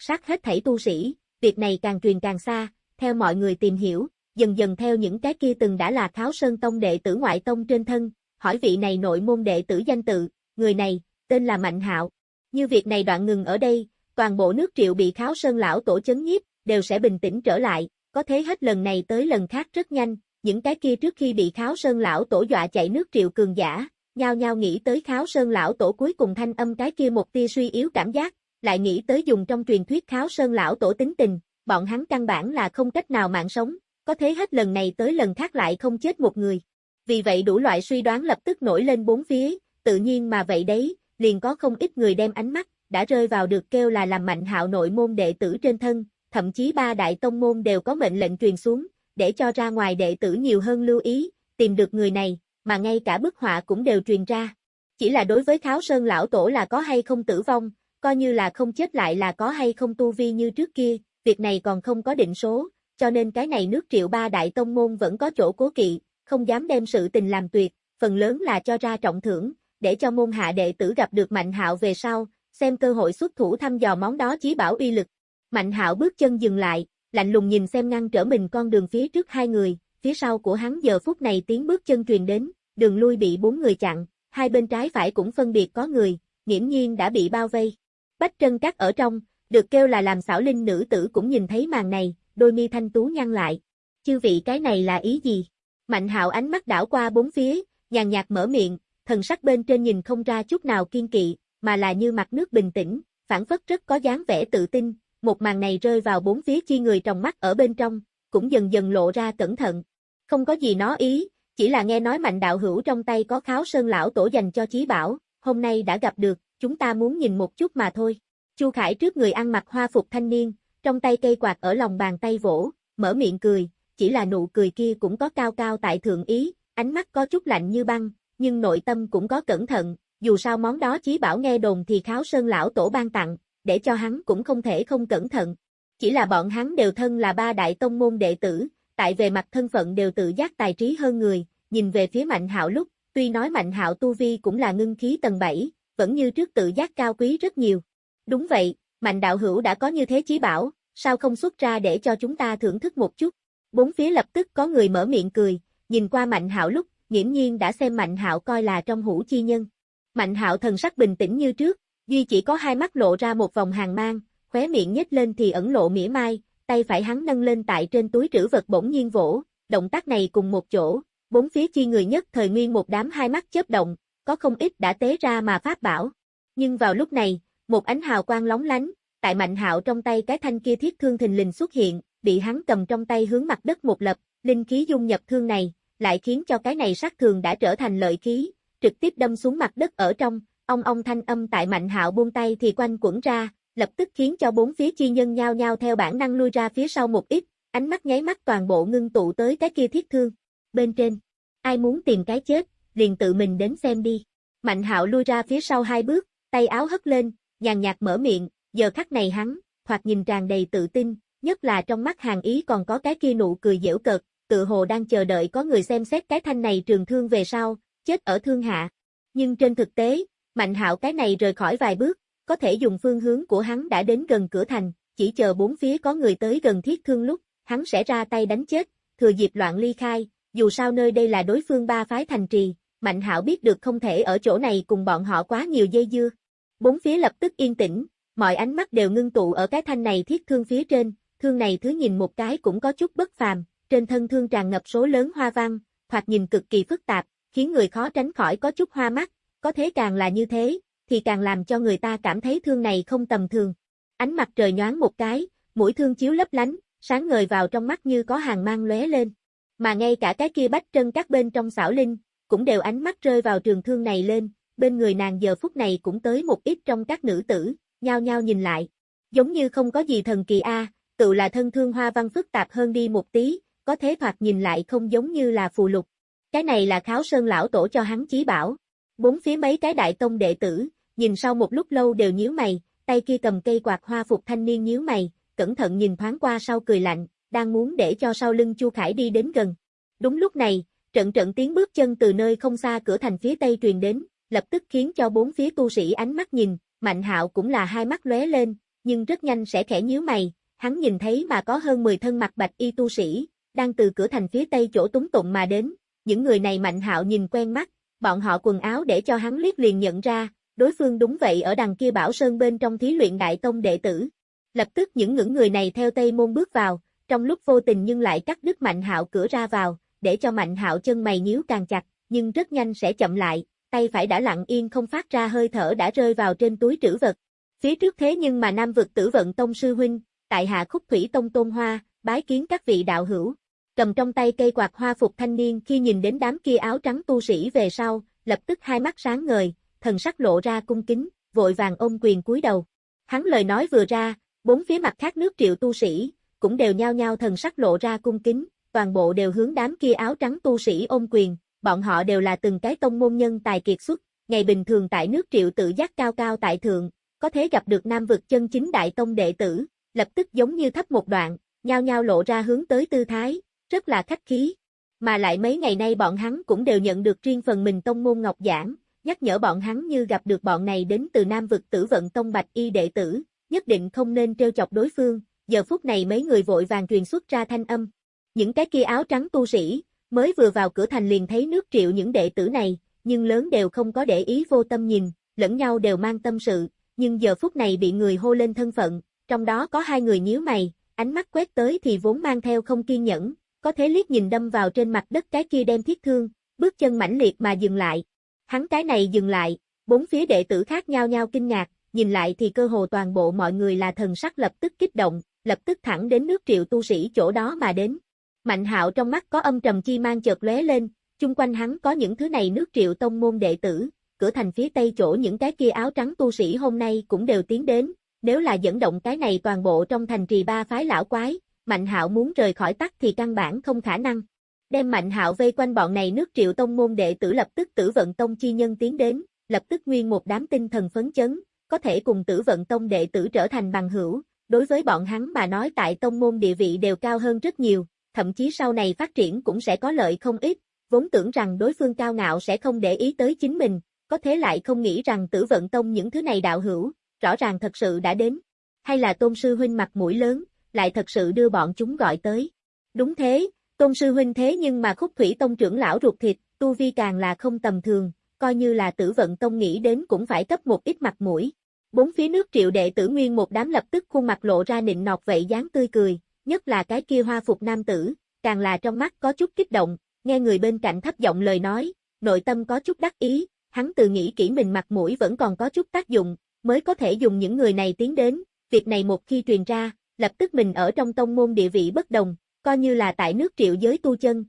sát hết thảy tu sĩ, việc này càng truyền càng xa, theo mọi người tìm hiểu, dần dần theo những cái kia từng đã là kháo sơn tông đệ tử ngoại tông trên thân, hỏi vị này nội môn đệ tử danh tự, người này, tên là Mạnh Hạo. Như việc này đoạn ngừng ở đây, toàn bộ nước triệu bị kháo sơn lão tổ chấn nhiếp, đều sẽ bình tĩnh trở lại, có thế hết lần này tới lần khác rất nhanh, những cái kia trước khi bị kháo sơn lão tổ dọa chạy nước triệu cường giả, nhao nhao nghĩ tới kháo sơn lão tổ cuối cùng thanh âm cái kia một tia suy yếu cảm giác, lại nghĩ tới dùng trong truyền thuyết kháo sơn lão tổ tính tình, bọn hắn căn bản là không cách nào mạng sống, có thế hết lần này tới lần khác lại không chết một người. Vì vậy đủ loại suy đoán lập tức nổi lên bốn phía, tự nhiên mà vậy đấy, liền có không ít người đem ánh mắt, đã rơi vào được kêu là làm mạnh hạo nội môn đệ tử trên thân, thậm chí ba đại tông môn đều có mệnh lệnh truyền xuống, để cho ra ngoài đệ tử nhiều hơn lưu ý, tìm được người này, mà ngay cả bức họa cũng đều truyền ra. Chỉ là đối với Kháo Sơn lão tổ là có hay không tử vong, coi như là không chết lại là có hay không tu vi như trước kia, việc này còn không có định số, cho nên cái này nước triệu ba đại tông môn vẫn có chỗ cố kỵ, không dám đem sự tình làm tuyệt, phần lớn là cho ra trọng thưởng, để cho môn hạ đệ tử gặp được Mạnh Hạo về sau, xem cơ hội xuất thủ thăm dò món đó chí bảo uy lực. Mạnh Hạo bước chân dừng lại, lạnh lùng nhìn xem ngăn trở mình con đường phía trước hai người, phía sau của hắn giờ phút này tiếng bước chân truyền đến, đường lui bị bốn người chặn, hai bên trái phải cũng phân biệt có người, nghiễm nhiên đã bị bao vây. Bách Trân Cắt ở trong, được kêu là làm xảo linh nữ tử cũng nhìn thấy màn này, đôi mi thanh tú nhăn lại. Chư vị cái này là ý gì? Mạnh hạo ánh mắt đảo qua bốn phía, nhàn nhạt mở miệng, thần sắc bên trên nhìn không ra chút nào kiên kỵ, mà là như mặt nước bình tĩnh, phản phất rất có dáng vẻ tự tin, một màn này rơi vào bốn phía chi người trong mắt ở bên trong, cũng dần dần lộ ra cẩn thận. Không có gì nó ý, chỉ là nghe nói mạnh đạo hữu trong tay có kháo sơn lão tổ dành cho chí bảo, hôm nay đã gặp được, chúng ta muốn nhìn một chút mà thôi. Chu Khải trước người ăn mặc hoa phục thanh niên, trong tay cây quạt ở lòng bàn tay vỗ, mở miệng cười, chỉ là nụ cười kia cũng có cao cao tại thượng ý, ánh mắt có chút lạnh như băng, nhưng nội tâm cũng có cẩn thận, dù sao món đó chí bảo nghe đồn thì kháo sơn lão tổ ban tặng, để cho hắn cũng không thể không cẩn thận. Chỉ là bọn hắn đều thân là ba đại tông môn đệ tử, tại về mặt thân phận đều tự giác tài trí hơn người, nhìn về phía Mạnh Hạo lúc, tuy nói Mạnh Hạo tu vi cũng là ngưng khí tầng 7, vẫn như trước tự giác cao quý rất nhiều. Đúng vậy, Mạnh đạo hữu đã có như thế chí bảo, sao không xuất ra để cho chúng ta thưởng thức một chút. Bốn phía lập tức có người mở miệng cười, nhìn qua Mạnh Hạo lúc, nghiễm nhiên đã xem Mạnh Hạo coi là trong hũ chi nhân. Mạnh Hạo thần sắc bình tĩnh như trước, duy chỉ có hai mắt lộ ra một vòng hàng mang, khóe miệng nhếch lên thì ẩn lộ mỉa mai, tay phải hắn nâng lên tại trên túi trữ vật bỗng nhiên vỗ, động tác này cùng một chỗ, bốn phía chi người nhất thời nguyên một đám hai mắt chớp động, có không ít đã tế ra mà pháp bảo. Nhưng vào lúc này, một ánh hào quang lóng lánh, tại Mạnh Hạo trong tay cái thanh kia thiết thương thình lình xuất hiện, bị hắn cầm trong tay hướng mặt đất một lập, linh khí dung nhập thương này, lại khiến cho cái này sát thường đã trở thành lợi khí, trực tiếp đâm xuống mặt đất ở trong, ông ông thanh âm tại Mạnh Hạo buông tay thì quanh quẩn ra, lập tức khiến cho bốn phía chi nhân nhao nhao theo bản năng lui ra phía sau một ít, ánh mắt nháy mắt toàn bộ ngưng tụ tới cái kia thiết thương. Bên trên, ai muốn tìm cái chết, liền tự mình đến xem đi. Mạnh Hạo lui ra phía sau hai bước, tay áo hất lên, nhàn nhạt mở miệng, giờ khắc này hắn, hoặc nhìn tràn đầy tự tin, nhất là trong mắt hàng ý còn có cái kia nụ cười dễu cợt, tự hồ đang chờ đợi có người xem xét cái thanh này trường thương về sau, chết ở thương hạ. Nhưng trên thực tế, Mạnh hạo cái này rời khỏi vài bước, có thể dùng phương hướng của hắn đã đến gần cửa thành, chỉ chờ bốn phía có người tới gần thiết thương lúc, hắn sẽ ra tay đánh chết, thừa dịp loạn ly khai, dù sao nơi đây là đối phương ba phái thành trì, Mạnh hạo biết được không thể ở chỗ này cùng bọn họ quá nhiều dây dưa. Bốn phía lập tức yên tĩnh, mọi ánh mắt đều ngưng tụ ở cái thanh này thiết thương phía trên, thương này thứ nhìn một cái cũng có chút bất phàm, trên thân thương tràn ngập số lớn hoa văn, thoạt nhìn cực kỳ phức tạp, khiến người khó tránh khỏi có chút hoa mắt, có thế càng là như thế, thì càng làm cho người ta cảm thấy thương này không tầm thường. Ánh mặt trời nhoáng một cái, mũi thương chiếu lấp lánh, sáng ngời vào trong mắt như có hàng mang lóe lên. Mà ngay cả cái kia bách trân các bên trong xảo linh, cũng đều ánh mắt rơi vào trường thương này lên, bên người nàng giờ phút này cũng tới một ít trong các nữ tử, nhao nhao nhìn lại. Giống như không có gì thần kỳ a, tự là thân thương hoa văn phức tạp hơn đi một tí, có thế thoạt nhìn lại không giống như là phù lục. Cái này là kháo sơn lão tổ cho hắn chí bảo. Bốn phía mấy cái đại tông đệ tử, nhìn sau một lúc lâu đều nhíu mày, tay kia cầm cây quạt hoa phục thanh niên nhíu mày, cẩn thận nhìn thoáng qua sau cười lạnh, đang muốn để cho sau lưng Chu Khải đi đến gần. Đúng lúc này, trận trận tiếng bước chân từ nơi không xa cửa thành phía tây truyền đến, lập tức khiến cho bốn phía tu sĩ ánh mắt nhìn, Mạnh Hạo cũng là hai mắt lóe lên, nhưng rất nhanh sẽ khẽ nhíu mày, hắn nhìn thấy mà có hơn 10 thân mặt bạch y tu sĩ, đang từ cửa thành phía tây chỗ túng tụng mà đến, những người này Mạnh Hạo nhìn quen mắt, bọn họ quần áo để cho hắn liếc liền nhận ra, đối phương đúng vậy ở đằng kia Bảo Sơn bên trong thí luyện đại tông đệ tử. Lập tức những ngưỡng người này theo Tây môn bước vào, trong lúc vô tình nhưng lại cắt đứt Mạnh Hạo cửa ra vào, để cho Mạnh Hạo chân mày nhíu càng chặt, nhưng rất nhanh sẽ chậm lại, tay phải đã lặng yên không phát ra hơi thở đã rơi vào trên túi trữ vật. Phía trước thế nhưng mà Nam vực Tử vận tông sư huynh, tại hạ Khúc Thủy tông Tôn Hoa, bái kiến các vị đạo hữu. Cầm trong tay cây quạt hoa phục thanh niên khi nhìn đến đám kia áo trắng tu sĩ về sau, lập tức hai mắt sáng ngời, thần sắc lộ ra cung kính, vội vàng ôm quyền cúi đầu. Hắn lời nói vừa ra, bốn phía mặt khác nước triệu tu sĩ, cũng đều nhao nhao thần sắc lộ ra cung kính, toàn bộ đều hướng đám kia áo trắng tu sĩ ôm quyền, bọn họ đều là từng cái tông môn nhân tài kiệt xuất, ngày bình thường tại nước triệu tự giác cao cao tại thượng, có thể gặp được nam vực chân chính đại tông đệ tử, lập tức giống như thấp một đoạn, nhao nhao lộ ra hướng tới tư thái, rất là khách khí. Mà lại mấy ngày nay bọn hắn cũng đều nhận được riêng phần mình tông môn ngọc giảng, nhắc nhở bọn hắn như gặp được bọn này đến từ Nam vực tử vận tông bạch y đệ tử, nhất định không nên trêu chọc đối phương, giờ phút này mấy người vội vàng truyền xuất ra thanh âm. Những cái kia áo trắng tu sĩ, mới vừa vào cửa thành liền thấy nước triệu những đệ tử này, nhưng lớn đều không có để ý vô tâm nhìn, lẫn nhau đều mang tâm sự, nhưng giờ phút này bị người hô lên thân phận, trong đó có hai người nhíu mày, ánh mắt quét tới thì vốn mang theo không kiên nhẫn, có thế liếc nhìn đâm vào trên mặt đất cái kia đem thiết thương, bước chân mãnh liệt mà dừng lại. Hắn cái này dừng lại, bốn phía đệ tử khác nhau nhau kinh ngạc, nhìn lại thì cơ hồ toàn bộ mọi người là thần sắc lập tức kích động, lập tức thẳng đến nước triệu tu sĩ chỗ đó mà đến. Mạnh hạo trong mắt có âm trầm chi mang chợt lóe lên, chung quanh hắn có những thứ này nước triệu tông môn đệ tử, cửa thành phía tây chỗ những cái kia áo trắng tu sĩ hôm nay cũng đều tiến đến, nếu là dẫn động cái này toàn bộ trong thành trì ba phái lão quái, Mạnh Hạo muốn rời khỏi tắc thì căn bản không khả năng. Đem Mạnh Hạo vây quanh bọn này nước Triệu tông môn đệ tử lập tức Tử Vận tông chi nhân tiến đến, lập tức nguyên một đám tinh thần phấn chấn, có thể cùng Tử Vận tông đệ tử trở thành bằng hữu, đối với bọn hắn mà nói tại tông môn địa vị đều cao hơn rất nhiều, thậm chí sau này phát triển cũng sẽ có lợi không ít, vốn tưởng rằng đối phương cao ngạo sẽ không để ý tới chính mình, có thế lại không nghĩ rằng Tử Vận tông những thứ này đạo hữu, rõ ràng thật sự đã đến. Hay là tôn sư huynh mặt mũi lớn, lại thật sự đưa bọn chúng gọi tới. Đúng thế, tôn sư huynh thế nhưng mà khúc thủy tông trưởng lão ruột thịt, tu vi càng là không tầm thường, coi như là tử vận tông nghĩ đến cũng phải cấp một ít mặt mũi. Bốn phía nước triệu đệ tử nguyên một đám lập tức khuôn mặt lộ ra nịnh nọt vậy dáng tươi cười, nhất là cái kia hoa phục nam tử, càng là trong mắt có chút kích động, nghe người bên cạnh thấp giọng lời nói, nội tâm có chút đắc ý, hắn tự nghĩ kỹ mình mặt mũi vẫn còn có chút tác dụng, mới có thể dùng những người này tiến đến, việc này một khi truyền ra, lập tức mình ở trong tông môn địa vị bất đồng, coi như là tại nước triệu giới tu chân,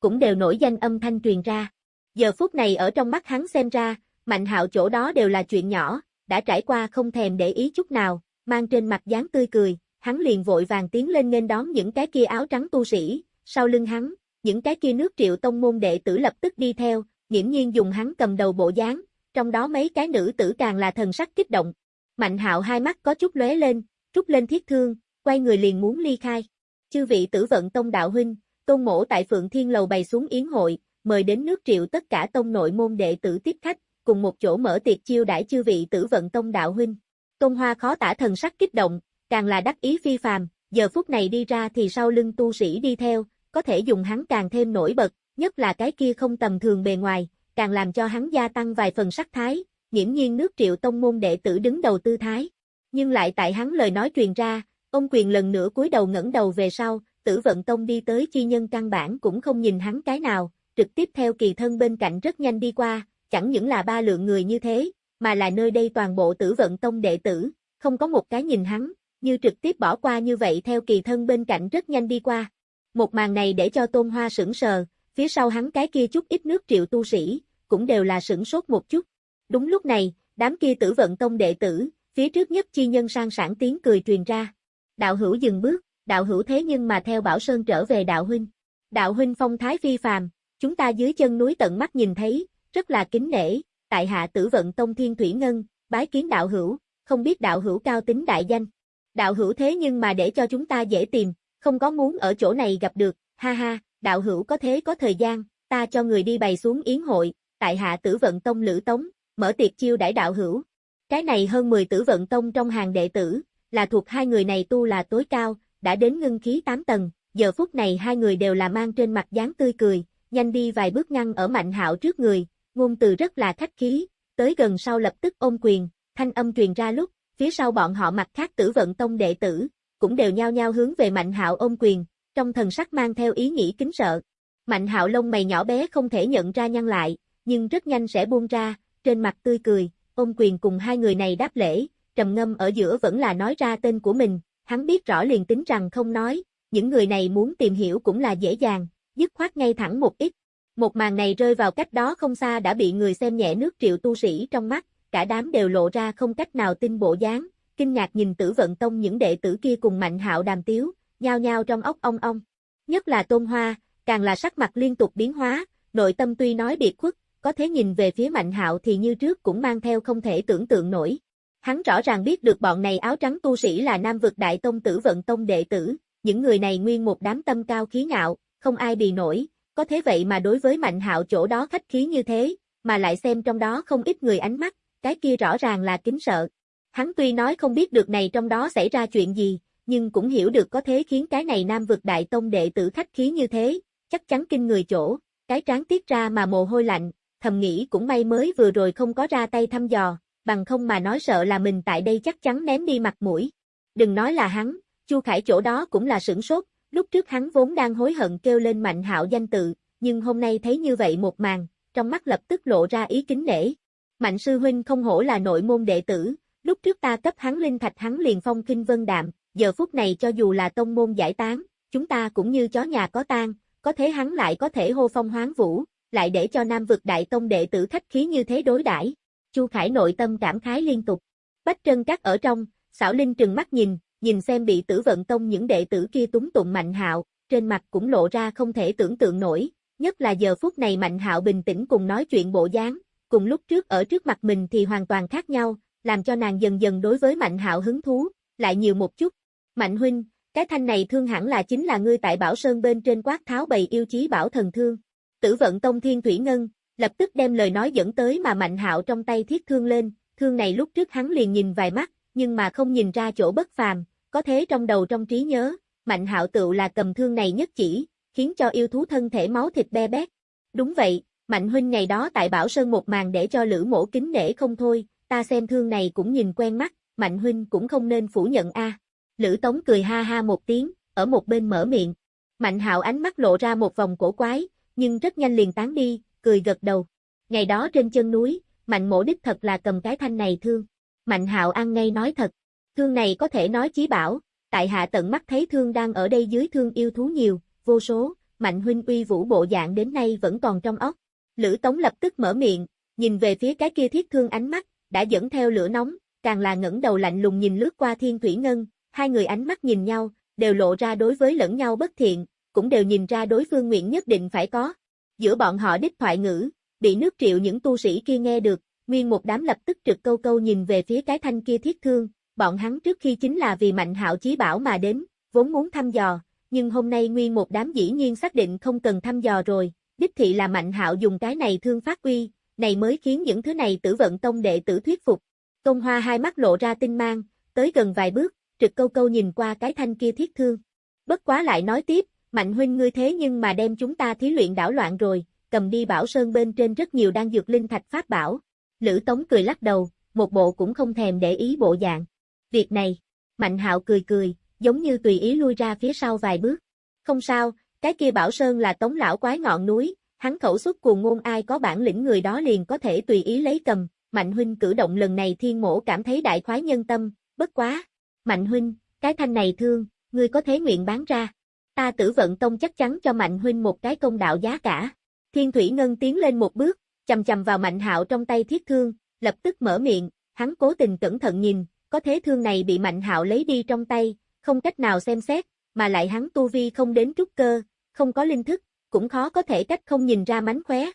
cũng đều nổi danh âm thanh truyền ra. Giờ phút này ở trong mắt hắn xem ra, mạnh hạo chỗ đó đều là chuyện nhỏ, đã trải qua không thèm để ý chút nào, mang trên mặt dáng tươi cười, hắn liền vội vàng tiến lên nên đón những cái kia áo trắng tu sĩ, sau lưng hắn, những cái kia nước triệu tông môn đệ tử lập tức đi theo, nghiễm nhiên dùng hắn cầm đầu bộ dáng, trong đó mấy cái nữ tử càng là thần sắc kích động. Mạnh hạo hai mắt có chút lóe lên, trút lên thiết thương, quay người liền muốn ly khai. Chư vị tử vận tông đạo huynh, tôn mổ tại Phượng Thiên Lầu bày xuống yến hội, mời đến nước triệu tất cả tông nội môn đệ tử tiếp khách, cùng một chỗ mở tiệc chiêu đãi chư vị tử vận tông đạo huynh. Tôn Hoa khó tả thần sắc kích động, càng là đắc ý phi phàm, giờ phút này đi ra thì sau lưng tu sĩ đi theo, có thể dùng hắn càng thêm nổi bật, nhất là cái kia không tầm thường bề ngoài, càng làm cho hắn gia tăng vài phần sắc thái, nghiễm nhiên nước triệu tông môn đệ tử đứng đầu tư thái. Nhưng lại tại hắn lời nói truyền ra, ông quyền lần nữa cúi đầu ngẩng đầu về sau, tử vận tông đi tới chi nhân căn bản cũng không nhìn hắn cái nào, trực tiếp theo kỳ thân bên cạnh rất nhanh đi qua, chẳng những là ba lượng người như thế, mà là nơi đây toàn bộ tử vận tông đệ tử, không có một cái nhìn hắn, như trực tiếp bỏ qua như vậy theo kỳ thân bên cạnh rất nhanh đi qua. Một màn này để cho tôn hoa sững sờ, phía sau hắn cái kia chút ít nước triệu tu sĩ, cũng đều là sửng sốt một chút. Đúng lúc này, đám kia tử vận tông đệ tử, phía trước nhất chi nhân sang sản tiếng cười truyền ra. Đạo hữu dừng bước, đạo hữu thế nhưng mà theo Bảo Sơn trở về đạo huynh. Đạo huynh phong thái phi phàm, chúng ta dưới chân núi tận mắt nhìn thấy, rất là kính nể, tại hạ tử vận tông thiên thủy ngân, bái kiến đạo hữu, không biết đạo hữu cao tính đại danh. Đạo hữu thế nhưng mà để cho chúng ta dễ tìm, không có muốn ở chỗ này gặp được, ha ha, đạo hữu có thế có thời gian, ta cho người đi bày xuống yến hội, tại hạ tử vận tông lữ tống, mở tiệc chiêu đãi đạo hữu. Cái này hơn 10 tử vận tông trong hàng đệ tử, là thuộc hai người này tu là tối cao, đã đến ngưng khí 8 tầng, giờ phút này hai người đều là mang trên mặt dáng tươi cười, nhanh đi vài bước ngăn ở Mạnh Hạo trước người, ngôn từ rất là khách khí, tới gần sau lập tức ôm quyền, thanh âm truyền ra lúc, phía sau bọn họ mặt khác tử vận tông đệ tử, cũng đều nhao nhao hướng về Mạnh Hạo ôm quyền, trong thần sắc mang theo ý nghĩ kính sợ. Mạnh Hạo lông mày nhỏ bé không thể nhận ra nhăn lại, nhưng rất nhanh sẽ buông ra, trên mặt tươi cười, ôm quyền cùng hai người này đáp lễ, trầm ngâm ở giữa vẫn là nói ra tên của mình, hắn biết rõ liền tính rằng không nói, những người này muốn tìm hiểu cũng là dễ dàng, dứt khoát ngay thẳng một ít. Một màn này rơi vào cách đó không xa đã bị người xem nhẹ nước triệu tu sĩ trong mắt, cả đám đều lộ ra không cách nào tin bộ dáng, kinh ngạc nhìn tử vận tông những đệ tử kia cùng mạnh hạo đàm tiếu, nhao nhao trong ốc ong ong. Nhất là tôn hoa, càng là sắc mặt liên tục biến hóa, nội tâm tuy nói biệt khuất, có thế nhìn về phía mạnh hạo thì như trước cũng mang theo không thể tưởng tượng nổi. Hắn rõ ràng biết được bọn này áo trắng tu sĩ là nam vực đại tông tử vận tông đệ tử, những người này nguyên một đám tâm cao khí ngạo, không ai bì nổi, có thế vậy mà đối với mạnh hạo chỗ đó khách khí như thế, mà lại xem trong đó không ít người ánh mắt, cái kia rõ ràng là kính sợ. Hắn tuy nói không biết được này trong đó xảy ra chuyện gì, nhưng cũng hiểu được có thế khiến cái này nam vực đại tông đệ tử khách khí như thế, chắc chắn kinh người chỗ, cái trán tiết ra mà mồ hôi lạnh, thầm nghĩ cũng may mới vừa rồi không có ra tay thăm dò, bằng không mà nói sợ là mình tại đây chắc chắn ném đi mặt mũi. Đừng nói là hắn, Chu Khải chỗ đó cũng là sửng sốt, lúc trước hắn vốn đang hối hận kêu lên mạnh hạo danh tự, nhưng hôm nay thấy như vậy một màn, trong mắt lập tức lộ ra ý kính nể. Mạnh sư huynh không hổ là nội môn đệ tử, lúc trước ta cấp hắn linh thạch hắn liền phong kinh vân đạm, giờ phút này cho dù là tông môn giải tán, chúng ta cũng như chó nhà có tang, có thế hắn lại có thể hô phong hoáng vũ, lại để cho nam vực đại tông đệ tử khách khí như thế đối đãi. Chu Khải nội tâm cảm khái liên tục. Bách Trân Các ở trong, xảo linh trừng mắt nhìn, nhìn xem bị tử vận tông những đệ tử kia túng tụng Mạnh Hạo, trên mặt cũng lộ ra không thể tưởng tượng nổi, nhất là giờ phút này Mạnh Hạo bình tĩnh cùng nói chuyện bộ dáng, cùng lúc trước ở trước mặt mình thì hoàn toàn khác nhau, làm cho nàng dần dần đối với Mạnh Hạo hứng thú, lại nhiều một chút. Mạnh huynh, cái thanh này thương hẳn là chính là ngươi tại Bảo Sơn bên trên quát tháo bầy yêu chí bảo thần thương. Tử vận tông thiên thủy ngân, lập tức đem lời nói dẫn tới mà Mạnh Hạo trong tay thiết thương lên, thương này lúc trước hắn liền nhìn vài mắt, nhưng mà không nhìn ra chỗ bất phàm, có thế trong đầu trong trí nhớ, Mạnh Hạo tựu là cầm thương này nhất chỉ, khiến cho yêu thú thân thể máu thịt be bét. Đúng vậy, Mạnh huynh ngày đó tại Bảo Sơn một màn để cho Lữ Mộ kính nể không thôi, ta xem thương này cũng nhìn quen mắt, Mạnh huynh cũng không nên phủ nhận a. Lữ Tống cười ha ha một tiếng, ở một bên mở miệng. Mạnh Hạo ánh mắt lộ ra một vòng cổ quái, nhưng rất nhanh liền tán đi, cười gật đầu. Ngày đó trên chân núi, Mạnh Mộ đích thật là cầm cái thanh này thương. Mạnh Hạo ăn ngay nói thật, thương này có thể nói chí bảo, tại hạ tận mắt thấy thương đang ở đây dưới thương yêu thú nhiều, vô số, Mạnh huynh uy vũ bộ dạng đến nay vẫn còn trong óc. Lữ Tống lập tức mở miệng, nhìn về phía cái kia thiết thương ánh mắt, đã dẫn theo lửa nóng, càng là ngẩng đầu lạnh lùng nhìn lướt qua Thiên Thủy Ngân, hai người ánh mắt nhìn nhau, đều lộ ra đối với lẫn nhau bất thiện, cũng đều nhìn ra đối phương nguyện nhất định phải có. Giữa bọn họ đích thoại ngữ, bị nước triệu những tu sĩ kia nghe được, nguyên một đám lập tức trực câu câu nhìn về phía cái thanh kia thiết thương, bọn hắn trước khi chính là vì mạnh hạo chí bảo mà đến, vốn muốn thăm dò, nhưng hôm nay nguyên một đám dĩ nhiên xác định không cần thăm dò rồi, đích thị là mạnh hạo dùng cái này thương phát uy, này mới khiến những thứ này tử vận tông đệ tử thuyết phục. Công hoa hai mắt lộ ra tinh mang, tới gần vài bước, trực câu câu nhìn qua cái thanh kia thiết thương. Bất quá lại nói tiếp, mạnh huynh ngươi thế nhưng mà đem chúng ta thí luyện đảo loạn rồi, cầm đi bảo sơn bên trên rất nhiều đang dược linh thạch pháp bảo. Lữ Tống cười lắc đầu, một bộ cũng không thèm để ý bộ dạng. Việc này, Mạnh Hạo cười cười, giống như tùy ý lui ra phía sau vài bước. Không sao, cái kia Bảo Sơn là tống lão quái ngọn núi, hắn khẩu xuất cuồng ngôn ai có bản lĩnh người đó liền có thể tùy ý lấy cầm, Mạnh huynh cử động lần này thiên mổ cảm thấy đại khoái nhân tâm, bất quá. Mạnh huynh, cái thanh này thương, ngươi có thế nguyện bán ra. Ta tử vận tông chắc chắn cho Mạnh huynh một cái công đạo giá cả. Thiên Thủy Ngân tiến lên một bước, chầm chầm vào Mạnh Hạo trong tay thiết thương, lập tức mở miệng, hắn cố tình cẩn thận nhìn, có thế thương này bị Mạnh Hạo lấy đi trong tay, không cách nào xem xét, mà lại hắn tu vi không đến trúc cơ, không có linh thức, cũng khó có thể cách không nhìn ra mánh khóe.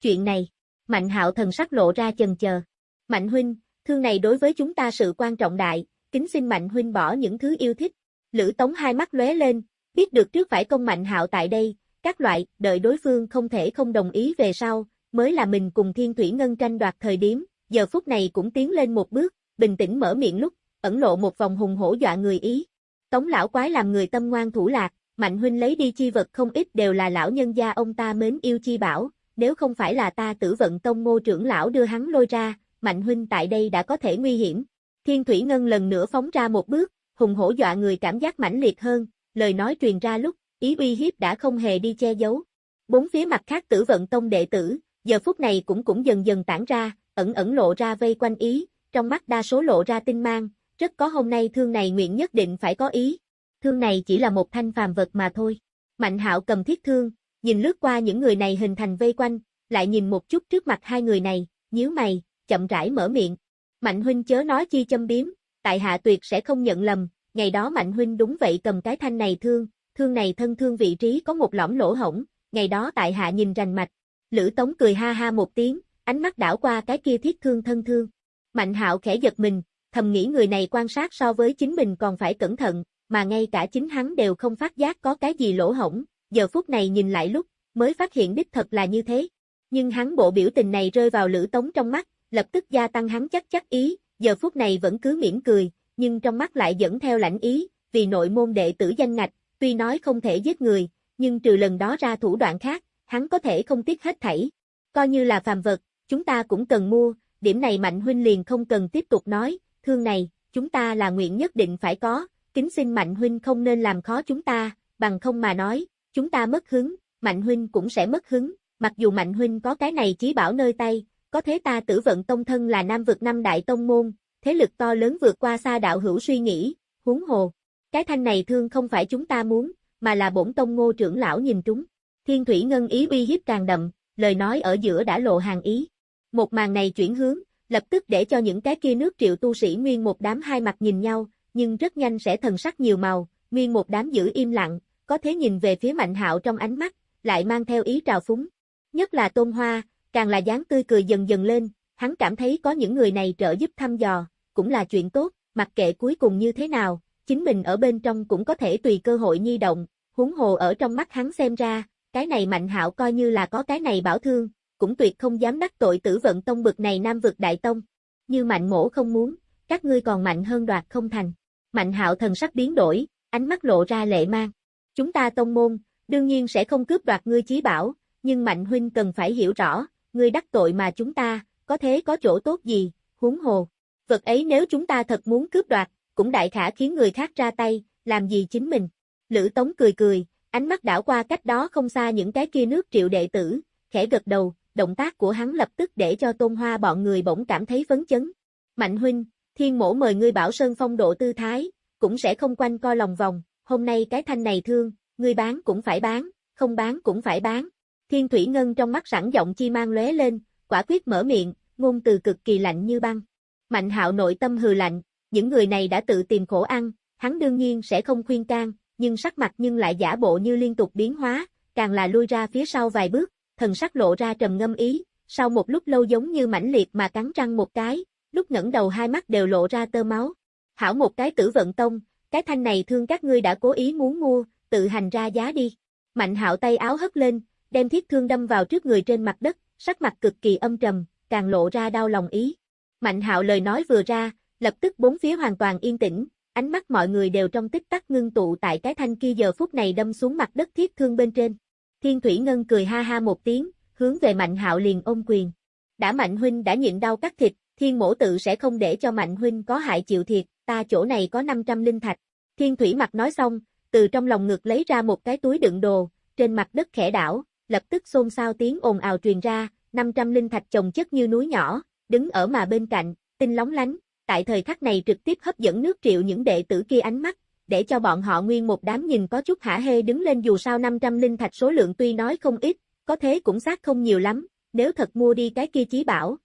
Chuyện này, Mạnh hạo thần sắc lộ ra chần chờ. Mạnh huynh, thương này đối với chúng ta sự quan trọng đại, kính xin Mạnh huynh bỏ những thứ yêu thích. Lữ Tống hai mắt lóe lên, biết được trước phải công Mạnh hạo tại đây, các loại, đợi đối phương không thể không đồng ý về sau, mới là mình cùng Thiên Thủy Ngân tranh đoạt thời điểm, giờ phút này cũng tiến lên một bước, bình tĩnh mở miệng lúc, ẩn lộ một vòng hùng hổ dọa người ý. Tống lão quái làm người tâm ngoan thủ lạc, Mạnh huynh lấy đi chi vật không ít đều là lão nhân gia ông ta mến yêu chi bảo, nếu không phải là ta tử vận tông ngô trưởng lão đưa hắn lôi ra, Mạnh huynh tại đây đã có thể nguy hiểm. Thiên Thủy Ngân lần nữa phóng ra một bước, hùng hổ dọa người cảm giác mãnh liệt hơn, lời nói truyền ra lúc, ý uy hiếp đã không hề đi che giấu. Bốn phía mặt khác tử vận tông đệ tử, giờ phút này cũng cũng dần dần tản ra, ẩn ẩn lộ ra vây quanh ý, trong mắt đa số lộ ra tinh mang, rất có hôm nay thương này nguyện nhất định phải có ý. Thương này chỉ là một thanh phàm vật mà thôi. Mạnh hạo cầm thiết thương, nhìn lướt qua những người này hình thành vây quanh, lại nhìn một chút trước mặt hai người này, nhíu mày, chậm rãi mở miệng. Mạnh huynh chớ nói chi châm biếm, tại hạ tuyệt sẽ không nhận lầm, ngày đó Mạnh huynh đúng vậy cầm cái thanh này thương, thương này thân thương vị trí có một lõm lỗ hổng, ngày đó tại hạ nhìn rành mạch. Lữ Tống cười ha ha một tiếng, ánh mắt đảo qua cái kia thiết thương thân thương. Mạnh hạo khẽ giật mình, thầm nghĩ người này quan sát so với chính mình còn phải cẩn thận, mà ngay cả chính hắn đều không phát giác có cái gì lỗ hổng, giờ phút này nhìn lại lúc, mới phát hiện đích thật là như thế. Nhưng hắn bộ biểu tình này rơi vào Lữ Tống trong mắt, lập tức gia tăng hắn chắc chắc ý, giờ phút này vẫn cứ mỉm cười, nhưng trong mắt lại dẫn theo lãnh ý, vì nội môn đệ tử danh ngạch, tuy nói không thể giết người, nhưng trừ lần đó ra thủ đoạn khác, hắn có thể không tiếc hết thảy. Coi như là phàm vật, chúng ta cũng cần mua, điểm này Mạnh Huynh liền không cần tiếp tục nói, thương này, chúng ta là nguyện nhất định phải có, kính xin Mạnh Huynh không nên làm khó chúng ta, bằng không mà nói, chúng ta mất hứng, Mạnh Huynh cũng sẽ mất hứng, mặc dù Mạnh Huynh có cái này chí bảo nơi tay, có thế ta tử vận tông thân là nam vực năm đại tông môn, thế lực to lớn vượt qua xa đạo hữu suy nghĩ, huống hồ. Cái thanh này thương không phải chúng ta muốn, mà là bổn tông ngô trưởng lão nhìn trúng. Thiên thủy ngân ý uy hiếp càng đậm, lời nói ở giữa đã lộ hàng ý. Một màn này chuyển hướng, lập tức để cho những cái kia nước triệu tu sĩ nguyên một đám hai mặt nhìn nhau, nhưng rất nhanh sẽ thần sắc nhiều màu, nguyên một đám giữ im lặng, có thế nhìn về phía Mạnh Hạo trong ánh mắt, lại mang theo ý trào phúng. Nhất là Tôn Hoa, càng là dáng tươi cười dần dần lên, hắn cảm thấy có những người này trợ giúp thăm dò, cũng là chuyện tốt, mặc kệ cuối cùng như thế nào, chính mình ở bên trong cũng có thể tùy cơ hội nhi động, huống hồ ở trong mắt hắn xem ra, cái này Mạnh Hạo coi như là có cái này bảo thương, cũng tuyệt không dám đắc tội tử vận tông bực này nam vực đại tông. Như Mạnh Mỗ không muốn, các ngươi còn mạnh hơn đoạt không thành. Mạnh Hạo thần sắc biến đổi, ánh mắt lộ ra lệ mang. Chúng ta tông môn, đương nhiên sẽ không cướp đoạt ngươi chí bảo, nhưng Mạnh Huynh cần phải hiểu rõ, ngươi đắc tội mà chúng ta, có thế có chỗ tốt gì, huống hồ. Vật ấy nếu chúng ta thật muốn cướp đoạt, cũng đại khả khiến người khác ra tay, làm gì chính mình. Lữ Tống cười cười, ánh mắt đảo qua cách đó không xa những cái kia nước triệu đệ tử, khẽ gật đầu, động tác của hắn lập tức để cho tôn hoa bọn người bỗng cảm thấy phấn chấn. Mạnh huynh, thiên mổ mời ngươi bảo sơn phong độ tư thái, cũng sẽ không quanh co lòng vòng, hôm nay cái thanh này thương, ngươi bán cũng phải bán, không bán cũng phải bán. Thiên Thủy Ngân trong mắt sẵn giọng chi mang lóe lên, quả quyết mở miệng, ngôn từ cực kỳ lạnh như băng. Mạnh hạo nội tâm hừ lạnh, những người này đã tự tìm khổ ăn, hắn đương nhiên sẽ không khuyên can, nhưng sắc mặt nhưng lại giả bộ như liên tục biến hóa, càng là lui ra phía sau vài bước, thần sắc lộ ra trầm ngâm ý, sau một lúc lâu giống như mãnh liệt mà cắn răng một cái, lúc ngẩng đầu hai mắt đều lộ ra tơ máu. Hảo một cái tử vận tông, cái thanh này thương các ngươi đã cố ý muốn mua, tự hành ra giá đi. Mạnh hạo tay áo hất lên, đem thiết thương đâm vào trước người trên mặt đất, sắc mặt cực kỳ âm trầm, càng lộ ra đau lòng ý. Mạnh hạo lời nói vừa ra, lập tức bốn phía hoàn toàn yên tĩnh, ánh mắt mọi người đều trong tích tắc ngưng tụ tại cái thanh kia giờ phút này đâm xuống mặt đất thiết thương bên trên. Thiên Thủy Ngân cười ha ha một tiếng, hướng về Mạnh Hạo liền ôm quyền. Đã Mạnh huynh đã nhịn đau cắt thịt, Thiên mổ tự sẽ không để cho Mạnh huynh có hại chịu thiệt, ta chỗ này có 500 linh thạch. Thiên Thủy mặt nói xong, từ trong lòng ngực lấy ra một cái túi đựng đồ, trên mặt đất khẽ đảo, lập tức xôn xao tiếng ồn ào truyền ra, 500 linh thạch chồng chất như núi nhỏ, đứng ở mà bên cạnh, tinh lóng lánh, tại thời khắc này trực tiếp hấp dẫn nước triệu những đệ tử kia ánh mắt, để cho bọn họ nguyên một đám nhìn có chút hả hê đứng lên dù sao 500 linh thạch số lượng tuy nói không ít, có thế cũng xác không nhiều lắm, nếu thật mua đi cái kia chí bảo,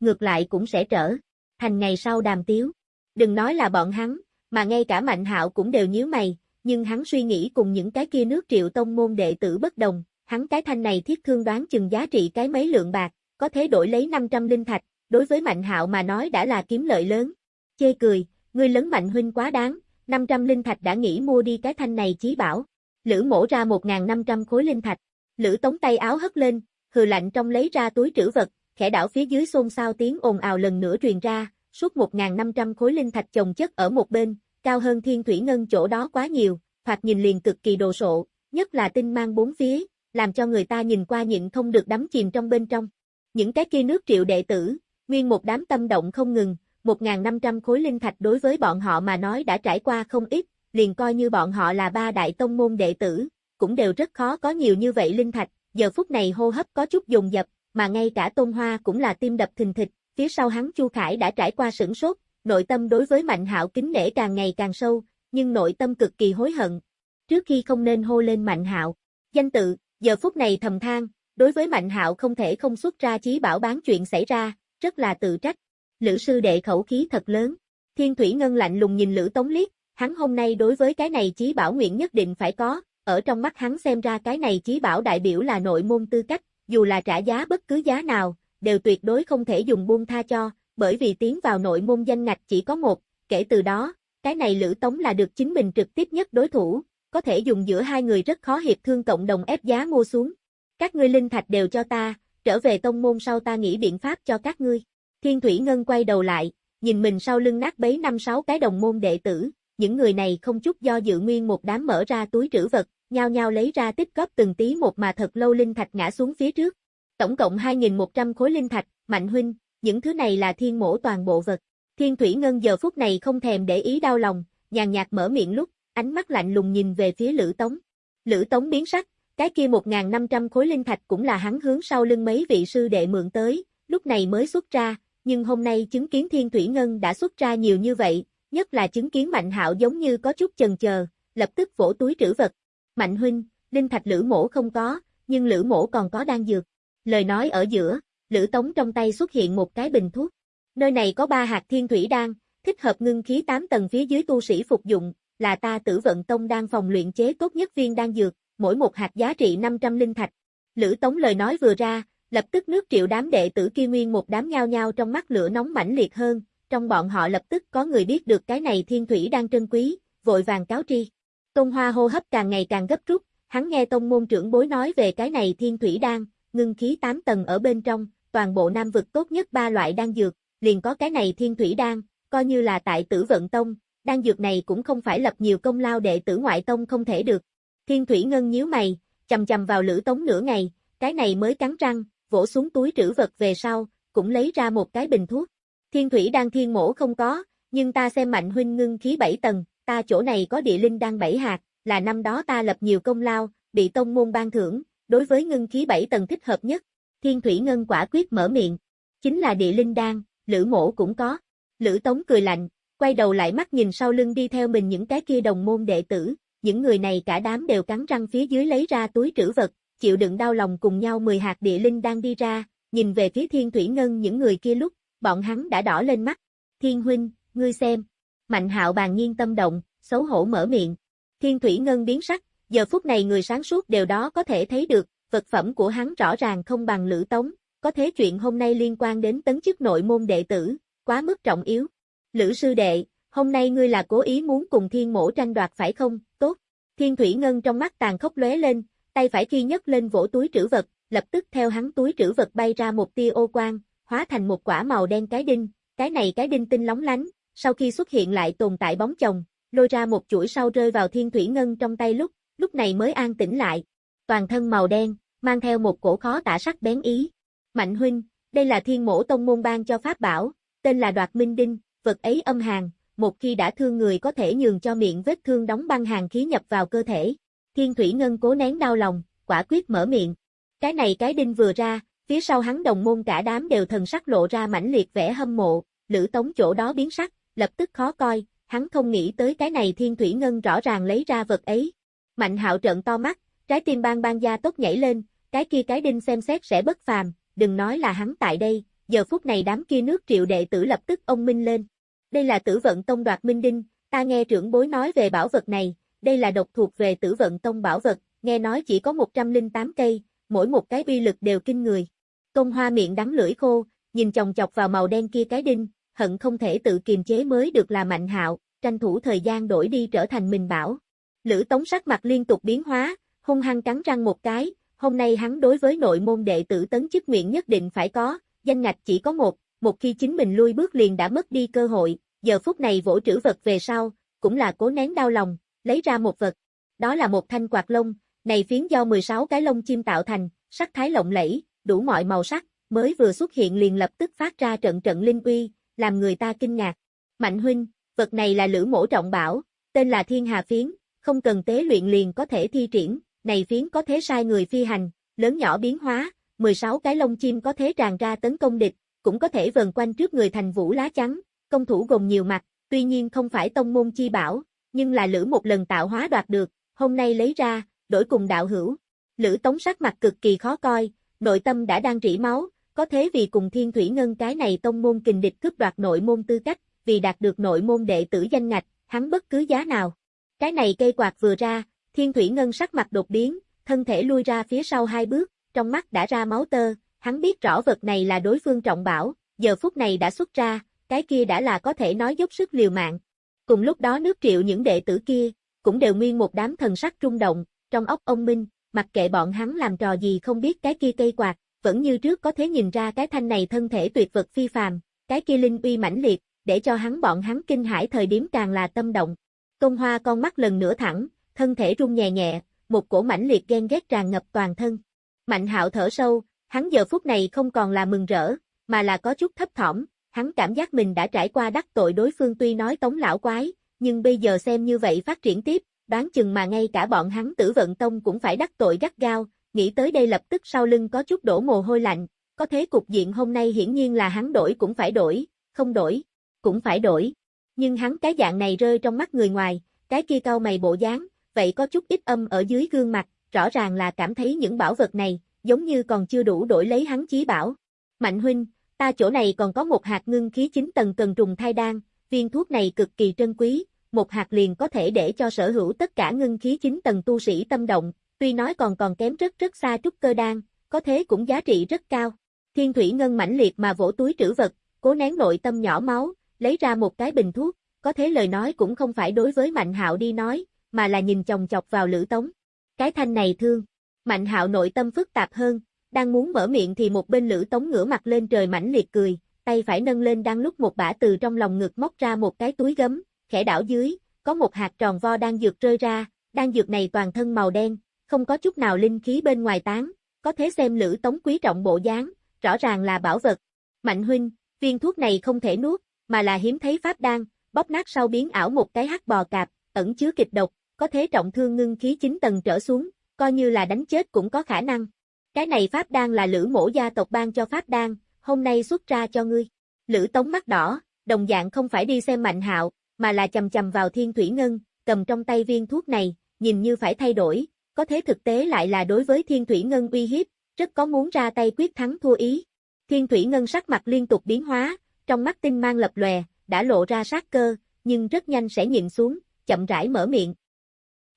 ngược lại cũng sẽ trở thành ngày sau đàm tiếu. Đừng nói là bọn hắn, mà ngay cả Mạnh Hạo cũng đều nhíu mày, nhưng hắn suy nghĩ cùng những cái kia nước triệu tông môn đệ tử bất đồng, hắn cái thanh này thiết thương đoán chừng giá trị cái mấy lượng bạc, có thể đổi lấy 500 linh thạch, đối với Mạnh Hạo mà nói đã là kiếm lợi lớn. Chê cười, ngươi lớn Mạnh huynh quá đáng, 500 linh thạch đã nghĩ mua đi cái thanh này chí bảo. Lữ mổ ra 1.500 khối linh thạch. Lữ tống tay áo hất lên, hừ lạnh trong lấy ra túi trữ vật, khẽ đảo phía dưới xôn xao tiếng ồn ào lần nữa truyền ra, suốt 1.500 khối linh thạch chồng chất ở một bên, cao hơn thiên thủy ngân chỗ đó quá nhiều, hoặc nhìn liền cực kỳ đồ sộ, nhất là tinh mang bốn phía, làm cho người ta nhìn qua nhịn không được đắm chìm trong bên trong. Những cái kia nước triệu đệ tử, nguyên một đám tâm động không ngừng, 1.500 khối linh thạch đối với bọn họ mà nói đã trải qua không ít, liền coi như bọn họ là ba đại tông môn đệ tử, cũng đều rất khó có nhiều như vậy linh thạch, giờ phút này hô hấp có chút dùng dập, mà ngay cả Tôn Hoa cũng là tim đập thình thịch, phía sau hắn Chu Khải đã trải qua sửng sốt, nội tâm đối với Mạnh Hạo kính nể càng ngày càng sâu, nhưng nội tâm cực kỳ hối hận. Trước khi không nên hô lên Mạnh Hạo, danh tự, giờ phút này thầm than, đối với Mạnh Hạo không thể không xuất ra chí bảo bán chuyện xảy ra, rất là tự trách. Lữ sư đệ khẩu khí thật lớn. Thiên Thủy Ngân lạnh lùng nhìn Lữ Tống liếc, hắn hôm nay đối với cái này chí bảo nguyện nhất định phải có, ở trong mắt hắn xem ra cái này chí bảo đại biểu là nội môn tư cách, dù là trả giá bất cứ giá nào, đều tuyệt đối không thể dùng buông tha cho, bởi vì tiến vào nội môn danh ngạch chỉ có một, kể từ đó, cái này Lữ Tống là được chính mình trực tiếp nhất đối thủ, có thể dùng giữa hai người rất khó hiệp thương cộng đồng ép giá mua xuống. Các ngươi linh thạch đều cho ta, trở về tông môn sau ta nghĩ biện pháp cho các ngươi. Thiên Thủy Ngân quay đầu lại, nhìn mình sau lưng nát bấy năm sáu cái đồng môn đệ tử, những người này không chút do dự nguyên một đám mở ra túi trữ vật, nhao nhao lấy ra tích góp từng tí một mà thật lâu linh thạch ngã xuống phía trước. Tổng cộng 2.100 khối linh thạch, Mạnh huynh, những thứ này là thiên mổ toàn bộ vật. Thiên Thủy Ngân giờ phút này không thèm để ý đau lòng, nhàn nhạt mở miệng lúc, ánh mắt lạnh lùng nhìn về phía Lữ Tống. Lữ Tống biến sắc, cái kia 1.500 khối linh thạch cũng là hắn hướng sau lưng mấy vị sư đệ mượn tới, lúc này mới xuất ra, nhưng hôm nay chứng kiến Thiên Thủy Ngân đã xuất ra nhiều như vậy, nhất là chứng kiến Mạnh Hạo giống như có chút chần chờ, lập tức vỗ túi trữ vật. Mạnh huynh, linh thạch Lữ Mổ không có, nhưng Lữ Mổ còn có đan dược. Lời nói ở giữa, Lữ Tống trong tay xuất hiện một cái bình thuốc. Nơi này có ba hạt thiên thủy đan, thích hợp ngưng khí 8 tầng phía dưới tu sĩ phục dụng, là ta tử vận tông đang phòng luyện chế tốt nhất viên đan dược, mỗi một hạt giá trị 500 linh thạch. Lữ Tống lời nói vừa ra, lập tức nước triệu đám đệ tử kia nguyên một đám nhao nhao trong mắt lửa nóng mãnh liệt hơn, trong bọn họ lập tức có người biết được cái này thiên thủy đang trân quý, vội vàng cáo tri. Tôn Hoa hô hấp càng ngày càng gấp rút, hắn nghe tông môn trưởng bối nói về cái này thiên thủy đan, ngưng khí 8 tầng ở bên trong, toàn bộ nam vực tốt nhất ba loại đan dược, liền có cái này thiên thủy đan, coi như là tại tử vận tông, đan dược này cũng không phải lập nhiều công lao đệ tử ngoại tông không thể được. Thiên thủy ngân nhíu mày, chầm chầm vào lữ tống nửa ngày, cái này mới cắn răng, vỗ xuống túi trữ vật về sau, cũng lấy ra một cái bình thuốc. Thiên thủy đan thiên mổ không có, nhưng ta xem mạnh huynh ngưng khí 7 tầng, ta chỗ này có địa linh đang bảy hạt, là năm đó ta lập nhiều công lao, bị tông môn ban thưởng, đối với ngưng khí bảy tầng thích hợp nhất. Thiên thủy ngân quả quyết mở miệng, chính là địa linh đan, Lữ mổ cũng có. Lữ tống cười lạnh, quay đầu lại mắt nhìn sau lưng đi theo mình những cái kia đồng môn đệ tử, những người này cả đám đều cắn răng phía dưới lấy ra túi trữ vật, chịu đựng đau lòng cùng nhau 10 hạt địa linh đang đi ra, nhìn về phía thiên thủy ngân những người kia lúc, bọn hắn đã đỏ lên mắt. Thiên huynh, ngươi xem. Mạnh hạo bàn nhiên tâm động, xấu hổ mở miệng. Thiên thủy ngân biến sắc, giờ phút này người sáng suốt đều đó có thể thấy được, vật phẩm của hắn rõ ràng không bằng lữ tống, có thế chuyện hôm nay liên quan đến tấn chức nội môn đệ tử, quá mức trọng yếu. Lữ sư đệ, hôm nay ngươi là cố ý muốn cùng thiên mổ tranh đoạt phải không, tốt. Thiên thủy ngân trong mắt tàn khốc lóe lên, tay phải khi nhấc lên vỗ túi trữ vật, lập tức theo hắn túi trữ vật bay ra một tia ô quang, hóa thành một quả màu đen cái đinh, cái này cái đinh tinh lóng lánh, sau khi xuất hiện lại tồn tại bóng chồng, lôi ra một chuỗi sau rơi vào thiên thủy ngân trong tay lúc, lúc này mới an tĩnh lại. Toàn thân màu đen, mang theo một cổ khó tả sắc bén ý. Mạnh huynh, đây là thiên mổ tông môn ban cho pháp bảo, tên là đoạt minh đinh, vật ấy âm hàng một khi đã thương người có thể nhường cho miệng vết thương đóng băng hàng khí nhập vào cơ thể. Thiên Thủy Ngân cố nén đau lòng, quả quyết mở miệng. Cái này cái đinh vừa ra, phía sau hắn đồng môn cả đám đều thần sắc lộ ra mãnh liệt vẻ hâm mộ, lữ tống chỗ đó biến sắc, lập tức khó coi, hắn không nghĩ tới cái này Thiên Thủy Ngân rõ ràng lấy ra vật ấy. Mạnh hạo trợn to mắt, trái tim bang bang gia tốt nhảy lên, cái kia cái đinh xem xét sẽ bất phàm, đừng nói là hắn tại đây, giờ phút này đám kia nước triệu đệ tử lập tức ông minh lên. Đây là tử vận tông đoạt minh đinh, ta nghe trưởng bối nói về bảo vật này, đây là độc thuộc về tử vận tông bảo vật, nghe nói chỉ có 108 cây, mỗi một cái uy lực đều kinh người. Công hoa miệng đắng lưỡi khô, nhìn chồng chọc vào màu đen kia cái đinh, hận không thể tự kiềm chế mới được là mạnh hạo, tranh thủ thời gian đổi đi trở thành mình bảo. Lữ tống sắc mặt liên tục biến hóa, hung hăng cắn răng một cái, hôm nay hắn đối với nội môn đệ tử tấn chức nguyện nhất định phải có, danh ngạch chỉ có một, một khi chính mình lui bước liền đã mất đi cơ hội, giờ phút này vỗ trữ vật về sau, cũng là cố nén đau lòng, lấy ra một vật. Đó là một thanh quạt lông, này phiến do 16 cái lông chim tạo thành, sắc thái lộng lẫy, đủ mọi màu sắc, mới vừa xuất hiện liền lập tức phát ra trận trận linh uy, làm người ta kinh ngạc. Mạnh huynh, vật này là lữ mổ trọng bảo, tên là thiên hà phiến, không cần tế luyện liền có thể thi triển, này phiến có thế sai người phi hành, lớn nhỏ biến hóa, 16 cái lông chim có thế tràn ra tấn công địch, cũng có thể vần quanh trước người thành vũ lá trắng, công thủ gồm nhiều mặt, tuy nhiên không phải tông môn chi bảo, nhưng là lữ một lần tạo hóa đoạt được, hôm nay lấy ra, đổi cùng đạo hữu. Lữ tống sắc mặt cực kỳ khó coi, nội tâm đã đang rỉ máu, có thế vì cùng thiên thủy ngân cái này tông môn kình địch cướp đoạt nội môn tư cách, vì đạt được nội môn đệ tử danh ngạch, hắn bất cứ giá nào. Cái này cây quạt vừa ra, thiên thủy ngân sắc mặt đột biến, thân thể lui ra phía sau hai bước, trong mắt đã ra máu tơ, hắn biết rõ vật này là đối phương trọng bảo, giờ phút này đã xuất ra, cái kia đã là có thể nói dốc sức liều mạng. Cùng lúc đó nước triệu những đệ tử kia, cũng đều nguyên một đám thần sắc rung động, trong ốc ông Minh, mặc kệ bọn hắn làm trò gì không biết cái kia cây quạt, vẫn như trước có thể nhìn ra cái thanh này thân thể tuyệt vật phi phàm, cái kia linh uy mãnh liệt, để cho hắn bọn hắn kinh hãi thời điểm càng là tâm động. Công hoa con mắt lần nữa thẳng, thân thể rung nhẹ nhẹ, một cổ mãnh liệt ghen ghét tràn ngập toàn thân. Mạnh hạo thở sâu, hắn giờ phút này không còn là mừng rỡ, mà là có chút thấp thỏm, hắn cảm giác mình đã trải qua đắc tội đối phương tuy nói tống lão quái, nhưng bây giờ xem như vậy phát triển tiếp, đoán chừng mà ngay cả bọn hắn tử vận tông cũng phải đắc tội gắt gao, nghĩ tới đây lập tức sau lưng có chút đổ mồ hôi lạnh, có thế cục diện hôm nay hiển nhiên là hắn đổi cũng phải đổi, không đổi, cũng phải đổi. Nhưng hắn cái dạng này rơi trong mắt người ngoài, cái kia cau mày bộ dáng, vậy có chút ít âm ở dưới gương mặt, rõ ràng là cảm thấy những bảo vật này, giống như còn chưa đủ đổi lấy hắn chí bảo. Mạnh huynh, ta chỗ này còn có một hạt ngưng khí 9 tầng cần trùng thai đan, viên thuốc này cực kỳ trân quý, một hạt liền có thể để cho sở hữu tất cả ngưng khí 9 tầng tu sĩ tâm động, tuy nói còn còn kém rất rất xa trúc cơ đan, có thế cũng giá trị rất cao. Thiên thủy ngân mãnh liệt mà vỗ túi trữ vật, cố nén nội tâm nhỏ máu, lấy ra một cái bình thuốc, có thế lời nói cũng không phải đối với Mạnh Hạo đi nói, mà là nhìn chồng chọc vào Lữ Tống. Cái thanh này thương, Mạnh Hạo nội tâm phức tạp hơn, đang muốn mở miệng thì một bên Lữ Tống ngửa mặt lên trời mãnh liệt cười, tay phải nâng lên đang lúc một bả từ trong lòng ngực móc ra một cái túi gấm, khẽ đảo dưới, có một hạt tròn vo đang dược rơi ra, đang dược này toàn thân màu đen, không có chút nào linh khí bên ngoài tán, có thể xem Lữ Tống quý trọng bộ dáng, rõ ràng là bảo vật. Mạnh huynh, viên thuốc này không thể nuốt, mà là hiếm thấy pháp đan, bóp nát sau biến ảo một cái hắc bò cạp, ẩn chứa kịch độc, có thể trọng thương ngưng khí 9 tầng trở xuống, coi như là đánh chết cũng có khả năng. Cái này pháp đan là Lữ Mổ gia tộc ban cho pháp đan, hôm nay xuất ra cho ngươi. Lữ Tống mắt đỏ, đồng dạng không phải đi xem Mạnh Hạo, mà là chầm chầm vào Thiên Thủy Ngân, cầm trong tay viên thuốc này, nhìn như phải thay đổi, có thế thực tế lại là đối với Thiên Thủy Ngân uy hiếp, rất có muốn ra tay quyết thắng thua ý. Thiên Thủy Ngân sắc mặt liên tục biến hóa, trong mắt tinh mang lập lòe, đã lộ ra sát cơ, nhưng rất nhanh sẽ nhịn xuống, chậm rãi mở miệng.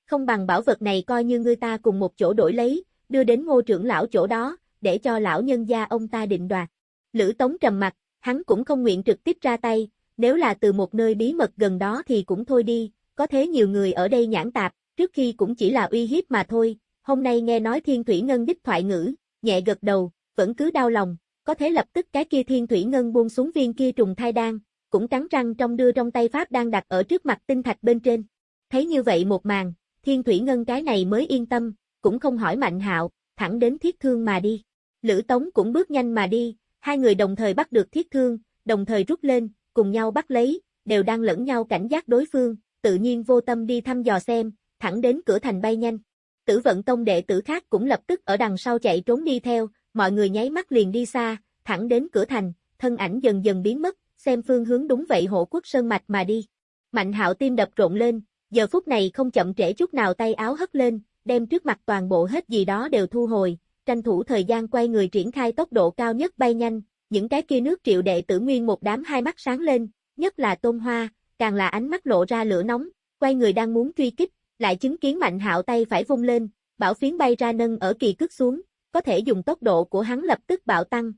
Không bằng bảo vật này coi như người ta cùng một chỗ đổi lấy, đưa đến ngô trưởng lão chỗ đó, để cho lão nhân gia ông ta định đoạt. Lữ Tống trầm mặt, hắn cũng không nguyện trực tiếp ra tay, nếu là từ một nơi bí mật gần đó thì cũng thôi đi, có thế nhiều người ở đây nhãn tạp, trước khi cũng chỉ là uy hiếp mà thôi, hôm nay nghe nói thiên thủy ngân đích thoại ngữ, nhẹ gật đầu, vẫn cứ đau lòng, có thế lập tức cái kia thiên thủy ngân buông xuống viên kia trùng thai đan, cũng cắn răng trong đưa trong tay pháp đang đặt ở trước mặt tinh thạch bên trên. Thấy như vậy một màn, thiên thủy ngân cái này mới yên tâm, cũng không hỏi mạnh hạo, thẳng đến thiết thương mà đi. Lữ Tống cũng bước nhanh mà đi, hai người đồng thời bắt được thiết thương, đồng thời rút lên, cùng nhau bắt lấy, đều đang lẫn nhau cảnh giác đối phương, tự nhiên vô tâm đi thăm dò xem, thẳng đến cửa thành bay nhanh. Tử vận tông đệ tử khác cũng lập tức ở đằng sau chạy trốn đi theo, mọi người nháy mắt liền đi xa, thẳng đến cửa thành, thân ảnh dần dần biến mất, xem phương hướng đúng vậy hộ quốc sơn mạch mà đi. Mạnh hạo tim đập rộn lên, giờ phút này không chậm trễ chút nào tay áo hất lên, đem trước mặt toàn bộ hết gì đó đều thu hồi, tranh thủ thời gian quay người triển khai tốc độ cao nhất bay nhanh, những cái kia nước triệu đệ tử nguyên một đám hai mắt sáng lên, nhất là tôn hoa, càng là ánh mắt lộ ra lửa nóng, quay người đang muốn truy kích, lại chứng kiến Mạnh Hạo tay phải vung lên, bảo phiến bay ra nâng ở kỳ cước xuống, có thể dùng tốc độ của hắn lập tức bạo tăng,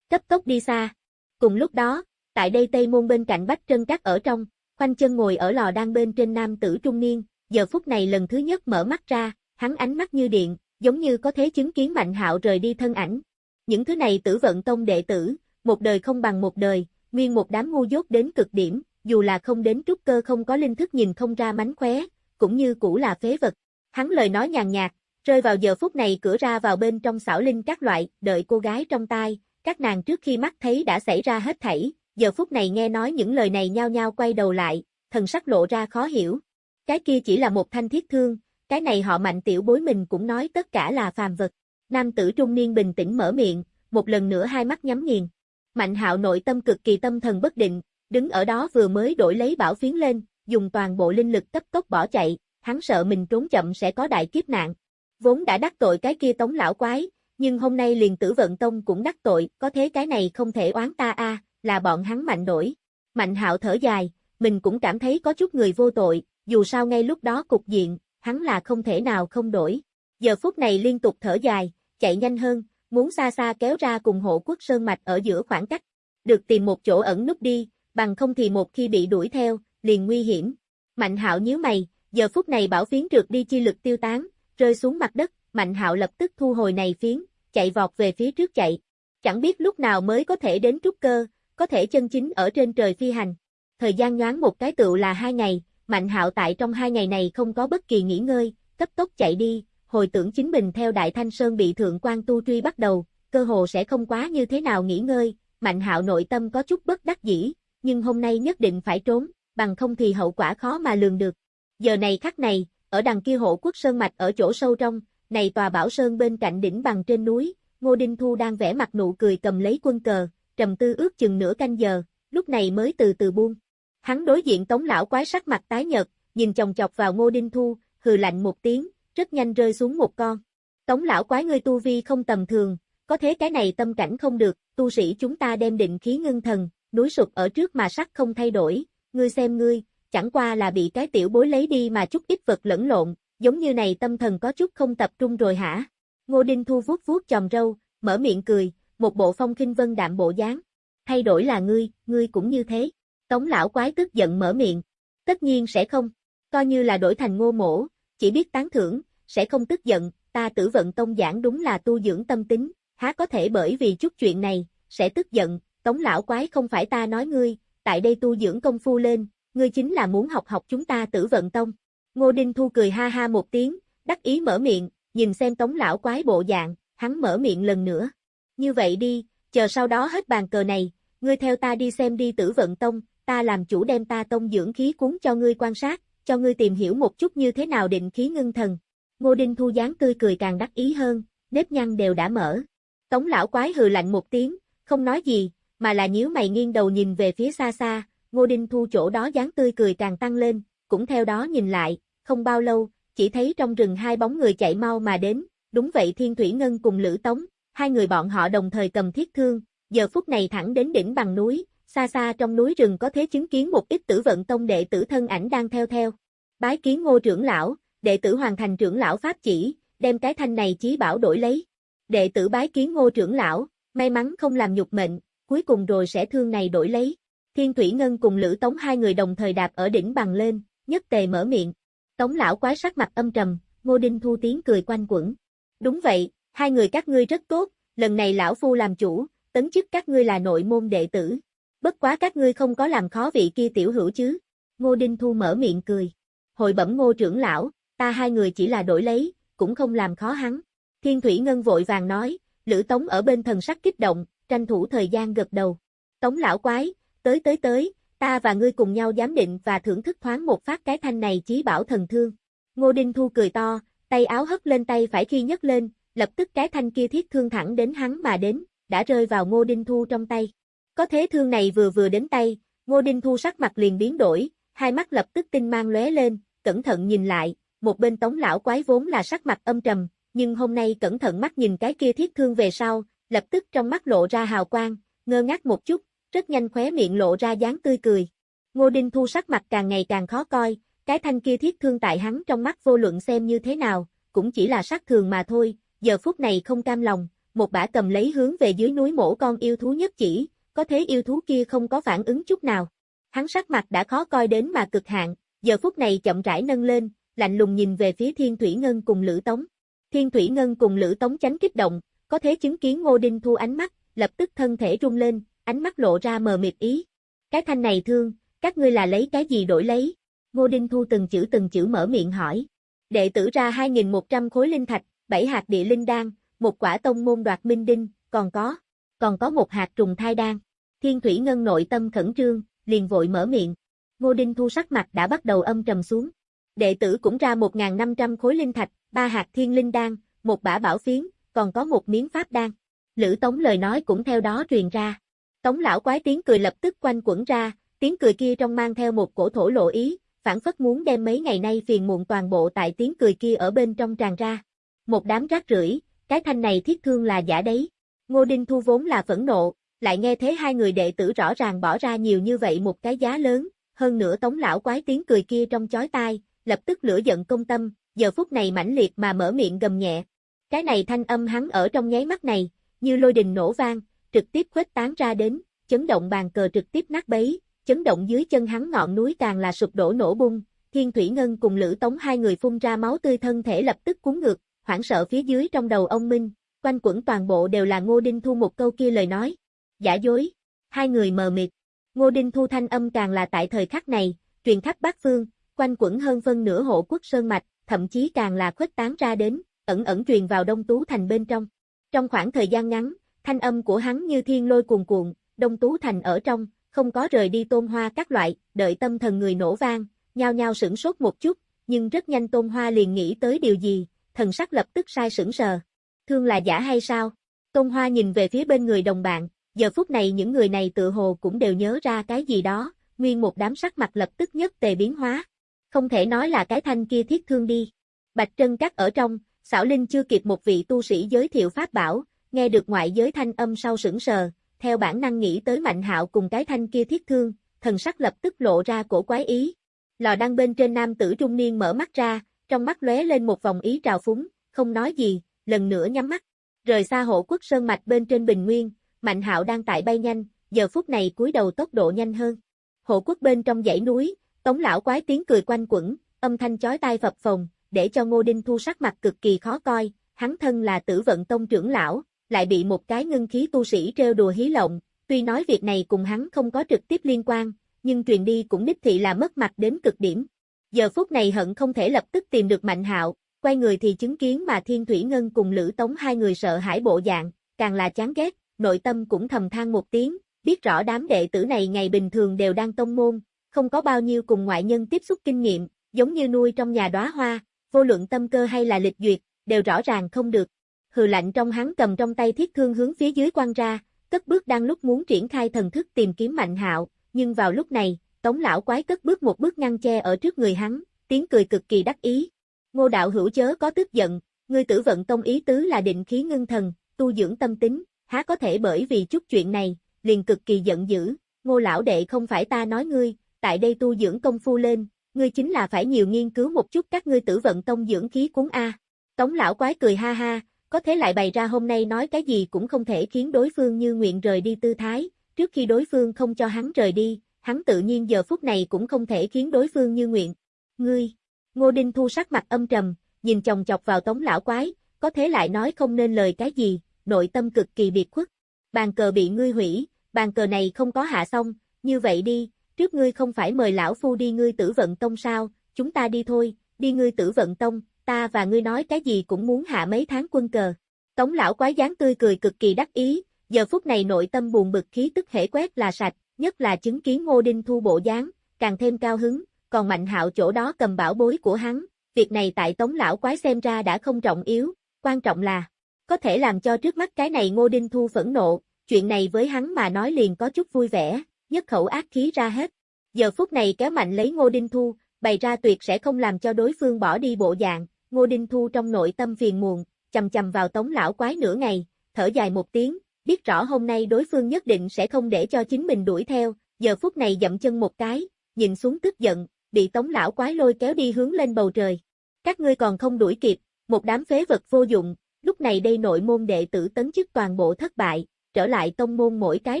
cấp tốc đi xa. Cùng lúc đó, tại đây Tây Môn bên cạnh Bách Trân Các ở trong, khoanh chân ngồi ở lò đang bên trên nam tử trung niên, giờ phút này lần thứ nhất mở mắt ra, hắn ánh mắt như điện, giống như có thế chứng kiến Mạnh Hạo rời đi thân ảnh. Những thứ này tử vận tông đệ tử, một đời không bằng một đời, nguyên một đám ngu dốt đến cực điểm, dù là không đến trúc cơ không có linh thức nhìn không ra mánh khóe, cũng như cũ là phế vật. Hắn lời nói nhàn nhạt, rơi vào giờ phút này cửa ra vào bên trong xảo linh các loại, đợi cô gái trong tai, các nàng trước khi mắt thấy đã xảy ra hết thảy, giờ phút này nghe nói những lời này nhao nhao quay đầu lại, thần sắc lộ ra khó hiểu. Cái kia chỉ là một thanh thiết thương, cái này họ mạnh tiểu bối mình cũng nói tất cả là phàm vật. Nam tử trung niên bình tĩnh mở miệng, một lần nữa hai mắt nhắm nghiền. Mạnh hạo nội tâm cực kỳ tâm thần bất định, đứng ở đó vừa mới đổi lấy bảo phiến lên, dùng toàn bộ linh lực cấp tốc bỏ chạy, hắn sợ mình trốn chậm sẽ có đại kiếp nạn. Vốn đã đắc tội cái kia tống lão quái, nhưng hôm nay liền tử vận tông cũng đắc tội, có thế cái này không thể oán ta a, là bọn hắn mạnh đổi. Mạnh hạo thở dài, mình cũng cảm thấy có chút người vô tội, dù sao ngay lúc đó cục diện, hắn là không thể nào không đổi. Giờ phút này liên tục thở dài, chạy nhanh hơn, muốn xa xa kéo ra cùng hộ quốc sơn mạch ở giữa khoảng cách. Được tìm một chỗ ẩn núp đi, bằng không thì một khi bị đuổi theo, liền nguy hiểm. Mạnh hạo nhíu mày, giờ phút này bảo phiến trượt đi chi lực tiêu tán, rơi xuống mặt đất, Mạnh hạo lập tức thu hồi này phiến, chạy vọt về phía trước chạy. Chẳng biết lúc nào mới có thể đến trúc cơ, có thể chân chính ở trên trời phi hành. Thời gian nhoáng một cái tựu là hai ngày, Mạnh hạo tại trong hai ngày này không có bất kỳ nghỉ ngơi, cấp tốc chạy đi, hồi tưởng chính mình theo Đại Thanh Sơn bị thượng quan tu truy bắt đầu, cơ hồ sẽ không quá như thế nào nghỉ ngơi, Mạnh hạo nội tâm có chút bất đắc dĩ, nhưng hôm nay nhất định phải trốn, bằng không thì hậu quả khó mà lường được. Giờ này khắc này, ở đằng kia hộ quốc sơn mạch ở chỗ sâu trong, này tòa bảo sơn bên cạnh đỉnh bằng trên núi, Ngô Đinh Thu đang vẽ mặt nụ cười cầm lấy quân cờ, trầm tư ước chừng nửa canh giờ, lúc này mới từ từ buông. Hắn đối diện tống lão quái sắc mặt tái nhợt, nhìn chồng chọc vào Ngô Đinh Thu, hừ lạnh một tiếng, rất nhanh rơi xuống một con. Tống lão quái ngươi tu vi không tầm thường, có thế cái này tâm cảnh không được, tu sĩ chúng ta đem định khí ngưng thần, núi sụp ở trước mà sắc không thay đổi, ngươi xem ngươi, chẳng qua là bị cái tiểu bối lấy đi mà chút ít vật lẫn lộn, giống như này tâm thần có chút không tập trung rồi hả? Ngô Đinh Thu vuốt vuốt chòm râu, mở miệng cười, một bộ phong kinh vân đạm bộ dáng. Thay đổi là ngươi, ngươi cũng như thế. Tống lão quái tức giận mở miệng. Tất nhiên sẽ không, coi như là đổi thành ngô mổ, chỉ biết tán thưởng, sẽ không tức giận, ta tử vận tông giảng đúng là tu dưỡng tâm tính, há có thể bởi vì chút chuyện này, sẽ tức giận, tống lão quái không phải ta nói ngươi, tại đây tu dưỡng công phu lên, ngươi chính là muốn học học chúng ta tử vận tông. Ngô Đinh Thu cười ha ha một tiếng, đắc ý mở miệng, nhìn xem tống lão quái bộ dạng, hắn mở miệng lần nữa. Như vậy đi, chờ sau đó hết bàn cờ này, ngươi theo ta đi xem đi tử vận tông, ta làm chủ đem ta tông dưỡng khí cuốn cho ngươi quan sát, cho ngươi tìm hiểu một chút như thế nào định khí ngưng thần. Ngô Đinh Thu dáng tươi cười càng đắc ý hơn, nếp nhăn đều đã mở. Tống lão quái hừ lạnh một tiếng, không nói gì, mà là nhíu mày nghiêng đầu nhìn về phía xa xa, Ngô Đinh Thu chỗ đó dáng tươi cười càng tăng lên, cũng theo đó nhìn lại, không bao lâu, chỉ thấy trong rừng hai bóng người chạy mau mà đến, đúng vậy Thiên Thủy Ngân cùng Lữ Tống, hai người bọn họ đồng thời cầm thiết thương, giờ phút này thẳng đến đỉnh bằng núi, xa xa trong núi rừng có thế chứng kiến một ít tử vận tông đệ tử thân ảnh đang theo theo. Bái kiến ngô trưởng lão, đệ tử hoàn thành trưởng lão pháp chỉ, đem cái thanh này chí bảo đổi lấy. Đệ tử bái kiến ngô trưởng lão, may mắn không làm nhục mệnh, cuối cùng rồi sẽ thương này đổi lấy. Thiên Thủy Ngân cùng Lữ Tống hai người đồng thời đạp ở đỉnh bằng lên, nhất tề mở miệng. Tống lão quái sắc mặt âm trầm, Ngô Đinh Thu tiếng cười quanh quẩn. Đúng vậy, hai người các ngươi rất tốt, lần này lão phu làm chủ, tấn chức các ngươi là nội môn đệ tử. Bất quá các ngươi không có làm khó vị kia tiểu hữu chứ. Ngô Đinh Thu mở miệng cười. Hồi bẩm ngô trưởng lão, ta hai người chỉ là đổi lấy, cũng không làm khó hắn. Thiên Thủy Ngân vội vàng nói, Lữ Tống ở bên thần sắc kích động, tranh thủ thời gian gật đầu. Tống lão quái, tới tới tới, ta và ngươi cùng nhau giám định và thưởng thức thoáng một phát cái thanh này chí bảo thần thương. Ngô Đinh Thu cười to, tay áo hất lên tay phải khi nhấc lên, lập tức cái thanh kia thiết thương thẳng đến hắn mà đến, đã rơi vào Ngô Đinh Thu trong tay. Có thế thương này vừa vừa đến tay, Ngô Đinh Thu sắc mặt liền biến đổi, hai mắt lập tức tinh mang lóe lên, cẩn thận nhìn lại, một bên tống lão quái vốn là sắc mặt âm trầm, nhưng hôm nay cẩn thận mắt nhìn cái kia thiết thương về sau, lập tức trong mắt lộ ra hào quang, ngơ ngác một chút, rất nhanh khóe miệng lộ ra dáng tươi cười. Ngô Đinh Thu sắc mặt càng ngày càng khó coi, Cái thanh kia thiết thương tại hắn trong mắt vô luận xem như thế nào, cũng chỉ là sát thường mà thôi, giờ phút này không cam lòng, một bả cầm lấy hướng về dưới núi mổ con yêu thú nhất chỉ, có thế yêu thú kia không có phản ứng chút nào. Hắn sắc mặt đã khó coi đến mà cực hạn, giờ phút này chậm rãi nâng lên, lạnh lùng nhìn về phía Thiên Thủy Ngân cùng Lữ Tống. Thiên Thủy Ngân cùng Lữ Tống tránh kích động, có thế chứng kiến Ngô Đinh Thu ánh mắt, lập tức thân thể rung lên, ánh mắt lộ ra mờ mịt ý. Cái thanh này thương, các ngươi là lấy cái gì đổi lấy? Ngô Đinh Thu từng chữ từng chữ mở miệng hỏi. Đệ tử ra 2.100 khối linh thạch, 7 hạt địa linh đan, một quả tông môn đoạt minh đinh, còn có, còn có một hạt trùng thai đan. Thiên Thủy Ngân nội tâm khẩn trương, liền vội mở miệng. Ngô Đinh Thu sắc mặt đã bắt đầu âm trầm xuống. Đệ tử cũng ra 1.500 khối linh thạch, ba hạt thiên linh đan, một bả bảo phiến, còn có một miếng pháp đan. Lữ Tống lời nói cũng theo đó truyền ra. Tống lão quái tiếng cười lập tức quanh quẩn ra, tiếng cười kia trong mang theo một cổ thổ lộ ý, phản phất muốn đem mấy ngày nay phiền muộn toàn bộ tại tiếng cười kia ở bên trong tràn ra. Một đám rác rưởi, cái thanh này thiết thương là giả đấy. Ngô Đinh Thu vốn là phẫn nộ, lại nghe thế hai người đệ tử rõ ràng bỏ ra nhiều như vậy một cái giá lớn, hơn nữa tống lão quái tiếng cười kia trong chói tai, lập tức lửa giận công tâm, giờ phút này mãnh liệt mà mở miệng gầm nhẹ. Cái này thanh âm hắn ở trong nháy mắt này, như lôi đình nổ vang, trực tiếp khuếch tán ra đến, chấn động bàn cờ trực tiếp nát bấy, chấn động dưới chân hắn ngọn núi càng là sụp đổ nổ bung, Thiên Thủy Ngân cùng Lữ Tống hai người phun ra máu tươi thân thể lập tức cuốn ngược, hoảng sợ phía dưới trong đầu ông Minh, quanh quẩn toàn bộ đều là Ngô Đinh Thu một câu kia lời nói. Giả dối. Hai người mờ mịt. Ngô Đinh Thu thanh âm càng là tại thời khắc này, truyền khắp bát phương, quanh quẩn hơn phân nửa hộ quốc sơn mạch, thậm chí càng là khuếch tán ra đến, ẩn ẩn truyền vào Đông Tú Thành bên trong. Trong khoảng thời gian ngắn, thanh âm của hắn như thiên lôi cuồn cuộn, Đông Tú Thành ở trong, không có rời đi tôn hoa các loại, đợi tâm thần người nổ vang, nhao nhao sửng sốt một chút, nhưng rất nhanh tôn hoa liền nghĩ tới điều gì, thần sắc lập tức sai sững sờ. Thương là giả hay sao? Tôn hoa nhìn về phía bên người đồng bạn, giờ phút này những người này tự hồ cũng đều nhớ ra cái gì đó, nguyên một đám sắc mặt lập tức nhất tề biến hóa. Không thể nói là cái thanh kia thiết thương đi. Bạch Trân Cắt ở trong, xảo linh chưa kịp một vị tu sĩ giới thiệu pháp bảo, nghe được ngoại giới thanh âm sau sững sờ, theo bản năng nghĩ tới Mạnh Hạo cùng cái thanh kia thiết thương, thần sắc lập tức lộ ra cổ quái ý. Lò đăng bên trên nam tử trung niên mở mắt ra, trong mắt lóe lên một vòng ý trào phúng, không nói gì, lần nữa nhắm mắt. Rời xa hộ quốc sơn mạch bên trên bình nguyên, Mạnh Hạo đang tại bay nhanh, giờ phút này cúi đầu tốc độ nhanh hơn. Hộ quốc bên trong dãy núi, Tống lão quái tiếng cười quanh quẩn, âm thanh chói tai phập phồng, để cho Ngô Đinh Thu sắc mặt cực kỳ khó coi, hắn thân là tử vận tông trưởng lão, lại bị một cái Ngưng khí tu sĩ trêu đùa hí lộng, tuy nói việc này cùng hắn không có trực tiếp liên quan, nhưng truyền đi cũng đích thị là mất mặt đến cực điểm. Giờ phút này hận không thể lập tức tìm được Mạnh Hạo, quay người thì chứng kiến mà Thiên Thủy Ngân cùng Lữ Tống hai người sợ hãi bộ dạng, càng là chán ghét, nội tâm cũng thầm than một tiếng, biết rõ đám đệ tử này ngày bình thường đều đang tông môn, không có bao nhiêu cùng ngoại nhân tiếp xúc kinh nghiệm, giống như nuôi trong nhà đóa hoa, vô luận tâm cơ hay là lịch duyệt, đều rõ ràng không được, hừ lạnh trong hắn cầm trong tay thiết thương hướng phía dưới quăng ra, cất bước đang lúc muốn triển khai thần thức tìm kiếm mạnh hạo, nhưng vào lúc này, tống lão quái cất bước một bước ngăn che ở trước người hắn, tiếng cười cực kỳ đắc ý. Ngô đạo hữu chớ có tức giận, ngươi tử vận tông ý tứ là định khí ngưng thần, tu dưỡng tâm tính, há có thể bởi vì chút chuyện này, liền cực kỳ giận dữ, ngô lão đệ không phải ta nói ngươi, tại đây tu dưỡng công phu lên, ngươi chính là phải nhiều nghiên cứu một chút các ngươi tử vận tông dưỡng khí cuốn A. Tống lão quái cười ha ha, có thế lại bày ra hôm nay nói cái gì cũng không thể khiến đối phương như nguyện rời đi tư thái, trước khi đối phương không cho hắn rời đi, hắn tự nhiên giờ phút này cũng không thể khiến đối phương như nguyện. Ngươi, Ngô Đinh Thu sắc mặt âm trầm, nhìn chồng chọc vào tống lão quái, có thế lại nói không nên lời cái gì, nội tâm cực kỳ biệt khuất. Bàn cờ bị ngươi hủy, bàn cờ này không có hạ xong, như vậy đi, trước ngươi không phải mời lão phu đi ngươi tử vận tông sao, chúng ta đi thôi, đi ngươi tử vận tông, ta và ngươi nói cái gì cũng muốn hạ mấy tháng quân cờ. Tống lão quái dáng tươi cười cực kỳ đắc ý, giờ phút này nội tâm buồn bực khí tức hể quét là sạch, nhất là chứng kiến Ngô Đinh Thu bộ dáng, càng thêm cao hứng, còn Mạnh Hạo chỗ đó cầm bảo bối của hắn, việc này tại Tống lão quái xem ra đã không trọng yếu, quan trọng là có thể làm cho trước mắt cái này Ngô Đinh Thu phẫn nộ, chuyện này với hắn mà nói liền có chút vui vẻ, nhất khẩu ác khí ra hết. Giờ phút này kéo mạnh lấy Ngô Đinh Thu, bày ra tuyệt sẽ không làm cho đối phương bỏ đi bộ dạng, Ngô Đinh Thu trong nội tâm phiền muộn, chầm chầm vào tống lão quái nửa ngày, thở dài một tiếng, biết rõ hôm nay đối phương nhất định sẽ không để cho chính mình đuổi theo, giờ phút này dậm chân một cái, nhìn xuống tức giận, bị tống lão quái lôi kéo đi hướng lên bầu trời. Các ngươi còn không đuổi kịp, một đám phế vật vô dụng, lúc này đây nội môn đệ tử tấn chức toàn bộ thất bại, trở lại tông môn mỗi cái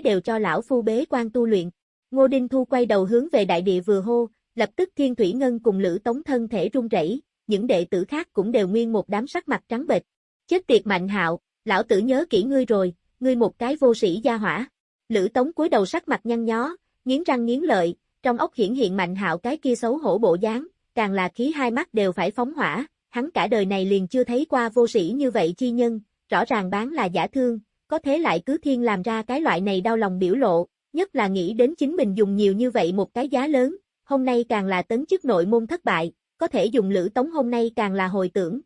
đều cho lão phu bế quan tu luyện. Ngô Đinh Thu quay đầu hướng về đại địa vừa hô, lập tức Thiên Thủy Ngân cùng Lữ Tống thân thể run rẩy, những đệ tử khác cũng đều nguyên một đám sắc mặt trắng bệch. Chết tiệt Mạnh Hạo, lão tử nhớ kỹ ngươi rồi, ngươi một cái vô sĩ gia hỏa. Lữ Tống cúi đầu sắc mặt nhăn nhó, nghiến răng nghiến lợi, trong ốc hiển hiện Mạnh Hạo cái kia xấu hổ bộ dáng, càng là khí hai mắt đều phải phóng hỏa, hắn cả đời này liền chưa thấy qua vô sĩ như vậy chi nhân, rõ ràng bán là giả thương, có thế lại cứ thiên làm ra cái loại này đau lòng biểu lộ, nhất là nghĩ đến chính mình dùng nhiều như vậy một cái giá lớn, hôm nay càng là tấn chức nội môn thất bại, có thể dùng lữ tống hôm nay càng là hồi tưởng,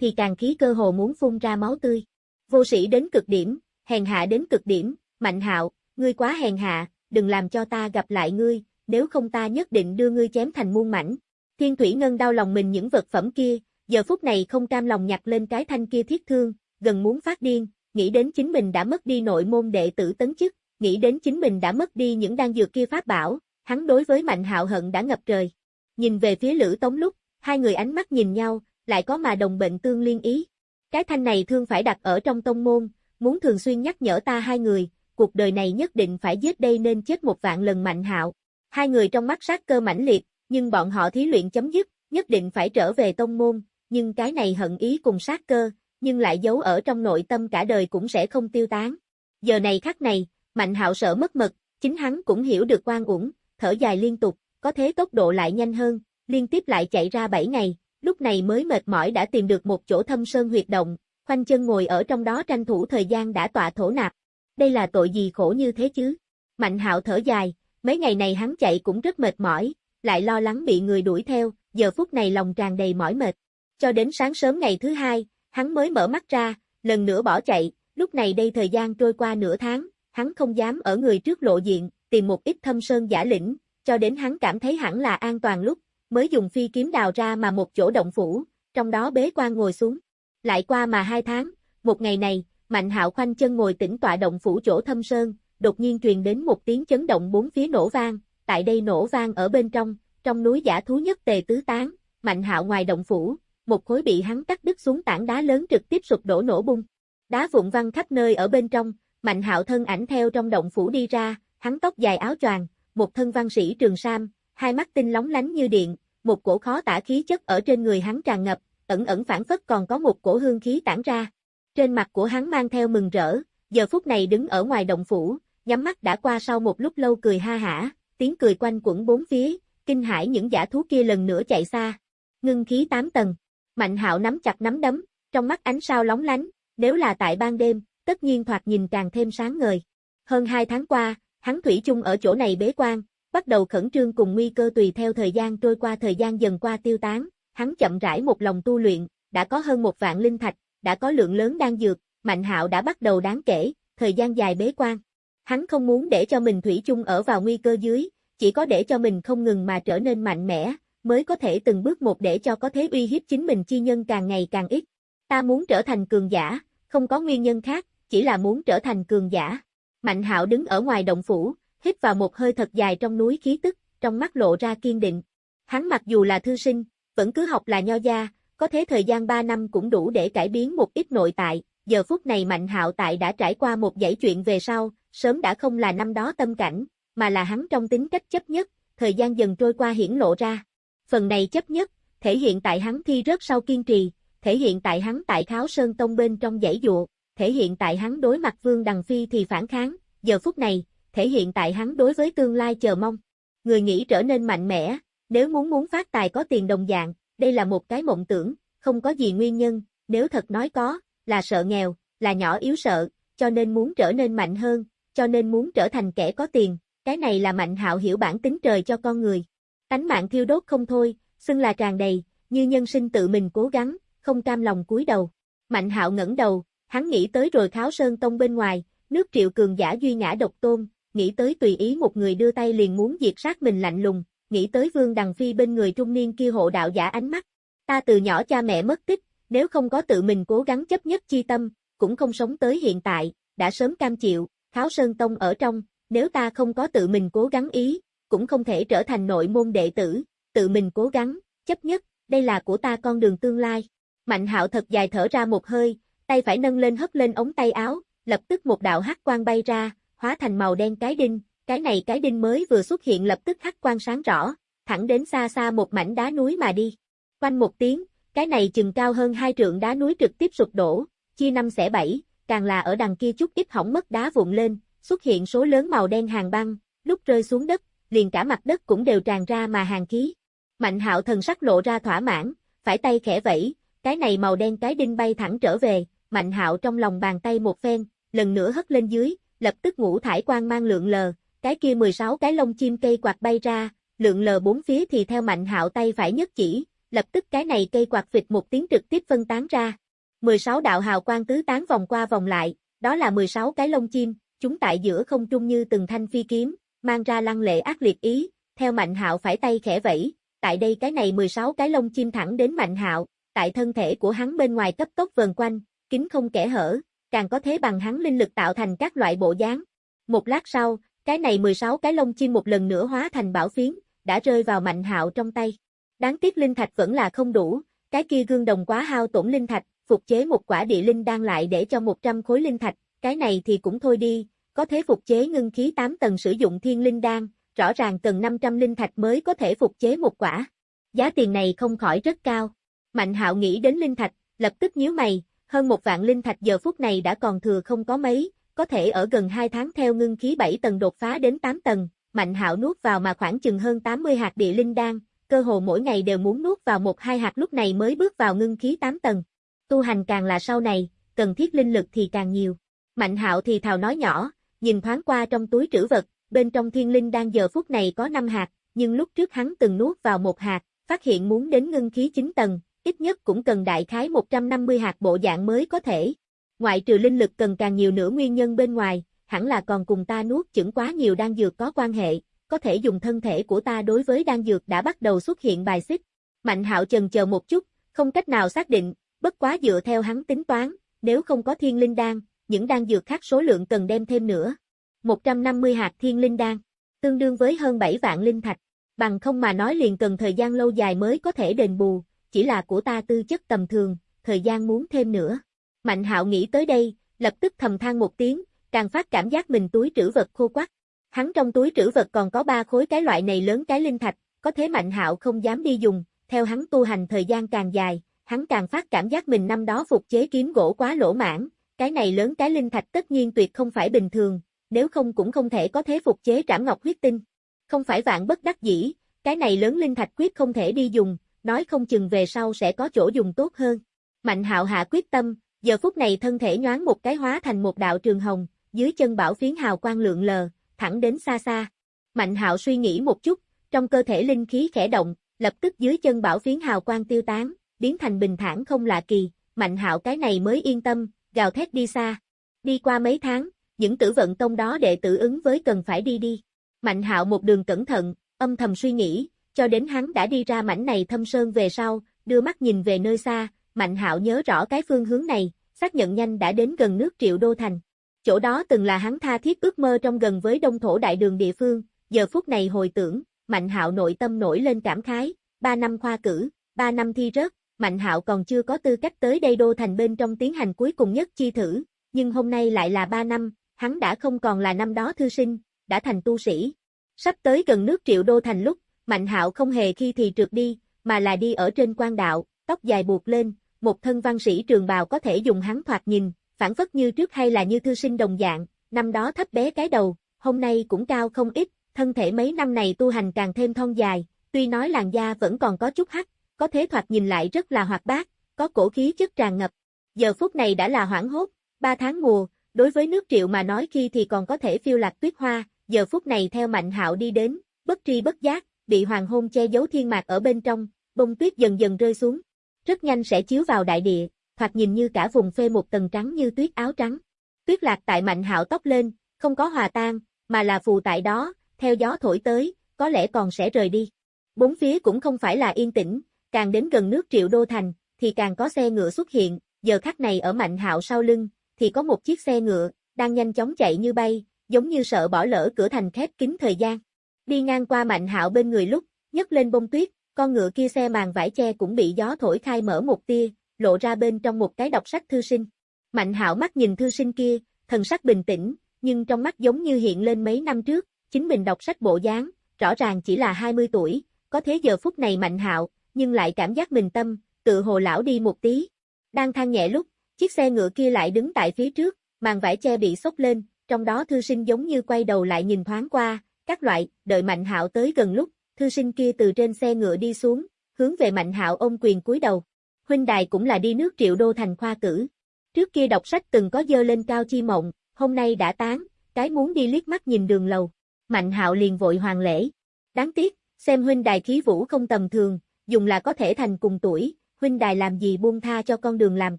thì càng khí cơ hồ muốn phun ra máu tươi. Vô sĩ đến cực điểm, hèn hạ đến cực điểm, mạnh hạo, ngươi quá hèn hạ, đừng làm cho ta gặp lại ngươi, nếu không ta nhất định đưa ngươi chém thành muôn mảnh. Thiên Thủy Ngân đau lòng mình những vật phẩm kia, giờ phút này không cam lòng nhặt lên cái thanh kia thiết thương, gần muốn phát điên, nghĩ đến chính mình đã mất đi nội môn đệ tử tấn chức, nghĩ đến chính mình đã mất đi những đan dược kia pháp bảo, hắn đối với Mạnh Hạo hận đã ngập trời. Nhìn về phía Lữ Tống lúc, hai người ánh mắt nhìn nhau, lại có mà đồng bệnh tương liên ý. Cái thanh này thương phải đặt ở trong tông môn, muốn thường xuyên nhắc nhở ta hai người, cuộc đời này nhất định phải giết đây nên chết một vạn lần Mạnh Hạo. Hai người trong mắt sát cơ mãnh liệt, nhưng bọn họ thí luyện chấm dứt, nhất định phải trở về tông môn, nhưng cái này hận ý cùng sát cơ, nhưng lại giấu ở trong nội tâm cả đời cũng sẽ không tiêu tán. Giờ này khắc này, Mạnh Hạo sợ mất mật, chính hắn cũng hiểu được quan uổng, thở dài liên tục, có thế tốc độ lại nhanh hơn, liên tiếp lại chạy ra 7 ngày, lúc này mới mệt mỏi đã tìm được một chỗ thâm sơn huyệt động, khoanh chân ngồi ở trong đó tranh thủ thời gian đã tọa thổ nạp. Đây là tội gì khổ như thế chứ? Mạnh Hạo thở dài, mấy ngày này hắn chạy cũng rất mệt mỏi, lại lo lắng bị người đuổi theo, giờ phút này lòng tràn đầy mỏi mệt. Cho đến sáng sớm ngày thứ hai, hắn mới mở mắt ra, lần nữa bỏ chạy, lúc này đây thời gian trôi qua nửa tháng, hắn không dám ở người trước lộ diện, tìm một ít thâm sơn giả lĩnh, cho đến hắn cảm thấy hẳn là an toàn lúc, mới dùng phi kiếm đào ra mà một chỗ động phủ, trong đó bế quan ngồi xuống. Lại qua mà hai tháng, một ngày này, Mạnh hạo khoanh chân ngồi tĩnh tọa động phủ chỗ thâm sơn, đột nhiên truyền đến một tiếng chấn động bốn phía nổ vang, tại đây nổ vang ở bên trong, trong núi giả thú nhất tề tứ tán, Mạnh hạo ngoài động phủ, một khối bị hắn cắt đứt xuống tảng đá lớn trực tiếp sụp đổ nổ bung. Đá vụn văng khắp nơi ở bên trong, Mạnh hạo thân ảnh theo trong động phủ đi ra, hắn tóc dài áo choàng, một thân văn sĩ trường sam, hai mắt tinh lóng lánh như điện, một cổ khó tả khí chất ở trên người hắn tràn ngập, ẩn ẩn phản phất còn có một cổ hương khí tản ra. Trên mặt của hắn mang theo mừng rỡ, giờ phút này đứng ở ngoài động phủ, nhắm mắt đã qua sau một lúc lâu cười ha hả, tiếng cười quanh quẩn bốn phía, kinh hãi những giả thú kia lần nữa chạy xa. Ngưng khí tám tầng, Mạnh hạo nắm chặt nắm đấm, trong mắt ánh sao lóng lánh, nếu là tại ban đêm, tất nhiên thoạt nhìn càng thêm sáng ngời. Hơn hai tháng qua, hắn thủy chung ở chỗ này bế quan, bắt đầu khẩn trương cùng nguy cơ tùy theo thời gian trôi qua thời gian dần qua tiêu tán, hắn chậm rãi một lòng tu luyện, đã có hơn một vạn linh thạch, đã có lượng lớn đang dược, Mạnh Hạo đã bắt đầu đáng kể, thời gian dài bế quan. Hắn không muốn để cho mình thủy chung ở vào nguy cơ dưới, chỉ có để cho mình không ngừng mà trở nên mạnh mẽ, mới có thể từng bước một để cho có thế uy hiếp chính mình chi nhân càng ngày càng ít. Ta muốn trở thành cường giả, không có nguyên nhân khác, chỉ là muốn trở thành cường giả. Mạnh hạo đứng ở ngoài động phủ, hít vào một hơi thật dài trong núi khí tức, trong mắt lộ ra kiên định. Hắn mặc dù là thư sinh, vẫn cứ học là nho gia, có thế thời gian 3 năm cũng đủ để cải biến một ít nội tại, giờ phút này Mạnh Hạo tại đã trải qua một dãy chuyện về sau, sớm đã không là năm đó tâm cảnh, mà là hắn trong tính cách chấp nhất, thời gian dần trôi qua hiển lộ ra. Phần này chấp nhất, thể hiện tại hắn thi rớt sau kiên trì, thể hiện tại hắn tại Kháo Sơn Tông bên trong giải dụa, thể hiện tại hắn đối mặt Vương Đằng Phi thì phản kháng, giờ phút này, thể hiện tại hắn đối với tương lai chờ mong. Người nghĩ trở nên mạnh mẽ, nếu muốn muốn phát tài có tiền đồng dạng, đây là một cái mộng tưởng, không có gì nguyên nhân, nếu thật nói có, là sợ nghèo, là nhỏ yếu sợ, cho nên muốn trở nên mạnh hơn, cho nên muốn trở thành kẻ có tiền, cái này là mạnh hạo hiểu bản tính trời cho con người. Tánh mạng thiêu đốt không thôi, xưng là tràn đầy, như nhân sinh tự mình cố gắng, không cam lòng cúi đầu. Mạnh hạo ngẩng đầu, hắn nghĩ tới rồi kháo sơn tông bên ngoài, nước triệu cường giả duy ngã độc tôn, nghĩ tới tùy ý một người đưa tay liền muốn diệt sát mình lạnh lùng, nghĩ tới vương đằng phi bên người trung niên kia hộ đạo giả ánh mắt. Ta từ nhỏ cha mẹ mất tích, nếu không có tự mình cố gắng chấp nhất chi tâm, cũng không sống tới hiện tại, đã sớm cam chịu, kháo sơn tông ở trong, nếu ta không có tự mình cố gắng ý, cũng không thể trở thành nội môn đệ tử, tự mình cố gắng, chấp nhất, đây là của ta con đường tương lai. Mạnh hạo thật dài thở ra một hơi, tay phải nâng lên hất lên ống tay áo, lập tức một đạo hắc quang bay ra, hóa thành màu đen cái đinh, cái này cái đinh mới vừa xuất hiện lập tức hắc quang sáng rõ, thẳng đến xa xa một mảnh đá núi mà đi. Quanh một tiếng, cái này chừng cao hơn hai trượng đá núi trực tiếp sụp đổ, chia năm xẻ bảy, càng là ở đằng kia chút ít hỏng mất đá vụn lên, xuất hiện số lớn màu đen hàng băng, lúc rơi xuống đất, liền cả mặt đất cũng đều tràn ra mà hàng khí. Mạnh hạo thần sắc lộ ra thỏa mãn, phải tay khẽ vẫy, cái này màu đen cái đinh bay thẳng trở về, mạnh hạo trong lòng bàn tay một phen, lần nữa hất lên dưới, lập tức ngũ thải quang mang lượng lờ, cái kia 16 cái lông chim cây quạt bay ra, lượng lờ bốn phía thì theo mạnh hạo tay phải nhất chỉ, lập tức cái này cây quạt vịt một tiếng trực tiếp phân tán ra. 16 đạo hào quang tứ tán vòng qua vòng lại, đó là 16 cái lông chim, chúng tại giữa không trung như từng thanh phi kiếm, mang ra lăng lệ ác liệt ý, theo mạnh hạo phải tay khẽ vẫy, tại đây cái này 16 cái lông chim thẳng đến mạnh hạo, tại thân thể của hắn bên ngoài cấp tốc vần quanh, kính không kẻ hở, càng có thế bằng hắn linh lực tạo thành các loại bộ dáng. Một lát sau, cái này 16 cái lông chim một lần nữa hóa thành bảo phiến, đã rơi vào mạnh hạo trong tay. Đáng tiếc linh thạch vẫn là không đủ, cái kia gương đồng quá hao tổn linh thạch, phục chế một quả địa linh đang lại để cho 100 khối linh thạch, cái này thì cũng thôi đi, có thể phục chế ngưng khí 8 tầng sử dụng thiên linh đan, rõ ràng cần 500 linh thạch mới có thể phục chế một quả. Giá tiền này không khỏi rất cao. Mạnh hạo nghĩ đến linh thạch, lập tức nhíu mày, hơn một vạn linh thạch giờ phút này đã còn thừa không có mấy, có thể ở gần 2 tháng theo ngưng khí 7 tầng đột phá đến 8 tầng, Mạnh Hạo nuốt vào mà khoảng chừng hơn 80 hạt địa linh đan, cơ hồ mỗi ngày đều muốn nuốt vào một hai hạt lúc này mới bước vào ngưng khí 8 tầng. Tu hành càng là sau này, cần thiết linh lực thì càng nhiều. Mạnh Hạo thì thào nói nhỏ, nhìn thoáng qua trong túi trữ vật, bên trong thiên linh đan giờ phút này có 5 hạt, nhưng lúc trước hắn từng nuốt vào một hạt, phát hiện muốn đến ngưng khí 9 tầng, ít nhất cũng cần đại khái 150 hạt bộ dạng mới có thể. Ngoại trừ linh lực cần càng nhiều nữa nguyên nhân bên ngoài, hẳn là còn cùng ta nuốt chửng quá nhiều đan dược có quan hệ, có thể dùng thân thể của ta đối với đan dược đã bắt đầu xuất hiện bài xích. Mạnh hạo chần chờ một chút, không cách nào xác định, bất quá dựa theo hắn tính toán, nếu không có thiên linh đan, những đan dược khác số lượng cần đem thêm nữa. 150 hạt thiên linh đan, tương đương với hơn 7 vạn linh thạch, bằng không mà nói liền cần thời gian lâu dài mới có thể đền bù, chỉ là của ta tư chất tầm thường, thời gian muốn thêm nữa. Mạnh hạo nghĩ tới đây, lập tức thầm than một tiếng, càng phát cảm giác mình túi trữ vật khô quắc. Hắn trong túi trữ vật còn có ba khối cái loại này lớn cái linh thạch, có thế mạnh hạo không dám đi dùng, theo hắn tu hành thời gian càng dài, hắn càng phát cảm giác mình năm đó phục chế kiếm gỗ quá lỗ mãn, cái này lớn cái linh thạch tất nhiên tuyệt không phải bình thường, nếu không cũng không thể có thế phục chế trảm ngọc huyết tinh. Không phải vạn bất đắc dĩ, cái này lớn linh thạch quyết không thể đi dùng, nói không chừng về sau sẽ có chỗ dùng tốt hơn. Mạnh hạo hạ quyết tâm, giờ phút này thân thể nhoáng một cái hóa thành một đạo trường hồng, dưới chân bảo phiến hào quang lượng lờ, thẳng đến xa xa. Mạnh hạo suy nghĩ một chút, trong cơ thể linh khí khẽ động, lập tức dưới chân bảo phiến hào quang tiêu tán, biến thành bình thản không lạ kỳ, mạnh hạo cái này mới yên tâm, gào thét đi xa. Đi qua mấy tháng, những tử vận tông đó đệ tử ứng với cần phải đi đi. Mạnh hạo một đường cẩn thận, âm thầm suy nghĩ, cho đến hắn đã đi ra mảnh này thâm sơn về sau, đưa mắt nhìn về nơi xa, Mạnh hạo nhớ rõ cái phương hướng này, xác nhận nhanh đã đến gần nước triệu đô thành. Chỗ đó từng là hắn tha thiết ước mơ trong gần với đông thổ đại đường địa phương, giờ phút này hồi tưởng, Mạnh hạo nội tâm nổi lên cảm khái, ba năm khoa cử, ba năm thi rớt, Mạnh hạo còn chưa có tư cách tới đây đô thành bên trong tiến hành cuối cùng nhất chi thử, nhưng hôm nay lại là ba năm, hắn đã không còn là năm đó thư sinh, đã thành tu sĩ. Sắp tới gần nước triệu đô thành lúc, Mạnh hạo không hề khi thì trượt đi, mà là đi ở trên quan đạo, tóc dài buộc lên, một thân văn sĩ trường bào có thể dùng hắn thoạt nhìn, phản phất như trước hay là như thư sinh đồng dạng, năm đó thấp bé cái đầu, hôm nay cũng cao không ít, thân thể mấy năm này tu hành càng thêm thon dài, tuy nói làn da vẫn còn có chút hắc, có thế thoạt nhìn lại rất là hoạt bát, có cổ khí chất tràn ngập. Giờ phút này đã là hoảng hốt, ba tháng mùa, đối với nước triệu mà nói khi thì còn có thể phiêu lạc tuyết hoa, giờ phút này theo mạnh hạo đi đến, bất tri bất giác, bị hoàng hôn che giấu thiên mạc ở bên trong, bông tuyết dần dần rơi xuống, rất nhanh sẽ chiếu vào đại địa, thoạt nhìn như cả vùng phê một tầng trắng như tuyết áo trắng. Tuyết lạc tại mạnh hạo tóc lên, không có hòa tan, mà là phù tại đó, theo gió thổi tới, có lẽ còn sẽ rời đi. Bốn phía cũng không phải là yên tĩnh, càng đến gần nước triệu đô thành, thì càng có xe ngựa xuất hiện, giờ khắc này ở mạnh hạo sau lưng, thì có một chiếc xe ngựa, đang nhanh chóng chạy như bay, giống như sợ bỏ lỡ cửa thành khép kín thời gian. Đi ngang qua mạnh hạo bên người lúc, nhấc lên bông tuyết, Con ngựa kia xe màn vải che cũng bị gió thổi khai mở một tia, lộ ra bên trong một cái đọc sách thư sinh. Mạnh hạo mắt nhìn thư sinh kia, thần sắc bình tĩnh, nhưng trong mắt giống như hiện lên mấy năm trước, chính mình đọc sách bộ dáng, rõ ràng chỉ là 20 tuổi, có thế giờ phút này mạnh hạo, nhưng lại cảm giác bình tâm, tự hồ lão đi một tí. Đang than nhẹ lúc, chiếc xe ngựa kia lại đứng tại phía trước, màn vải che bị sốc lên, trong đó thư sinh giống như quay đầu lại nhìn thoáng qua, các loại, đợi Mạnh Hạo tới gần lúc, thư sinh kia từ trên xe ngựa đi xuống, hướng về Mạnh Hạo ôm quyền cúi đầu. Huynh đài cũng là đi nước Triệu Đô thành khoa cử. Trước kia đọc sách từng có dơ lên cao chi mộng, hôm nay đã tán, cái muốn đi liếc mắt nhìn đường lầu. Mạnh Hạo liền vội hoàng lễ. Đáng tiếc, xem huynh đài khí vũ không tầm thường, dùng là có thể thành cùng tuổi, huynh đài làm gì buông tha cho con đường làm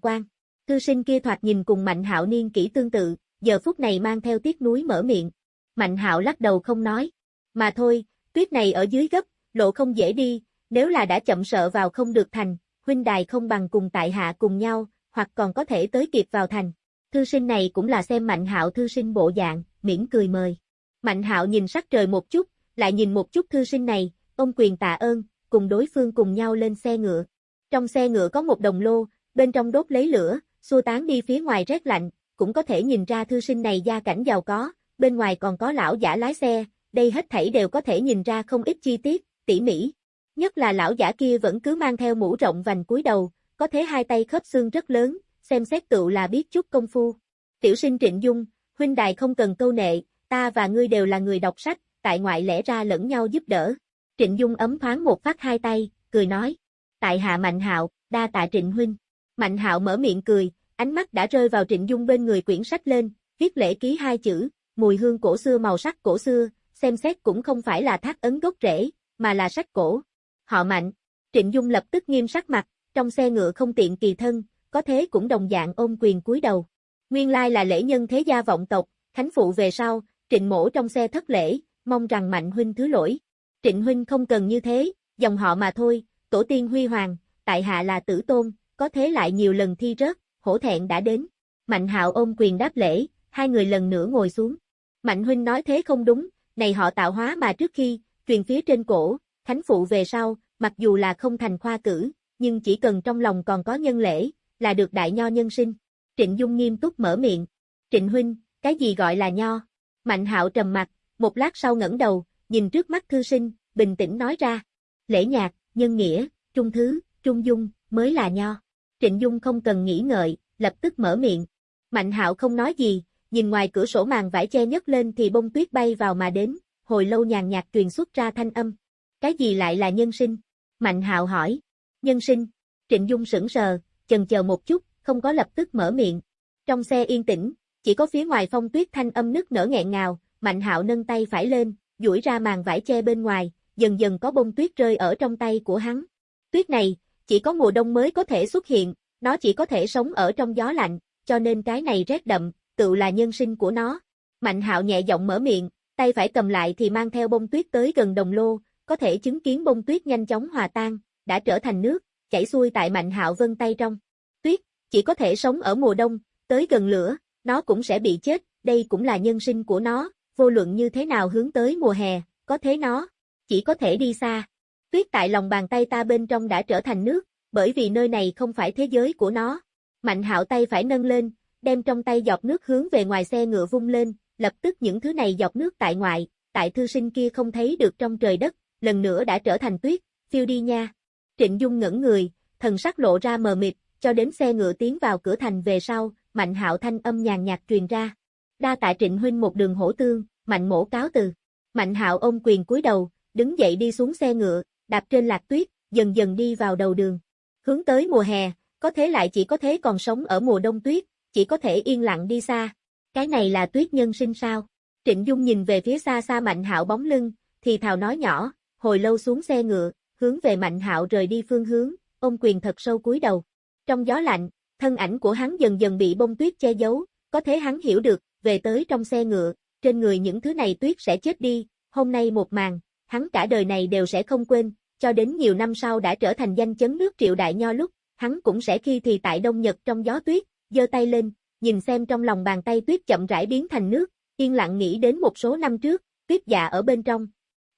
quan. Thư sinh kia thoạt nhìn cùng Mạnh Hạo niên kỹ tương tự, giờ phút này mang theo tiếc núi mở miệng. Mạnh Hạo lắc đầu không nói. Mà thôi, tuyết này ở dưới gấp, lộ không dễ đi, nếu là đã chậm sợ vào không được thành, huynh đài không bằng cùng tại hạ cùng nhau, hoặc còn có thể tới kịp vào thành. Thư sinh này cũng là xem Mạnh Hạo thư sinh bộ dạng, miễn cười mời. Mạnh Hạo nhìn sắc trời một chút, lại nhìn một chút thư sinh này, ông quyền tạ ơn, cùng đối phương cùng nhau lên xe ngựa. Trong xe ngựa có một đồng lô, bên trong đốt lấy lửa, xua tán đi phía ngoài rét lạnh, cũng có thể nhìn ra thư sinh này gia cảnh giàu có, bên ngoài còn có lão giả lái xe, đây hết thảy đều có thể nhìn ra không ít chi tiết, tỉ mỉ. Nhất là lão giả kia vẫn cứ mang theo mũ rộng vành cúi đầu, có thế hai tay khớp xương rất lớn, xem xét tựu là biết chút công phu. Tiểu sinh Trịnh Dung, huynh đài không cần câu nệ, ta và ngươi đều là người đọc sách, tại ngoại lẽ ra lẫn nhau giúp đỡ. Trịnh Dung ấm thoáng một phát hai tay, cười nói. Tại hạ Mạnh Hạo, đa tạ Trịnh huynh. Mạnh Hạo mở miệng cười, ánh mắt đã rơi vào Trịnh Dung bên người quyển sách lên, viết lễ ký hai chữ, mùi hương cổ xưa màu sắc cổ xưa, xem xét cũng không phải là thác ấn gốc rễ, mà là sách cổ. Họ Mạnh. Trịnh Dung lập tức nghiêm sắc mặt, trong xe ngựa không tiện kỳ thân, có thế cũng đồng dạng ôm quyền cúi đầu. Nguyên lai là lễ nhân thế gia vọng tộc, khánh phụ về sau, Trịnh Mổ trong xe thất lễ, mong rằng Mạnh huynh thứ lỗi. Trịnh huynh không cần như thế, dòng họ mà thôi, tổ tiên huy hoàng, tại hạ là tử tôn, có thế lại nhiều lần thi rớt, hổ thẹn đã đến. Mạnh hạo ôm quyền đáp lễ, hai người lần nữa ngồi xuống. Mạnh huynh nói thế không đúng, này họ tạo hóa mà trước khi, truyền phía trên cổ, thánh phụ về sau, mặc dù là không thành khoa cử, nhưng chỉ cần trong lòng còn có nhân lễ, là được đại nho nhân sinh. Trịnh Dung nghiêm túc mở miệng. Trịnh huynh, cái gì gọi là nho? Mạnh hạo trầm mặt, một lát sau ngẩng đầu, nhìn trước mắt thư sinh, bình tĩnh nói ra. Lễ nhạc, nhân nghĩa, trung thứ, trung dung, mới là nho. Trịnh Dung không cần nghĩ ngợi, lập tức mở miệng. Mạnh hạo không nói gì, nhìn ngoài cửa sổ màn vải che nhấc lên thì bông tuyết bay vào mà đến, hồi lâu nhàn nhạt truyền xuất ra thanh âm. Cái gì lại là nhân sinh? Mạnh hạo hỏi. Nhân sinh. Trịnh Dung sững sờ, chần chờ một chút, không có lập tức mở miệng. Trong xe yên tĩnh, chỉ có phía ngoài phong tuyết thanh âm nức nở nghẹn ngào, Mạnh hạo nâng tay phải lên, duỗi ra màn vải che bên ngoài, dần dần có bông tuyết rơi ở trong tay của hắn. Tuyết này, chỉ có mùa đông mới có thể xuất hiện, nó chỉ có thể sống ở trong gió lạnh, cho nên cái này rét đậm, tự là nhân sinh của nó. Mạnh hạo nhẹ giọng mở miệng, tay phải cầm lại thì mang theo bông tuyết tới gần đồng lô, có thể chứng kiến bông tuyết nhanh chóng hòa tan, đã trở thành nước, chảy xuôi tại mạnh hạo vân tay trong. Tuyết, chỉ có thể sống ở mùa đông, tới gần lửa, nó cũng sẽ bị chết, đây cũng là nhân sinh của nó, vô luận như thế nào hướng tới mùa hè, có thế nó, chỉ có thể đi xa. Tuyết tại lòng bàn tay ta bên trong đã trở thành nước, bởi vì nơi này không phải thế giới của nó. Mạnh hạo tay phải nâng lên, đem trong tay giọt nước hướng về ngoài xe ngựa vung lên, lập tức những thứ này giọt nước tại ngoại, tại thư sinh kia không thấy được trong trời đất, lần nữa đã trở thành tuyết, phiêu đi nha. Trịnh Dung ngẩn người, thần sắc lộ ra mờ mịt, cho đến xe ngựa tiến vào cửa thành về sau, mạnh hạo thanh âm nhàn nhạt truyền ra. Đa tạ Trịnh huynh một đường hổ tương, mạnh mổ cáo từ. Mạnh hạo ôm quyền cúi đầu, đứng dậy đi xuống xe ngựa, đạp trên lạc tuyết, dần dần đi vào đầu đường. Hướng tới mùa hè, có thế lại chỉ có thế còn sống ở mùa đông tuyết, chỉ có thể yên lặng đi xa. Cái này là tuyết nhân sinh sao? Trịnh Dung nhìn về phía xa xa Mạnh Hạo bóng lưng, thì thào nói nhỏ, hồi lâu xuống xe ngựa, hướng về Mạnh Hạo rời đi phương hướng, ôm quyền thật sâu cúi đầu. Trong gió lạnh, thân ảnh của hắn dần dần bị bông tuyết che giấu, có thế hắn hiểu được, về tới trong xe ngựa, trên người những thứ này tuyết sẽ chết đi, hôm nay một màn, hắn cả đời này đều sẽ không quên, cho đến nhiều năm sau đã trở thành danh chấn nước triệu đại nho lúc, hắn cũng sẽ khi thì tại Đông Nhật trong gió tuyết, giơ tay lên, nhìn xem trong lòng bàn tay tuyết chậm rãi biến thành nước, yên lặng nghĩ đến một số năm trước, tuyết dạ ở bên trong.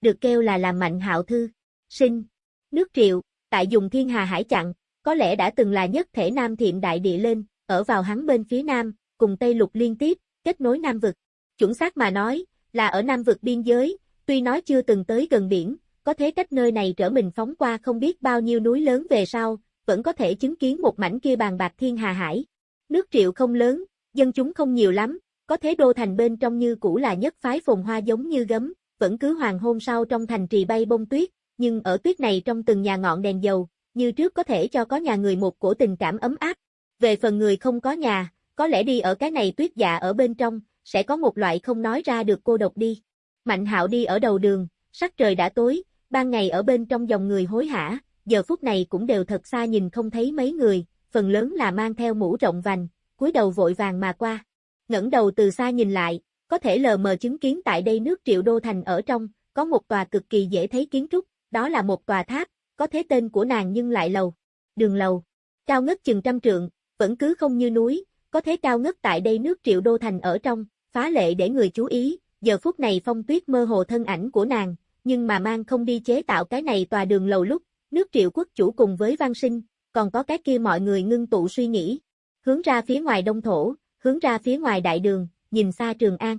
Được kêu là làm mạnh hạo thư, sinh. Nước triệu, tại dùng thiên hà hải chặn, có lẽ đã từng là nhất thể nam thiện đại địa lên, ở vào hắn bên phía nam, cùng Tây Lục liên tiếp, kết nối Nam vực. Chuẩn xác mà nói, là ở Nam vực biên giới, tuy nói chưa từng tới gần biển, có thế cách nơi này trở mình phóng qua không biết bao nhiêu núi lớn về sau, vẫn có thể chứng kiến một mảnh kia bàn bạc thiên hà hải. Nước triệu không lớn, dân chúng không nhiều lắm, có thế đô thành bên trong như cũ là nhất phái phồn hoa giống như gấm, vẫn cứ hoàng hôn sau trong thành trì bay bông tuyết, nhưng ở tuyết này trong từng nhà ngọn đèn dầu, như trước có thể cho có nhà người một cổ tình cảm ấm áp. Về phần người không có nhà, có lẽ đi ở cái này tuyết dạ ở bên trong, sẽ có một loại không nói ra được cô độc đi. Mạnh hạo đi ở đầu đường, sắc trời đã tối, ban ngày ở bên trong dòng người hối hả, giờ phút này cũng đều thật xa nhìn không thấy mấy người, phần lớn là mang theo mũ rộng vành, cúi đầu vội vàng mà qua. ngẩng đầu từ xa nhìn lại, có thể lờ mờ chứng kiến tại đây nước triệu đô thành ở trong, có một tòa cực kỳ dễ thấy kiến trúc, đó là một tòa tháp, có thế tên của nàng nhưng lại lầu. Đường lầu, cao ngất chừng trăm trượng, vẫn cứ không như núi, có thế cao ngất tại đây nước triệu đô thành ở trong, phá lệ để người chú ý, giờ phút này phong tuyết mơ hồ thân ảnh của nàng, nhưng mà mang không đi chế tạo cái này tòa đường lầu lúc, nước triệu quốc chủ cùng với văn sinh, còn có cái kia mọi người ngưng tụ suy nghĩ, hướng ra phía ngoài đông thổ, hướng ra phía ngoài đại đường, nhìn xa Trường An.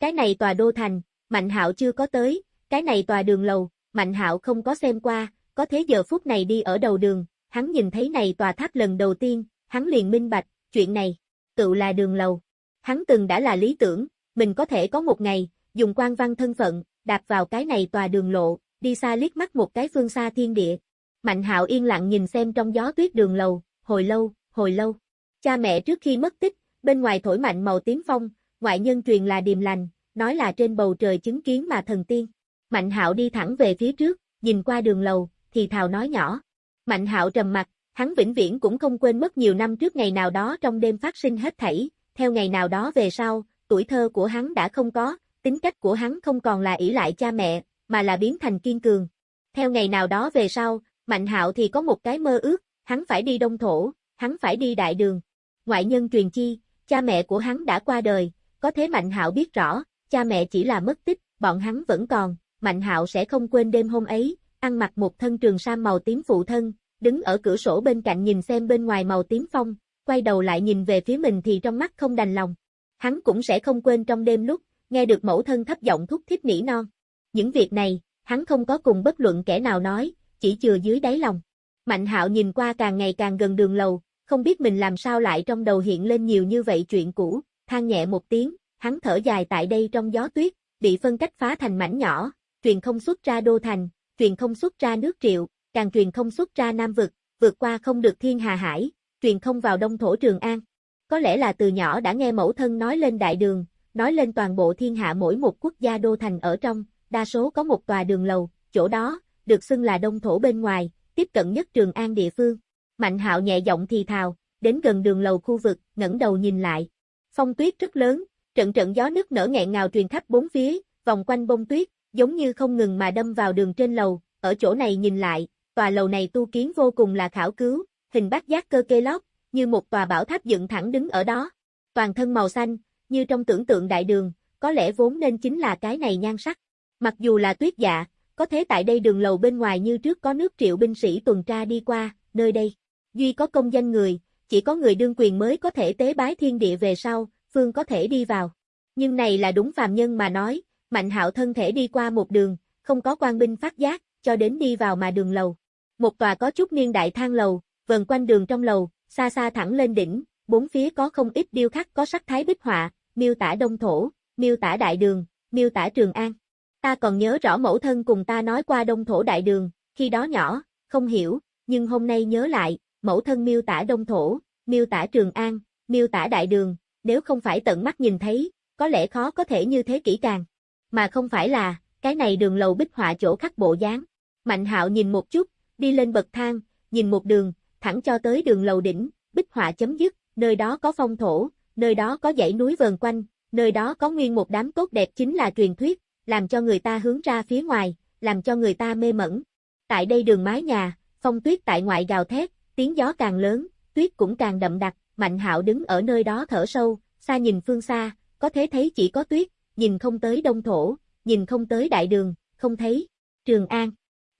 Cái này tòa đô thành, Mạnh Hạo chưa có tới, cái này tòa đường lầu, Mạnh Hạo không có xem qua, có thế giờ phút này đi ở đầu đường, hắn nhìn thấy này tòa tháp lần đầu tiên, hắn liền minh bạch, chuyện này, tự là đường lầu. Hắn từng đã là lý tưởng, mình có thể có một ngày, dùng quan văn thân phận, đạp vào cái này tòa đường lộ, đi xa liếc mắt một cái phương xa thiên địa. Mạnh hạo yên lặng nhìn xem trong gió tuyết đường lầu, hồi lâu, hồi lâu. Cha mẹ trước khi mất tích, bên ngoài thổi mạnh màu tím phong, ngoại nhân truyền là điềm lành, nói là trên bầu trời chứng kiến mà thần tiên. Mạnh hạo đi thẳng về phía trước, nhìn qua đường lầu, thì thào nói nhỏ. Mạnh hạo trầm mặt, hắn vĩnh viễn cũng không quên mất nhiều năm trước ngày nào đó trong đêm phát sinh hết thảy, theo ngày nào đó về sau, tuổi thơ của hắn đã không có, tính cách của hắn không còn là ỷ lại cha mẹ, mà là biến thành kiên cường. Theo ngày nào đó về sau, Mạnh hạo thì có một cái mơ ước, hắn phải đi đông thổ, hắn phải đi đại đường. Ngoại nhân truyền chi, cha mẹ của hắn đã qua đời, có thế Mạnh hạo biết rõ, cha mẹ chỉ là mất tích, bọn hắn vẫn còn, Mạnh hạo sẽ không quên đêm hôm ấy, ăn mặc một thân trường sam màu tím phụ thân, đứng ở cửa sổ bên cạnh nhìn xem bên ngoài màu tím phong, quay đầu lại nhìn về phía mình thì trong mắt không đành lòng. Hắn cũng sẽ không quên trong đêm lúc, nghe được mẫu thân thấp giọng thúc thiết nỉ non. Những việc này, hắn không có cùng bất luận kẻ nào nói, chỉ chừa dưới đáy lòng. Mạnh hạo nhìn qua càng ngày càng gần đường lầu, không biết mình làm sao lại trong đầu hiện lên nhiều như vậy chuyện cũ, than nhẹ một tiếng, hắn thở dài tại đây trong gió tuyết, bị phân cách phá thành mảnh nhỏ, truyền không xuất ra đô thành, truyền không xuất ra nước triệu, càng truyền không xuất ra Nam vực, vượt qua không được thiên hà hải, truyền không vào đông thổ Trường An. Có lẽ là từ nhỏ đã nghe mẫu thân nói lên đại đường, nói lên toàn bộ thiên hạ mỗi một quốc gia đô thành ở trong, đa số có một tòa đường lầu, chỗ đó, được xưng là đông thổ bên ngoài, tiếp cận nhất Trường An địa phương. Mạnh hạo nhẹ giọng thì thào, đến gần đường lầu khu vực, ngẩng đầu nhìn lại. Phong tuyết rất lớn, trận trận gió nước nở nghẹn ngào truyền khắp bốn phía, vòng quanh bông tuyết, giống như không ngừng mà đâm vào đường trên lầu, ở chỗ này nhìn lại, tòa lầu này tu kiến vô cùng là khảo cứu, hình bát giác cơ kê lót, như một tòa bảo tháp dựng thẳng đứng ở đó. Toàn thân màu xanh, như trong tưởng tượng đại đường, có lẽ vốn nên chính là cái này nhan sắc. Mặc dù là tuyết dạ, có thế tại đây đường lầu bên ngoài như trước có nước triệu binh sĩ tuần tra đi qua, nơi đây. Duy có công danh người, chỉ có người đương quyền mới có thể tế bái thiên địa về sau, phương có thể đi vào. Nhưng này là đúng phàm nhân mà nói, mạnh hạo thân thể đi qua một đường, không có quan binh phát giác, cho đến đi vào mà đường lầu. Một tòa có chút niên đại thang lầu, vần quanh đường trong lầu, xa xa thẳng lên đỉnh, bốn phía có không ít điêu khắc có sắc thái bích họa, miêu tả đông thổ, miêu tả đại đường, miêu tả trường an. Ta còn nhớ rõ mẫu thân cùng ta nói qua đông thổ đại đường, khi đó nhỏ, không hiểu, nhưng hôm nay nhớ lại, mẫu thân miêu tả đông thổ, miêu tả trường an, miêu tả đại đường, nếu không phải tận mắt nhìn thấy, có lẽ khó có thể như thế kỹ càng. Mà không phải là, cái này đường lầu bích họa chỗ khắc bộ dáng. Mạnh hạo nhìn một chút, đi lên bậc thang, nhìn một đường, thẳng cho tới đường lầu đỉnh, bích họa chấm dứt, nơi đó có phong thổ, nơi đó có dãy núi vờn quanh, nơi đó có nguyên một đám tốt đẹp chính là truyền thuyết, làm cho người ta hướng ra phía ngoài, làm cho người ta mê mẩn. Tại đây đường mái nhà, phong tuyết tại ngoại gào thét, tiếng gió càng lớn, tuyết cũng càng đậm đặc, Mạnh Hạo đứng ở nơi đó thở sâu, xa nhìn phương xa, có thể thấy chỉ có tuyết, nhìn không tới đông thổ, nhìn không tới đại đường, không thấy Trường An.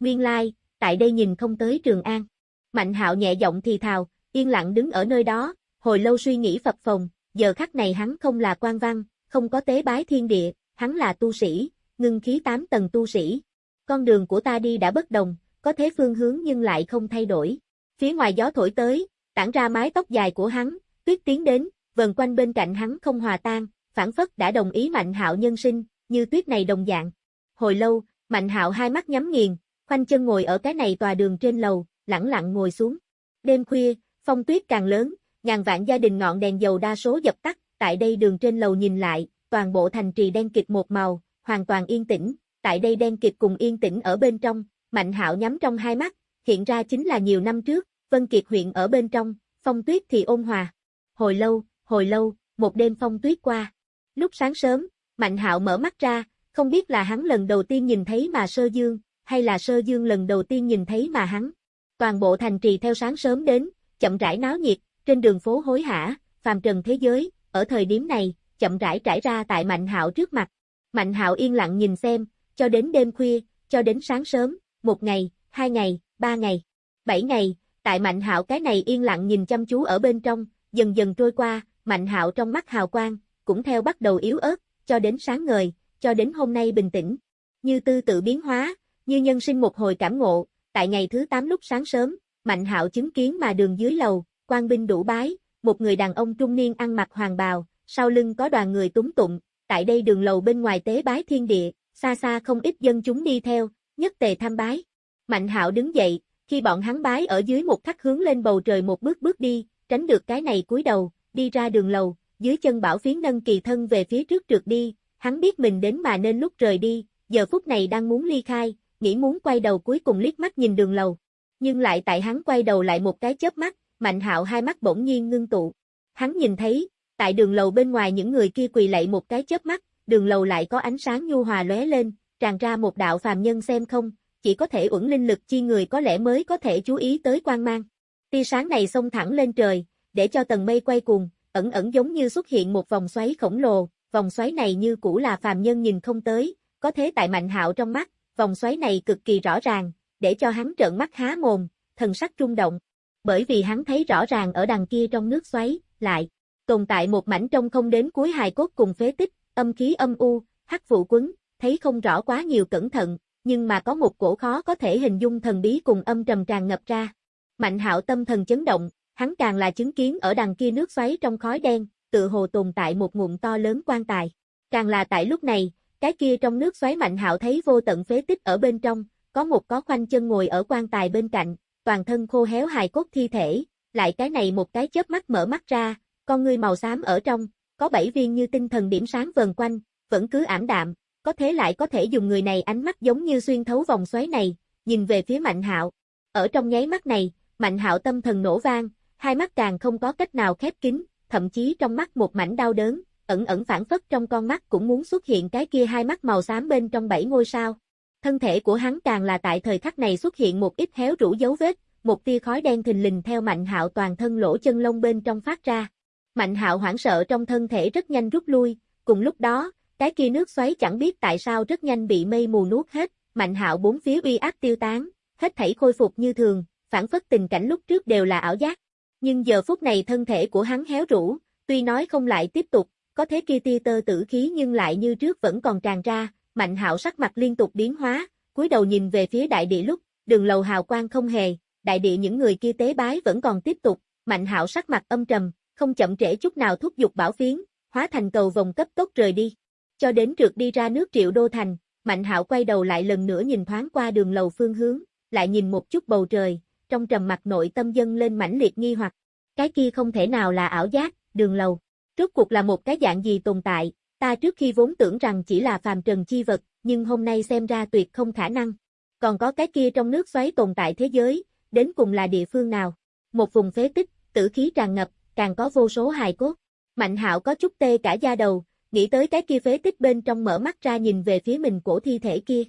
Nguyên lai, tại đây nhìn không tới Trường An. Mạnh hạo nhẹ giọng thì thào, yên lặng đứng ở nơi đó, hồi lâu suy nghĩ phập phồng, giờ khắc này hắn không là quan văn, không có tế bái thiên địa, hắn là tu sĩ, ngưng khí tám tầng tu sĩ. Con đường của ta đi đã bất đồng, có thế phương hướng nhưng lại không thay đổi. Phía ngoài gió thổi tới, tản ra mái tóc dài của hắn, tuyết tiến đến, vần quanh bên cạnh hắn không hòa tan, phản phất đã đồng ý Mạnh Hạo nhân sinh, như tuyết này đồng dạng. Hồi lâu, Mạnh Hạo hai mắt nhắm nghiền, khoanh chân ngồi ở cái này tòa đường trên lầu, lẳng lặng ngồi xuống. Đêm khuya, phong tuyết càng lớn, ngàn vạn gia đình ngọn đèn dầu đa số dập tắt, tại đây đường trên lầu nhìn lại, toàn bộ thành trì đen kịt một màu, hoàn toàn yên tĩnh, tại đây đen kịt cùng yên tĩnh ở bên trong, Mạnh Hạo nhắm trong hai mắt, hiện ra chính là nhiều năm trước, Vân Kiệt huyện ở bên trong, phong tuyết thì ôn hòa. Hồi lâu, hồi lâu, một đêm phong tuyết qua. Lúc sáng sớm, Mạnh Hạo mở mắt ra, không biết là hắn lần đầu tiên nhìn thấy mà Sơ Dương, hay là Sơ Dương lần đầu tiên nhìn thấy mà hắn. Toàn bộ thành trì theo sáng sớm đến, chậm rãi náo nhiệt, trên đường phố hối hả, phàm trần thế giới, ở thời điểm này, chậm rãi trải ra tại Mạnh Hạo trước mặt. Mạnh Hạo yên lặng nhìn xem, cho đến đêm khuya, cho đến sáng sớm, một ngày, hai ngày, ba ngày, bảy ngày, tại Mạnh Hạo cái này yên lặng nhìn chăm chú ở bên trong, dần dần trôi qua, Mạnh Hạo trong mắt hào quang, cũng theo bắt đầu yếu ớt, cho đến sáng ngời, cho đến hôm nay bình tĩnh. Như tư tự biến hóa, như nhân sinh một hồi cảm ngộ, tại ngày thứ 8 lúc sáng sớm, Mạnh Hạo chứng kiến mà đường dưới lầu, quan binh đủ bái, một người đàn ông trung niên ăn mặc hoàng bào, sau lưng có đoàn người túng tụng, tại đây đường lầu bên ngoài tế bái thiên địa, xa xa không ít dân chúng đi theo, nhất tề tham bái. Mạnh Hạo đứng dậy, khi bọn hắn bái ở dưới một khắc hướng lên bầu trời một bước bước đi, tránh được cái này cúi đầu, đi ra đường lầu, dưới chân bảo phiến nâng kỳ thân về phía trước trượt đi, hắn biết mình đến mà nên lúc rời đi, giờ phút này đang muốn ly khai, nghĩ muốn quay đầu cuối cùng liếc mắt nhìn đường lầu. Nhưng lại tại hắn quay đầu lại một cái chớp mắt, Mạnh Hạo hai mắt bỗng nhiên ngưng tụ. Hắn nhìn thấy, tại đường lầu bên ngoài những người kia quỳ lạy một cái chớp mắt, đường lầu lại có ánh sáng nhu hòa lóe lên, tràn ra một đạo phàm nhân xem không, chỉ có thể uẩn linh lực chi người có lẽ mới có thể chú ý tới quang mang. Tia sáng này xông thẳng lên trời, để cho tầng mây quay cuồng, ẩn ẩn giống như xuất hiện một vòng xoáy khổng lồ, vòng xoáy này như cũ là phàm nhân nhìn không tới, có thế tại Mạnh Hạo trong mắt, vòng xoáy này cực kỳ rõ ràng, để cho hắn trợn mắt há mồm, thần sắc rung động. Bởi vì hắn thấy rõ ràng ở đằng kia trong nước xoáy, lại tồn tại một mảnh trong không đến cuối hài cốt cùng phế tích, âm khí âm u, hắc vụ quấn, thấy không rõ quá nhiều cẩn thận, nhưng mà có một cổ khó có thể hình dung thần bí cùng âm trầm tràn ngập ra. Mạnh hạo tâm thần chấn động, hắn càng là chứng kiến ở đằng kia nước xoáy trong khói đen, tự hồ tồn tại một ngụm to lớn quan tài. Càng là tại lúc này, cái kia trong nước xoáy mạnh hạo thấy vô tận phế tích ở bên trong, có một có khoanh chân ngồi ở quan tài bên cạnh, toàn thân khô héo hài cốt thi thể, lại cái này một cái chớp mắt mở mắt ra, con ngươi màu xám ở trong, có bảy viên như tinh thần điểm sáng vần quanh, vẫn cứ ảm đạm, có thế lại có thể dùng người này ánh mắt giống như xuyên thấu vòng xoáy này, nhìn về phía Mạnh Hạo. Ở trong nháy mắt này, Mạnh Hạo tâm thần nổ vang, hai mắt càng không có cách nào khép kín, thậm chí trong mắt một mảnh đau đớn, ẩn ẩn phản phất trong con mắt cũng muốn xuất hiện cái kia hai mắt màu xám bên trong bảy ngôi sao. Thân thể của hắn càng là tại thời khắc này xuất hiện một ít héo rũ dấu vết, một tia khói đen thình lình theo Mạnh Hạo toàn thân lỗ chân lông bên trong phát ra. Mạnh Hạo hoảng sợ trong thân thể rất nhanh rút lui, cùng lúc đó, cái kia nước xoáy chẳng biết tại sao rất nhanh bị mây mù nuốt hết, Mạnh Hạo bốn phía uy áp tiêu tán, hết thảy khôi phục như thường, phản phất tình cảnh lúc trước đều là ảo giác. Nhưng giờ phút này thân thể của hắn héo rũ, tuy nói không lại tiếp tục, có thế kia tia tơ tử khí nhưng lại như trước vẫn còn tràn ra, Mạnh Hạo sắc mặt liên tục biến hóa, cúi đầu nhìn về phía đại địa lúc, đường lầu hào quang không hề, đại địa những người kia tế bái vẫn còn tiếp tục, Mạnh Hạo sắc mặt âm trầm, không chậm trễ chút nào thúc giục bảo phiến, hóa thành cầu vòng cấp tốc rời đi. Cho đến trượt đi ra nước triệu đô thành, Mạnh Hạo quay đầu lại lần nữa nhìn thoáng qua đường lầu phương hướng, lại nhìn một chút bầu trời, trong trầm mặt nội tâm dân lên mãnh liệt nghi hoặc. Cái kia không thể nào là ảo giác, đường lầu. Rốt cuộc là một cái dạng gì tồn tại, ta trước khi vốn tưởng rằng chỉ là phàm trần chi vật, nhưng hôm nay xem ra tuyệt không khả năng. Còn có cái kia trong nước xoáy tồn tại thế giới, đến cùng là địa phương nào? Một vùng phế tích, tử khí tràn ngập, càng có vô số hài cốt. Mạnh hạo có chút tê cả da đầu, nghĩ tới cái kia phế tích bên trong mở mắt ra nhìn về phía mình cổ thi thể kia.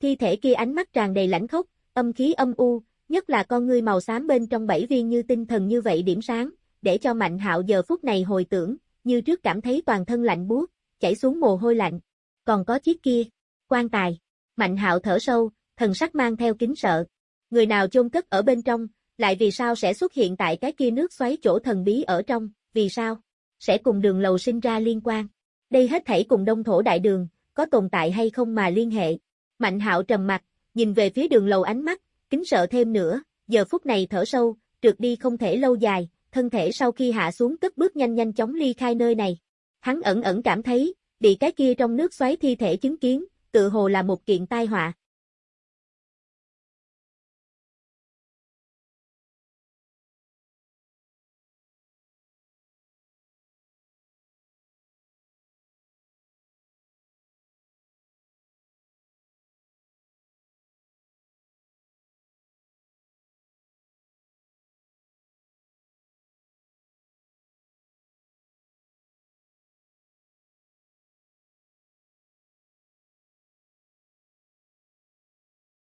Thi thể kia ánh mắt tràn đầy lãnh khốc, âm khí âm u, nhất là con ngươi màu xám bên trong bảy viên như tinh thần như vậy điểm sáng, để cho Mạnh Hạo giờ phút này hồi tưởng, như trước cảm thấy toàn thân lạnh buốt, chảy xuống mồ hôi lạnh. Còn có chiếc kia, quan tài. Mạnh Hạo thở sâu, thần sắc mang theo kính sợ. Người nào chôn cất ở bên trong, lại vì sao sẽ xuất hiện tại cái kia nước xoáy chỗ thần bí ở trong, vì sao? Sẽ cùng đường lầu sinh ra liên quan. Đây hết thảy cùng đông thổ đại đường, có tồn tại hay không mà liên hệ. Mạnh hạo trầm mặt, nhìn về phía đường lầu ánh mắt, kính sợ thêm nữa, giờ phút này thở sâu, trượt đi không thể lâu dài, thân thể sau khi hạ xuống cất bước nhanh nhanh chóng ly khai nơi này. Hắn ẩn ẩn cảm thấy, bị cái kia trong nước xoáy thi thể chứng kiến, tự hồ là một kiện tai họa.